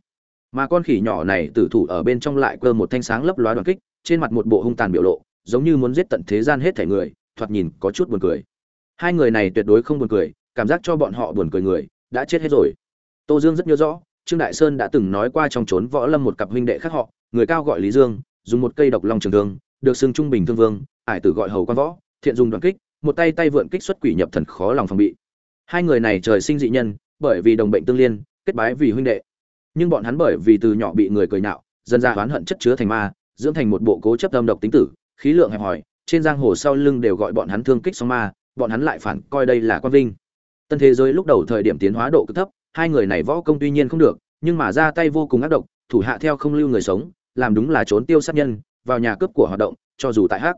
Mà con khỉ nhỏ này tử thủ ở bên trong lại cơ một thanh sáng lấp lóa đoàn kích, trên mặt một bộ hung tàn biểu lộ giống như muốn giết tận thế gian hết thể người, thoạt nhìn có chút buồn cười. Hai người này tuyệt đối không buồn cười, cảm giác cho bọn họ buồn cười người, đã chết hết rồi. Tô dương rất nhớ rõ, trương đại sơn đã từng nói qua trong trốn võ lâm một cặp huynh đệ khác họ, người cao gọi lý dương, dùng một cây độc long trường thương, được xưng trung bình thương vương, ải tử gọi hầu quan võ, thiện dùng đoạn kích, một tay tay vượn kích xuất quỷ nhập thần khó lòng phòng bị. Hai người này trời sinh dị nhân, bởi vì đồng bệnh tương liên, kết bái vì huynh đệ. Nhưng bọn hắn bởi vì từ nhỏ bị người cười nhạo, dần ra oán hận chất chứa thành ma, dưỡng thành một bộ cố chấp âm độc tính tử khí lượng hẹp hòi, trên giang hồ sau lưng đều gọi bọn hắn thương kích song ma, bọn hắn lại phản coi đây là quan vinh. Tân thế giới lúc đầu thời điểm tiến hóa độ cực thấp, hai người này võ công tuy nhiên không được, nhưng mà ra tay vô cùng ác độc, thủ hạ theo không lưu người sống, làm đúng là trốn tiêu sát nhân, vào nhà cướp của hoạt động, cho dù tại hắc.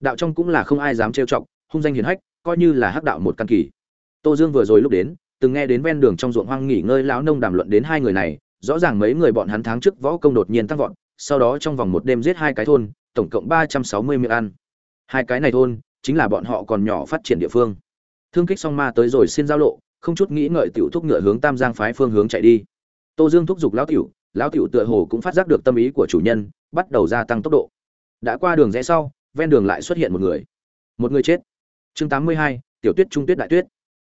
Đạo trong cũng là không ai dám trêu chọc, hung danh hiền hách, coi như là hắc đạo một căn kỳ. Tô dương vừa rồi lúc đến, từng nghe đến ven đường trong ruộng hoang nghỉ ngơi lão nông đàm luận đến hai người này, rõ ràng mấy người bọn hắn tháng trước võ công đột nhiên tăng vọt, sau đó trong vòng một đêm giết hai cái thôn tổng cộng ba trăm sáu mươi miệng ăn. Hai cái này thôn, chính là bọn họ còn nhỏ phát triển địa phương. Thương kích song ma tới rồi xin giao lộ, không chút nghĩ ngợi tiểu thúc ngựa hướng tam giang phái phương hướng chạy đi. Tô dương thúc giục lão tiểu lão tiểu tựa hồ cũng phát giác được tâm ý của chủ nhân, bắt đầu gia tăng tốc độ. Đã qua đường rẽ sau, ven đường lại xuất hiện một người. Một người chết. Chương tám mươi hai, tiểu tuyết trung tuyết đại tuyết.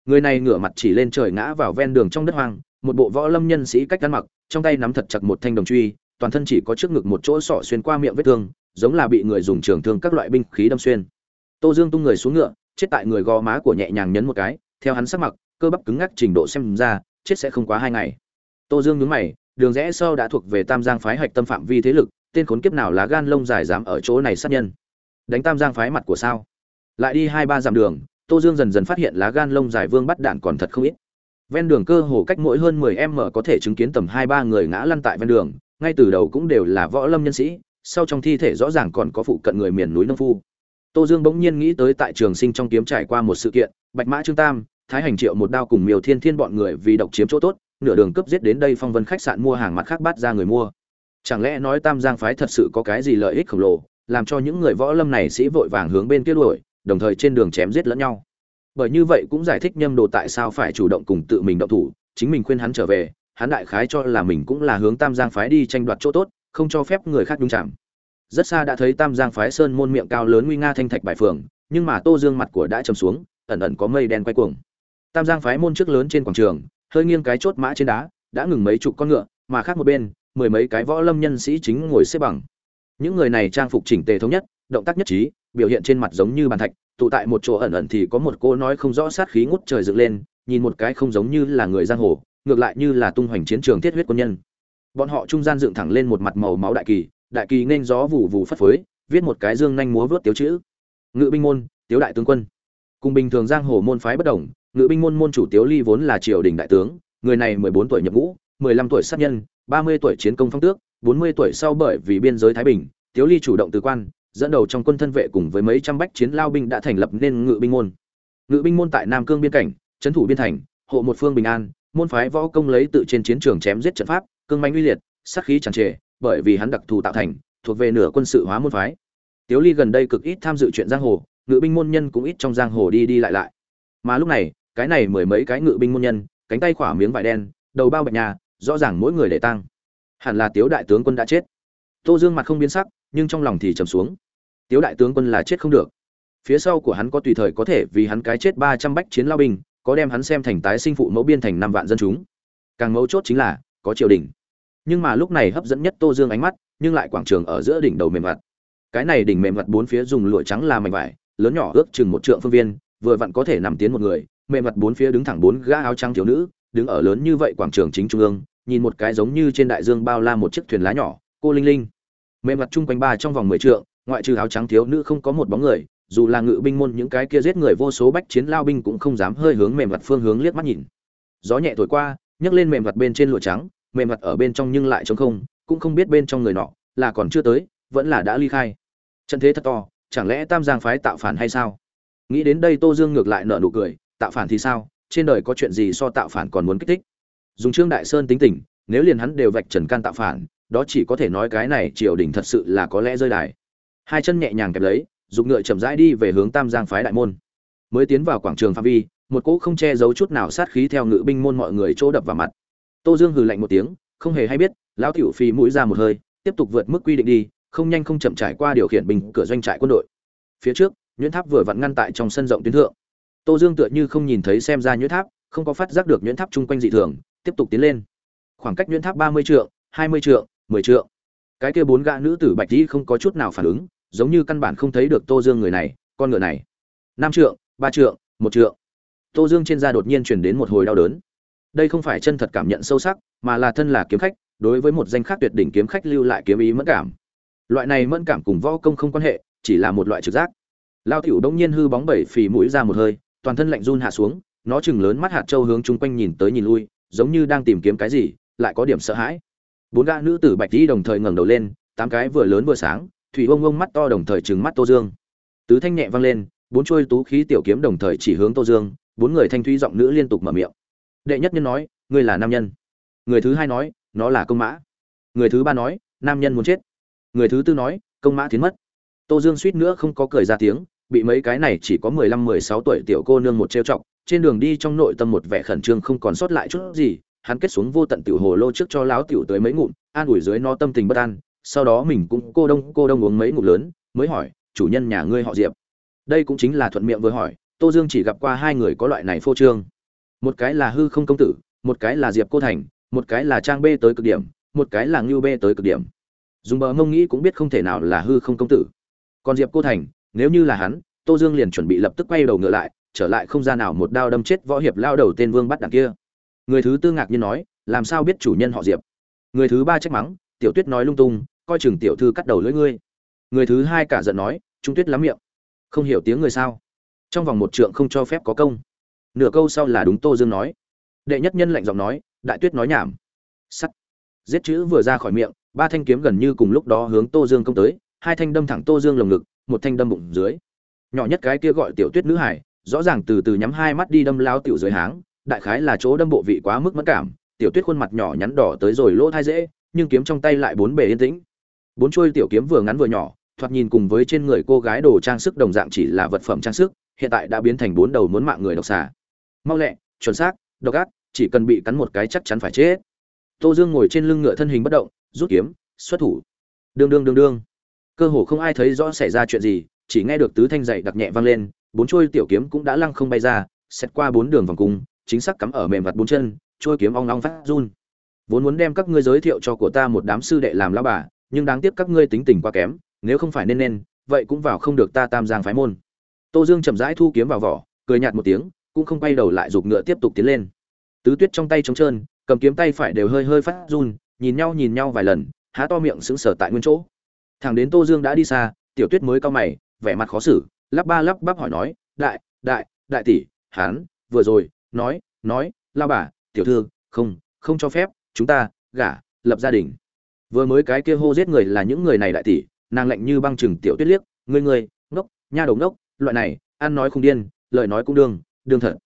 Người này ngửa mặt chỉ lên trời ngã vào ven đường trong đất hoang, một bộ võ lâm nhân sĩ cách ăn mặc, trong tay nắm thật chặt một thanh đồng truy, toàn thân chỉ có trước ngực một chỗ sọ xuyên qua miệng vết thương giống là bị người dùng trường thương các loại binh khí đâm xuyên. Tô dương tung người xuống ngựa, chết tại người gò má của nhẹ nhàng nhấn một cái, theo hắn sắc mặc cơ bắp cứng ngắc trình độ xem ra, chết sẽ không quá hai ngày. Tô dương nhướng mày, đường rẽ sau đã thuộc về tam giang phái hạch tâm phạm vi thế lực, tên khốn kiếp nào lá gan lông dài dám ở chỗ này sát nhân? Đánh tam giang phái mặt của sao? Lại đi hai ba dặm đường, tô dương dần dần phát hiện lá gan lông dài vương bắt đạn còn thật không ít. Ven đường cơ hồ cách mỗi hơn mười m có thể chứng kiến tầm hai ba người ngã lăn tại ven đường, ngay từ đầu cũng đều là võ lâm nhân sĩ sau trong thi thể rõ ràng còn có phụ cận người miền núi nông phu. Tô dương bỗng nhiên nghĩ tới tại trường sinh trong kiếm trải qua một sự kiện, bạch mã trương tam, thái hành triệu một đao cùng miều thiên thiên bọn người vì độc chiếm chỗ tốt, nửa đường cướp giết đến đây phong vân khách sạn mua hàng mặt khác bắt ra người mua. Chẳng lẽ nói tam giang phái thật sự có cái gì lợi ích khổng lồ, làm cho những người võ lâm này sĩ vội vàng hướng bên kia đuổi, đồng thời trên đường chém giết lẫn nhau? Bởi như vậy cũng giải thích nhâm đồ tại sao phải chủ động cùng tự mình động thủ, chính mình khuyên hắn trở về, hắn đại khái cho là mình cũng là hướng tam giang phái đi tranh đoạt chỗ tốt không cho phép người khác nhung chạm rất xa đã thấy tam giang phái sơn môn miệng cao lớn nguy nga thanh thạch bài phường, nhưng mà tô dương mặt của đã trầm xuống, ẩn ẩn có mây đen quay cuồng. Tam giang phái môn trước lớn trên quảng trường, hơi nghiêng cái chốt mã trên đá, đã ngừng mấy chục con ngựa, mà khác một bên, mười mấy cái võ lâm nhân sĩ chính ngồi xếp bằng. Những người này trang phục chỉnh tề thống nhất, động tác nhất trí, biểu hiện trên mặt giống như bàn thạch, tụ tại một chỗ ẩn ẩn thì có một cô nói không rõ sát khí ngút trời dựng lên, nhìn một cái không giống như là người giang hồ, ngược lại như là tung hoành chiến trường thiết huyết quân nhân bọn họ trung gian dựng thẳng lên một mặt màu máu đại kỳ đại kỳ nên gió vụ vụ phất phới, viết một cái dương nhanh múa vớt tiếu chữ. Ngự binh môn, tiếu đại tướng quân. Cùng bình thường giang hồ môn phái bất đồng, ngự binh môn môn chủ tiếu ly vốn là triều đình đại tướng, người này mười bốn tuổi nhập ngũ, mười lăm tuổi sát nhân, ba mươi tuổi chiến công phong tước, bốn mươi tuổi sau bởi vì biên giới thái bình, tiếu ly chủ động từ quan, dẫn đầu trong quân thân vệ cùng với mấy trăm bách chiến lao binh đã thành lập nên ngự binh môn. Ngự binh môn tại nam cương biên cảnh, trấn thủ biên thành, hộ một phương bình an, môn phái võ công lấy tự trên chiến trường chém giết trận pháp cương manh uy liệt, sát khí tràn trề, bởi vì hắn đặc thù tạo thành, thuộc về nửa quân sự hóa môn phái. Tiếu ly gần đây cực ít tham dự chuyện giang hồ, ngự binh môn nhân cũng ít trong giang hồ đi đi lại lại. Mà lúc này, cái này mười mấy cái ngự binh môn nhân, cánh tay khỏa miếng vải đen, đầu bao bạch nhà, rõ ràng mỗi người để tăng hẳn là tiếu đại tướng quân đã chết. Tô dương mặt không biến sắc, nhưng trong lòng thì trầm xuống. Tiếu đại tướng quân là chết không được. Phía sau của hắn có tùy thời có thể vì hắn cái chết ba trăm bách chiến lao binh, có đem hắn xem thành tái sinh phụ mẫu biên thành năm vạn dân chúng. Càng mấu chốt chính là có triều đình. Nhưng mà lúc này hấp dẫn nhất tô dương ánh mắt, nhưng lại quảng trường ở giữa đỉnh đầu mềm mặt. Cái này đỉnh mềm mặt bốn phía dùng lụa trắng làm mảnh vải, lớn nhỏ ước chừng một trượng phương viên, vừa vặn có thể nằm tiến một người, mềm mặt bốn phía đứng thẳng bốn gã áo trắng thiếu nữ, đứng ở lớn như vậy quảng trường chính trung ương, nhìn một cái giống như trên đại dương bao la một chiếc thuyền lá nhỏ, cô linh linh. Mềm mặt chung quanh ba trong vòng mười trượng, ngoại trừ áo trắng thiếu nữ không có một bóng người, dù là ngự binh môn những cái kia giết người vô số bách chiến lao binh cũng không dám hơi hướng mềm mặt phương hướng liếc mắt nhìn. Gió nhẹ thổi qua, nhấc lên mềm mặt bên trên lụa trắng mềm mặt ở bên trong nhưng lại trống không, cũng không biết bên trong người nọ là còn chưa tới, vẫn là đã ly khai. Trận thế thật to, chẳng lẽ tam giang phái tạo phản hay sao? Nghĩ đến đây tô dương ngược lại nở nụ cười, tạo phản thì sao? Trên đời có chuyện gì so tạo phản còn muốn kích thích? Dùng trương đại sơn tính tình, nếu liền hắn đều vạch trần can tạo phản, đó chỉ có thể nói cái này triều đình thật sự là có lẽ rơi đài. Hai chân nhẹ nhàng kẹp lấy dùng ngựa chậm rãi đi về hướng tam giang phái đại môn. Mới tiến vào quảng trường phạm vi, một cỗ không che giấu chút nào sát khí theo ngự binh môn mọi người chỗ đập vào mặt tô dương hừ lạnh một tiếng, không hề hay biết, lão tiểu phi mũi ra một hơi, tiếp tục vượt mức quy định đi, không nhanh không chậm trải qua điều khiển bình cửa doanh trại quân đội. Phía trước, nhuyễn tháp vừa vặn ngăn tại trong sân rộng tuyến thượng. Tô dương tựa như không nhìn thấy xem ra nhuyễn tháp, không có phát giác được nhuyễn tháp chung quanh dị thường, tiếp tục tiến lên. Khoảng cách nhuyễn tháp ba mươi trượng, hai mươi trượng, mười trượng. Cái kia bốn gã nữ tử bạch dĩ không có chút nào phản ứng, giống như căn bản không thấy được tô dương người này, con ngựa này. Năm trượng, ba trượng, một trượng. Tô dương trên da đột nhiên truyền đến một hồi đau đớn đây không phải chân thật cảm nhận sâu sắc, mà là thân là kiếm khách, đối với một danh khác tuyệt đỉnh kiếm khách lưu lại kiếm ý mẫn cảm. Loại này mẫn cảm cùng võ công không quan hệ, chỉ là một loại trực giác. Lao tiểu đông nhiên hư bóng bảy phì mũi ra một hơi, toàn thân lạnh run hạ xuống, nó chừng lớn mắt hạt châu hướng chung quanh nhìn tới nhìn lui, giống như đang tìm kiếm cái gì, lại có điểm sợ hãi. Bốn gã nữ tử bạch đi đồng thời ngẩng đầu lên, tám cái vừa lớn vừa sáng, thủy ông ông mắt to đồng thời trừng mắt tô dương. Tứ thanh nhẹ vang lên, bốn trôi tú khí tiểu kiếm đồng thời chỉ hướng tô dương, bốn người thanh thúy giọng nữ liên tục mở miệng đệ nhất nhân nói, ngươi là nam nhân. Người thứ hai nói, nó là công mã. Người thứ ba nói, nam nhân muốn chết. Người thứ tư nói, công mã tiến mất. Tô dương suýt nữa không có cười ra tiếng, bị mấy cái này chỉ có mười lăm, mười sáu tuổi tiểu cô nương một trêu chọc, trên đường đi trong nội tâm một vẻ khẩn trương không còn sót lại chút gì, hắn kết xuống vô tận tiểu hồ lô trước cho láo tiểu tới mấy ngụm, an ủi dưới nó tâm tình bất an, sau đó mình cũng cô đông cô đông uống mấy ngụm lớn, mới hỏi, chủ nhân nhà ngươi họ diệp? Đây cũng chính là thuận miệng vừa hỏi, tô dương chỉ gặp qua hai người có loại này phô trương một cái là hư không công tử, một cái là diệp cô thành, một cái là trang b tới cực điểm, một cái là ngưu b tới cực điểm. Dùng bờ mông nghĩ cũng biết không thể nào là hư không công tử. Còn diệp cô thành, nếu như là hắn, tô dương liền chuẩn bị lập tức quay đầu ngựa lại, trở lại không gian nào một đao đâm chết võ hiệp lao đầu tên vương bắt đằng kia. Người thứ tư ngạc nhiên nói, làm sao biết chủ nhân họ diệp? Người thứ ba trách mắng, tiểu tuyết nói lung tung, coi chừng tiểu thư cắt đầu lưỡi ngươi. Người thứ hai cả giận nói, trung tuyết lắm miệng, không hiểu tiếng người sao? Trong vòng một trượng không cho phép có công nửa câu sau là đúng tô dương nói. Đệ nhất nhân lạnh giọng nói, đại tuyết nói nhảm. Sắt. Giết chữ vừa ra khỏi miệng, ba thanh kiếm gần như cùng lúc đó hướng tô dương công tới, hai thanh đâm thẳng tô dương lồng ngực, một thanh đâm bụng dưới. Nhỏ nhất cái kia gọi tiểu tuyết nữ hải, rõ ràng từ từ nhắm hai mắt đi đâm lao tiểu dưới háng, đại khái là chỗ đâm bộ vị quá mức mất cảm, tiểu tuyết khuôn mặt nhỏ nhắn đỏ tới rồi lỗ thai dễ, nhưng kiếm trong tay lại bốn bề yên tĩnh. Bốn chuôi tiểu kiếm vừa ngắn vừa nhỏ, thoạt nhìn cùng với trên người cô gái đồ trang sức đồng dạng chỉ là vật phẩm trang sức, hiện tại đã biến thành bốn đầu muốn mạng người độc xà mau lẹ, chuẩn xác, độc ác, chỉ cần bị cắn một cái chắc chắn phải chết. Tô dương ngồi trên lưng ngựa thân hình bất động, rút kiếm, xuất thủ. Đương đương đương đương. Cơ hồ không ai thấy rõ xảy ra chuyện gì, chỉ nghe được tứ thanh dậy đặc nhẹ vang lên, bốn chuôi tiểu kiếm cũng đã lăng không bay ra xét qua bốn đường vòng cung, chính xác cắm ở mềm vặt bốn chân trôi kiếm ong ong phát run. Vốn muốn đem các ngươi giới thiệu cho của ta một đám sư đệ làm lao bà, nhưng đáng tiếc các ngươi tính tình quá kém, nếu không phải nên nên, vậy cũng vào không được ta tam giang phái môn. Tô dương chậm rãi thu kiếm vào vỏ, cười nhạt một tiếng cũng không quay đầu lại giục ngựa tiếp tục tiến lên. Tứ tuyết trong tay trống trơn, cầm kiếm tay phải đều hơi hơi phát run, nhìn nhau nhìn nhau vài lần, há to miệng sững sờ tại nguyên chỗ. Thằng đến tô dương đã đi xa, tiểu tuyết mới cao mày, vẻ mặt khó xử, lắp ba lắp bắp hỏi nói, đại đại đại tỷ hán vừa rồi nói nói, lao bà, tiểu thư, không không cho phép, chúng ta, gả, lập gia đình. Vừa mới cái kia hô giết người là những người này đại tỷ, nàng lạnh như băng chừng tiểu tuyết liếc, ngươi ngươi, ngốc, nha đầu ngốc, loại này, ăn nói không điên, lời nói cũng đương đương thật.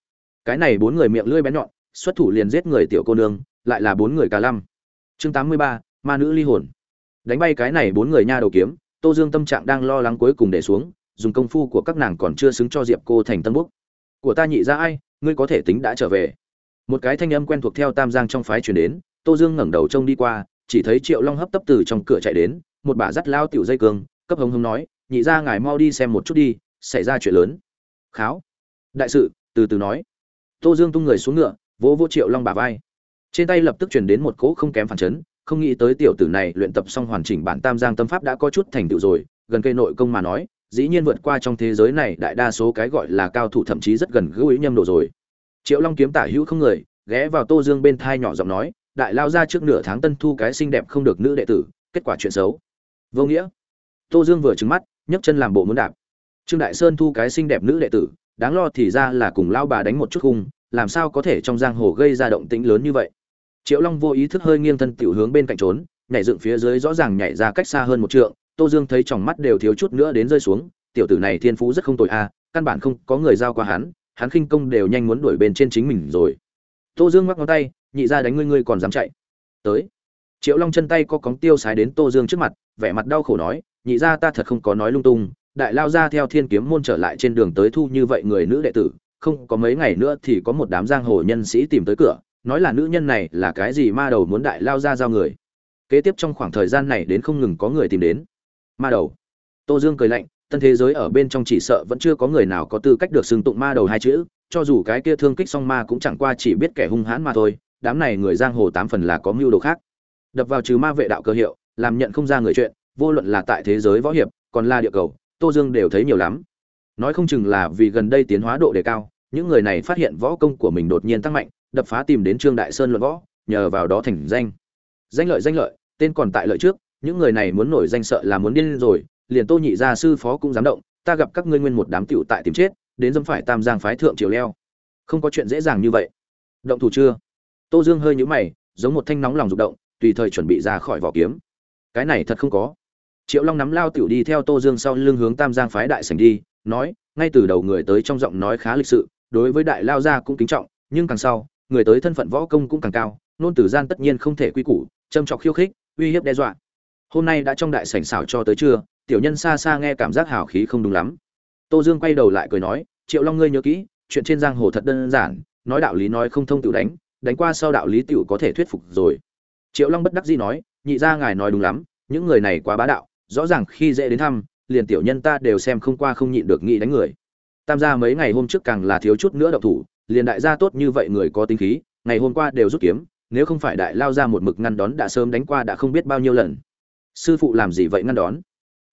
Cái này bốn người miệng lưỡi bén nhọn, xuất thủ liền giết người tiểu cô nương, lại là bốn người cả lăm chương tám mươi ba, ma nữ ly hồn. Đánh bay cái này bốn người nha đầu kiếm, tô dương tâm trạng đang lo lắng cuối cùng để xuống, dùng công phu của các nàng còn chưa xứng cho diệp cô thành tân búc của ta nhị ra ai, ngươi có thể tính đã trở về. Một cái thanh âm quen thuộc theo tam giang trong phái truyền đến, tô dương ngẩng đầu trông đi qua, chỉ thấy triệu long hấp tấp từ trong cửa chạy đến, một bà dắt lao tiểu dây cương cấp hống hống nói, nhị ra ngài mau đi xem một chút đi, xảy ra chuyện lớn. Kháo, đại sự từ từ nói. Tô dương tung người xuống ngựa, vỗ vỗ triệu long bà vai. Trên tay lập tức truyền đến một cỗ không kém phản chấn, không nghĩ tới tiểu tử này luyện tập xong hoàn chỉnh bản tam giang tâm pháp đã có chút thành tựu rồi, gần cây nội công mà nói, dĩ nhiên vượt qua trong thế giới này đại đa số cái gọi là cao thủ thậm chí rất gần gũi nhâm độ rồi. Triệu long kiếm tả hữu không người, ghé vào tô dương bên thai nhỏ giọng nói, đại lao ra trước nửa tháng tân thu cái xinh đẹp không được nữ đệ tử, kết quả chuyện xấu. Vô nghĩa. Tô dương vừa trứng mắt, nhấc chân làm bộ muốn đạp. Trương đại sơn thu cái xinh đẹp nữ đệ tử đáng lo thì ra là cùng lao bà đánh một chút hung làm sao có thể trong giang hồ gây ra động tĩnh lớn như vậy? Triệu long vô ý thức hơi nghiêng thân tiểu hướng bên cạnh trốn, nhảy dựng phía dưới rõ ràng nhảy ra cách xa hơn một trượng, tô dương thấy tròng mắt đều thiếu chút nữa đến rơi xuống, tiểu tử này thiên phú rất không tồi a, căn bản không có người giao qua hắn hắn khinh công đều nhanh muốn đuổi bên trên chính mình rồi. Tô dương ngoắc ngón tay, nhị ra đánh ngươi ngươi còn dám chạy? Tới. Triệu long chân tay có cóng tiêu sái đến tô dương trước mặt, vẻ mặt đau khổ nói, nhị ra ta thật không có nói lung tung đại lao ra theo thiên kiếm môn trở lại trên đường tới thu như vậy người nữ đệ tử, không có mấy ngày nữa thì có một đám giang hồ nhân sĩ tìm tới cửa, nói là nữ nhân này là cái gì ma đầu muốn đại lao ra giao người. Kế tiếp trong khoảng thời gian này đến không ngừng có người tìm đến. Ma đầu. Tô dương cười lạnh, tân thế giới ở bên trong chỉ sợ vẫn chưa có người nào có tư cách được xưng tụng ma đầu hai chữ, cho dù cái kia thương kích song ma cũng chẳng qua chỉ biết kẻ hung hãn mà thôi, đám này người giang hồ tám phần là có mưu đồ khác. Đập vào trừ ma vệ đạo cơ hiệu, làm nhận không ra người chuyện, vô luận là tại thế giới võ hiệp, còn là địa cầu tô dương đều thấy nhiều lắm. Nói không chừng là vì gần đây tiến hóa độ đề cao, những người này phát hiện võ công của mình đột nhiên tăng mạnh, đập phá tìm đến trương đại sơn luận võ, nhờ vào đó thành danh. Danh lợi danh lợi, tên còn tại lợi trước, những người này muốn nổi danh sợ là muốn điên rồi, liền tô nhị gia sư phó cũng dám động, ta gặp các ngươi nguyên một đám tiểu tại tìm chết, đến dâm phải tam giang phái thượng triều leo. Không có chuyện dễ dàng như vậy. Động thủ chưa? Tô dương hơi nhũ mày, giống một thanh nóng lòng rụng động, tùy thời chuẩn bị ra khỏi vỏ kiếm. Cái này thật không có triệu long nắm lao tiểu đi theo tô dương sau lưng hướng tam giang phái đại sảnh đi, nói, ngay từ đầu người tới trong giọng nói khá lịch sự, đối với đại lao gia cũng kính trọng, nhưng càng sau, người tới thân phận võ công cũng càng cao nôn tử gian tất nhiên không thể quy củ, châm trọc khiêu khích, uy hiếp đe dọa. Hôm nay đã trong đại sảnh xảo cho tới trưa, tiểu nhân xa xa nghe cảm giác hào khí không đúng lắm. Tô dương quay đầu lại cười nói, triệu long ngươi nhớ kỹ, chuyện trên giang hồ thật đơn giản, nói đạo lý nói không thông tiểu đánh đánh qua sau đạo lý tiểu có thể thuyết phục rồi. Triệu long bất đắc dĩ nói, nhị ra ngài nói đúng lắm, những người này quá bá đạo rõ ràng khi dễ đến thăm, liền tiểu nhân ta đều xem không qua không nhịn được nghĩ đánh người. Tam gia mấy ngày hôm trước càng là thiếu chút nữa độc thủ, liền đại gia tốt như vậy người có tính khí, ngày hôm qua đều rút kiếm, nếu không phải đại lao ra một mực ngăn đón đã sớm đánh qua đã không biết bao nhiêu lần. Sư phụ làm gì vậy ngăn đón?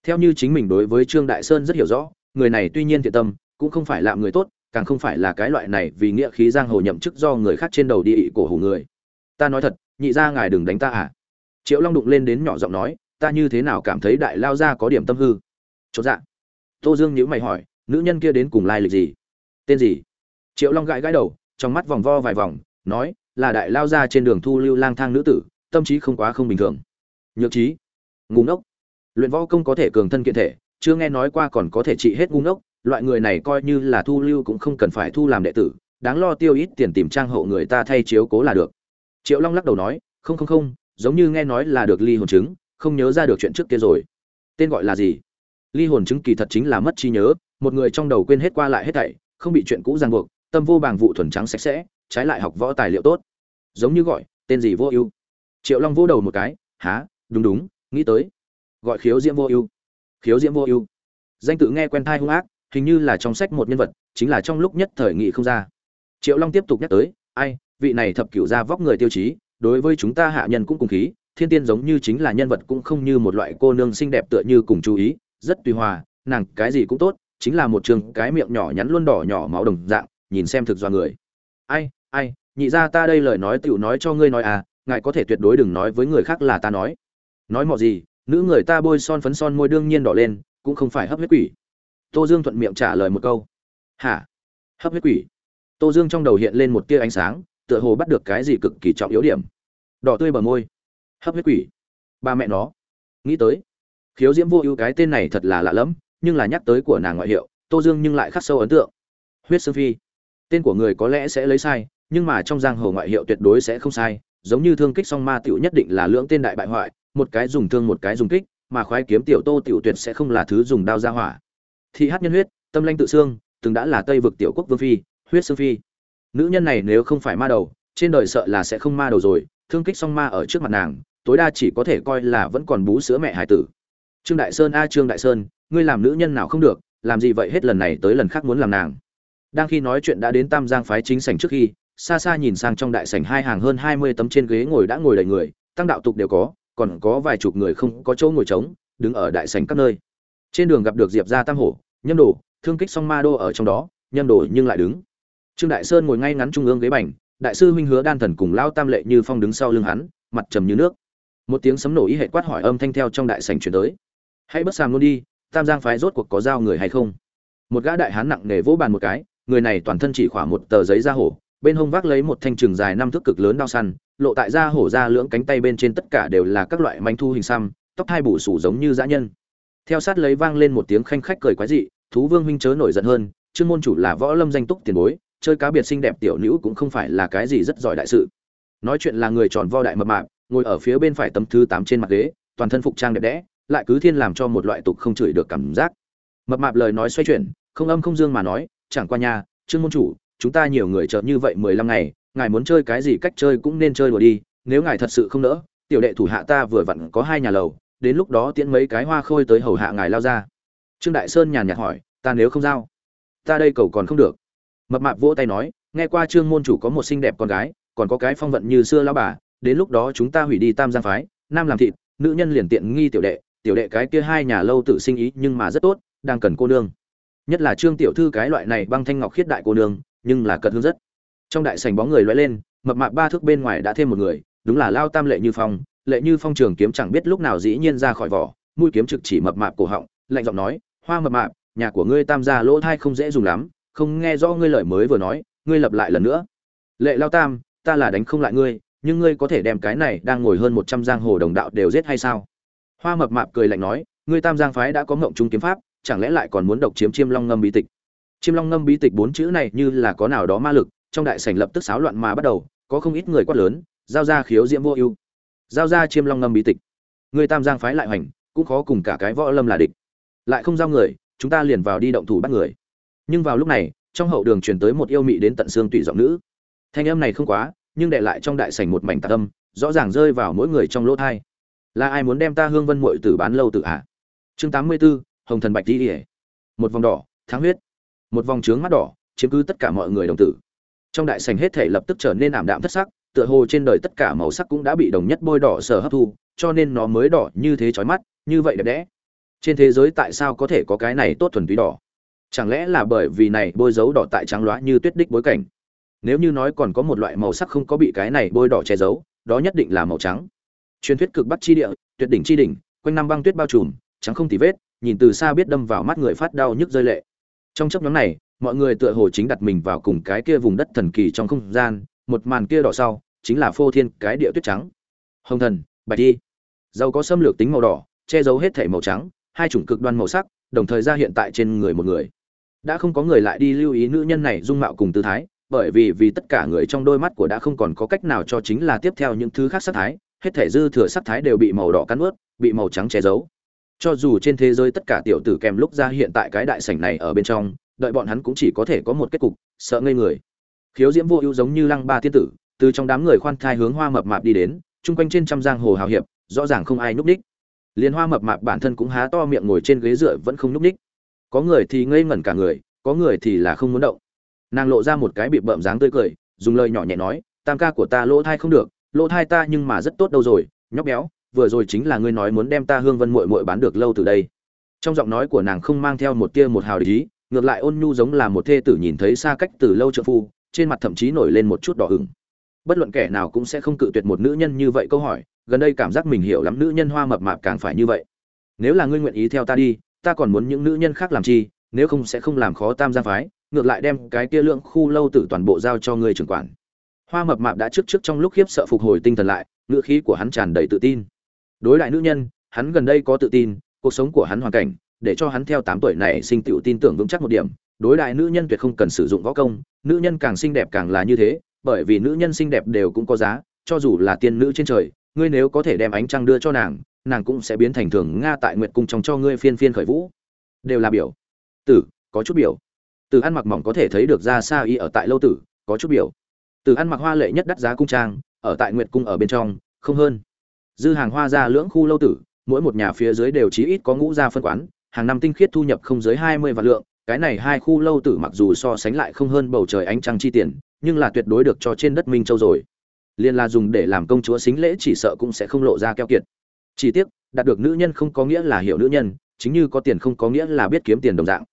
Theo như chính mình đối với trương đại sơn rất hiểu rõ, người này tuy nhiên thiện tâm, cũng không phải là người tốt, càng không phải là cái loại này vì nghĩa khí giang hồ nhậm chức do người khác trên đầu địa ị cổ hủ người. Ta nói thật, nhị ra ngài đừng đánh ta à? Triệu long đụng lên đến nhỏ giọng nói ta như thế nào cảm thấy đại lao gia có điểm tâm hư? Chốt dạ. Tô dương nhữ mày hỏi, nữ nhân kia đến cùng lai lịch gì? Tên gì? Triệu long gãi gãi đầu, trong mắt vòng vo vài vòng, nói, là đại lao gia trên đường thu lưu lang thang nữ tử, tâm trí không quá không bình thường. Nhược trí. Ngu ngốc. Luyện võ công có thể cường thân kiện thể, chưa nghe nói qua còn có thể trị hết ngu ngốc, loại người này coi như là thu lưu cũng không cần phải thu làm đệ tử, đáng lo tiêu ít tiền tìm trang hậu người ta thay chiếu cố là được. Triệu long lắc đầu nói, không không không, giống như nghe nói là được ly hồn chứng không nhớ ra được chuyện trước kia rồi. Tên gọi là gì? Ly hồn chứng kỳ thật chính là mất trí nhớ, một người trong đầu quên hết qua lại hết thảy, không bị chuyện cũ ràng buộc, tâm vô bàng vụ thuần trắng sạch sẽ, trái lại học võ tài liệu tốt. Giống như gọi, tên gì vô ưu? Triệu long vô đầu một cái há đúng đúng, nghĩ tới. Gọi khiếu diễm vô ưu. Khiếu diễm vô ưu. Danh tự nghe quen thai hung ác, hình như là trong sách một nhân vật, chính là trong lúc nhất thời nghị không ra. Triệu long tiếp tục nhắc tới, ai, vị này thập cửu gia vóc người tiêu chí, đối với chúng ta hạ nhân cũng cùng khí thiên tiên giống như chính là nhân vật cũng không như một loại cô nương xinh đẹp tựa như cùng chú ý, rất tùy hòa, nàng cái gì cũng tốt, chính là một trường cái miệng nhỏ nhắn luôn đỏ nhỏ máu đồng dạng, nhìn xem thực do người. Ai ai, nhị ra ta đây lời nói tựu nói cho ngươi nói à ngài có thể tuyệt đối đừng nói với người khác là ta nói. Nói mọi gì, nữ người ta bôi son phấn son môi đương nhiên đỏ lên, cũng không phải hấp huyết quỷ. Tô dương thuận miệng trả lời một câu. Hả? Hấp huyết quỷ? Tô dương trong đầu hiện lên một tia ánh sáng, tựa hồ bắt được cái gì cực kỳ trọng yếu điểm. Đỏ tươi bờ môi hấp huyết quỷ. Ba mẹ nó. Nghĩ tới, khiếu diễm vô ưu cái tên này thật là lạ lẫm, nhưng là nhắc tới của nàng ngoại hiệu, tô dương nhưng lại khắc sâu ấn tượng. Huyết sương phi. Tên của người có lẽ sẽ lấy sai, nhưng mà trong giang hồ ngoại hiệu tuyệt đối sẽ không sai, giống như thương kích song ma tiểu nhất định là lưỡng tên đại bại hoại, một cái dùng thương một cái dùng kích, mà khoái kiếm tiểu tô tiểu tuyệt sẽ không là thứ dùng đao ra hỏa. Thị hát nhân huyết, tâm lanh tự xương, từng đã là tây vực tiểu quốc vương phi, huyết sương phi. Nữ nhân này nếu không phải ma đầu, trên đời sợ là sẽ không ma đầu rồi thương kích song ma ở trước mặt nàng, tối đa chỉ có thể coi là vẫn còn bú sữa mẹ hải tử. Trương đại sơn, a, trương đại sơn, ngươi làm nữ nhân nào không được, làm gì vậy hết lần này tới lần khác muốn làm nàng. Đang khi nói chuyện đã đến tam giang phái chính sảnh trước khi, xa xa nhìn sang trong đại sảnh hai hàng hơn hai mươi tấm trên ghế ngồi đã ngồi đầy người, tăng đạo tục đều có, còn có vài chục người không có chỗ ngồi trống, đứng ở đại sảnh các nơi. Trên đường gặp được diệp gia tam hổ, nhâm đồ, thương kích song ma đô ở trong đó, nhâm đồ nhưng lại đứng. Trương đại sơn ngồi ngay ngắn trung ương ghế bành đại sư huynh hứa đan thần cùng lao tam lệ như phong đứng sau lưng hắn, mặt trầm như nước. Một tiếng sấm nổ ý hệ quát hỏi âm thanh theo trong đại sảnh chuyển tới. Hãy bất sàm luôn đi, tam giang phái rốt cuộc có giao người hay không? Một gã đại hán nặng nề vỗ bàn một cái, người này toàn thân chỉ khỏa một tờ giấy da hổ, bên hông vác lấy một thanh trường dài năm thước cực lớn đao săn, lộ tại da hổ ra lưỡng cánh tay bên trên tất cả đều là các loại manh thu hình xăm, tóc hai bù sủ giống như dã nhân. Theo sát lấy vang lên một tiếng khanh khách cười quái dị, thú vương huynh chớ nổi giận hơn chuyên môn chủ là võ lâm danh túc tiền bối chơi cá biệt xinh đẹp tiểu nữ cũng không phải là cái gì rất giỏi đại sự. Nói chuyện là người tròn vo đại mập mạp, ngồi ở phía bên phải tấm thứ tám trên mặt ghế, toàn thân phục trang đẹp đẽ, lại cứ thiên làm cho một loại tục không chửi được cảm giác. Mập mạp lời nói xoay chuyển, không âm không dương mà nói, chẳng qua nhà trương môn chủ, chúng ta nhiều người chợt như vậy mười lăm ngày, ngài muốn chơi cái gì cách chơi cũng nên chơi đùa đi, nếu ngài thật sự không nỡ, tiểu đệ thủ hạ ta vừa vặn có hai nhà lầu, đến lúc đó tiễn mấy cái hoa khôi tới hầu hạ ngài lao ra. Trương đại sơn nhàn nhạt hỏi, ta nếu không giao? Ta đây cầu còn không được mập mạp vỗ tay nói, nghe qua trương môn chủ có một xinh đẹp con gái, còn có cái phong vận như xưa lao bà, đến lúc đó chúng ta hủy đi tam giang phái, nam làm thịt, nữ nhân liền tiện nghi tiểu đệ tiểu đệ cái kia hai nhà lâu tự sinh ý nhưng mà rất tốt, đang cần cô nương. Nhất là trương tiểu thư cái loại này băng thanh ngọc khiết đại cô nương, nhưng là cật hương rất. Trong đại sảnh bóng người loay lên, mập mạp ba thước bên ngoài đã thêm một người, đúng là lao tam lệ như phong. Lệ như phong trường kiếm chẳng biết lúc nào dĩ nhiên ra khỏi vỏ, mũi kiếm trực chỉ mập mạp cổ họng, lạnh giọng nói, hoa mập mạp, nhà của ngươi tam gia lỗ thai không dễ dùng lắm không nghe rõ ngươi lời mới vừa nói, ngươi lập lại lần nữa. Lệ lao tam, ta là đánh không lại ngươi, nhưng ngươi có thể đem cái này đang ngồi hơn một trăm giang hồ đồng đạo đều giết hay sao? Hoa mập mạp cười lạnh nói, ngươi tam giang phái đã có mộng trung kiếm pháp, chẳng lẽ lại còn muốn độc chiếm chiêm long ngâm bí tịch? Chiêm long ngâm bí tịch bốn chữ này như là có nào đó ma lực, trong đại sảnh lập tức xáo loạn mà bắt đầu, có không ít người quát lớn, giao ra khiếu diễm vô ưu. Giao ra chiêm long ngâm bí tịch. Người tam giang phái lại hoành, cũng khó cùng cả cái võ lâm là địch. Lại không giao người, chúng ta liền vào đi động thủ bắt người nhưng vào lúc này trong hậu đường truyền tới một yêu mị đến tận xương tùy giọng nữ. Thanh âm này không quá nhưng để lại trong đại sảnh một mảnh tạc âm rõ ràng rơi vào mỗi người trong lỗ thai. Là ai muốn đem ta hương vân muội tử bán lâu tự hạ chương tám mươi 84, hồng thần bạch đi một vòng đỏ tháng huyết. Một vòng trướng mắt đỏ chiếm cứ tất cả mọi người đồng tử. Trong đại sảnh hết thể lập tức trở nên ảm đạm thất sắc tựa hồ trên đời tất cả màu sắc cũng đã bị đồng nhất bôi đỏ sở hấp thu cho nên nó mới đỏ như thế chói mắt như vậy đẹp đẽ. Trên thế giới tại sao có thể có cái này tốt thuần túy đỏ? Chẳng lẽ là bởi vì này bôi dấu đỏ tại trắng loá như tuyết đích bối cảnh? Nếu như nói còn có một loại màu sắc không có bị cái này bôi đỏ che giấu, đó nhất định là màu trắng. Truyền thuyết cực bắc chi địa, tuyệt đỉnh chi đỉnh, quanh năm băng tuyết bao trùm, trắng không tì vết, nhìn từ xa biết đâm vào mắt người phát đau nhức rơi lệ. Trong chấp nhóm này, mọi người tựa hồ chính đặt mình vào cùng cái kia vùng đất thần kỳ trong không gian, một màn kia đỏ sau, chính là phô thiên cái địa tuyết trắng. Hồng thần, bạch đi dầu có xâm lược tính màu đỏ, che giấu hết thể màu trắng, hai chủng cực đoan màu sắc, đồng thời ra hiện tại trên người một người đã không có người lại đi lưu ý nữ nhân này dung mạo cùng tư thái, bởi vì vì tất cả người trong đôi mắt của đã không còn có cách nào cho chính là tiếp theo những thứ khác sắc thái, hết thể dư thừa sắc thái đều bị màu đỏ cắn ướt, bị màu trắng che giấu. Cho dù trên thế giới tất cả tiểu tử kèm lúc ra hiện tại cái đại sảnh này ở bên trong, đợi bọn hắn cũng chỉ có thể có một kết cục, sợ ngây người. Khiếu diễm vô ưu giống như lăng ba thiên tử, từ trong đám người khoan thai hướng hoa mập mạp đi đến, chung quanh trên trăm giang hồ hào hiệp, rõ ràng không ai núp ních liên hoa mập mạp bản thân cũng há to miệng ngồi trên ghế dựa vẫn không núp ních có người thì ngây ngẩn cả người, có người thì là không muốn động. Nàng lộ ra một cái bị bợm dáng tươi cười, dùng lời nhỏ nhẹ nói, tam ca của ta lỗ thai không được, lỗ thai ta nhưng mà rất tốt đâu rồi, nhóc béo, vừa rồi chính là ngươi nói muốn đem ta hương vân muội muội bán được lâu từ đây. Trong giọng nói của nàng không mang theo một tia một hào ý, ngược lại ôn nhu giống là một thê tử nhìn thấy xa cách từ lâu trợ phu, trên mặt thậm chí nổi lên một chút đỏ hửng. bất luận kẻ nào cũng sẽ không cự tuyệt một nữ nhân như vậy câu hỏi, gần đây cảm giác mình hiểu lắm nữ nhân hoa mập mạp càng phải như vậy. Nếu là ngươi nguyện ý theo ta đi ta còn muốn những nữ nhân khác làm chi, nếu không sẽ không làm khó tam gia phái, ngược lại đem cái kia lượng khu lâu tử toàn bộ giao cho ngươi trưởng quản. Hoa mập mạp đã trước trước trong lúc khiếp sợ phục hồi tinh thần lại ngựa khí của hắn tràn đầy tự tin. Đối lại nữ nhân, hắn gần đây có tự tin, cuộc sống của hắn hoàn cảnh, để cho hắn theo tám tuổi này sinh tựu tin tưởng vững chắc một điểm. Đối đại nữ nhân tuyệt không cần sử dụng võ công, nữ nhân càng xinh đẹp càng là như thế, bởi vì nữ nhân xinh đẹp đều cũng có giá, cho dù là tiên nữ trên trời, ngươi nếu có thể đem ánh trăng đưa cho nàng nàng cũng sẽ biến thành thường nga tại nguyệt cung trong cho ngươi phiên phiên khởi vũ. Đều là biểu. Tử, có chút biểu. Từ ăn mặc mỏng có thể thấy được ra xa y ở tại lâu tử, có chút biểu. Từ ăn mặc hoa lệ nhất đắt giá cung trang, ở tại nguyệt cung ở bên trong, không hơn. Dư hàng hoa ra lưỡng khu lâu tử, mỗi một nhà phía dưới đều chí ít có ngũ gia phân quán, hàng năm tinh khiết thu nhập không dưới hai mươi vạn lượng, cái này hai khu lâu tử mặc dù so sánh lại không hơn bầu trời ánh trăng chi tiền, nhưng là tuyệt đối được cho trên đất minh châu rồi. Liên là dùng để làm công chúa xính lễ chỉ sợ cũng sẽ không lộ ra keo kiệt chỉ tiếc, đạt được nữ nhân không có nghĩa là hiểu nữ nhân, chính như có tiền không có nghĩa là biết kiếm tiền đồng dạng.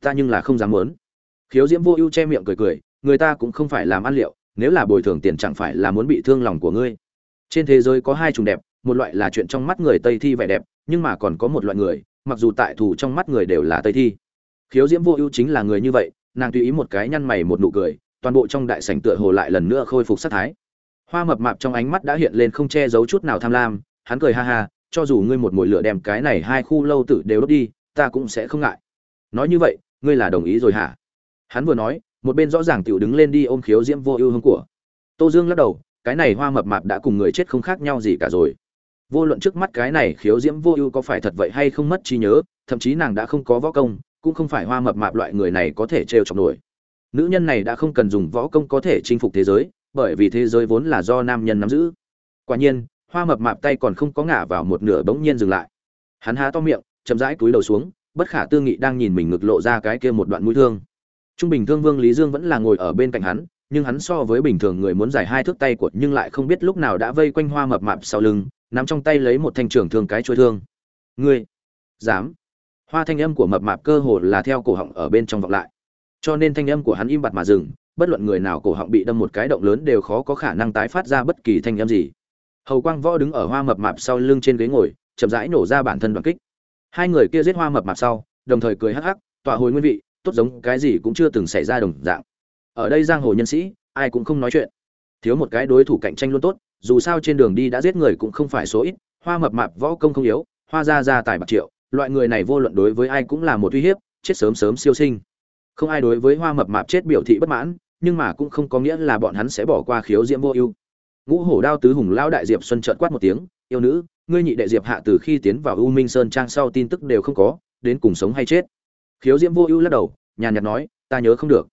Ta nhưng là không dám muốn. Khiếu diễm vô ưu che miệng cười cười, người ta cũng không phải làm ăn liệu, nếu là bồi thường tiền chẳng phải là muốn bị thương lòng của ngươi. Trên thế giới có hai chủng đẹp, một loại là chuyện trong mắt người tây thi vẻ đẹp, nhưng mà còn có một loại người, mặc dù tại thủ trong mắt người đều là tây thi. Khiếu diễm vô ưu chính là người như vậy, nàng tùy ý một cái nhăn mày một nụ cười, toàn bộ trong đại sảnh tựa hồ lại lần nữa khôi phục sát thái. Hoa mập mạp trong ánh mắt đã hiện lên không che giấu chút nào tham lam hắn cười ha ha, cho dù ngươi một mồi lửa đem cái này hai khu lâu tử đều đốt đi, ta cũng sẽ không ngại. Nói như vậy, ngươi là đồng ý rồi hả? Hắn vừa nói, một bên rõ ràng tiểu đứng lên đi ôm khiếu diễm vô ưu hương của. Tô dương lắc đầu, cái này hoa mập mạp đã cùng người chết không khác nhau gì cả rồi. Vô luận trước mắt cái này khiếu diễm vô ưu có phải thật vậy hay không mất trí nhớ, thậm chí nàng đã không có võ công, cũng không phải hoa mập mạp loại người này có thể trêu chọc nổi. Nữ nhân này đã không cần dùng võ công có thể chinh phục thế giới, bởi vì thế giới vốn là do nam nhân nắm giữ. Quả nhiên hoa mập mạp tay còn không có ngả vào một nửa bỗng nhiên dừng lại. Hắn há to miệng, chậm rãi túi đầu xuống, bất khả tư nghị đang nhìn mình ngực lộ ra cái kia một đoạn mũi thương. Trung bình thương vương lý dương vẫn là ngồi ở bên cạnh hắn, nhưng hắn so với bình thường người muốn giải hai thước tay của nhưng lại không biết lúc nào đã vây quanh hoa mập mạp sau lưng, nắm trong tay lấy một thanh trường thương cái chuôi thương. Ngươi, dám? Hoa thanh âm của mập mạp cơ hồ là theo cổ họng ở bên trong vọng lại. Cho nên thanh âm của hắn im bặt mà dừng, bất luận người nào cổ họng bị đâm một cái động lớn đều khó có khả năng tái phát ra bất kỳ thanh âm gì hầu quang võ đứng ở hoa mập mạp sau lưng trên ghế ngồi, chậm rãi nổ ra bản thân đoàn kích. Hai người kia giết hoa mập mạp sau, đồng thời cười hắc hắc, tọa hồi nguyên vị, tốt giống cái gì cũng chưa từng xảy ra đồng dạng. Ở đây giang hồ nhân sĩ, ai cũng không nói chuyện. Thiếu một cái đối thủ cạnh tranh luôn tốt, dù sao trên đường đi đã giết người cũng không phải số ít, hoa mập mạp võ công không yếu, hoa ra ra tài bạc triệu, loại người này vô luận đối với ai cũng là một uy hiếp, chết sớm sớm siêu sinh. Không ai đối với hoa mập mạp chết biểu thị bất mãn, nhưng mà cũng không có nghĩa là bọn hắn sẽ bỏ qua khiếu diễm vô ưu ngũ hổ đao tứ hùng lao đại diệp xuân trợn quát một tiếng, yêu nữ, ngươi nhị đệ diệp hạ từ khi tiến vào u minh sơn trang sau tin tức đều không có, đến cùng sống hay chết. Khiếu diễm vô ưu lắc đầu, nhàn nhạt nói, ta nhớ không được.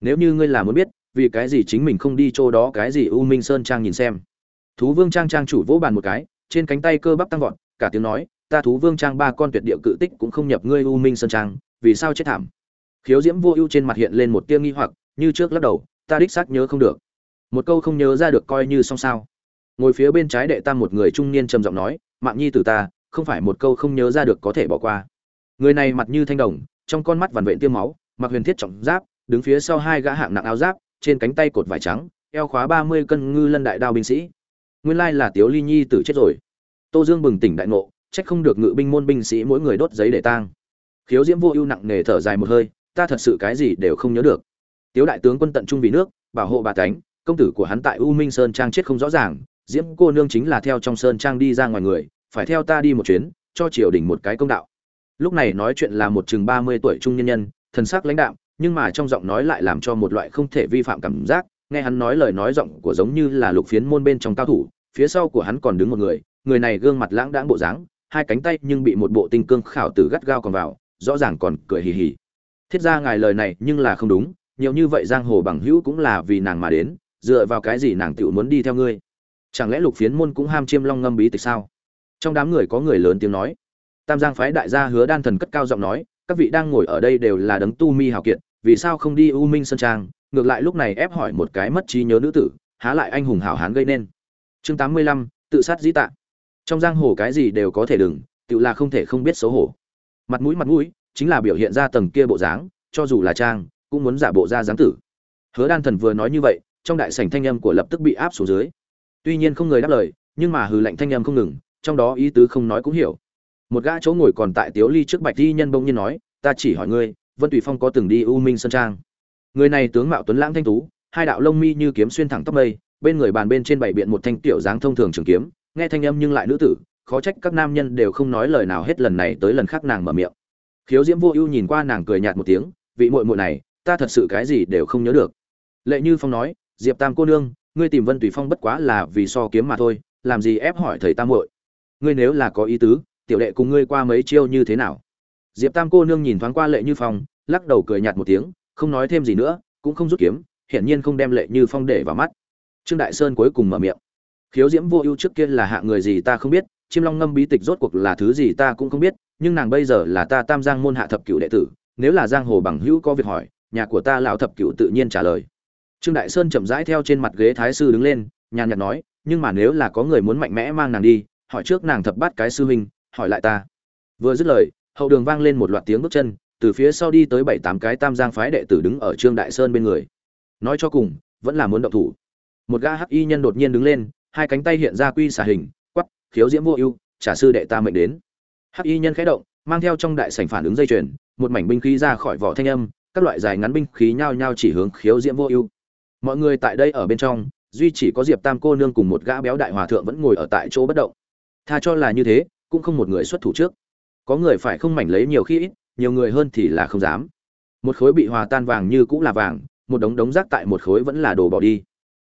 Nếu như ngươi là muốn biết, vì cái gì chính mình không đi chỗ đó cái gì u minh sơn trang nhìn xem? Thú vương trang trang chủ vỗ bàn một cái, trên cánh tay cơ bắp tăng vọt, cả tiếng nói, ta thú vương trang ba con tuyệt địa cự tích cũng không nhập ngươi u minh sơn trang, vì sao chết thảm? Khiếu diễm vô ưu trên mặt hiện lên một tia nghi hoặc, như trước lắc đầu, ta đích xác nhớ không được một câu không nhớ ra được coi như xong sao. Ngồi phía bên trái đệ tam một người trung niên trầm giọng nói, mạng nhi từ ta, không phải một câu không nhớ ra được có thể bỏ qua. Người này mặt như thanh đồng, trong con mắt vằn vện tiêm máu, mặc huyền thiết trọng giáp, đứng phía sau hai gã hạng nặng áo giáp, trên cánh tay cột vải trắng, eo khóa ba mươi cân ngư lân đại đao binh sĩ. Nguyên lai là tiếu ly nhi tử chết rồi. Tô dương bừng tỉnh đại ngộ, trách không được ngự binh môn binh sĩ mỗi người đốt giấy để tang. Khiếu diễm vô ưu nặng nề thở dài một hơi, ta thật sự cái gì đều không nhớ được. Tiếu đại tướng quân tận trung vì nước, bảo hộ bà tánh công tử của hắn tại u minh sơn trang chết không rõ ràng, diễm cô nương chính là theo trong sơn trang đi ra ngoài người, phải theo ta đi một chuyến, cho triều đình một cái công đạo. Lúc này nói chuyện là một chừng ba mươi tuổi trung nhân nhân, thần sắc lãnh đạm, nhưng mà trong giọng nói lại làm cho một loại không thể vi phạm cảm giác, nghe hắn nói lời nói giọng của giống như là lục phiến môn bên trong cao thủ, phía sau của hắn còn đứng một người người này gương mặt lãng đãng bộ dáng, hai cánh tay nhưng bị một bộ tinh cương khảo tử gắt gao còn vào, rõ ràng còn cười hì hì. Thiết ra ngài lời này nhưng là không đúng, nhiều như vậy giang hồ bằng hữu cũng là vì nàng mà đến dựa vào cái gì nàng tựu muốn đi theo ngươi? Chẳng lẽ lục phiến môn cũng ham chiêm long ngâm bí tịch sao? Trong đám người có người lớn tiếng nói. Tam giang phái đại gia hứa đan thần cất cao giọng nói, các vị đang ngồi ở đây đều là đấng tu mi hào kiệt, vì sao không đi u minh sơn trang? Ngược lại lúc này ép hỏi một cái mất trí nhớ nữ tử, há lại anh hùng hảo hán gây nên. Chương tám mươi lăm, tự sát dĩ tạ. Trong giang hồ cái gì đều có thể đừng, tự là không thể không biết xấu hổ. Mặt mũi mặt mũi, chính là biểu hiện ra tầng kia bộ dáng, cho dù là trang, cũng muốn giả bộ ra dáng tử. Hứa đan thần vừa nói như vậy trong đại sảnh thanh âm của lập tức bị áp xuống dưới. Tuy nhiên không người đáp lời, nhưng mà hừ lạnh thanh âm không ngừng, trong đó ý tứ không nói cũng hiểu. Một gã chỗ ngồi còn tại tiếu ly trước bạch di nhân bỗng nhiên nói, ta chỉ hỏi ngươi, vân tùy phong có từng đi u minh sơn trang? Người này tướng mạo tuấn lãng thanh tú, hai đạo lông mi như kiếm xuyên thẳng tóc mây, bên người bàn bên trên bảy biện một thanh tiểu dáng thông thường trường kiếm, nghe thanh âm nhưng lại nữ tử, khó trách các nam nhân đều không nói lời nào hết lần này tới lần khác nàng mở miệng. Khiếu diễm vô ưu nhìn qua nàng cười nhạt một tiếng, vị muội muội này, ta thật sự cái gì đều không nhớ được. Lệ như phong nói diệp tam cô nương, ngươi tìm vân tùy phong bất quá là vì so kiếm mà thôi, làm gì ép hỏi thầy tam muội? Ngươi nếu là có ý tứ, tiểu đệ cùng ngươi qua mấy chiêu như thế nào? Diệp tam cô nương nhìn thoáng qua lệ như phong, lắc đầu cười nhạt một tiếng, không nói thêm gì nữa, cũng không rút kiếm, hiển nhiên không đem lệ như phong để vào mắt. Trương đại sơn cuối cùng mở miệng. Khiếu diễm vô ưu trước kia là hạ người gì ta không biết, chim long ngâm bí tịch rốt cuộc là thứ gì ta cũng không biết, nhưng nàng bây giờ là ta tam giang môn hạ thập cửu đệ tử, nếu là giang hồ bằng hữu có việc hỏi, nhà của ta lão thập cửu tự nhiên trả lời trương đại sơn chậm rãi theo trên mặt ghế thái sư đứng lên nhàn nhạt nói nhưng mà nếu là có người muốn mạnh mẽ mang nàng đi hỏi trước nàng thập bát cái sư huynh hỏi lại ta. Vừa dứt lời hậu đường vang lên một loạt tiếng bước chân từ phía sau đi tới bảy tám cái tam giang phái đệ tử đứng ở trương đại sơn bên người. Nói cho cùng vẫn là muốn động thủ. Một gã hắc y nhân đột nhiên đứng lên hai cánh tay hiện ra quy xả hình quắc, khiếu diễm vô ưu trả sư đệ ta mệnh đến. Hắc y nhân khẽ động mang theo trong đại sảnh phản ứng dây chuyền một mảnh binh khí ra khỏi vỏ thanh âm các loại dài ngắn binh khí nhao nhao chỉ hướng khiếu diễm vô ưu mọi người tại đây ở bên trong, duy chỉ có diệp tam cô nương cùng một gã béo đại hòa thượng vẫn ngồi ở tại chỗ bất động. Tha cho là như thế, cũng không một người xuất thủ trước. Có người phải không mảnh lấy nhiều khi ít, nhiều người hơn thì là không dám. Một khối bị hòa tan vàng như cũng là vàng, một đống đống rác tại một khối vẫn là đồ bỏ đi.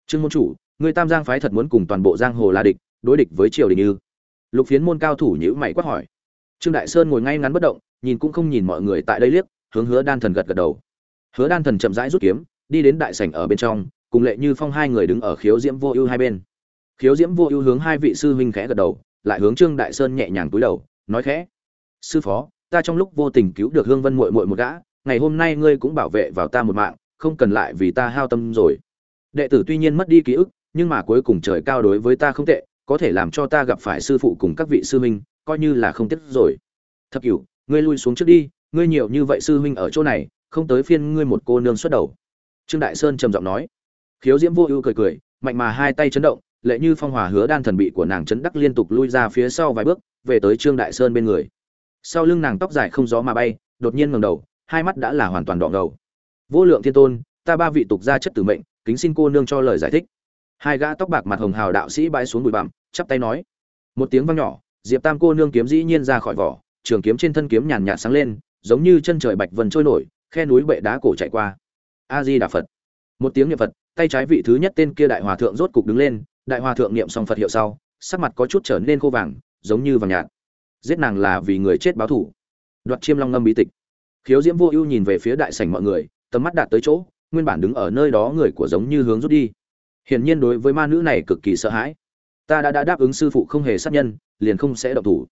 Trương môn chủ, người tam giang phái thật muốn cùng toàn bộ giang hồ là địch, đối địch với triều đình như lục phiến môn cao thủ nhữ mày quát hỏi. Trương đại sơn ngồi ngay ngắn bất động, nhìn cũng không nhìn mọi người tại đây liếc, hướng hứa đan thần gật gật đầu. Hứa đan thần chậm rãi rút kiếm đi đến đại sảnh ở bên trong, cùng lệ như phong hai người đứng ở khiếu diễm vô ưu hai bên. Khiếu diễm vô ưu hướng hai vị sư huynh khẽ gật đầu, lại hướng trương đại sơn nhẹ nhàng cúi đầu, nói khẽ, sư phó, ta trong lúc vô tình cứu được hương vân muội muội một gã, ngày hôm nay ngươi cũng bảo vệ vào ta một mạng, không cần lại vì ta hao tâm rồi. Đệ tử tuy nhiên mất đi ký ức, nhưng mà cuối cùng trời cao đối với ta không tệ, có thể làm cho ta gặp phải sư phụ cùng các vị sư huynh, coi như là không tiếc rồi. Thập cửu, ngươi lui xuống trước đi, ngươi nhiều như vậy sư huynh ở chỗ này, không tới phiên ngươi một cô nương xuất đầu trương đại sơn trầm giọng nói. Khiếu diễm vô ưu cười cười, mạnh mà hai tay chấn động, lệ như phong hòa hứa đan thần bị của nàng chấn đắc liên tục lui ra phía sau vài bước, về tới trương đại sơn bên người. Sau lưng nàng tóc dài không gió mà bay, đột nhiên ngẩng đầu, hai mắt đã là hoàn toàn đỏ ngầu. Vô lượng thiên tôn, ta ba vị tục gia chất tử mệnh, kính xin cô nương cho lời giải thích. Hai gã tóc bạc mặt hồng hào đạo sĩ bãi xuống bụi bặm, chắp tay nói. Một tiếng vang nhỏ, diệp tam cô nương kiếm dĩ nhiên ra khỏi vỏ, trường kiếm trên thân kiếm nhàn nhạt sáng lên, giống như chân trời bạch vân trôi nổi, khe núi bệ đá cổ chạy qua a di đà phật. Một tiếng niệm phật, tay trái vị thứ nhất tên kia đại hòa thượng rốt cục đứng lên, đại hòa thượng niệm xong phật hiệu sau, sắc mặt có chút trở nên khô vàng, giống như vàng nhạt. Giết nàng là vì người chết báo thủ. Đoạt chiêm long ngâm bí tịch. Khiếu diễm vô ưu nhìn về phía đại sảnh mọi người, tầm mắt đạt tới chỗ, nguyên bản đứng ở nơi đó người của giống như hướng rút đi. Hiển nhiên đối với ma nữ này cực kỳ sợ hãi. Ta đã đã đáp ứng sư phụ không hề sát nhân, liền không sẽ động thủ.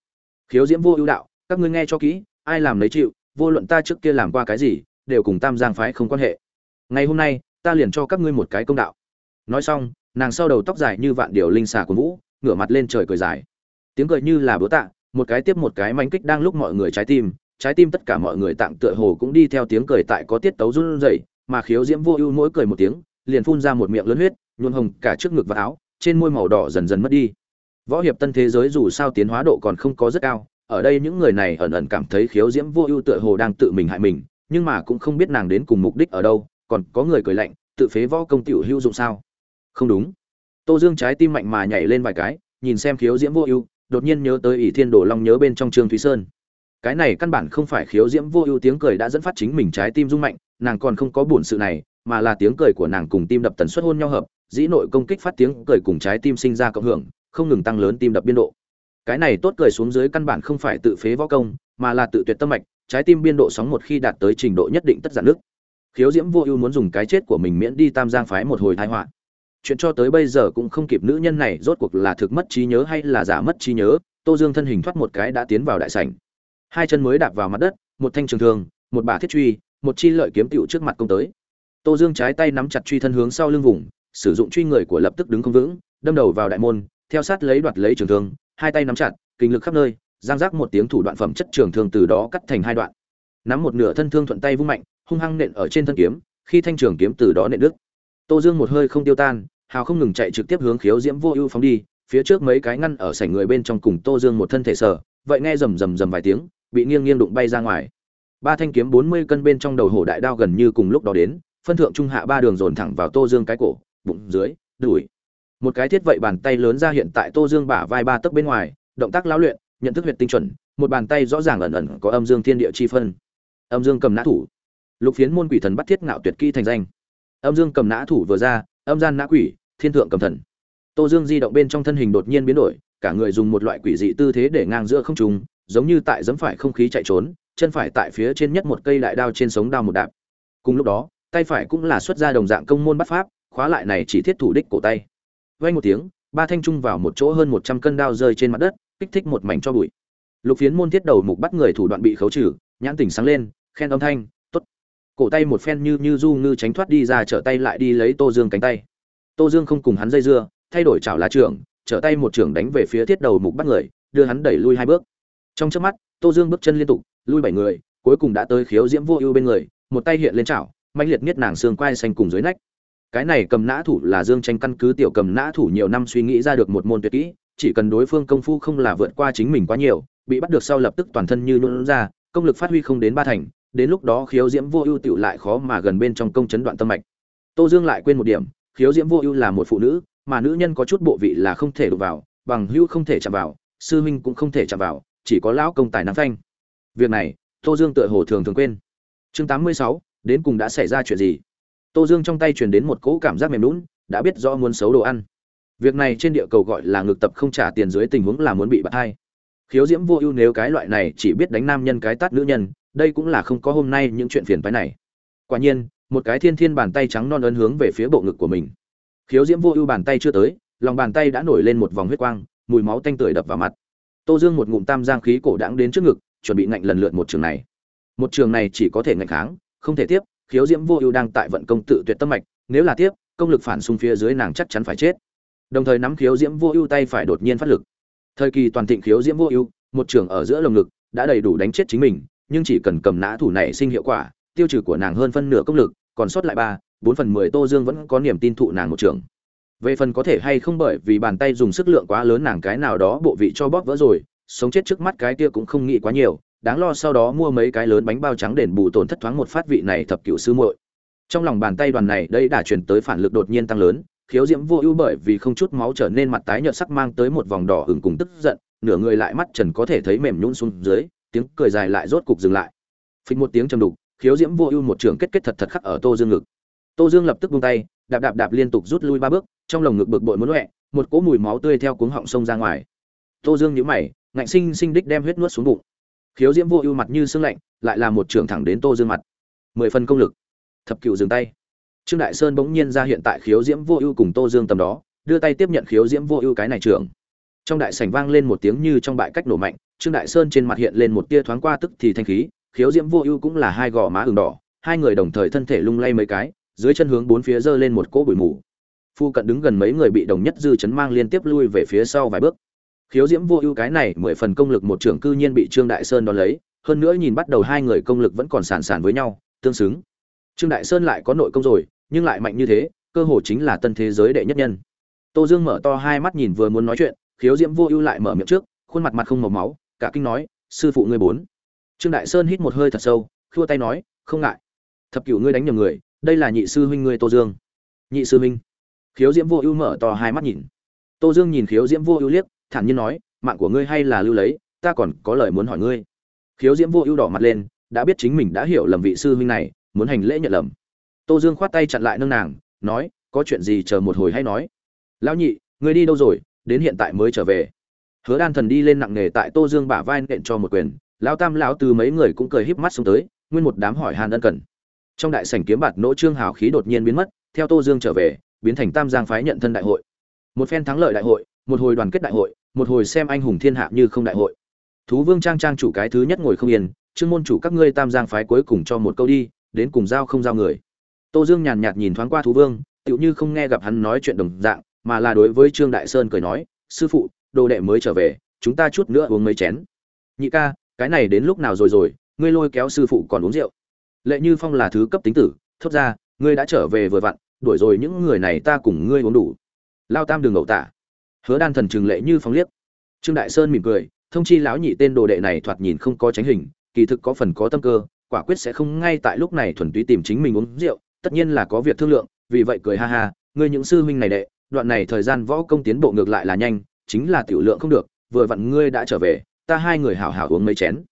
Khiếu diễm vô ưu đạo, các ngươi nghe cho kỹ, ai làm lấy chịu, vô luận ta trước kia làm qua cái gì, đều cùng tam giang phái không quan hệ ngày hôm nay, ta liền cho các ngươi một cái công đạo. Nói xong, nàng sau đầu tóc dài như vạn điều linh xà của vũ, ngửa mặt lên trời cười dài. Tiếng cười như là búa tạ, một cái tiếp một cái mánh kích đang lúc mọi người trái tim trái tim tất cả mọi người tạm tựa hồ cũng đi theo tiếng cười tại có tiết tấu run rẩy, mà khiếu diễm vô ưu mỗi cười một tiếng, liền phun ra một miệng lớn huyết nhuộm hồng cả trước ngực và áo, trên môi màu đỏ dần dần mất đi. Võ hiệp tân thế giới dù sao tiến hóa độ còn không có rất cao, ở đây những người này ẩn ẩn cảm thấy khiếu diễm vô ưu tựa hồ đang tự mình hại mình, nhưng mà cũng không biết nàng đến cùng mục đích ở đâu còn có người cười lạnh, tự phế võ công tiểu hữu dụng sao? Không đúng. Tô dương trái tim mạnh mà nhảy lên vài cái, nhìn xem khiếu diễm vô ưu, đột nhiên nhớ tới ỷ thiên đồ long nhớ bên trong trương thúy sơn. Cái này căn bản không phải khiếu diễm vô ưu tiếng cười đã dẫn phát chính mình trái tim rung mạnh, nàng còn không có buồn sự này, mà là tiếng cười của nàng cùng tim đập tần suất hôn nhau hợp, dĩ nội công kích phát tiếng cười cùng trái tim sinh ra cộng hưởng, không ngừng tăng lớn tim đập biên độ. Cái này tốt cười xuống dưới căn bản không phải tự phế võ công, mà là tự tuyệt tâm mạch, trái tim biên độ sóng một khi đạt tới trình độ nhất định tất giản nước khiếu diễm vô ưu muốn dùng cái chết của mình miễn đi tam giang phái một hồi tai họa. Chuyện cho tới bây giờ cũng không kịp nữ nhân này rốt cuộc là thực mất trí nhớ hay là giả mất trí nhớ, tô dương thân hình thoát một cái đã tiến vào đại sảnh. Hai chân mới đạp vào mặt đất, một thanh trường thường một bà thiết truy, một chi lợi kiếm tựu trước mặt công tới. Tô dương trái tay nắm chặt truy thân hướng sau lưng vùng, sử dụng truy người của lập tức đứng không vững, đâm đầu vào đại môn, theo sát lấy đoạt lấy trường thương, hai tay nắm chặt, kinh lực khắp nơi, giang giác một tiếng thủ đoạn phẩm chất trường thương từ đó cắt thành hai đoạn. Nắm một nửa thân thương thuận tay vung mạnh hung hăng nện ở trên thân kiếm, khi thanh trường kiếm từ đó nện đứt. Tô dương một hơi không tiêu tan, hào không ngừng chạy trực tiếp hướng khiếu diễm vô ưu phóng đi, phía trước mấy cái ngăn ở sảnh người bên trong cùng tô dương một thân thể sở vậy nghe rầm rầm rầm vài tiếng, bị nghiêng nghiêng đụng bay ra ngoài. Ba thanh kiếm bốn mươi cân bên trong đầu hổ đại đao gần như cùng lúc đó đến, phân thượng trung hạ ba đường dồn thẳng vào tô dương cái cổ, bụng dưới, đùi. Một cái thiết vậy bàn tay lớn ra hiện tại tô dương bả vai ba tấc bên ngoài, động tác lão luyện, nhận thức huyệt tinh chuẩn, một bàn tay rõ ràng ẩn ẩn có âm dương thiên địa chi phân. Âm dương cầm nã thủ lục phiến môn quỷ thần bắt thiết ngạo tuyệt kỹ thành danh. Âm dương cầm nã thủ vừa ra, âm gian nã quỷ, thiên thượng cầm thần. Tô dương di động bên trong thân hình đột nhiên biến đổi, cả người dùng một loại quỷ dị tư thế để ngang giữa không trung, giống như tại giấm phải không khí chạy trốn, chân phải tại phía trên nhất một cây đại đao trên sống đao một đạp. Cùng lúc đó, tay phải cũng là xuất ra đồng dạng công môn bắt pháp, khóa lại này chỉ thiết thủ đích cổ tay. Vay một tiếng, ba thanh trung vào một chỗ hơn một trăm cân đao rơi trên mặt đất, kích thích một mảnh cho bụi. Lục phiến môn thiết đầu mục bắt người thủ đoạn bị khấu trừ, nhãn tỉnh sáng lên, khen âm thanh cổ tay một phen như như du ngư tránh thoát đi ra, trở tay lại đi lấy tô dương cánh tay. Tô dương không cùng hắn dây dưa, thay đổi chảo lá trưởng, trở tay một trưởng đánh về phía thiết đầu mục bắt người, đưa hắn đẩy lui hai bước. Trong trước mắt, tô dương bước chân liên tục, lui bảy người, cuối cùng đã tới khiếu diễm vô ưu bên người, một tay hiện lên chảo mạnh liệt miết nàng xương quai xanh cùng dưới nách. Cái này cầm nã thủ là dương tranh căn cứ tiểu cầm nã thủ nhiều năm suy nghĩ ra được một môn tuyệt kỹ, chỉ cần đối phương công phu không là vượt qua chính mình quá nhiều, bị bắt được sau lập tức toàn thân như nhuận ra, công lực phát huy không đến ba thành đến lúc đó khiếu diễm vô ưu tựu lại khó mà gần bên trong công chấn đoạn tâm mạch. Tô dương lại quên một điểm, khiếu diễm vô ưu là một phụ nữ, mà nữ nhân có chút bộ vị là không thể đụng vào, bằng hữu không thể chạm vào, sư huynh cũng không thể chạm vào, chỉ có lão công tài nắm phanh. Việc này, tô dương tựa hồ thường thường quên. Chương tám mươi sáu, đến cùng đã xảy ra chuyện gì? Tô dương trong tay truyền đến một cỗ cảm giác mềm lún đã biết rõ muốn xấu đồ ăn. Việc này trên địa cầu gọi là ngược tập không trả tiền dưới tình huống là muốn bị bắt hai. Khiếu diễm vô ưu nếu cái loại này chỉ biết đánh nam nhân cái tát nữ nhân đây cũng là không có hôm nay những chuyện phiền phái này. Quả nhiên, một cái thiên thiên bàn tay trắng non ấn hướng về phía bộ ngực của mình. Khiếu diễm vô ưu bàn tay chưa tới, lòng bàn tay đã nổi lên một vòng huyết quang, mùi máu tanh tưởi đập vào mặt. Tô dương một ngụm tam giang khí cổ đáng đến trước ngực, chuẩn bị ngạnh lần lượt một trường này. Một trường này chỉ có thể ngạnh kháng, không thể tiếp, khiếu diễm vô ưu đang tại vận công tự tuyệt tâm mạch, nếu là tiếp, công lực phản xung phía dưới nàng chắc chắn phải chết. Đồng thời nắm khiếu diễm vô ưu tay phải đột nhiên phát lực. Thời kỳ toàn thịnh khiếu diễm vô ưu, một trường ở giữa lồng ngực, đã đầy đủ đánh chết chính mình nhưng chỉ cần cầm nã thủ này sinh hiệu quả, tiêu trừ của nàng hơn phân nửa công lực, còn sót lại ba, bốn phần mười tô dương vẫn có niềm tin thụ nàng một trường. Về phần có thể hay không bởi vì bàn tay dùng sức lượng quá lớn nàng cái nào đó bộ vị cho bóp vỡ rồi, sống chết trước mắt cái kia cũng không nghĩ quá nhiều, đáng lo sau đó mua mấy cái lớn bánh bao trắng đền bù tổn thất thoáng một phát vị này thập cựu sư muội. Trong lòng bàn tay đoàn này, đây đã chuyển tới phản lực đột nhiên tăng lớn, khiếu diễm vô ưu bởi vì không chút máu trở nên mặt tái nhợt sắc mang tới một vòng đỏ hừng cùng tức giận, nửa người lại mắt trần có thể thấy mềm nhũn xuống dưới tiếng cười dài lại rốt cục dừng lại. Phình một tiếng trầm đục, khiếu diễm vô ưu một trường kết kết thật thật khắc ở tô dương ngực. Tô dương lập tức buông tay, đạp đạp đạp liên tục rút lui ba bước, trong lồng ngực bực bội muốn loẹ, một cỗ mùi máu tươi theo cuống họng sông ra ngoài. Tô dương nhíu mày, ngạnh sinh sinh đích đem huyết nuốt xuống bụng. Khiếu diễm vô ưu mặt như sương lạnh, lại là một trường thẳng đến tô dương mặt. Mười phần công lực. Thập cựu dừng tay. Trương đại sơn bỗng nhiên ra hiện tại khiếu diễm vô ưu cùng tô dương tầm đó, đưa tay tiếp nhận khiếu diễm vô ưu cái này trưởng. Trong đại sảnh vang lên một tiếng như trong bại cách nổ mạnh trương đại sơn trên mặt hiện lên một tia thoáng qua tức thì thanh khí, khiếu diễm vô ưu cũng là hai gò má ửng đỏ, hai người đồng thời thân thể lung lay mấy cái, dưới chân hướng bốn phía giơ lên một cỗ bụi mù. Phu cận đứng gần mấy người bị đồng nhất dư chấn mang liên tiếp lui về phía sau vài bước. Khiếu diễm vô ưu cái này mười phần công lực một trưởng cư nhiên bị trương đại sơn đón lấy, hơn nữa nhìn bắt đầu hai người công lực vẫn còn sàn sàn với nhau, tương xứng. Trương đại sơn lại có nội công rồi, nhưng lại mạnh như thế, cơ hồ chính là tân thế giới đệ nhất nhân. Tô dương mở to hai mắt nhìn vừa muốn nói chuyện, khiếu diễm vô ưu lại mở miệng trước, khuôn mặt mặt không màu máu cả kinh nói, sư phụ ngươi bốn. Trương đại sơn hít một hơi thật sâu, khua tay nói, không ngại. Thập cửu ngươi đánh nhầm người, đây là nhị sư huynh ngươi tô dương. Nhị sư huynh? Khiếu diễm vô ưu mở to hai mắt nhìn. Tô dương nhìn khiếu diễm vô ưu liếc, thản nhiên nói, mạng của ngươi hay là lưu lấy, ta còn có lời muốn hỏi ngươi. Khiếu diễm vô ưu đỏ mặt lên, đã biết chính mình đã hiểu lầm vị sư huynh này, muốn hành lễ nhận lầm. Tô dương khoát tay chặn lại nâng nàng, nói, có chuyện gì chờ một hồi hay nói. Lão nhị, ngươi đi đâu rồi, đến hiện tại mới trở về hứa đan thần đi lên nặng nề tại tô dương bả vai nện cho một quyền, lão tam lão từ mấy người cũng cười híp mắt xuống tới, nguyên một đám hỏi hàn ân cần. Trong đại sảnh kiếm bạt nỗ trương hào khí đột nhiên biến mất, theo tô dương trở về, biến thành tam giang phái nhận thân đại hội. Một phen thắng lợi đại hội, một hồi đoàn kết đại hội, một hồi xem anh hùng thiên hạ như không đại hội. Thú vương trang trang chủ cái thứ nhất ngồi không yên, trương môn chủ các ngươi tam giang phái cuối cùng cho một câu đi, đến cùng giao không giao người. Tô dương nhàn nhạt nhìn thoáng qua thú vương, tựu như không nghe gặp hắn nói chuyện đồng dạng, mà là đối với trương đại sơn cười nói, sư phụ đồ đệ mới trở về, chúng ta chút nữa uống mấy chén. Nhị ca, cái này đến lúc nào rồi rồi, ngươi lôi kéo sư phụ còn uống rượu. Lệ như phong là thứ cấp tính tử, thốt ra, ngươi đã trở về vừa vặn, đuổi rồi những người này ta cùng ngươi uống đủ. Lao tam đường ngậu tả hứa đan thần trừng lệ như phong liếc. Trương đại sơn mỉm cười, thông chi lão nhị tên đồ đệ này thoạt nhìn không có tránh hình, kỳ thực có phần có tâm cơ, quả quyết sẽ không ngay tại lúc này thuần túy tìm chính mình uống rượu, tất nhiên là có việc thương lượng, vì vậy cười ha ha, ngươi những sư huynh này đệ, đoạn này thời gian võ công tiến bộ ngược lại là nhanh chính là tiểu lượng không được, vừa vặn ngươi đã trở về, ta hai người hảo hảo uống mấy chén.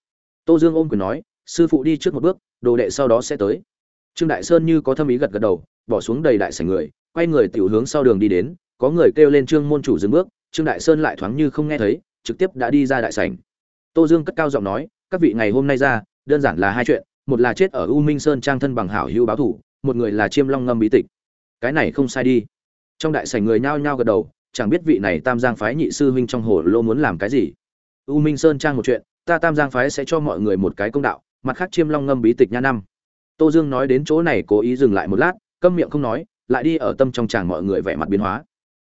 Tô dương ôm quyền nói, sư phụ đi trước một bước, đồ đệ sau đó sẽ tới. Trương đại sơn như có thâm ý gật gật đầu, bỏ xuống đầy đại sảnh người, quay người tiểu hướng sau đường đi đến, có người kêu lên trương môn chủ dừng bước, trương đại sơn lại thoáng như không nghe thấy, trực tiếp đã đi ra đại sảnh. Tô dương cất cao giọng nói, các vị ngày hôm nay ra, đơn giản là hai chuyện, một là chết ở u minh sơn trang thân bằng hảo hữu báo thủ, một người là chiêm long ngâm bí tịch. Cái này không sai đi. Trong đại sảnh người nhao nhao gật đầu chẳng biết vị này tam giang phái nhị sư huynh trong hồ lô muốn làm cái gì. U minh sơn trang một chuyện, ta tam giang phái sẽ cho mọi người một cái công đạo, mặt khác chiêm long ngâm bí tịch nha năm. Tô dương nói đến chỗ này cố ý dừng lại một lát, câm miệng không nói, lại đi ở tâm trong chàng mọi người vẻ mặt biến hóa.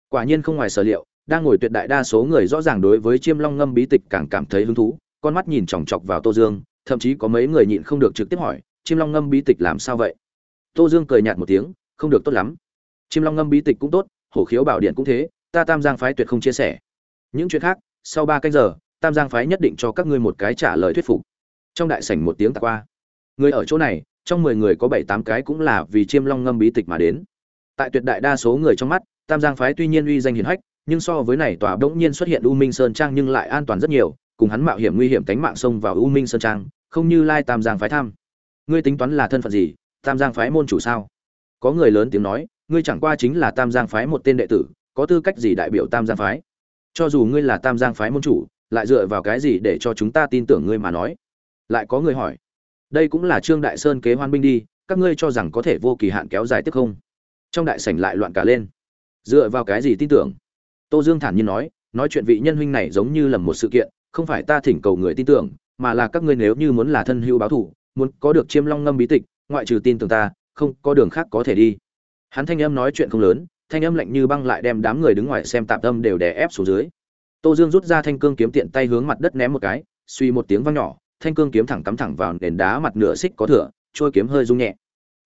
Quả nhiên không ngoài sở liệu, đang ngồi tuyệt đại đa số người rõ ràng đối với chiêm long ngâm bí tịch càng cảm thấy hứng thú, con mắt nhìn chòng chọc vào tô dương, thậm chí có mấy người nhịn không được trực tiếp hỏi, chiêm long ngâm bí tịch làm sao vậy? Tô dương cười nhạt một tiếng, không được tốt lắm. Chiêm long ngâm bí tịch cũng tốt, hổ khiếu bảo điện cũng thế ta tam giang phái tuyệt không chia sẻ. Những chuyện khác, sau ba canh giờ, tam giang phái nhất định cho các ngươi một cái trả lời thuyết phục. Trong đại sảnh một tiếng tạc qua. Người ở chỗ này, trong mười người có bảy tám cái cũng là vì chiêm long ngâm bí tịch mà đến. Tại tuyệt đại đa số người trong mắt, tam giang phái tuy nhiên uy danh hiền hách, nhưng so với này tòa bỗng nhiên xuất hiện u minh sơn trang nhưng lại an toàn rất nhiều, cùng hắn mạo hiểm nguy hiểm cánh mạng xông vào u minh sơn trang, không như lai tam giang phái tham. Ngươi tính toán là thân phận gì? Tam giang phái môn chủ sao? Có người lớn tiếng nói, ngươi chẳng qua chính là tam giang phái một tên đệ tử có tư cách gì đại biểu tam giang phái? Cho dù ngươi là tam giang phái môn chủ, lại dựa vào cái gì để cho chúng ta tin tưởng ngươi mà nói? Lại có người hỏi. Đây cũng là trương đại sơn kế hoan binh đi, các ngươi cho rằng có thể vô kỳ hạn kéo dài tiếp không? Trong đại sảnh lại loạn cả lên. Dựa vào cái gì tin tưởng? Tô dương thản nhiên nói nói chuyện vị nhân huynh này giống như lầm một sự kiện, không phải ta thỉnh cầu người tin tưởng, mà là các ngươi nếu như muốn là thân hữu báo thủ, muốn có được chiêm long ngâm bí tịch, ngoại trừ tin tưởng ta, không có đường khác có thể đi. Hắn thanh Em nói chuyện không lớn thanh âm lạnh như băng lại đem đám người đứng ngoài xem tạm tâm đều đè ép xuống dưới. Tô dương rút ra thanh cương kiếm tiện tay hướng mặt đất ném một cái, suy một tiếng vang nhỏ, thanh cương kiếm thẳng cắm thẳng vào nền đá mặt nửa xích có thửa, trôi kiếm hơi rung nhẹ.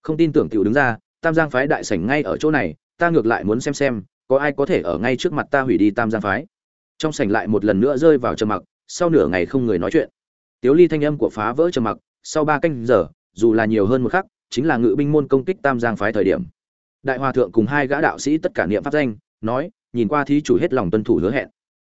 Không tin tưởng tiểu đứng ra, tam giang phái đại sảnh ngay ở chỗ này, ta ngược lại muốn xem xem, có ai có thể ở ngay trước mặt ta hủy đi tam giang phái. Trong sảnh lại một lần nữa rơi vào trầm mặc, sau nửa ngày không người nói chuyện. Tiếu ly thanh âm của phá vỡ trầm mặc, sau ba canh giờ, dù là nhiều hơn một khắc, chính là ngự binh môn công kích tam giang phái thời điểm đại hòa thượng cùng hai gã đạo sĩ tất cả niệm pháp danh, nói, nhìn qua thí chủ hết lòng tuân thủ hứa hẹn.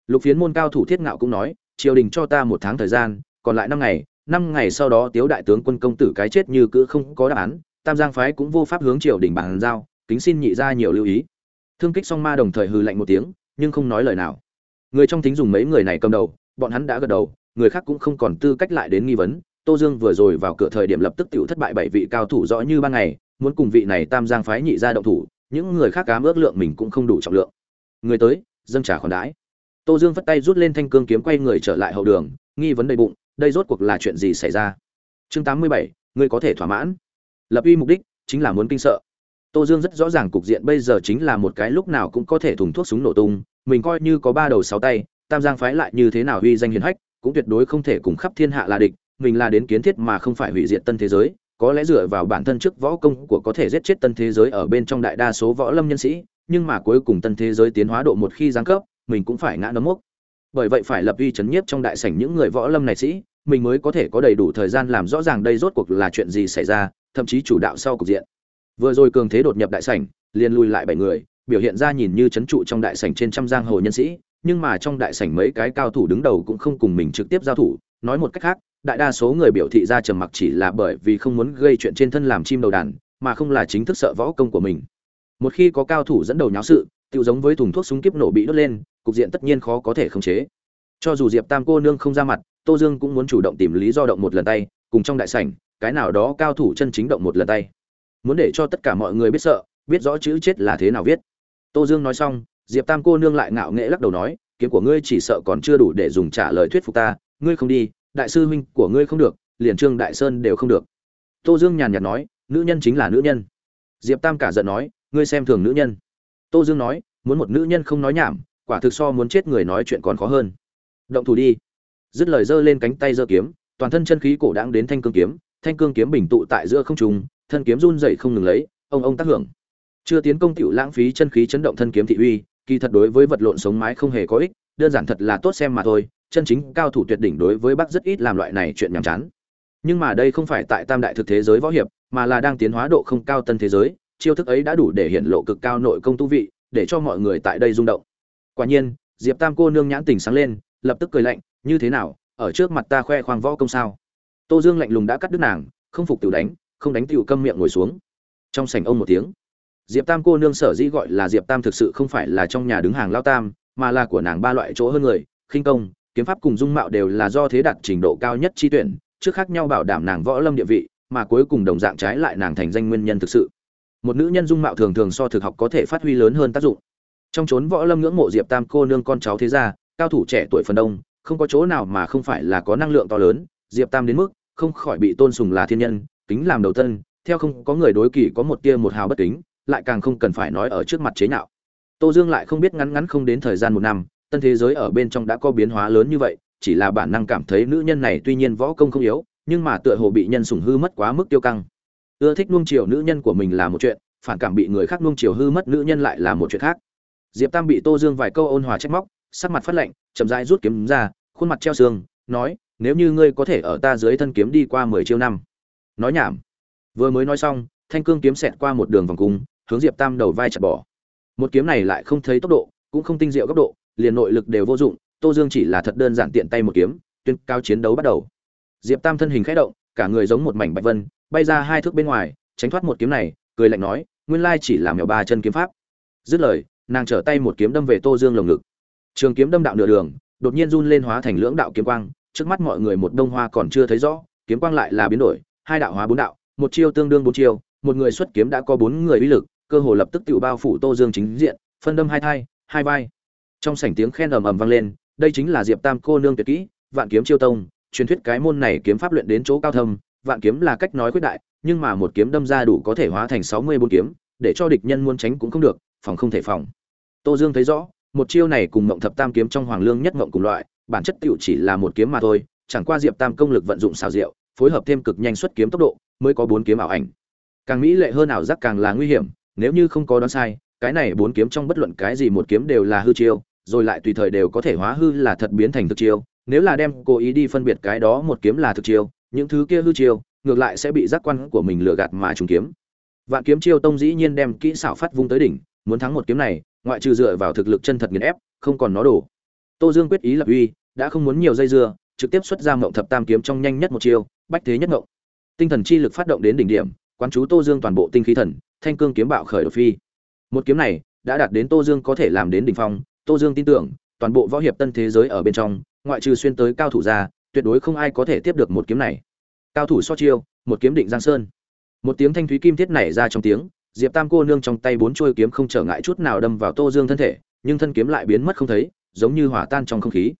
Lục phiến môn cao thủ thiết ngạo cũng nói, triều đình cho ta một tháng thời gian, còn lại năm ngày năm ngày sau đó tiếu đại tướng quân công tử cái chết như cữ không có đáp án, tam giang phái cũng vô pháp hướng triều đình bàn giao, kính xin nhị ra nhiều lưu ý. Thương kích song ma đồng thời hừ lạnh một tiếng, nhưng không nói lời nào. Người trong thính dùng mấy người này cầm đầu, bọn hắn đã gật đầu, người khác cũng không còn tư cách lại đến nghi vấn. Tô dương vừa rồi vào cửa thời điểm lập tức tự thất bại bảy vị cao thủ rõ như ban ngày muốn cùng vị này tam giang phái nhị ra động thủ, những người khác cám ước lượng mình cũng không đủ trọng lượng. Người tới, dâng trả khoản đãi. Tô dương phất tay rút lên thanh cương kiếm quay người trở lại hậu đường, nghi vấn đầy bụng, đây rốt cuộc là chuyện gì xảy ra? Chương tám mươi bảy, ngươi có thể thỏa mãn. Lập uy mục đích, chính là muốn kinh sợ. Tô dương rất rõ ràng cục diện bây giờ chính là một cái lúc nào cũng có thể thùng thuốc súng nổ tung, mình coi như có ba đầu sáu tay, tam giang phái lại như thế nào uy danh hiền hách, cũng tuyệt đối không thể cùng khắp thiên hạ là địch, mình là đến kiến thiết mà không phải hủy diệt tân thế giới có lẽ dựa vào bản thân trước võ công của có thể giết chết tân thế giới ở bên trong đại đa số võ lâm nhân sĩ, nhưng mà cuối cùng tân thế giới tiến hóa độ một khi giáng cấp, mình cũng phải ngã nấm mốc. Bởi vậy phải lập uy chấn nhiếp trong đại sảnh những người võ lâm này sĩ, mình mới có thể có đầy đủ thời gian làm rõ ràng đây rốt cuộc là chuyện gì xảy ra, thậm chí chủ đạo sau cục diện. Vừa rồi cường thế đột nhập đại sảnh, liền lùi lại bảy người, biểu hiện ra nhìn như chấn trụ trong đại sảnh trên trăm giang hồ nhân sĩ, nhưng mà trong đại sảnh mấy cái cao thủ đứng đầu cũng không cùng mình trực tiếp giao thủ, nói một cách khác đại đa số người biểu thị ra trầm mặc chỉ là bởi vì không muốn gây chuyện trên thân làm chim đầu đàn, mà không là chính thức sợ võ công của mình. Một khi có cao thủ dẫn đầu nháo sự tự giống với thùng thuốc súng kiếp nổ bị đốt lên, cục diện tất nhiên khó có thể khống chế. Cho dù diệp tam cô nương không ra mặt, tô dương cũng muốn chủ động tìm lý do động một lần tay, cùng trong đại sảnh, cái nào đó cao thủ chân chính động một lần tay. Muốn để cho tất cả mọi người biết sợ, biết rõ chữ chết là thế nào viết. Tô dương nói xong, diệp tam cô nương lại ngạo nghễ lắc đầu nói, kiếm của ngươi chỉ sợ còn chưa đủ để dùng trả lời thuyết phục ta, ngươi không đi đại sư huynh của ngươi không được, liền trương đại sơn đều không được. Tô dương nhàn nhạt nói, nữ nhân chính là nữ nhân. Diệp tam cả giận nói, ngươi xem thường nữ nhân. Tô dương nói, muốn một nữ nhân không nói nhảm, quả thực so muốn chết người nói chuyện còn khó hơn. Động thủ đi. Dứt lời giơ lên cánh tay giơ kiếm, toàn thân chân khí cổ đáng đến thanh cương kiếm, thanh cương kiếm bình tụ tại giữa không trung, thân kiếm run dậy không ngừng lấy, ông ông tác hưởng. Chưa tiến công tiểu lãng phí chân khí chấn động thân kiếm thị uy kỳ thật đối với vật lộn sống mái không hề có ích, đơn giản thật là tốt xem mà thôi, chân chính cao thủ tuyệt đỉnh đối với bắc rất ít làm loại này chuyện nhàm chán. Nhưng mà đây không phải tại tam đại thực thế giới võ hiệp, mà là đang tiến hóa độ không cao tân thế giới, chiêu thức ấy đã đủ để hiện lộ cực cao nội công tu vị, để cho mọi người tại đây rung động. Quả nhiên, diệp tam cô nương nhãn tình sáng lên, lập tức cười lạnh, như thế nào, ở trước mặt ta khoe khoang võ công sao? Tô dương lạnh lùng đã cắt đứt nàng, không phục tiểu đánh, không đánh tiểu câm miệng ngồi xuống. Trong sảnh ông một tiếng diệp tam cô nương sở dĩ gọi là diệp tam thực sự không phải là trong nhà đứng hàng lao tam, mà là của nàng ba loại chỗ hơn người, khinh công, kiếm pháp cùng dung mạo đều là do thế đạt trình độ cao nhất chi tuyển, trước khác nhau bảo đảm nàng võ lâm địa vị, mà cuối cùng đồng dạng trái lại nàng thành danh nguyên nhân thực sự. Một nữ nhân dung mạo thường thường so thực học có thể phát huy lớn hơn tác dụng. Trong chốn võ lâm ngưỡng mộ diệp tam cô nương con cháu thế gia, cao thủ trẻ tuổi phần đông, không có chỗ nào mà không phải là có năng lượng to lớn, diệp tam đến mức không khỏi bị tôn sùng là thiên nhân, kính làm đầu tân, theo không có người đối kỳ có một tia một hào bất kính lại càng không cần phải nói ở trước mặt chế nhạo. Tô dương lại không biết ngắn ngắn không đến thời gian một năm, tân thế giới ở bên trong đã có biến hóa lớn như vậy, chỉ là bản năng cảm thấy nữ nhân này tuy nhiên võ công không yếu, nhưng mà tựa hồ bị nhân sủng hư mất quá mức tiêu căng. Ưa thích nuông chiều nữ nhân của mình là một chuyện, phản cảm bị người khác nuông chiều hư mất nữ nhân lại là một chuyện khác. Diệp tam bị tô dương vài câu ôn hòa trách móc, sắc mặt phát lạnh, chậm rãi rút kiếm ra, khuôn mặt treo xương nói, nếu như ngươi có thể ở ta dưới thân kiếm đi qua mười chiêu năm. Nói nhảm. Vừa mới nói xong, thanh cương kiếm xẹt qua một đường vòng cung hướng diệp tam đầu vai chặt bỏ. Một kiếm này lại không thấy tốc độ, cũng không tinh diệu góc độ, liền nội lực đều vô dụng, tô dương chỉ là thật đơn giản tiện tay một kiếm, tuyên cao chiến đấu bắt đầu. Diệp tam thân hình khẽ động, cả người giống một mảnh bạch vân, bay ra hai thước bên ngoài, tránh thoát một kiếm này, cười lạnh nói, nguyên lai chỉ làm mèo ba chân kiếm pháp. Dứt lời, nàng trở tay một kiếm đâm về tô dương lồng ngực. Trường kiếm đâm đạo nửa đường, đột nhiên run lên hóa thành lưỡng đạo kiếm quang, trước mắt mọi người một đông hoa còn chưa thấy rõ, kiếm quang lại là biến đổi, hai đạo hóa bốn đạo, một chiêu tương đương bốn chiêu, một người xuất kiếm đã có bốn người uy lực cơ hồ lập tức tự bao phủ tô dương chính diện, phân đâm hai thai, hai vai. Trong sảnh tiếng khen ầm ầm vang lên, đây chính là diệp tam cô nương tuyệt kỹ, vạn kiếm chiêu tông, truyền thuyết cái môn này kiếm pháp luyện đến chỗ cao thâm, vạn kiếm là cách nói quyết đại, nhưng mà một kiếm đâm ra đủ có thể hóa thành sáu mươi bốn kiếm, để cho địch nhân muốn tránh cũng không được, phòng không thể phòng. Tô dương thấy rõ, một chiêu này cùng mộng thập tam kiếm trong hoàng lương nhất mộng cùng loại, bản chất tựu chỉ là một kiếm mà thôi, chẳng qua diệp tam công lực vận dụng xào diệu, phối hợp thêm cực nhanh xuất kiếm tốc độ, mới có bốn kiếm ảo ảnh. Càng mỹ lệ hơn ảo giác càng là nguy hiểm nếu như không có đoán sai, cái này bốn kiếm trong bất luận cái gì một kiếm đều là hư chiêu, rồi lại tùy thời đều có thể hóa hư là thật biến thành thực chiêu. Nếu là đem cố ý đi phân biệt cái đó một kiếm là thực chiêu, những thứ kia hư chiêu, ngược lại sẽ bị giác quan của mình lừa gạt mà trùng kiếm. Vạn kiếm chiêu tông dĩ nhiên đem kỹ xảo phát vung tới đỉnh, muốn thắng một kiếm này, ngoại trừ dựa vào thực lực chân thật nghiền ép, không còn nó đủ. tô dương quyết ý lập uy, đã không muốn nhiều dây dưa, trực tiếp xuất ra ngộng thập tam kiếm trong nhanh nhất một chiêu, bách thế nhất ngộng tinh thần chi lực phát động đến đỉnh điểm quán chú tô dương toàn bộ tinh khí thần, thanh cương kiếm bạo khởi đột phi. Một kiếm này đã đạt đến tô dương có thể làm đến đỉnh phong, tô dương tin tưởng, toàn bộ võ hiệp tân thế giới ở bên trong, ngoại trừ xuyên tới cao thủ ra, tuyệt đối không ai có thể tiếp được một kiếm này. Cao thủ so chiêu, một kiếm định giang sơn. Một tiếng thanh thúy kim thiết nảy ra trong tiếng, diệp tam cô nương trong tay bốn chuôi kiếm không trở ngại chút nào đâm vào tô dương thân thể, nhưng thân kiếm lại biến mất không thấy, giống như hỏa tan trong không khí.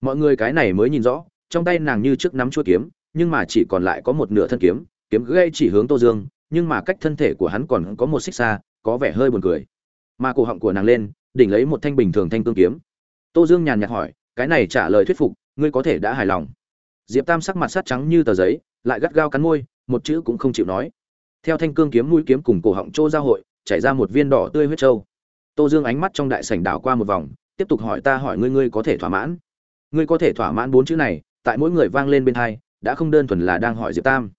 Mọi người cái này mới nhìn rõ, trong tay nàng như trước nắm chuôi kiếm, nhưng mà chỉ còn lại có một nửa thân kiếm kiếm gây chỉ hướng tô dương, nhưng mà cách thân thể của hắn còn có một xích xa, có vẻ hơi buồn cười. Mà cổ họng của nàng lên, đỉnh lấy một thanh bình thường thanh cương kiếm. Tô dương nhàn nhạt hỏi, cái này trả lời thuyết phục, ngươi có thể đã hài lòng? Diệp tam sắc mặt sắt trắng như tờ giấy, lại gắt gao cắn môi, một chữ cũng không chịu nói. Theo thanh cương kiếm mũi kiếm cùng cổ họng trô giao hội, chảy ra một viên đỏ tươi huyết trâu. Tô dương ánh mắt trong đại sảnh đảo qua một vòng, tiếp tục hỏi ta hỏi ngươi ngươi có thể thỏa mãn? Ngươi có thể thỏa mãn bốn chữ này, tại mỗi người vang lên bên hai, đã không đơn thuần là đang hỏi diệp tam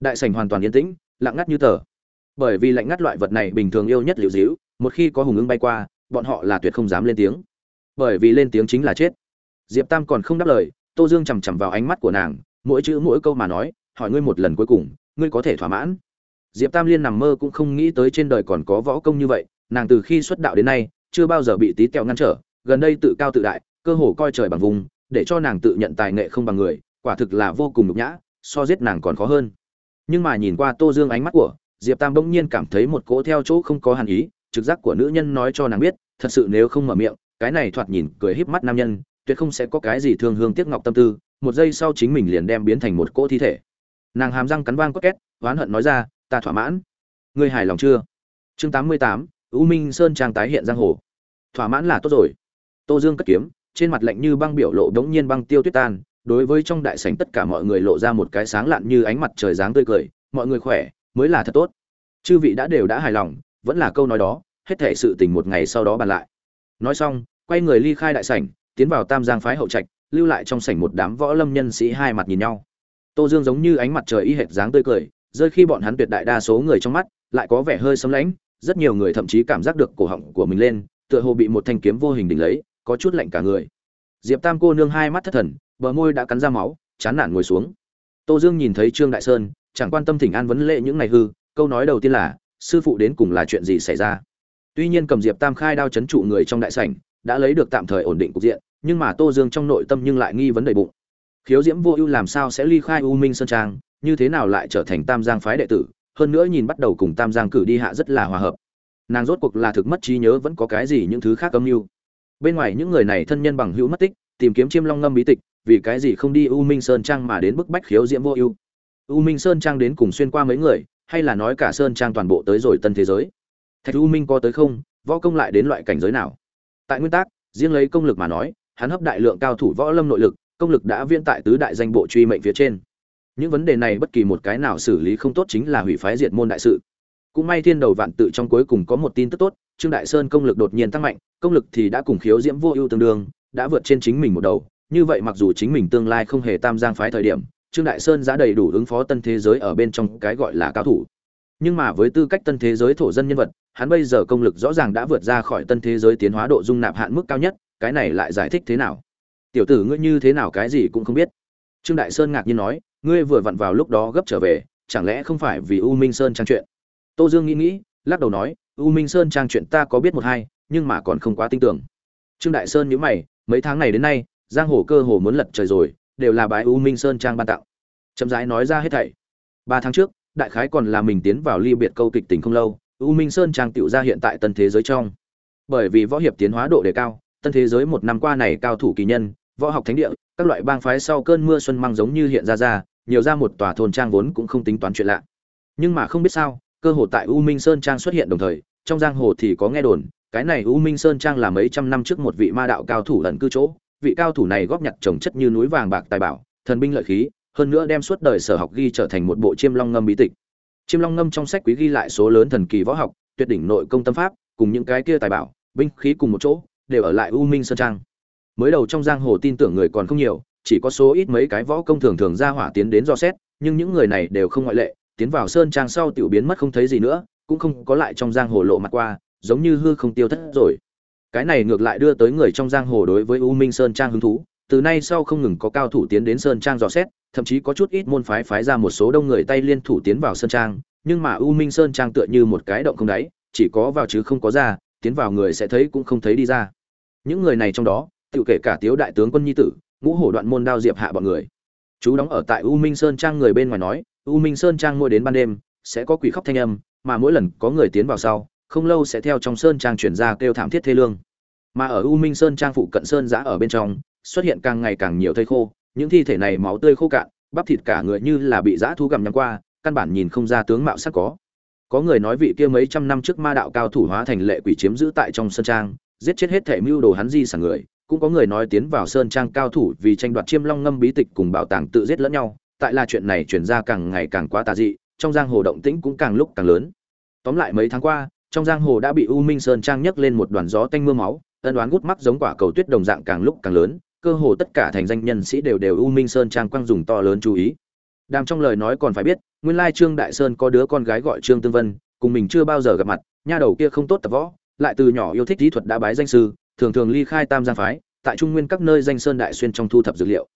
đại sảnh hoàn toàn yên tĩnh, lặng ngắt như tờ. Bởi vì lạnh ngắt loại vật này bình thường yêu nhất liệu dĩu một khi có hùng ưng bay qua, bọn họ là tuyệt không dám lên tiếng. Bởi vì lên tiếng chính là chết. Diệp tam còn không đáp lời, tô dương chằm chằm vào ánh mắt của nàng, mỗi chữ mỗi câu mà nói, hỏi ngươi một lần cuối cùng, ngươi có thể thỏa mãn? Diệp tam liên nằm mơ cũng không nghĩ tới trên đời còn có võ công như vậy, nàng từ khi xuất đạo đến nay, chưa bao giờ bị tí tẹo ngăn trở, gần đây tự cao tự đại, cơ hồ coi trời bằng vùng, để cho nàng tự nhận tài nghệ không bằng người, quả thực là vô cùng nhục nhã, so giết nàng còn khó hơn nhưng mà nhìn qua tô dương ánh mắt của diệp tam bỗng nhiên cảm thấy một cỗ theo chỗ không có hàn ý, trực giác của nữ nhân nói cho nàng biết, thật sự nếu không mở miệng, cái này thoạt nhìn cười híp mắt nam nhân, tuyệt không sẽ có cái gì thương hương tiếc ngọc tâm tư, một giây sau chính mình liền đem biến thành một cỗ thi thể. Nàng hàm răng cắn vang quất két, oán hận nói ra, ta thỏa mãn. Ngươi hài lòng chưa? Chương tám mươi tám, u minh sơn trang tái hiện giang hồ. Thỏa mãn là tốt rồi. Tô dương cất kiếm, trên mặt lạnh như băng biểu lộ đống nhiên băng tiêu tuyết tan đối với trong đại sảnh tất cả mọi người lộ ra một cái sáng lạn như ánh mặt trời dáng tươi cười, mọi người khỏe, mới là thật tốt. Chư vị đã đều đã hài lòng, vẫn là câu nói đó, hết thảy sự tình một ngày sau đó bàn lại. Nói xong, quay người ly khai đại sảnh, tiến vào tam giang phái hậu trạch, lưu lại trong sảnh một đám võ lâm nhân sĩ hai mặt nhìn nhau. Tô dương giống như ánh mặt trời y hệt dáng tươi cười, rơi khi bọn hắn tuyệt đại đa số người trong mắt, lại có vẻ hơi sấm lãnh rất nhiều người thậm chí cảm giác được cổ họng của mình lên, tựa hồ bị một thanh kiếm vô hình đỉnh lấy, có chút lạnh cả người. Diệp tam cô nương hai mắt thất thần bờ môi đã cắn ra máu, chán nản ngồi xuống. Tô dương nhìn thấy trương đại sơn, chẳng quan tâm thỉnh an vấn lệ những ngày hư, câu nói đầu tiên là, sư phụ đến cùng là chuyện gì xảy ra? Tuy nhiên cầm diệp tam khai đao chấn trụ người trong đại sảnh, đã lấy được tạm thời ổn định cục diện, nhưng mà tô dương trong nội tâm nhưng lại nghi vấn đầy bụng. Khiếu diễm vô ưu làm sao sẽ ly khai u minh sơn trang, như thế nào lại trở thành tam giang phái đệ tử, hơn nữa nhìn bắt đầu cùng tam giang cử đi hạ rất là hòa hợp. Nàng rốt cuộc là thực mất trí nhớ vẫn có cái gì những thứ khác âm mưu. Bên ngoài những người này thân nhân bằng hữu mất tích, tìm kiếm chiêm long ngâm bí tịch vì cái gì không đi u minh sơn trang mà đến bức bách khiếu diễm vô ưu? U minh sơn trang đến cùng xuyên qua mấy người, hay là nói cả sơn trang toàn bộ tới rồi tân thế giới? Thạch u minh có tới không? Võ công lại đến loại cảnh giới nào? Tại nguyên tắc, riêng lấy công lực mà nói, hắn hấp đại lượng cao thủ võ lâm nội lực, công lực đã viên tại tứ đại danh bộ truy mệnh phía trên. Những vấn đề này bất kỳ một cái nào xử lý không tốt chính là hủy phái diệt môn đại sự. Cũng may thiên đầu vạn tự trong cuối cùng có một tin tức tốt, trương đại sơn công lực đột nhiên tăng mạnh, công lực thì đã cùng khiếu diễm vô ưu tương đương, đã vượt trên chính mình một đầu như vậy mặc dù chính mình tương lai không hề tam giang phái thời điểm, trương đại sơn đã đầy đủ ứng phó tân thế giới ở bên trong cái gọi là cao thủ. Nhưng mà với tư cách tân thế giới thổ dân nhân vật, hắn bây giờ công lực rõ ràng đã vượt ra khỏi tân thế giới tiến hóa độ dung nạp hạn mức cao nhất, cái này lại giải thích thế nào? Tiểu tử ngươi như thế nào cái gì cũng không biết. Trương đại sơn ngạc nhiên nói, ngươi vừa vặn vào lúc đó gấp trở về, chẳng lẽ không phải vì u minh sơn trang chuyện? Tô dương nghĩ nghĩ, lắc đầu nói, u minh sơn trang chuyện ta có biết một hai, nhưng mà còn không quá tin tưởng. Trương đại sơn nhíu mày, mấy tháng này đến nay giang hồ cơ hồ muốn lật trời rồi, đều là bái u minh sơn trang ban tặng. Chậm rãi nói ra hết thảy. Ba tháng trước, đại khái còn là mình tiến vào ly biệt câu kịch tình không lâu, u minh sơn trang tựu ra hiện tại tân thế giới trong. Bởi vì võ hiệp tiến hóa độ đề cao, tân thế giới một năm qua này cao thủ kỳ nhân, võ học thánh địa, các loại bang phái sau cơn mưa xuân mang giống như hiện ra ra, nhiều ra một tòa thôn trang vốn cũng không tính toán chuyện lạ. Nhưng mà không biết sao, cơ hồ tại u minh sơn trang xuất hiện đồng thời, trong giang hồ thì có nghe đồn, cái này u minh sơn trang là mấy trăm năm trước một vị ma đạo cao thủ lần cư chỗ vị cao thủ này góp nhặt trồng chất như núi vàng bạc tài bảo, thần binh lợi khí, hơn nữa đem suốt đời sở học ghi trở thành một bộ chiêm long ngâm bí tịch. Chiêm long ngâm trong sách quý ghi lại số lớn thần kỳ võ học, tuyệt đỉnh nội công tâm pháp, cùng những cái kia tài bảo, binh khí cùng một chỗ, đều ở lại u minh sơn trang. Mới đầu trong giang hồ tin tưởng người còn không nhiều, chỉ có số ít mấy cái võ công thường thường ra hỏa tiến đến do xét, nhưng những người này đều không ngoại lệ, tiến vào sơn trang sau tiểu biến mất không thấy gì nữa, cũng không có lại trong giang hồ lộ mặt qua, giống như hư không tiêu thất rồi cái này ngược lại đưa tới người trong giang hồ đối với u minh sơn trang hứng thú. Từ nay sau không ngừng có cao thủ tiến đến sơn trang dò xét, thậm chí có chút ít môn phái phái ra một số đông người tay liên thủ tiến vào sơn trang, nhưng mà u minh sơn trang tựa như một cái động không đáy, chỉ có vào chứ không có ra, tiến vào người sẽ thấy cũng không thấy đi ra. Những người này trong đó tự kể cả tiếu đại tướng quân nhi tử, ngũ hổ đoạn môn đao diệp hạ bọn người. Chú đóng ở tại u minh sơn trang người bên ngoài nói, u minh sơn trang ngồi đến ban đêm, sẽ có quỷ khóc thanh âm, mà mỗi lần có người tiến vào sau không lâu sẽ theo trong sơn trang chuyển ra kêu thảm thiết thê lương. Mà ở u minh sơn trang phụ cận sơn giã ở bên trong, xuất hiện càng ngày càng nhiều thây khô, những thi thể này máu tươi khô cạn, bắp thịt cả người như là bị dã thú gặm nhắm qua, căn bản nhìn không ra tướng mạo sắc có. Có người nói vị kia mấy trăm năm trước ma đạo cao thủ hóa thành lệ quỷ chiếm giữ tại trong sơn trang, giết chết hết thể mưu đồ hắn di sản người. Cũng có người nói tiến vào sơn trang cao thủ vì tranh đoạt chiêm long ngâm bí tịch cùng bảo tàng tự giết lẫn nhau. Tại là chuyện này chuyển ra càng ngày càng quá tà dị, trong giang hồ động tĩnh cũng càng lúc càng lớn. Tóm lại mấy tháng qua trong giang hồ đã bị u minh sơn trang nhấc lên một đoàn gió tanh mưa máu, ân đoán gút mắt giống quả cầu tuyết đồng dạng càng lúc càng lớn, cơ hồ tất cả thành danh nhân sĩ đều đều u minh sơn trang quang dùng to lớn chú ý. Đàm trong lời nói còn phải biết, nguyên lai trương đại sơn có đứa con gái gọi trương tương vân, cùng mình chưa bao giờ gặp mặt, nha đầu kia không tốt tập võ, lại từ nhỏ yêu thích kỹ thuật đã bái danh sư, thường thường ly khai tam giang phái, tại trung nguyên các nơi danh sơn đại xuyên trong thu thập dược liệu.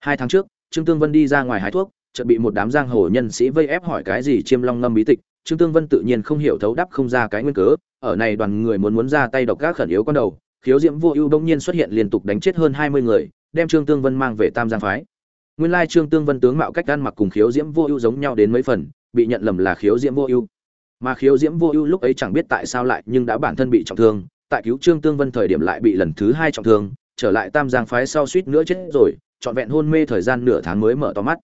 Hai tháng trước, trương tương vân đi ra ngoài hái thuốc, chợt bị một đám giang hồ nhân sĩ vây ép hỏi cái gì chiêm long ngâm bí tịch trương tương vân tự nhiên không hiểu thấu đáp không ra cái nguyên cớ, ở này đoàn người muốn muốn ra tay độc các khẩn yếu con đầu, khiếu diễm vô ưu đông nhiên xuất hiện liên tục đánh chết hơn hai mươi người, đem trương tương vân mang về tam giang phái. Nguyên lai trương tương vân tướng mạo cách ăn mặc cùng khiếu diễm vô ưu giống nhau đến mấy phần, bị nhận lầm là khiếu diễm vô ưu. Mà khiếu diễm vô ưu lúc ấy chẳng biết tại sao lại nhưng đã bản thân bị trọng thương, tại cứu trương tương vân thời điểm lại bị lần thứ hai trọng thương, trở lại tam giang phái sau suýt nữa chết rồi, trọn vẹn hôn mê thời gian nửa tháng mới mở to mắt.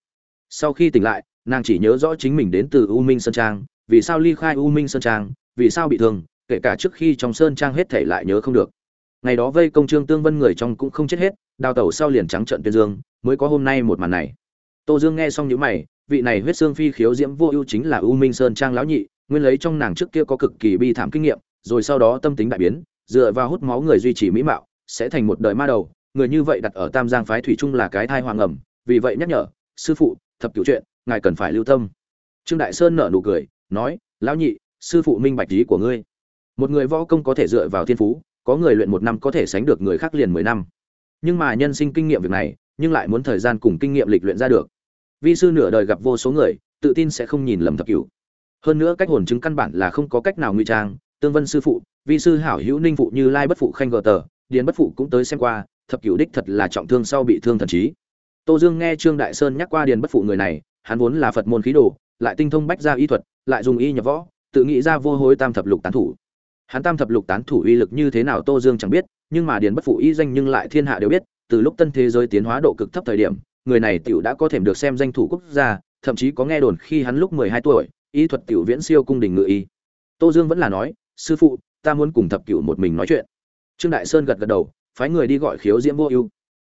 Sau khi tỉnh lại, nàng chỉ nhớ rõ chính mình đến từ u minh sơn trang vì sao ly khai u minh sơn trang, vì sao bị thương, kể cả trước khi trong sơn trang hết thể lại nhớ không được. Ngày đó vây công trương tương vân người trong cũng không chết hết, đào tẩu sau liền trắng trận tuyên dương, mới có hôm nay một màn này. Tô dương nghe xong những mày, vị này huyết xương phi khiếu diễm vô ưu chính là u minh sơn trang lão nhị, nguyên lấy trong nàng trước kia có cực kỳ bi thảm kinh nghiệm, rồi sau đó tâm tính đại biến, dựa vào hút máu người duy trì mỹ mạo, sẽ thành một đời ma đầu, người như vậy đặt ở tam giang phái thủy trung là cái thai hoàng ẩm, vì vậy nhắc nhở, sư phụ, thập cửu chuyện, ngài cần phải lưu tâm. Trương đại sơn nở nụ cười nói, lão nhị, sư phụ minh bạch lý của ngươi. Một người võ công có thể dựa vào thiên phú, có người luyện một năm có thể sánh được người khác liền mười năm. Nhưng mà nhân sinh kinh nghiệm việc này, nhưng lại muốn thời gian cùng kinh nghiệm lịch luyện ra được. Vi sư nửa đời gặp vô số người, tự tin sẽ không nhìn lầm thập cửu. Hơn nữa cách hồn chứng căn bản là không có cách nào nguy trang. Tương vân sư phụ, vi sư hảo hữu ninh phụ như lai bất phụ khanh gờ tờ, điền bất phụ cũng tới xem qua, thập cửu đích thật là trọng thương sau bị thương thần trí. Tô dương nghe trương đại sơn nhắc qua điền bất phụ người này, hắn vốn là phật môn khí đồ, lại tinh thông bách gia y thuật lại dùng y nhập võ, tự nghĩ ra vô hối tam thập lục tán thủ. Hắn tam thập lục tán thủ uy lực như thế nào tô dương chẳng biết, nhưng mà điền bất phụ y danh nhưng lại thiên hạ đều biết, từ lúc tân thế giới tiến hóa độ cực thấp thời điểm, người này tiểu đã có thể được xem danh thủ quốc gia, thậm chí có nghe đồn khi hắn lúc mười hai tuổi, y thuật tiểu viễn siêu cung đình ngự y. Tô dương vẫn là nói, sư phụ, ta muốn cùng thập cửu một mình nói chuyện. Trương đại sơn gật gật đầu, phái người đi gọi khiếu diễm vô ưu.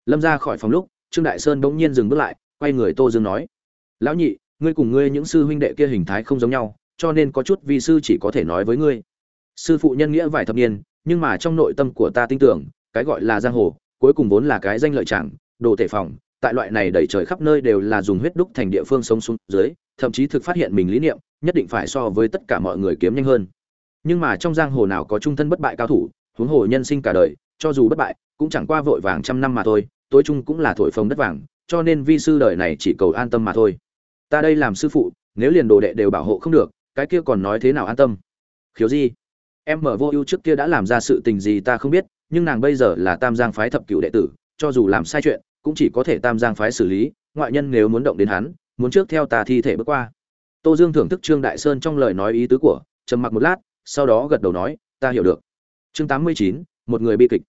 Lâm ra khỏi phòng lúc, trương đại sơn bỗng nhiên dừng bước lại, quay người tô dương nói, lão nhị ngươi cùng ngươi những sư huynh đệ kia hình thái không giống nhau, cho nên có chút vi sư chỉ có thể nói với ngươi. Sư phụ nhân nghĩa vài thập niên, nhưng mà trong nội tâm của ta tin tưởng, cái gọi là giang hồ, cuối cùng vốn là cái danh lợi chẳng, đồ tể phòng, tại loại này đẩy trời khắp nơi đều là dùng huyết đúc thành địa phương sống xuống dưới, thậm chí thực phát hiện mình lý niệm, nhất định phải so với tất cả mọi người kiếm nhanh hơn. Nhưng mà trong giang hồ nào có trung thân bất bại cao thủ, huống hồ nhân sinh cả đời, cho dù bất bại, cũng chẳng qua vội vàng trăm năm mà thôi, tối chung cũng là thổi phồng đất vàng, cho nên vi sư đời này chỉ cầu an tâm mà thôi ta đây làm sư phụ, nếu liền đồ đệ đều bảo hộ không được, cái kia còn nói thế nào an tâm? Khiếu gì em mở vô ưu trước kia đã làm ra sự tình gì ta không biết, nhưng nàng bây giờ là tam giang phái thập cựu đệ tử, cho dù làm sai chuyện, cũng chỉ có thể tam giang phái xử lý, ngoại nhân nếu muốn động đến hắn, muốn trước theo ta thi thể bước qua. Tô dương thưởng thức trương đại sơn trong lời nói ý tứ của, trầm mặc một lát, sau đó gật đầu nói, ta hiểu được. Chương tám mươi chín, một người bi kịch.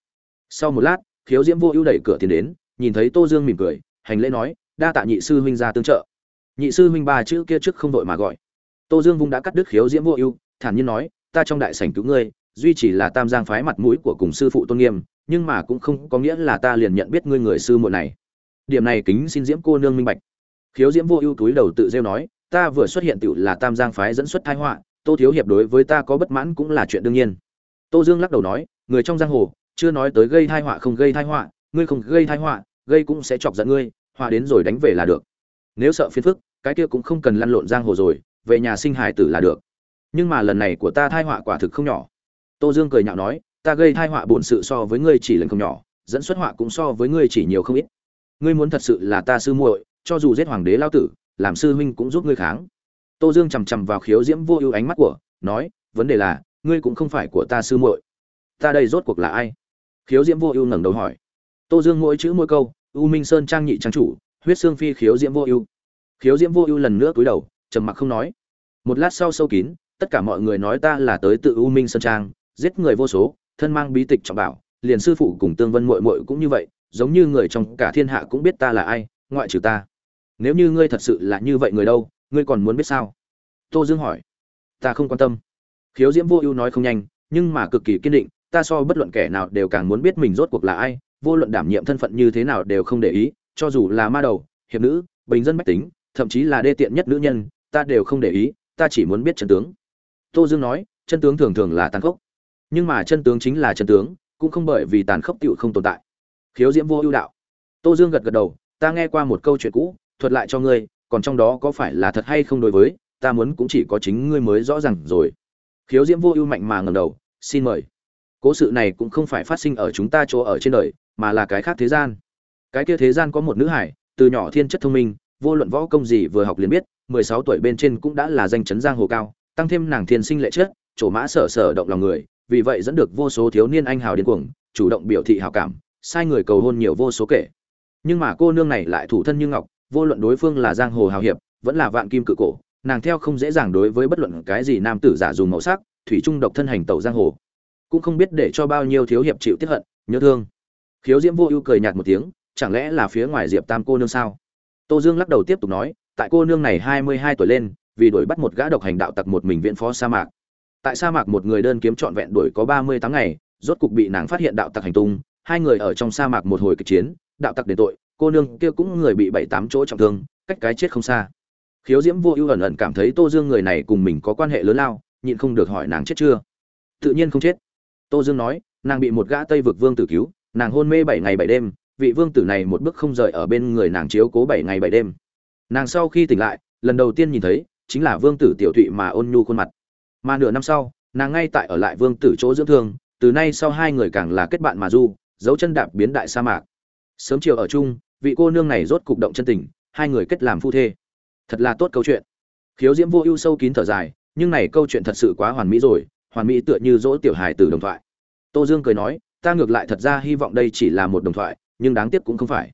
Sau một lát, khiếu diễm vô ưu đẩy cửa tiến đến, nhìn thấy tô dương mỉm cười, hành lễ nói, đa tạ nhị sư huynh ra tương trợ nhị sư huynh ba chữ kia trước không đội mà gọi. Tô dương vung đã cắt đứt khiếu diễm vô ưu, thản nhiên nói, ta trong đại sảnh cứu ngươi, duy chỉ là tam giang phái mặt mũi của cùng sư phụ tôn nghiêm, nhưng mà cũng không có nghĩa là ta liền nhận biết ngươi người sư muội này. Điểm này kính xin diễm cô nương minh bạch. Khiếu diễm vô ưu túi đầu tự rêu nói, ta vừa xuất hiện tựu là tam giang phái dẫn xuất thái họa, tô thiếu hiệp đối với ta có bất mãn cũng là chuyện đương nhiên. Tô dương lắc đầu nói, người trong giang hồ, chưa nói tới gây thai họa không gây thai họa, ngươi không gây thai họa, gây cũng sẽ chọc giận ngươi, họa đến rồi đánh về là được nếu sợ phiền phức, cái kia cũng không cần lăn lộn giang hồ rồi, về nhà sinh hài tử là được. Nhưng mà lần này của ta thai họa quả thực không nhỏ. Tô dương cười nhạo nói, ta gây thai họa bổn sự so với ngươi chỉ lần không nhỏ, dẫn xuất họa cũng so với ngươi chỉ nhiều không ít. Ngươi muốn thật sự là ta sư muội, cho dù giết hoàng đế lao tử, làm sư huynh cũng giúp ngươi kháng. Tô dương chằm chằm vào khiếu diễm vô ưu ánh mắt của, nói, vấn đề là, ngươi cũng không phải của ta sư muội. Ta đây rốt cuộc là ai? Khiếu diễm vô ưu ngẩng đầu hỏi. Tô dương mỗi chữ mỗi câu, u minh sơn trang nhị trang chủ huyết xương phi khiếu diễm vô ưu. Khiếu diễm vô ưu lần nữa cúi đầu, trầm mặc không nói. Một lát sau sâu kín, tất cả mọi người nói ta là tới tự u minh sơn trang, giết người vô số, thân mang bí tịch trọng bảo, liền sư phụ cùng tương vân muội muội cũng như vậy, giống như người trong cả thiên hạ cũng biết ta là ai, ngoại trừ ta. Nếu như ngươi thật sự là như vậy người đâu, ngươi còn muốn biết sao? Tô dương hỏi. Ta không quan tâm. Khiếu diễm vô ưu nói không nhanh, nhưng mà cực kỳ kiên định, ta so bất luận kẻ nào đều càng muốn biết mình rốt cuộc là ai, vô luận đảm nhiệm thân phận như thế nào đều không để ý cho dù là ma đầu, hiệp nữ, bình dân bách tính, thậm chí là đê tiện nhất nữ nhân, ta đều không để ý, ta chỉ muốn biết chân tướng. Tô dương nói, chân tướng thường thường là tàn khốc. Nhưng mà chân tướng chính là chân tướng, cũng không bởi vì tàn khốc tựu không tồn tại. Khiếu diễm vô ưu đạo. Tô dương gật gật đầu, ta nghe qua một câu chuyện cũ, thuật lại cho ngươi, còn trong đó có phải là thật hay không đối với, ta muốn cũng chỉ có chính ngươi mới rõ ràng rồi. Khiếu diễm vô ưu mạnh mà ngầm đầu, xin mời. Cố sự này cũng không phải phát sinh ở chúng ta chỗ ở trên đời, mà là cái khác thế gian cái kia thế gian có một nữ hải, từ nhỏ thiên chất thông minh, vô luận võ công gì vừa học liền biết, mười sáu tuổi bên trên cũng đã là danh chấn giang hồ cao, tăng thêm nàng thiên sinh lệ chất, chỗ mã sở sở động lòng người, vì vậy dẫn được vô số thiếu niên anh hào điên cuồng, chủ động biểu thị hào cảm, sai người cầu hôn nhiều vô số kể. Nhưng mà cô nương này lại thủ thân như ngọc, vô luận đối phương là giang hồ hào hiệp, vẫn là vạn kim cự cổ, nàng theo không dễ dàng đối với bất luận cái gì nam tử giả dùng màu sắc, thủy trung độc thân hành tẩu giang hồ. Cũng không biết để cho bao nhiêu thiếu hiệp chịu tiếp hận, nhớ thương. Khiếu diễm vô ưu cười nhạt một tiếng chẳng lẽ là phía ngoài diệp tam cô nương sao? Tô dương lắc đầu tiếp tục nói, tại cô nương này hai mươi hai tuổi lên, vì đuổi bắt một gã độc hành đạo tặc một mình viện phó sa mạc. Tại sa mạc một người đơn kiếm trọn vẹn đuổi có ba mươi tháng ngày, rốt cục bị nàng phát hiện đạo tặc hành tung, hai người ở trong sa mạc một hồi kịch chiến, đạo tặc đền tội, cô nương kia cũng người bị bảy tám chỗ trọng thương, cách cái chết không xa. Khiếu diễm vô ưu ẩn ẩn cảm thấy tô dương người này cùng mình có quan hệ lớn lao, nhịn không được hỏi nàng chết chưa. Tự nhiên không chết. Tô dương nói, nàng bị một gã tây vực vương tử cứu, nàng hôn mê bảy ngày bảy đêm vị vương tử này một bước không rời ở bên người nàng chiếu cố bảy ngày bảy đêm. Nàng sau khi tỉnh lại, lần đầu tiên nhìn thấy, chính là vương tử tiểu thụy mà ôn nhu khuôn mặt. Mà nửa năm sau, nàng ngay tại ở lại vương tử chỗ dưỡng thương, từ nay sau hai người càng là kết bạn mà du, dấu chân đạp biến đại sa mạc. Sớm chiều ở chung, vị cô nương này rốt cục động chân tình, hai người kết làm phu thê. Thật là tốt câu chuyện. Khiếu diễm vô ưu sâu kín thở dài, nhưng này câu chuyện thật sự quá hoàn mỹ rồi, hoàn mỹ tựa như dỗ tiểu hài từ đồng thoại. Tô dương cười nói, ta ngược lại thật ra hy vọng đây chỉ là một đồng thoại nhưng đáng tiếc cũng không phải.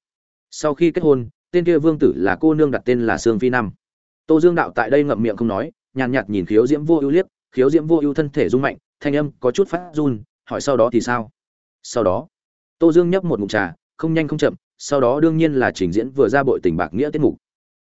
Sau khi kết hôn, tên kia vương tử là cô nương đặt tên là sương phi năm tô dương đạo tại đây ngậm miệng không nói, nhàn nhạt nhìn khiếu diễm vô ưu liếc, khiếu diễm vô ưu thân thể rung mạnh, thanh âm có chút phát run, hỏi sau đó thì sao? Sau đó, tô dương nhấp một ngụm trà, không nhanh không chậm, sau đó đương nhiên là trình diễn vừa ra bội tình bạc nghĩa tiết mục.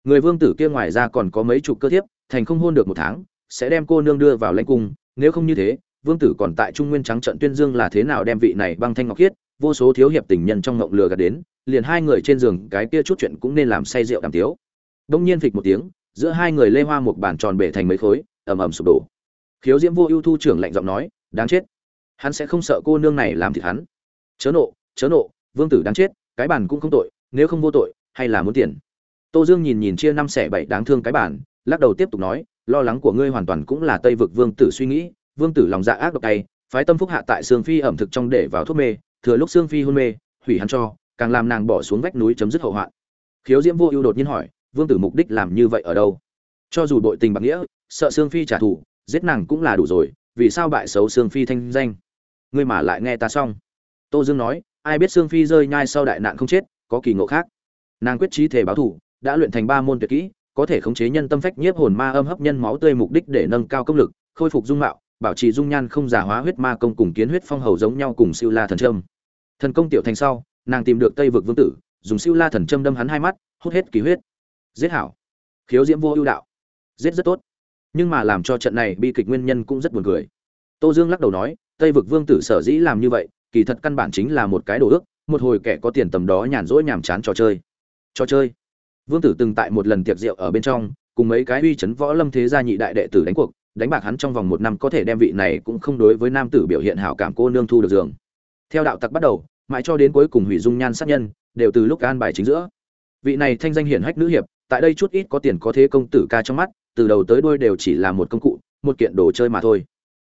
Người vương tử kia ngoài ra còn có mấy chục cơ thiếp, thành không hôn được một tháng, sẽ đem cô nương đưa vào lãnh cung, nếu không như thế, vương tử còn tại trung nguyên trắng trận tuyên dương là thế nào đem vị này băng thanh ngọc khiết vô số thiếu hiệp tình nhân trong ngộng lừa gạt đến, liền hai người trên giường cái kia chút chuyện cũng nên làm say rượu đàm tiếu. Đông nhiên phịch một tiếng, giữa hai người lê hoa một bàn tròn bể thành mấy khối, ầm ầm sụp đổ. Khiếu diễm vô ưu thu trưởng lạnh giọng nói, đáng chết. Hắn sẽ không sợ cô nương này làm thịt hắn. Chớ nộ chớ nộ, vương tử đáng chết, cái bản cũng không tội, nếu không vô tội, hay là muốn tiền. Tô dương nhìn nhìn chia năm xẻ bảy đáng thương cái bản lắc đầu tiếp tục nói, lo lắng của ngươi hoàn toàn cũng là tây vực vương tử suy nghĩ, vương tử lòng dạ ác độc tay, phái tâm phúc hạ tại sương phi ẩm thực trong để vào thuốc mê thừa lúc sương phi hôn mê hủy hắn cho càng làm nàng bỏ xuống vách núi chấm dứt hậu hoạn. Khiếu diễm vô ưu đột nhiên hỏi vương tử mục đích làm như vậy ở đâu? Cho dù đội tình bạc nghĩa sợ sương phi trả thù giết nàng cũng là đủ rồi vì sao bại xấu sương phi thanh danh? Ngươi mà lại nghe ta xong. Tô dương nói ai biết sương phi rơi nhai sau đại nạn không chết có kỳ ngộ khác. Nàng quyết chí thể báo thù, đã luyện thành ba môn tuyệt kỹ có thể khống chế nhân tâm phách nhiếp hồn ma âm hấp nhân máu tươi mục đích để nâng cao công lực khôi phục dung mạo bảo trì dung nhan không giả hóa huyết ma công cùng kiến huyết phong hầu giống nhau cùng siêu la thần trâm thần công tiểu thành sau, nàng tìm được tây vực vương tử, dùng siêu la thần trâm đâm hắn hai mắt, hút hết kỳ huyết. Giết hảo. Khiếu diễm vô ưu đạo. Giết rất tốt. Nhưng mà làm cho trận này bi kịch nguyên nhân cũng rất buồn cười. Tô dương lắc đầu nói, tây vực vương tử sở dĩ làm như vậy, kỳ thật căn bản chính là một cái đồ ước, một hồi kẻ có tiền tầm đó nhàn rỗi nhàm chán trò chơi. Trò chơi. Vương tử từng tại một lần tiệc rượu ở bên trong, cùng mấy cái uy chấn võ lâm thế gia nhị đại đệ tử đánh cuộc, đánh bạc hắn trong vòng một năm có thể đem vị này cũng không đối với nam tử biểu hiện hảo cảm cô nương thu được giường theo đạo tặc bắt đầu mãi cho đến cuối cùng hủy dung nhan sát nhân đều từ lúc an bài chính giữa. Vị này thanh danh hiển hách nữ hiệp tại đây chút ít có tiền có thế công tử ca trong mắt từ đầu tới đuôi đều chỉ là một công cụ một kiện đồ chơi mà thôi.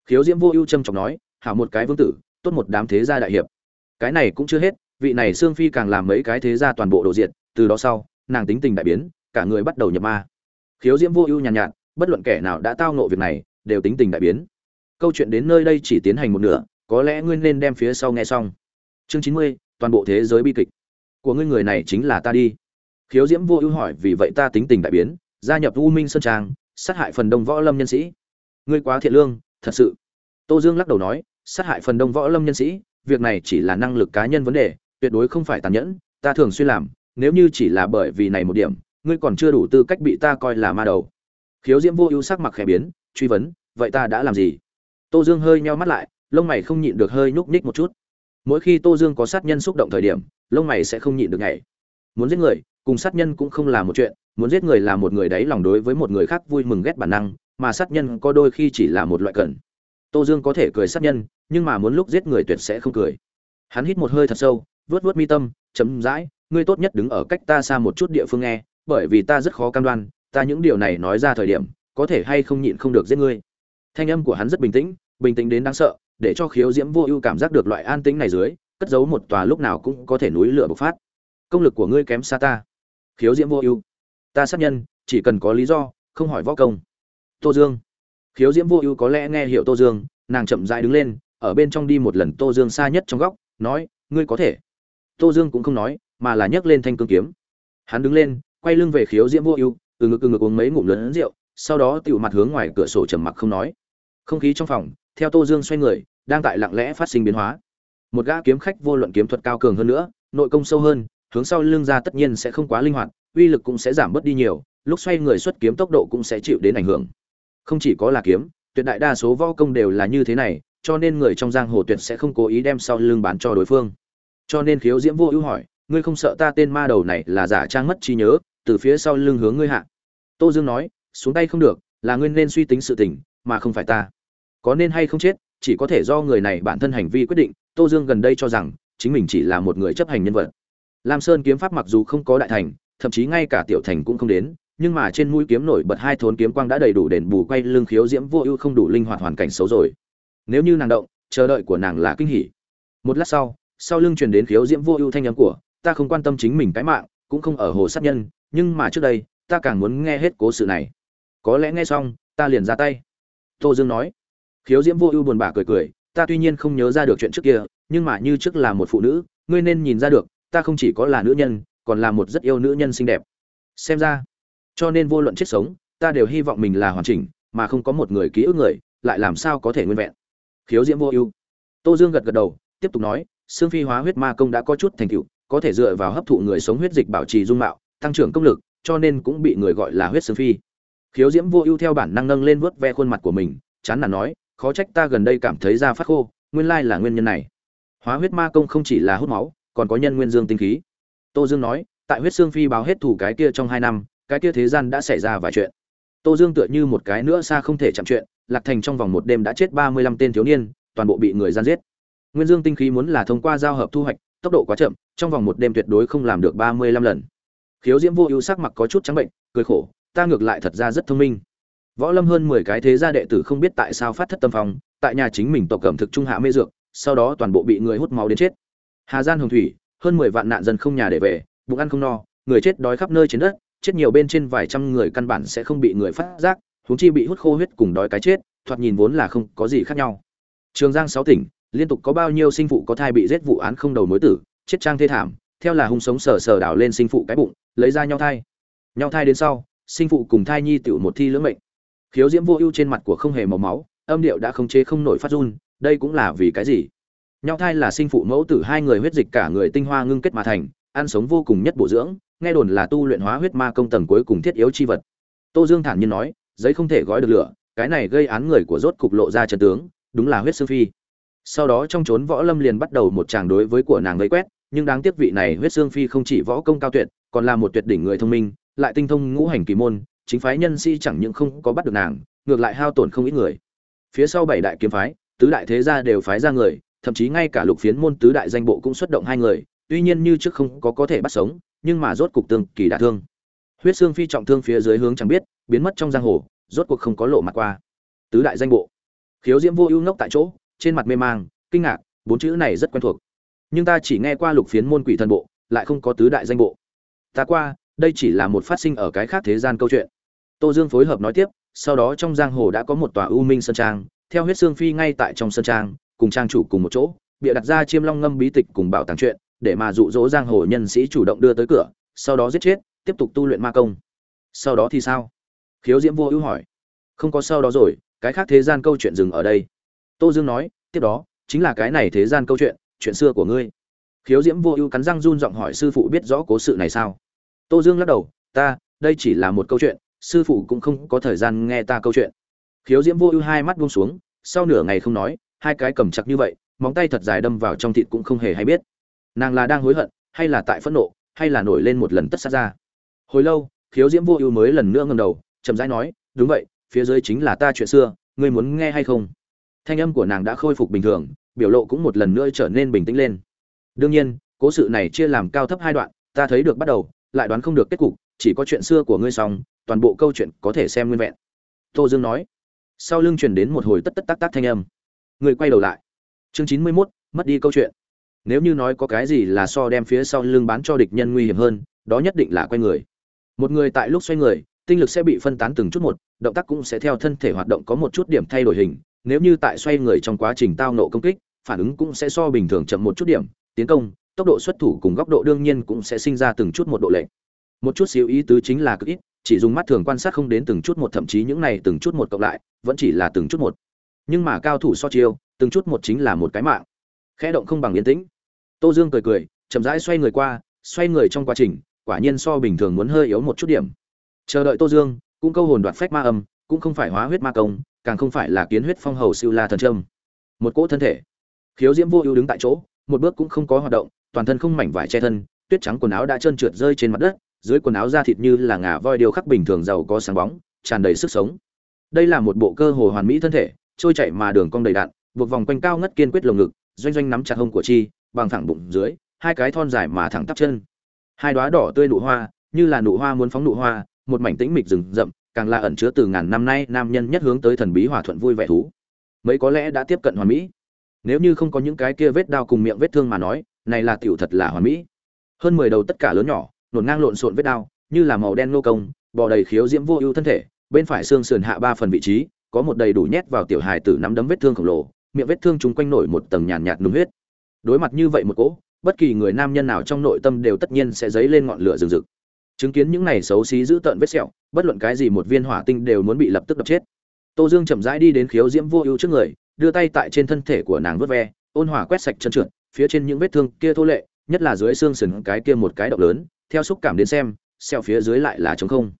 Khiếu diễm vô ưu trâm trọng nói hảo một cái vương tử tốt một đám thế gia đại hiệp. Cái này cũng chưa hết vị này xương phi càng làm mấy cái thế gia toàn bộ đồ diệt từ đó sau nàng tính tình đại biến cả người bắt đầu nhập ma. Khiếu diễm vô ưu nhàn nhạt, nhạt bất luận kẻ nào đã tao nộ việc này đều tính tình đại biến. Câu chuyện đến nơi đây chỉ tiến hành một nửa có lẽ ngươi nên đem phía sau nghe xong. Chương chín mươi, toàn bộ thế giới bi kịch. Của ngươi người này chính là ta đi. Khiếu diễm vô ưu hỏi, vì vậy ta tính tình đại biến, gia nhập u minh sơn trang, sát hại phần đông võ lâm nhân sĩ. Ngươi quá thiện lương, thật sự. Tô dương lắc đầu nói, sát hại phần đông võ lâm nhân sĩ, việc này chỉ là năng lực cá nhân vấn đề, tuyệt đối không phải tàn nhẫn, ta thường xuyên làm, nếu như chỉ là bởi vì này một điểm, ngươi còn chưa đủ tư cách bị ta coi là ma đầu. Khiếu diễm vô ưu sắc mặt khẽ biến, truy vấn, vậy ta đã làm gì? Tô dương hơi nheo mắt lại lông mày không nhịn được hơi nhúc nhích một chút. Mỗi khi tô dương có sát nhân xúc động thời điểm, lông mày sẽ không nhịn được nhảy. Muốn giết người, cùng sát nhân cũng không là một chuyện, muốn giết người là một người đấy lòng đối với một người khác vui mừng ghét bản năng, mà sát nhân có đôi khi chỉ là một loại cần. Tô dương có thể cười sát nhân, nhưng mà muốn lúc giết người tuyệt sẽ không cười. Hắn hít một hơi thật sâu vớt vớt mi tâm chấm dãi ngươi tốt nhất đứng ở cách ta xa một chút địa phương nghe, bởi vì ta rất khó cam đoan, ta những điều này nói ra thời điểm, có thể hay không nhịn không được giết ngươi. Thanh âm của hắn rất bình tĩnh bình tĩnh đến đáng sợ để cho khiếu diễm vô ưu cảm giác được loại an tĩnh này dưới, cất giấu một tòa lúc nào cũng có thể núi lửa bộc phát. Công lực của ngươi kém xa ta. Khiếu diễm vô ưu. Ta sát nhân, chỉ cần có lý do, không hỏi võ công. Tô dương. Khiếu diễm vô ưu có lẽ nghe hiểu tô dương, nàng chậm dại đứng lên, ở bên trong đi một lần tô dương xa nhất trong góc, nói, ngươi có thể. Tô dương cũng không nói, mà là nhấc lên thanh cương kiếm. Hắn đứng lên, quay lưng về khiếu diễm vô ưu, từ ngực từ ngực uống mấy ngụm lớn rượu, sau đó tựu mặt hướng ngoài cửa sổ trầm mặc không nói. Không khí trong phòng, theo tô dương xoay người đang tại lặng lẽ phát sinh biến hóa. Một gã kiếm khách vô luận kiếm thuật cao cường hơn nữa, nội công sâu hơn, hướng sau lưng ra tất nhiên sẽ không quá linh hoạt, uy lực cũng sẽ giảm bớt đi nhiều, lúc xoay người xuất kiếm tốc độ cũng sẽ chịu đến ảnh hưởng. Không chỉ có là kiếm, tuyệt đại đa số võ công đều là như thế này, cho nên người trong giang hồ tuyệt sẽ không cố ý đem sau lưng bán cho đối phương. Cho nên khiếu diễm vô ưu hỏi, ngươi không sợ ta tên ma đầu này là giả trang mất trí nhớ, từ phía sau lưng hướng ngươi hạ? Tô dương nói, xuống tay không được, là ngươi nên suy tính sự tình, mà không phải ta. Có nên hay không chết chỉ có thể do người này bản thân hành vi quyết định, tô dương gần đây cho rằng, chính mình chỉ là một người chấp hành nhân vật. Lam sơn kiếm pháp mặc dù không có đại thành, thậm chí ngay cả tiểu thành cũng không đến, nhưng mà trên mũi kiếm nổi bật hai thốn kiếm quang đã đầy đủ đền bù quay lưng khiếu diễm vô ưu không đủ linh hoạt hoàn cảnh xấu rồi. Nếu như nàng động, chờ đợi của nàng là kinh hỉ. Một lát sau sau lưng truyền đến khiếu diễm vô ưu thanh âm của, ta không quan tâm chính mình cái mạng, cũng không ở hồ sát nhân, nhưng mà trước đây, ta càng muốn nghe hết cố sự này. Có lẽ nghe xong, ta liền ra tay. Tô dương nói khiếu diễm vô ưu buồn bã cười cười, ta tuy nhiên không nhớ ra được chuyện trước kia, nhưng mà như trước là một phụ nữ, ngươi nên nhìn ra được, ta không chỉ có là nữ nhân, còn là một rất yêu nữ nhân xinh đẹp. Xem ra, cho nên vô luận chết sống, ta đều hy vọng mình là hoàn chỉnh, mà không có một người ký ức người, lại làm sao có thể nguyên vẹn. Khiếu diễm vô ưu. Tô dương gật gật đầu, tiếp tục nói, xương phi hóa huyết ma công đã có chút thành tựu, có thể dựa vào hấp thụ người sống huyết dịch bảo trì dung mạo, tăng trưởng công lực, cho nên cũng bị người gọi là huyết xương phi. Khiếu diễm vô ưu theo bản năng nâng lên vớt ve khuôn mặt của mình, chán nản nói khó trách ta gần đây cảm thấy da phát khô, nguyên lai là nguyên nhân này. Hóa huyết ma công không chỉ là hút máu, còn có nhân nguyên dương tinh khí. Tô dương nói, tại huyết xương phi báo hết thủ cái kia trong hai năm, cái kia thế gian đã xảy ra vài chuyện. Tô dương tựa như một cái nữa xa không thể chậm chuyện, lạc thành trong vòng một đêm đã chết ba mươi lăm tên thiếu niên, toàn bộ bị người gian giết. Nguyên dương tinh khí muốn là thông qua giao hợp thu hoạch, tốc độ quá chậm, trong vòng một đêm tuyệt đối không làm được ba mươi lăm lần. Khiếu diễm vô ưu sắc mặt có chút trắng bệnh, cười khổ, ta ngược lại thật ra rất thông minh võ lâm hơn mười cái thế gia đệ tử không biết tại sao phát thất tâm phòng tại nhà chính mình tộc cẩm thực trung hạ mê dược, sau đó toàn bộ bị người hút máu đến chết. Hà gian hồng thủy, hơn mười vạn nạn dân không nhà để về, bụng ăn không no, người chết đói khắp nơi trên đất, chết nhiều bên trên vài trăm người căn bản sẽ không bị người phát giác, huống chi bị hút khô huyết cùng đói cái chết, thoạt nhìn vốn là không có gì khác nhau. Trường giang sáu tỉnh, liên tục có bao nhiêu sinh phụ có thai bị giết vụ án không đầu mối tử, chết trang thê thảm, theo là hung sống sờ sờ đảo lên sinh phụ cái bụng, lấy ra nhau thai. Nhau thai đến sau, sinh phụ cùng thai nhi tiểu một thi lưỡng mệnh khiếu diễm vô ưu trên mặt của không hề màu máu, âm điệu đã không chế không nổi phát run, đây cũng là vì cái gì? Nhau thai là sinh phụ mẫu tử hai người huyết dịch cả người tinh hoa ngưng kết mà thành, ăn sống vô cùng nhất bổ dưỡng, nghe đồn là tu luyện hóa huyết ma công tầng cuối cùng thiết yếu chi vật. Tô dương thản nhiên nói, giấy không thể gói được lửa, cái này gây án người của rốt cục lộ ra trận tướng, đúng là huyết sư phi. Sau đó trong trốn võ lâm liền bắt đầu một tràng đối với của nàng gây quét, nhưng đáng tiếc vị này huyết xương phi không chỉ võ công cao tuyệt, còn là một tuyệt đỉnh người thông minh, lại tinh thông ngũ hành kỳ môn chính phái nhân sĩ chẳng những không có bắt được nàng, ngược lại hao tổn không ít người. Phía sau bảy đại kiếm phái, tứ đại thế gia đều phái ra người, thậm chí ngay cả lục phiến môn tứ đại danh bộ cũng xuất động hai người, tuy nhiên như trước không có có thể bắt sống, nhưng mà rốt cục tương kỳ đả thương. Huyết xương phi trọng thương phía dưới hướng chẳng biết, biến mất trong giang hồ, rốt cuộc không có lộ mặt qua. Tứ đại danh bộ. Khiếu diễm vô ưu ngốc tại chỗ, trên mặt mê mang, kinh ngạc, bốn chữ này rất quen thuộc. Nhưng ta chỉ nghe qua lục phiến môn quỷ thần bộ, lại không có tứ đại danh bộ. Ta qua, đây chỉ là một phát sinh ở cái khác thế gian câu chuyện tô dương phối hợp nói tiếp, sau đó trong giang hồ đã có một tòa u minh sơn trang, theo huyết xương phi ngay tại trong sơn trang, cùng trang chủ cùng một chỗ, bịa đặt ra chiêm long ngâm bí tịch cùng bảo tàng chuyện, để mà dụ dỗ giang hồ nhân sĩ chủ động đưa tới cửa, sau đó giết chết, tiếp tục tu luyện ma công. Sau đó thì sao? Khiếu diễm vô ưu hỏi. Không có sau đó rồi, cái khác thế gian câu chuyện dừng ở đây. Tô dương nói, tiếp đó, chính là cái này thế gian câu chuyện chuyện xưa của ngươi. Khiếu diễm vô ưu cắn răng run giọng hỏi sư phụ biết rõ cố sự này sao? Tô dương lắc đầu, ta, đây chỉ là một câu chuyện sư phụ cũng không có thời gian nghe ta câu chuyện. Khiếu diễm vô ưu hai mắt buông xuống, sau nửa ngày không nói, hai cái cầm chặt như vậy, móng tay thật dài đâm vào trong thịt cũng không hề hay biết. Nàng là đang hối hận, hay là tại phẫn nộ, hay là nổi lên một lần tất sát ra. Hồi lâu, khiếu diễm vô ưu mới lần nữa ngầm đầu, chậm rãi nói, đúng vậy, phía dưới chính là ta chuyện xưa, ngươi muốn nghe hay không? Thanh âm của nàng đã khôi phục bình thường, biểu lộ cũng một lần nữa trở nên bình tĩnh lên. Đương nhiên, cố sự này chia làm cao thấp hai đoạn, ta thấy được bắt đầu lại đoán không được kết cục, chỉ có chuyện xưa của ngươi xong, toàn bộ câu chuyện có thể xem nguyên vẹn. Tô dương nói. Sau lưng truyền đến một hồi tất tất tắc tắc thanh âm. Người quay đầu lại. Chương chín mươi mốt, mất đi câu chuyện. Nếu như nói có cái gì là so đem phía sau lưng bán cho địch nhân nguy hiểm hơn, đó nhất định là quay người. Một người tại lúc xoay người, tinh lực sẽ bị phân tán từng chút một, động tác cũng sẽ theo thân thể hoạt động có một chút điểm thay đổi hình. Nếu như tại xoay người trong quá trình tao nộ công kích, phản ứng cũng sẽ so bình thường chậm một chút điểm, tiến công tốc độ xuất thủ cùng góc độ đương nhiên cũng sẽ sinh ra từng chút một độ lệch. Một chút xíu ý tứ chính là cực ít, chỉ dùng mắt thường quan sát không đến từng chút một, thậm chí những này từng chút một cộng lại, vẫn chỉ là từng chút một. Nhưng mà cao thủ so chiêu, từng chút một chính là một cái mạng. Khẽ động không bằng yên tĩnh. Tô dương cười cười, chậm rãi xoay người qua, xoay người trong quá trình, quả nhiên so bình thường muốn hơi yếu một chút điểm. Chờ đợi tô dương, cũng câu hồn đoạt phách ma âm, cũng không phải hóa huyết ma công, càng không phải là kiến huyết phong hầu siêu la thần trâm một cỗ thân thể. Khiếu diễm vô ưu đứng tại chỗ, một bước cũng không có hoạt động toàn thân không mảnh vải che thân, tuyết trắng quần áo đã trơn trượt rơi trên mặt đất, dưới quần áo da thịt như là ngà voi điêu khắc bình thường giàu có sáng bóng, tràn đầy sức sống. Đây là một bộ cơ hồ hoàn mỹ thân thể, trôi chạy mà đường cong đầy đạn buộc vòng quanh cao ngất kiên quyết lồng ngực, doanh doanh nắm chặt hông của chi, bằng thẳng bụng dưới, hai cái thon dài mà thẳng tắp chân. Hai đóa đỏ tươi nụ hoa, như là nụ hoa muốn phóng nụ hoa, một mảnh tĩnh mịch rừng rậm, càng là ẩn chứa từ ngàn năm nay nam nhân nhất hướng tới thần bí hòa thuận vui vẻ thú. Mấy có lẽ đã tiếp cận hoàn mỹ. Nếu như không có những cái kia vết đao cùng miệng vết thương mà nói này là tiểu thật là hoàn mỹ. Hơn mười đầu tất cả lớn nhỏ, nổn ngang lộn xộn vết đao, như là màu đen nô công, bò đầy khiếu diễm vô ưu thân thể, bên phải xương sườn hạ ba phần vị trí, có một đầy đủ nhét vào tiểu hài tử nắm đấm vết thương khổng lồ, miệng vết thương chúng quanh nổi một tầng nhàn nhạt nung huyết. Đối mặt như vậy một cỗ, bất kỳ người nam nhân nào trong nội tâm đều tất nhiên sẽ dấy lên ngọn lửa rừng rực. Chứng kiến những này xấu xí giữ tợn vết sẹo, bất luận cái gì một viên hỏa tinh đều muốn bị lập tức đập chết. Tô dương chậm rãi đi đến khiếu diễm vô ưu trước người, đưa tay tại trên thân thể của nàng vuốt ve, ôn hòa quét sạch chân trượt phía trên những vết thương kia thô lệ, nhất là dưới xương sườn cái kia một cái động lớn, theo xúc cảm đến xem sẹo phía dưới lại là trống không.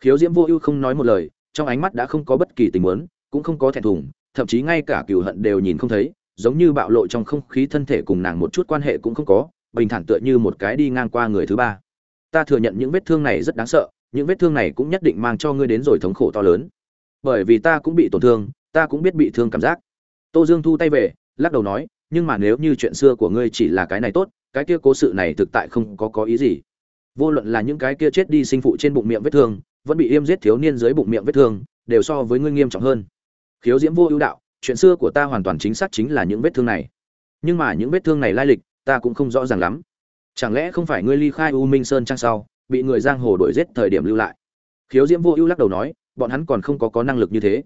Khiếu diễm vô ưu không nói một lời, trong ánh mắt đã không có bất kỳ tình huống, cũng không có thẹn thùng, thậm chí ngay cả cừu hận đều nhìn không thấy, giống như bạo lộ trong không khí thân thể cùng nàng một chút quan hệ cũng không có, bình thản tựa như một cái đi ngang qua người thứ ba. Ta thừa nhận những vết thương này rất đáng sợ, những vết thương này cũng nhất định mang cho ngươi đến rồi thống khổ to lớn. Bởi vì ta cũng bị tổn thương, ta cũng biết bị thương cảm giác. Tô dương thu tay về, lắc đầu nói nhưng mà nếu như chuyện xưa của ngươi chỉ là cái này tốt, cái kia cố sự này thực tại không có có ý gì. Vô luận là những cái kia chết đi sinh phụ trên bụng miệng vết thương, vẫn bị yêm giết thiếu niên dưới bụng miệng vết thương, đều so với ngươi nghiêm trọng hơn. Khiếu diễm vô ưu đạo, chuyện xưa của ta hoàn toàn chính xác chính là những vết thương này. Nhưng mà những vết thương này lai lịch, ta cũng không rõ ràng lắm. Chẳng lẽ không phải ngươi ly khai u minh sơn trang sau, bị người giang hồ đuổi giết thời điểm lưu lại? Khiếu diễm vô ưu lắc đầu nói, bọn hắn còn không có có năng lực như thế.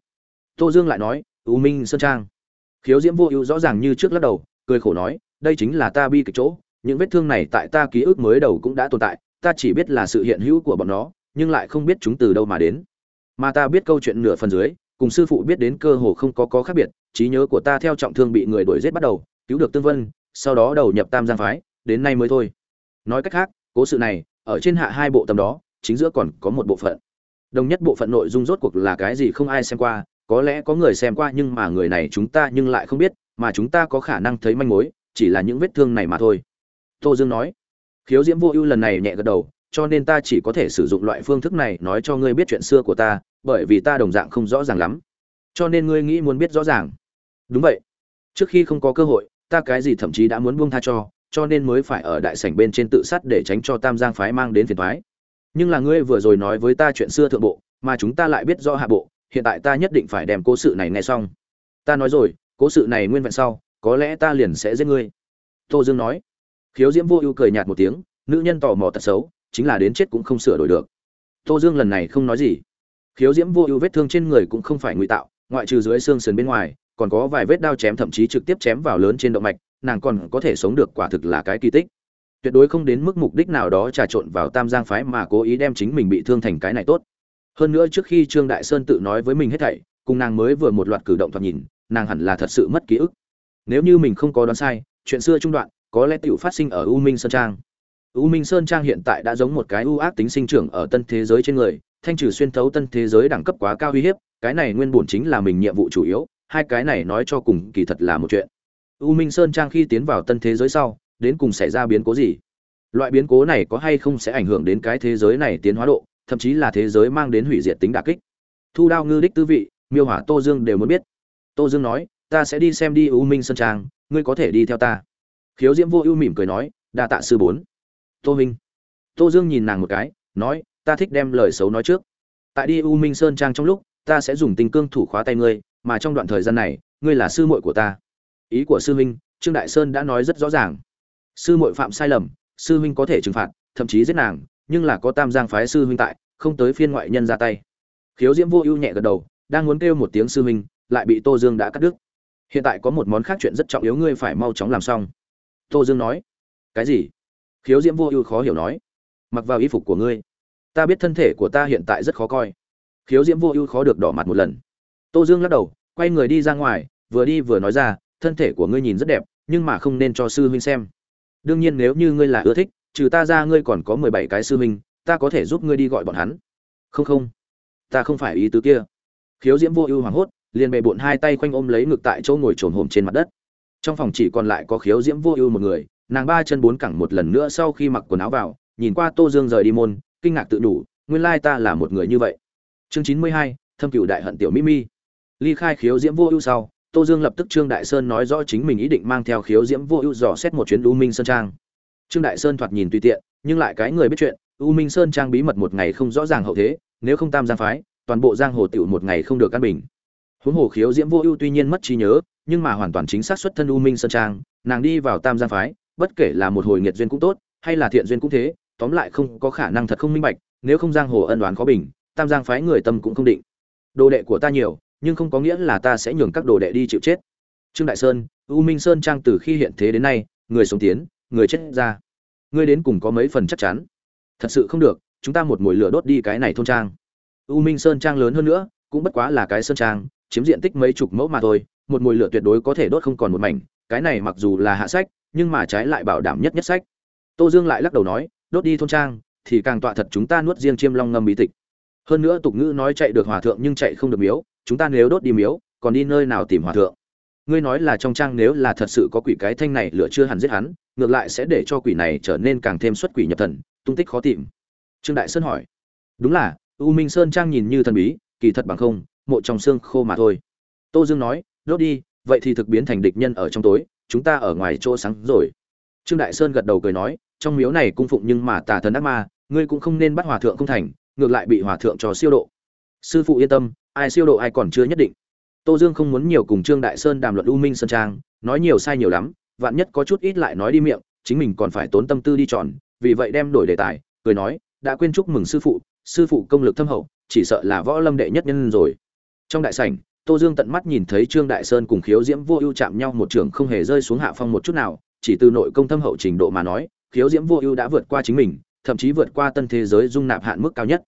Tô dương lại nói, u minh sơn trang khiếu diễm vô ưu rõ ràng như trước lắc đầu, cười khổ nói, đây chính là ta bi kịch chỗ, những vết thương này tại ta ký ức mới đầu cũng đã tồn tại, ta chỉ biết là sự hiện hữu của bọn nó, nhưng lại không biết chúng từ đâu mà đến. Mà ta biết câu chuyện nửa phần dưới, cùng sư phụ biết đến cơ hồ không có có khác biệt, trí nhớ của ta theo trọng thương bị người đuổi giết bắt đầu, cứu được tương vân, sau đó đầu nhập tam giang phái, đến nay mới thôi. Nói cách khác, cố sự này, ở trên hạ hai bộ tầm đó, chính giữa còn có một bộ phận. Đồng nhất bộ phận nội dung rốt cuộc là cái gì không ai xem qua có lẽ có người xem qua nhưng mà người này chúng ta nhưng lại không biết, mà chúng ta có khả năng thấy manh mối, chỉ là những vết thương này mà thôi. Tô dương nói. Khiếu diễm vô ưu lần này nhẹ gật đầu, cho nên ta chỉ có thể sử dụng loại phương thức này nói cho ngươi biết chuyện xưa của ta, bởi vì ta đồng dạng không rõ ràng lắm. Cho nên ngươi nghĩ muốn biết rõ ràng. Đúng vậy. Trước khi không có cơ hội, ta cái gì thậm chí đã muốn buông tha cho cho nên mới phải ở đại sảnh bên trên tự sát để tránh cho tam giang phái mang đến phiền thoái nhưng là ngươi vừa rồi nói với ta chuyện xưa thượng bộ, mà chúng ta lại biết rõ hạ bộ hiện tại ta nhất định phải đem cố sự này nghe xong. Ta nói rồi, cố sự này nguyên vẹn sau, có lẽ ta liền sẽ giết ngươi. Tô dương nói. Khiếu diễm vô ưu cười nhạt một tiếng, nữ nhân tò mò tật xấu, chính là đến chết cũng không sửa đổi được. Tô dương lần này không nói gì. Khiếu diễm vô ưu vết thương trên người cũng không phải ngụy tạo, ngoại trừ dưới xương sườn bên ngoài, còn có vài vết đao chém thậm chí trực tiếp chém vào lớn trên động mạch, nàng còn có thể sống được quả thực là cái kỳ tích. Tuyệt đối không đến mức mục đích nào đó trà trộn vào tam giang phái mà cố ý đem chính mình bị thương thành cái này tốt hơn nữa trước khi trương đại sơn tự nói với mình hết thảy, cùng nàng mới vừa một loạt cử động thoạt nhìn, nàng hẳn là thật sự mất ký ức. Nếu như mình không có đoán sai, chuyện xưa trung đoạn, có lẽ tựu phát sinh ở u minh sơn trang. U minh sơn trang hiện tại đã giống một cái u ác tính sinh trưởng ở tân thế giới trên người, thanh trừ xuyên thấu tân thế giới đẳng cấp quá cao uy hiếp, cái này nguyên bổn chính là mình nhiệm vụ chủ yếu, hai cái này nói cho cùng kỳ thật là một chuyện. U minh sơn trang khi tiến vào tân thế giới sau, đến cùng xảy ra biến cố gì? Loại biến cố này có hay không sẽ ảnh hưởng đến cái thế giới này tiến hóa độ? Thậm chí là thế giới mang đến hủy diệt tính đả kích. Thu đao ngư đích tư vị, miêu hỏa tô dương đều muốn biết. Tô dương nói, ta sẽ đi xem đi u minh sơn trang, ngươi có thể đi theo ta. Khiếu diễm vô ưu mỉm cười nói, đa tạ sư bốn. Tô minh. Tô dương nhìn nàng một cái, nói, ta thích đem lời xấu nói trước. Tại đi u minh sơn trang trong lúc, ta sẽ dùng tình cương thủ khóa tay ngươi, mà trong đoạn thời gian này, ngươi là sư muội của ta. Ý của sư huynh, trương đại sơn đã nói rất rõ ràng. Sư muội phạm sai lầm, sư huynh có thể trừng phạt, thậm chí giết nàng nhưng là có tam giang phái sư huynh tại, không tới phiên ngoại nhân ra tay. Khiếu diễm vô ưu nhẹ gật đầu, đang muốn kêu một tiếng sư huynh, lại bị tô dương đã cắt đứt. Hiện tại có một món khác chuyện rất trọng yếu, ngươi phải mau chóng làm xong. Tô dương nói, cái gì? Khiếu diễm vô ưu khó hiểu nói, mặc vào y phục của ngươi. Ta biết thân thể của ta hiện tại rất khó coi. Khiếu diễm vô ưu khó được đỏ mặt một lần. Tô dương lắc đầu, quay người đi ra ngoài, vừa đi vừa nói ra, thân thể của ngươi nhìn rất đẹp, nhưng mà không nên cho sư huynh xem. Đương nhiên nếu như ngươi là ưa thích trừ ta ra ngươi còn có mười bảy cái sư huynh, ta có thể giúp ngươi đi gọi bọn hắn. Không không. Ta không phải ý tứ kia. Khiếu diễm vô ưu hoảng hốt, liền bề bộn hai tay khoanh ôm lấy ngực tại chỗ ngồi trồn hổm trên mặt đất. Trong phòng chỉ còn lại có khiếu diễm vô ưu một người, nàng ba chân bốn cẳng một lần nữa sau khi mặc quần áo vào, nhìn qua tô dương rời đi môn, kinh ngạc tự đủ, nguyên lai ta là một người như vậy. Chương chín mươi hai, thâm cửu đại hận tiểu mimi ly khai khiếu diễm vô ưu sau, tô dương lập tức trương đại sơn nói rõ chính mình ý định mang theo khiếu diễm vô ưu dò xét một chuyến Đu minh sơn trang trương đại sơn thoạt nhìn tùy tiện, nhưng lại cái người biết chuyện, u minh sơn trang bí mật một ngày không rõ ràng hậu thế, nếu không tam giang phái, toàn bộ giang hồ tiểu một ngày không được căn bình. Huống hồ khiếu diễm vô ưu tuy nhiên mất trí nhớ, nhưng mà hoàn toàn chính xác xuất thân u minh sơn trang, nàng đi vào tam giang phái, bất kể là một hồi nghiệt duyên cũng tốt, hay là thiện duyên cũng thế, tóm lại không có khả năng thật không minh bạch, nếu không giang hồ ân đoán khó bình, tam giang phái người tâm cũng không định. Đồ đệ của ta nhiều, nhưng không có nghĩa là ta sẽ nhường các đồ đệ đi chịu chết. Trương đại sơn, u minh sơn trang từ khi hiện thế đến nay, người sống tiến người chết ra. Ngươi đến cùng có mấy phần chắc chắn? Thật sự không được, chúng ta một mồi lửa đốt đi cái này thôn trang. U minh sơn trang lớn hơn nữa, cũng bất quá là cái sơn trang, chiếm diện tích mấy chục mẫu mà thôi, một mồi lửa tuyệt đối có thể đốt không còn một mảnh, cái này mặc dù là hạ sách, nhưng mà trái lại bảo đảm nhất nhất sách. Tô dương lại lắc đầu nói, đốt đi thôn trang, thì càng tọa thật chúng ta nuốt riêng chiêm long ngâm bí tịch. Hơn nữa tục ngữ nói chạy được hòa thượng nhưng chạy không được miếu, chúng ta nếu đốt đi miếu, còn đi nơi nào tìm hòa thượng? Ngươi nói là trong trang nếu là thật sự có quỷ cái thanh này lửa chưa hẳn giết hắn, ngược lại sẽ để cho quỷ này trở nên càng thêm xuất quỷ nhập thần, tung tích khó tìm. Trương đại sơn hỏi. Đúng là, u minh sơn trang nhìn như thần bí, kỳ thật bằng không, mộ trong xương khô mà thôi. Tô dương nói, đốt đi, vậy thì thực biến thành địch nhân ở trong tối, chúng ta ở ngoài chỗ sáng rồi. Trương đại sơn gật đầu cười nói, trong miếu này cung phụng nhưng mà tà thần ác ma, ngươi cũng không nên bắt hòa thượng không thành, ngược lại bị hòa thượng cho siêu độ. Sư phụ yên tâm, ai siêu độ ai còn chưa nhất định tô dương không muốn nhiều cùng trương đại sơn đàm luận u minh sơn trang, nói nhiều sai nhiều lắm, vạn nhất có chút ít lại nói đi miệng, chính mình còn phải tốn tâm tư đi chọn, vì vậy đem đổi đề tài, cười nói, đã quên chúc mừng sư phụ sư phụ công lực thâm hậu, chỉ sợ là võ lâm đệ nhất nhân rồi. Trong đại sảnh, tô dương tận mắt nhìn thấy trương đại sơn cùng khiếu diễm vô ưu chạm nhau một trường không hề rơi xuống hạ phong một chút nào, chỉ từ nội công thâm hậu trình độ mà nói, khiếu diễm vô ưu đã vượt qua chính mình, thậm chí vượt qua tân thế giới dung nạp hạn mức cao nhất.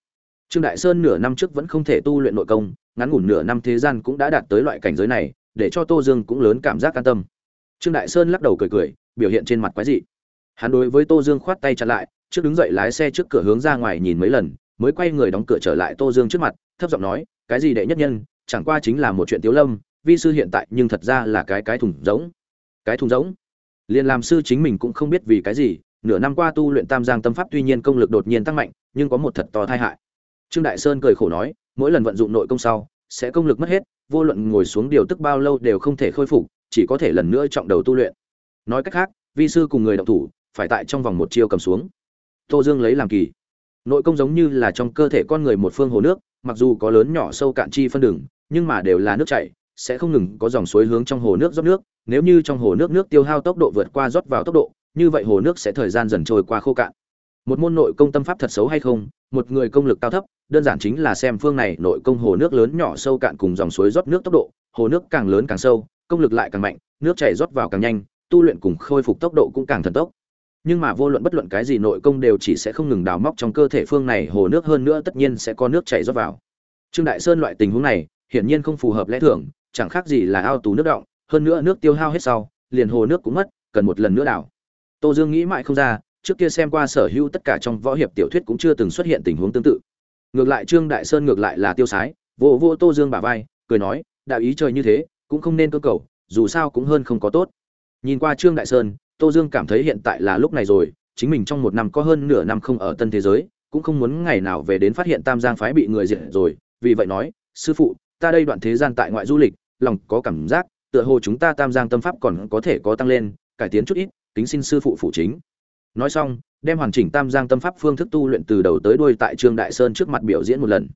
Trương đại sơn nửa năm trước vẫn không thể tu luyện nội công ngắn ngủn nửa năm thế gian cũng đã đạt tới loại cảnh giới này, để cho tô dương cũng lớn cảm giác an tâm. Trương đại sơn lắc đầu cười cười, biểu hiện trên mặt quái dị. Hắn đối với tô dương khoát tay chặn lại, trước đứng dậy lái xe trước cửa hướng ra ngoài nhìn mấy lần, mới quay người đóng cửa trở lại tô dương trước mặt, thấp giọng nói, cái gì đệ nhất nhân, chẳng qua chính là một chuyện tiếu lâm, vi sư hiện tại nhưng thật ra là cái cái thùng giống cái thùng giống liền làm sư chính mình cũng không biết vì cái gì, nửa năm qua tu luyện tam giang tâm pháp tuy nhiên công lực đột nhiên tăng mạnh, nhưng có một thật to tai hại. Trương đại sơn cười khổ nói mỗi lần vận dụng nội công sau, sẽ công lực mất hết, vô luận ngồi xuống điều tức bao lâu đều không thể khôi phục, chỉ có thể lần nữa trọng đầu tu luyện. Nói cách khác, vi sư cùng người động thủ, phải tại trong vòng một chiêu cầm xuống. Tô dương lấy làm kỳ. Nội công giống như là trong cơ thể con người một phương hồ nước, mặc dù có lớn nhỏ sâu cạn chi phân đường, nhưng mà đều là nước chảy, sẽ không ngừng có dòng suối hướng trong hồ nước rót nước. Nếu như trong hồ nước nước tiêu hao tốc độ vượt qua rót vào tốc độ, như vậy hồ nước sẽ thời gian dần trôi qua khô cạn. Một môn nội công tâm pháp thật xấu hay không một người công lực cao thấp, đơn giản chính là xem phương này nội công hồ nước lớn nhỏ sâu cạn cùng dòng suối rót nước tốc độ, hồ nước càng lớn càng sâu, công lực lại càng mạnh, nước chảy rót vào càng nhanh, tu luyện cùng khôi phục tốc độ cũng càng thần tốc. Nhưng mà vô luận bất luận cái gì nội công đều chỉ sẽ không ngừng đào móc trong cơ thể phương này hồ nước hơn nữa tất nhiên sẽ có nước chảy rót vào. Trương đại sơn loại tình huống này, hiển nhiên không phù hợp lẽ thường, chẳng khác gì là ao tù nước động hơn nữa nước tiêu hao hết sau, liền hồ nước cũng mất, cần một lần nữa đào. Tô dương nghĩ mãi không ra trước kia xem qua sở hữu tất cả trong võ hiệp tiểu thuyết cũng chưa từng xuất hiện tình huống tương tự. Ngược lại trương đại sơn ngược lại là tiêu sái, vô vô tô dương bả vai, cười nói, đạo ý trời như thế, cũng không nên cơ cầu, dù sao cũng hơn không có tốt. Nhìn qua trương đại sơn, tô dương cảm thấy hiện tại là lúc này rồi, chính mình trong một năm có hơn nửa năm không ở tân thế giới, cũng không muốn ngày nào về đến phát hiện tam giang phái bị người diệt rồi, vì vậy nói, sư phụ, ta đây đoạn thế gian tại ngoại du lịch, lòng có cảm giác, tựa hồ chúng ta tam giang tâm pháp còn có thể có tăng lên, cải tiến chút ít, kính xin sư phụ phụ chính nói xong, đem hoàn chỉnh tam giang tâm pháp phương thức tu luyện từ đầu tới đuôi tại trương đại sơn trước mặt biểu diễn một lần.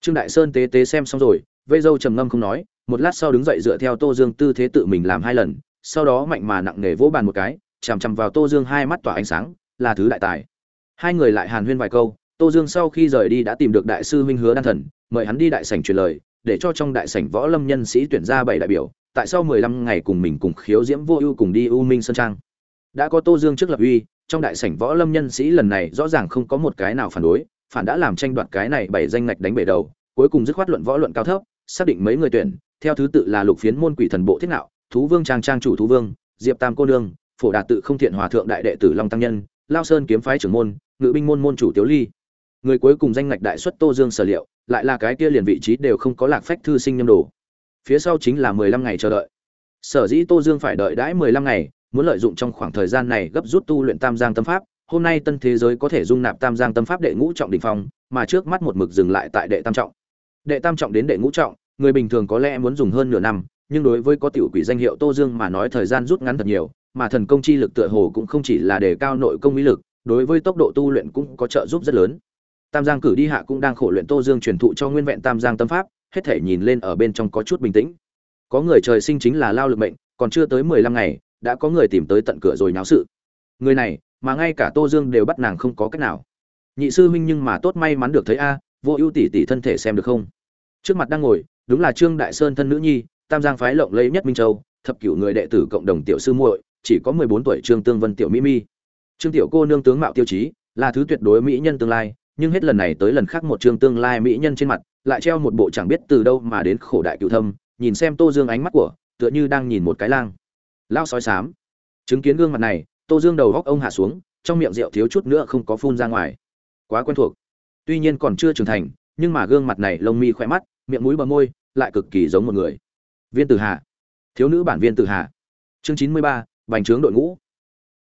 Trương đại sơn tế tế xem xong rồi vây dâu trầm ngâm không nói, một lát sau đứng dậy dựa theo tô dương tư thế tự mình làm hai lần, sau đó mạnh mà nặng nề vỗ bàn một cái, chằm chằm vào tô dương hai mắt tỏa ánh sáng, là thứ đại tài. Hai người lại hàn huyên vài câu, tô dương sau khi rời đi đã tìm được đại sư huynh hứa đan thần, mời hắn đi đại sảnh truyền lời, để cho trong đại sảnh võ lâm nhân sĩ tuyển ra bảy đại biểu, tại sau mười lăm ngày cùng mình cùng khiếu diễm vô ưu cùng đi u minh sơn trang. Đã có tô dương trước lập uy trong đại sảnh võ lâm nhân sĩ lần này rõ ràng không có một cái nào phản đối, phản đã làm tranh đoạt cái này bảy danh ngạch đánh bể đầu, cuối cùng dứt khoát luận võ luận cao thấp, xác định mấy người tuyển, theo thứ tự là lục phiến môn quỷ thần bộ thiết nạo thú vương trang trang chủ thú vương, diệp tam cô nương, phổ đạt tự không thiện hòa thượng đại đệ tử long tăng nhân, lao sơn kiếm phái trưởng môn, ngự binh môn môn chủ tiếu ly. Người cuối cùng danh ngạch đại xuất tô dương sở liệu, lại là cái kia liền vị trí đều không có lạc phách thư sinh nhâm đồ. Phía sau chính là mười lăm ngày chờ đợi. Sở dĩ tô dương phải đợi đãi mười lăm ngày muốn lợi dụng trong khoảng thời gian này gấp rút tu luyện tam giang tâm pháp, hôm nay tân thế giới có thể dung nạp tam giang tâm pháp đệ ngũ trọng đ ỉ n h phong, mà trước mắt một mực dừng lại tại đệ tam trọng. Đệ tam trọng đến đệ ngũ trọng, người bình thường có lẽ muốn dùng hơn nửa năm, nhưng đối với có tiểu quỷ danh hiệu tô dương mà nói thời gian rút ngắn thật nhiều, mà thần công chi lực tựa hồ cũng không chỉ là đề cao nội công mỹ lực, đối với tốc độ tu luyện cũng có trợ giúp rất lớn. Tam giang cử đi hạ cũng đang khổ luyện tô dương truyền thụ cho nguyên vẹn tam giang tâm pháp, hết thể nhìn lên ở bên trong có chút bình tĩnh. Có người trời sinh chính là lao lực mệnh, còn chưa tới mười lăm ngày đã có người tìm tới tận cửa rồi nháo sự. Người này, mà ngay cả tô dương đều bắt nàng không có cách nào. Nhị sư huynh nhưng mà tốt may mắn được thấy a, vô ưu tỷ tỷ thân thể xem được không? Trước mặt đang ngồi, đúng là trương đại sơn thân nữ nhi, tam giang phái lộng lẫy nhất minh châu, thập cửu người đệ tử cộng đồng tiểu sư muội, chỉ có mười bốn tuổi trương tương vân tiểu mỹ mi. Trương tiểu cô nương tướng mạo tiêu chí, là thứ tuyệt đối mỹ nhân tương lai, nhưng hết lần này tới lần khác một trương tương lai mỹ nhân trên mặt, lại treo một bộ chẳng biết từ đâu mà đến khổ đại cựu thâm, nhìn xem tô dương ánh mắt của, tựa như đang nhìn một cái lang lao sói sám chứng kiến gương mặt này, tô dương đầu góc ông hạ xuống, trong miệng rượu thiếu chút nữa không có phun ra ngoài. Quá quen thuộc. Tuy nhiên còn chưa trưởng thành, nhưng mà gương mặt này lông mi khỏe mắt, miệng mũi bờ môi, lại cực kỳ giống một người. Viên tử hà. Thiếu nữ bản viên tử hà. Chương chín mươi ba, bành trướng đội ngũ.